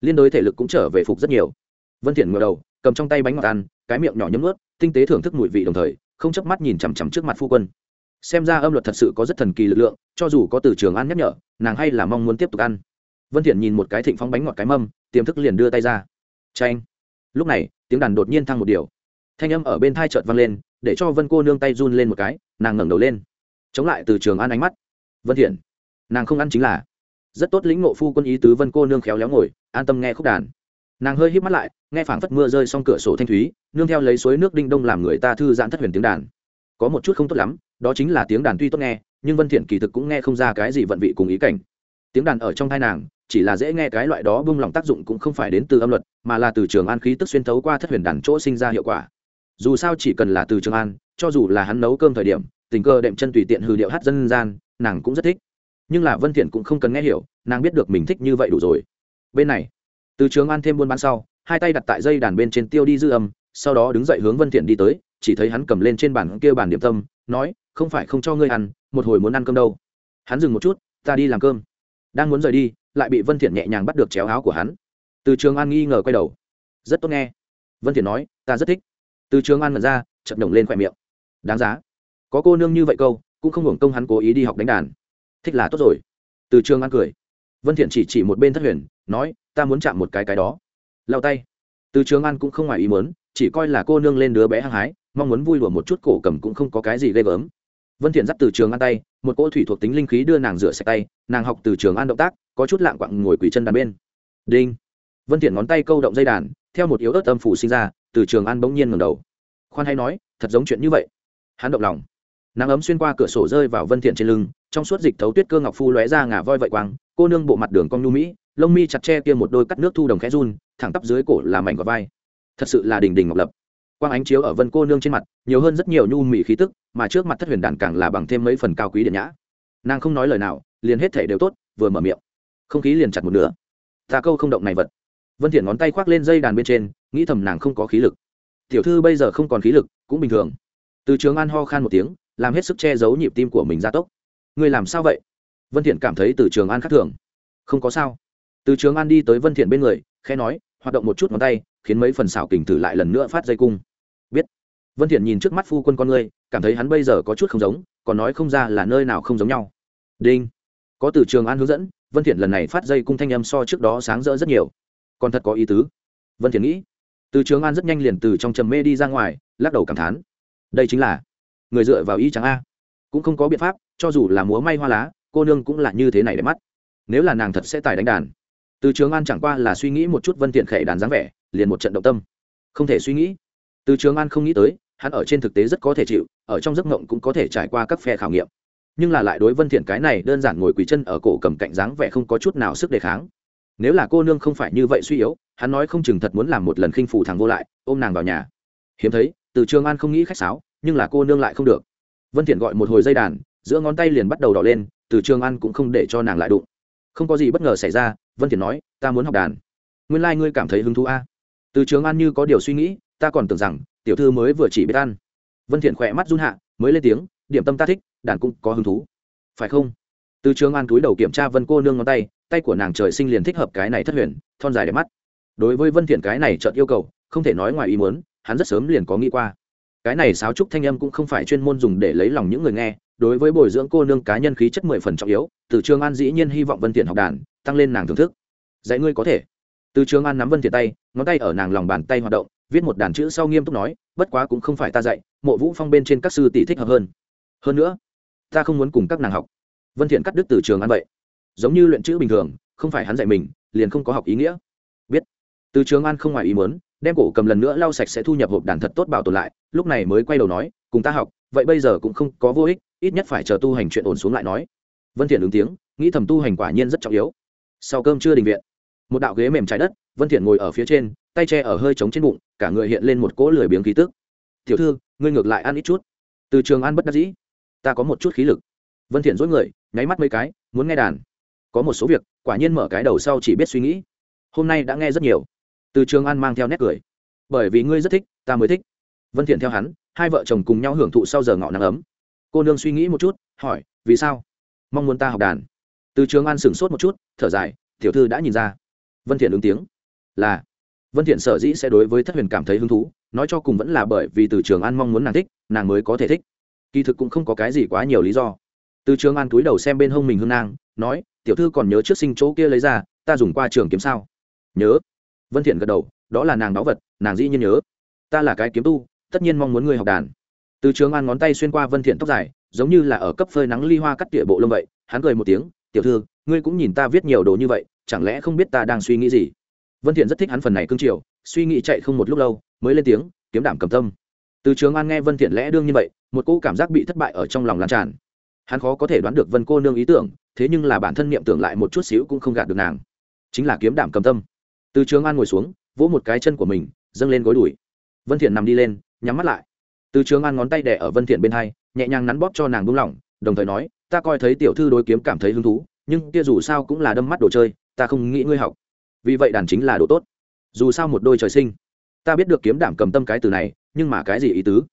liên đối thể lực cũng trở về phục rất nhiều. Vân thiện ngửa đầu, cầm trong tay bánh ngọt ăn, cái miệng nhỏ nhấm ướt tinh tế thưởng thức mùi vị đồng thời, không chớp mắt nhìn chằm chằm trước mặt phu quân. Xem ra âm luật thật sự có rất thần kỳ lực lượng, cho dù có từ trường ăn nhắc nhở, nàng hay là mong muốn tiếp tục ăn. Vân thiện nhìn một cái thịnh phong bánh ngọt cái mâm, tiềm thức liền đưa tay ra. Tranh lúc này, tiếng đàn đột nhiên thăng một điều. Thanh âm ở bên thai chợt vang lên, để cho vân cô nương tay run lên một cái, nàng ngẩng đầu lên. Chống lại từ trường an ánh mắt. Vân thiện nàng không ăn chính là. Rất tốt lĩnh ngộ phu quân ý tứ vân cô nương khéo léo ngồi an tâm nghe khúc đàn. Nàng hơi híp mắt lại, nghe phảng phất mưa rơi xong cửa sổ thanh thúy, nương theo lấy suối nước đinh đông làm người ta thư giãn thất huyền tiếng đàn. Có một chút không tốt lắm, đó chính là tiếng đàn tuy tốt nghe, nhưng vân thiện kỳ thực cũng nghe không ra cái gì vận vị cùng ý cảnh. Tiếng đàn ở trong thai nàng, chỉ là dễ nghe cái loại đó bung lòng tác dụng cũng không phải đến từ âm luật, mà là từ trường an khí tức xuyên thấu qua thất huyền đàn chỗ sinh ra hiệu quả. Dù sao chỉ cần là từ trường an, cho dù là hắn nấu cơm thời điểm, tình cơ đệm chân tùy tiện hư điệu hát dân gian, nàng cũng rất thích. Nhưng là vân thiện cũng không cần nghe hiểu, nàng biết được mình thích như vậy đủ rồi bên này. Từ trường an thêm buôn bán sau, hai tay đặt tại dây đàn bên trên tiêu đi dư âm, sau đó đứng dậy hướng vân thiện đi tới, chỉ thấy hắn cầm lên trên bàn kia bàn điểm tâm, nói, không phải không cho ngươi ăn, một hồi muốn ăn cơm đâu. Hắn dừng một chút, ta đi làm cơm. Đang muốn rời đi, lại bị vân thiện nhẹ nhàng bắt được chéo áo của hắn. Từ trường an nghi ngờ quay đầu. Rất tốt nghe. Vân thiện nói, ta rất thích. Từ trường an mở ra, chậm động lên khỏe miệng. Đáng giá. Có cô nương như vậy câu, cũng không hưởng công hắn cố ý đi học đánh đàn. Thích là tốt rồi. Từ trường an cười vân thiện chỉ chỉ một bên thất huyền, nói, ta muốn chạm một cái cái đó. Lao tay. Từ trường an cũng không ngoài ý muốn, chỉ coi là cô nương lên đứa bé hăng hái, mong muốn vui đùa một chút, cổ cầm cũng không có cái gì ghê gớm. Vân thiện dắt từ trường an tay, một cỗ thủy thuộc tính linh khí đưa nàng rửa sạch tay, nàng học từ trường an động tác, có chút lạng quạng ngồi quỳ chân đàn bên. Đinh. Vân thiện ngón tay câu động dây đàn, theo một yếu ớt âm phủ sinh ra, từ trường an bỗng nhiên ngẩng đầu. Khoan hay nói, thật giống chuyện như vậy. Hắn động lòng. Nắng ấm xuyên qua cửa sổ rơi vào vân thiện trên lưng trong suốt dịch thấu tuyết cơ ngọc phu lóe ra ngả voi vậy quang, cô nương bộ mặt đường cong nhu mỹ, lông mi chặt che kia một đôi cắt nước thu đồng khẽ run, thẳng tắp dưới cổ là mảnh gọt vai. Thật sự là đình đình ngọc lập. Quang ánh chiếu ở vân cô nương trên mặt, nhiều hơn rất nhiều nhu mỹ khí tức, mà trước mặt thất huyền đàn càng là bằng thêm mấy phần cao quý điện nhã. Nàng không nói lời nào, liền hết thể đều tốt, vừa mở miệng. Không khí liền chặt một nửa. Ta câu không động này vật. Vân thiện ngón tay khoác lên dây đàn bên trên, nghĩ thầm nàng không có khí lực. Tiểu thư bây giờ không còn khí lực, cũng bình thường. Từ trường an ho khan một tiếng, làm hết sức che giấu nhịp tim của mình gia tốc người làm sao vậy? Vân thiện cảm thấy từ trường an khác thường. Không có sao. Từ trường an đi tới vân thiện bên người, khẽ nói, hoạt động một chút ngón tay, khiến mấy phần xảo kình thử lại lần nữa phát dây cung. Biết. Vân thiện nhìn trước mắt phu quân con ngươi, cảm thấy hắn bây giờ có chút không giống, còn nói không ra là nơi nào không giống nhau. Đinh. Có từ trường an hướng dẫn, vân thiện lần này phát dây cung thanh âm so trước đó sáng rỡ rất nhiều. Còn thật có ý tứ. Vân thiện nghĩ. Từ trường an rất nhanh liền từ trong trầm mê đi ra ngoài, lắc đầu cảm thán. Đây chính là người dựa vào ý trắng a cũng không có biện pháp, cho dù là múa may hoa lá, cô nương cũng là như thế này để mắt. Nếu là nàng thật sẽ tài đánh đàn. Từ trường an chẳng qua là suy nghĩ một chút vân tiện khệ đàn dáng vẻ, liền một trận động tâm. Không thể suy nghĩ. Từ trường an không nghĩ tới, hắn ở trên thực tế rất có thể chịu, ở trong giấc mộng cũng có thể trải qua các phe khảo nghiệm. Nhưng là lại đối vân thiện cái này đơn giản ngồi quỳ chân ở cổ cầm cạnh dáng vẻ không có chút nào sức đề kháng. Nếu là cô nương không phải như vậy suy yếu, hắn nói không chừng thật muốn làm một lần khinh phủ thằng vô lại, ôm nàng vào nhà. Hiếm thấy, từ trường an không nghĩ khách sáo, nhưng là cô nương lại không được vân thiện gọi một hồi dây đàn, giữa ngón tay liền bắt đầu đỏ lên, từ trường an cũng không để cho nàng lại đụng. Không có gì bất ngờ xảy ra, vân thiện nói, ta muốn học đàn. Nguyên lai like ngươi cảm thấy hứng thú a. Từ trường an như có điều suy nghĩ, ta còn tưởng rằng, tiểu thư mới vừa chỉ biết ăn. Vân thiện khỏe mắt run hạ, mới lên tiếng, điểm tâm ta thích, đàn cũng có hứng thú. Phải không? Từ trường an túi đầu kiểm tra vân cô nương ngón tay tay của nàng trời sinh liền thích hợp cái này thất huyền, thon dài đẹp mắt. Đối với vân thiện cái này chợt yêu cầu, không thể nói ngoài ý muốn, hắn rất sớm liền có nghĩ qua cái này sáo trúc thanh âm cũng không phải chuyên môn dùng để lấy lòng những người nghe, đối với bồi dưỡng cô nương cá nhân khí chất mười phần trọng yếu, từ trường an dĩ nhiên hy vọng vân thiện học đàn, tăng lên nàng thưởng thức. Dạy ngươi có thể. Từ trường an nắm vân thiện tay, ngón tay ở nàng lòng bàn tay hoạt động, viết một đàn chữ sau nghiêm túc nói, bất quá cũng không phải ta dạy, mộ vũ phong bên trên các sư tỷ thích hợp hơn. Hơn nữa, ta không muốn cùng các nàng học. Vân thiện cắt đứt từ trường an vậy. Giống như luyện chữ bình thường, không phải hắn dạy mình, liền không có học ý nghĩa. Biết từ trường an không ngoài ý muốn, đem cổ cầm lần nữa lau sạch sẽ thu nhập hộp đàn thật tốt bảo tồn lại, lúc này mới quay đầu nói, cùng ta học, vậy bây giờ cũng không có vô ích, ít nhất phải chờ tu hành chuyện ổn xuống lại nói. Vân thiện ứng tiếng, nghĩ thầm tu hành quả nhiên rất trọng yếu. Sau cơm trưa đình viện, một đạo ghế mềm trái đất, vân thiện ngồi ở phía trên, tay che ở hơi trống trên bụng, cả người hiện lên một cỗ lười biếng khí tức. Tiểu thư, ngươi ngược lại ăn ít chút. Từ trường an bất đắc dĩ, ta có một chút khí lực. Vân thiện dối người, nháy mắt mấy cái, muốn nghe đàn. Có một số việc, quả nhiên mở cái đầu sau chỉ biết suy nghĩ. Hôm nay đã nghe rất nhiều từ trường an mang theo nét cười. Bởi vì ngươi rất thích, ta mới thích. Vân thiện theo hắn, hai vợ chồng cùng nhau hưởng thụ sau giờ ngọ nắng ấm. Cô nương suy nghĩ một chút, hỏi, vì sao? Mong muốn ta học đàn. Từ trường an sửng sốt một chút, thở dài, tiểu thư đã nhìn ra. Vân thiện ứng tiếng, là. Vân thiện sở dĩ sẽ đối với thất huyền cảm thấy hứng thú, nói cho cùng vẫn là bởi vì từ trường an mong muốn nàng thích, nàng mới có thể thích. Kỳ thực cũng không có cái gì quá nhiều lý do. Từ trường an cúi đầu xem bên hông mình hương nang, nói, tiểu thư còn nhớ trước sinh chỗ kia lấy ra, ta dùng qua trường kiếm sao? Nhớ vân thiện gật đầu, đó là nàng đáo vật, nàng dĩ nhiên nhớ. Ta là cái kiếm tu, tất nhiên mong muốn ngươi học đàn. Từ trường an ngón tay xuyên qua vân thiện tóc dài, giống như là ở cấp phơi nắng ly hoa cắt tỉa bộ lông vậy, hắn cười một tiếng, tiểu thư, ngươi cũng nhìn ta viết nhiều đồ như vậy, chẳng lẽ không biết ta đang suy nghĩ gì? Vân thiện rất thích hắn phần này cương triều, suy nghĩ chạy không một lúc lâu, mới lên tiếng, kiếm đảm cầm tâm. Từ trường an nghe vân thiện lẽ đương như vậy, một cô cảm giác bị thất bại ở trong lòng lan tràn. Hắn khó có thể đoán được vân cô nương ý tưởng, thế nhưng là bản thân niệm tưởng lại một chút xíu cũng không gạt được nàng. Chính là kiếm đảm cầm tâm từ trường an ngồi xuống, vỗ một cái chân của mình, dâng lên gối đùi. Vân thiện nằm đi lên, nhắm mắt lại. Từ trường an ngón tay đè ở vân thiện bên hai, nhẹ nhàng nắn bóp cho nàng buông lỏng, đồng thời nói, ta coi thấy tiểu thư đối kiếm cảm thấy hứng thú, nhưng kia dù sao cũng là đâm mắt đồ chơi, ta không nghĩ ngươi học. Vì vậy đàn chính là đồ tốt. Dù sao một đôi trời sinh, ta biết được kiếm đảm cầm tâm cái từ này, nhưng mà cái gì ý tứ?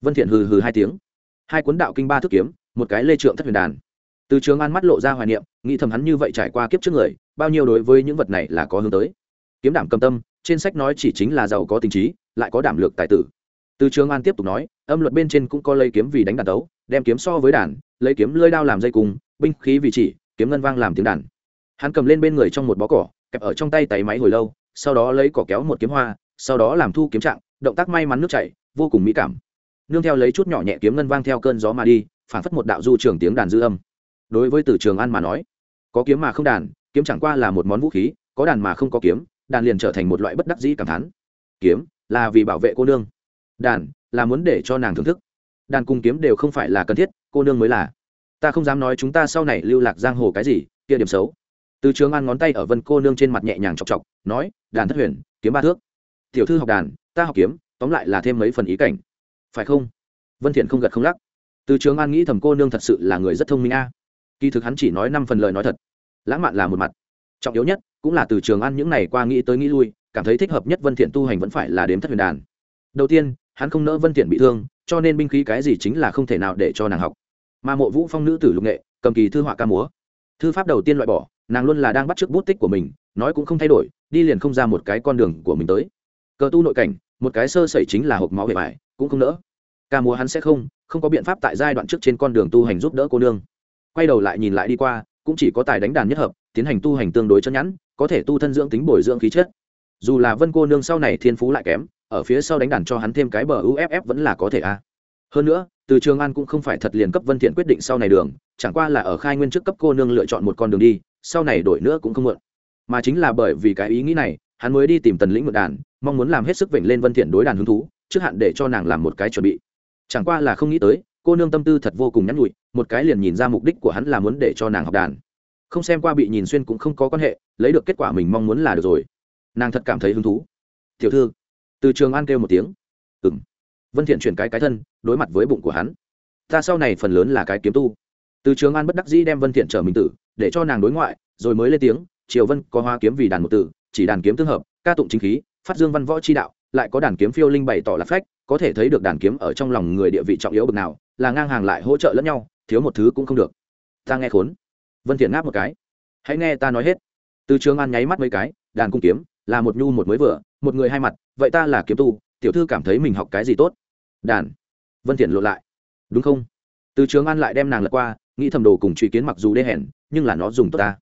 Vân thiện hừ hừ hai tiếng. Hai cuốn đạo kinh ba thức kiếm, một cái lê trượng thất huyền đàn. Từ trường an mắt lộ ra hoài niệm, nghĩ thầm hắn như vậy trải qua kiếp trước người, bao nhiêu đối với những vật này là có hướng tới kiếm đảm cầm tâm, trên sách nói chỉ chính là giàu có tình trí, lại có đảm lược tài tử. Từ trường an tiếp tục nói, âm luật bên trên cũng có lấy kiếm vì đánh đàn tấu, đem kiếm so với đàn, lấy kiếm lưỡi đao làm dây cùng binh khí vì chỉ, kiếm ngân vang làm tiếng đàn. Hắn cầm lên bên người trong một bó cỏ, kẹp ở trong tay tay máy hồi lâu, sau đó lấy cỏ kéo một kiếm hoa, sau đó làm thu kiếm trạng, động tác may mắn nước chảy, vô cùng mỹ cảm. Nương theo lấy chút nhỏ nhẹ kiếm ngân vang theo cơn gió mà đi, phản phất một đạo du trường tiếng đàn dư âm. Đối với từ trường an mà nói, có kiếm mà không đàn, kiếm chẳng qua là một món vũ khí, có đàn mà không có kiếm đàn liền trở thành một loại bất đắc dĩ cảm thán. Kiếm là vì bảo vệ cô nương. Đàn là muốn để cho nàng thưởng thức. Đàn cùng kiếm đều không phải là cần thiết, cô nương mới là. Ta không dám nói chúng ta sau này lưu lạc giang hồ cái gì, kia điểm xấu. Từ trường an ngón tay ở vân cô nương trên mặt nhẹ nhàng chọc chọc, nói, đàn thất huyền, kiếm ba thước. Tiểu thư học đàn, ta học kiếm, tóm lại là thêm mấy phần ý cảnh. Phải không? Vân thiện không gật không lắc. Từ trường an nghĩ thầm cô nương thật sự là người rất thông minh a. Kỳ thực hắn chỉ nói năm phần lời nói thật. Lãng mạn là một mặt. Trọng yếu nhất cũng là từ trường an những ngày qua nghĩ tới nghĩ lui, cảm thấy thích hợp nhất vân thiện tu hành vẫn phải là đếm thất huyền đàn. Đầu tiên, hắn không nỡ vân thiện bị thương, cho nên binh khí cái gì chính là không thể nào để cho nàng học. Mà mộ vũ phong nữ tử lục nghệ, cầm kỳ thư họa ca múa. Thư pháp đầu tiên loại bỏ, nàng luôn là đang bắt chước bút tích của mình, nói cũng không thay đổi, đi liền không ra một cái con đường của mình tới. Cờ tu nội cảnh, một cái sơ sẩy chính là hộp máu bề bài cũng không nỡ. Ca múa hắn sẽ không không có biện pháp tại giai đoạn trước trên con đường tu hành giúp đỡ cô nương. Quay đầu lại nhìn lại đi qua, cũng chỉ có tài đánh đàn nhất hợp, tiến hành tu hành tương đối chân nhẵn có thể tu thân dưỡng tính bồi dưỡng khí chất. Dù là vân cô nương sau này thiên phú lại kém, ở phía sau đánh đàn cho hắn thêm cái bờ uff vẫn là có thể a. Hơn nữa, từ trường an cũng không phải thật liền cấp vân thiện quyết định sau này đường, chẳng qua là ở khai nguyên trước cấp cô nương lựa chọn một con đường đi, sau này đổi nữa cũng không muộn mà chính là bởi vì cái ý nghĩ này, hắn mới đi tìm tần lĩnh một đàn, mong muốn làm hết sức vểnh lên vân thiện đối đàn hứng thú, trước hạn để cho nàng làm một cái chuẩn bị. Chẳng qua là không nghĩ tới, cô nương tâm tư thật vô cùng nhắn nhụi một cái liền nhìn ra mục đích của hắn là muốn để cho nàng học đàn. Không xem qua bị nhìn xuyên cũng không có quan hệ lấy được kết quả mình mong muốn là được rồi. Nàng thật cảm thấy hứng thú. Tiểu thư. Từ trường an kêu một tiếng. Ừng vân thiện chuyển cái cái thân, đối mặt với bụng của hắn. Ta sau này phần lớn là cái kiếm tu. Từ trường an bất đắc dĩ đem vân thiện trở mình tử, để cho nàng đối ngoại, rồi mới lên tiếng, triều vân có hoa kiếm vì đàn một tử, chỉ đàn kiếm tương hợp, ca tụng chính khí, phát dương văn võ chi đạo, lại có đàn kiếm phiêu linh bày tỏ là phách, có thể thấy được đàn kiếm ở trong lòng người địa vị trọng yếu bậc nào, là ngang hàng lại hỗ trợ lẫn nhau, thiếu một thứ cũng không được. Ta nghe khốn. Vân thiện ngáp một cái. Hãy nghe ta nói hết từ trường an nháy mắt mấy cái, đàn cung kiếm, là một nhu một mới vừa, một người hai mặt, vậy ta là kiếm tu, tiểu thư cảm thấy mình học cái gì tốt? Đàn. Vân thiện lộ lại. Đúng không? Từ trường an lại đem nàng lật qua, nghĩ thầm đồ cùng truy kiến mặc dù đê hèn, nhưng là nó dùng tốt ta.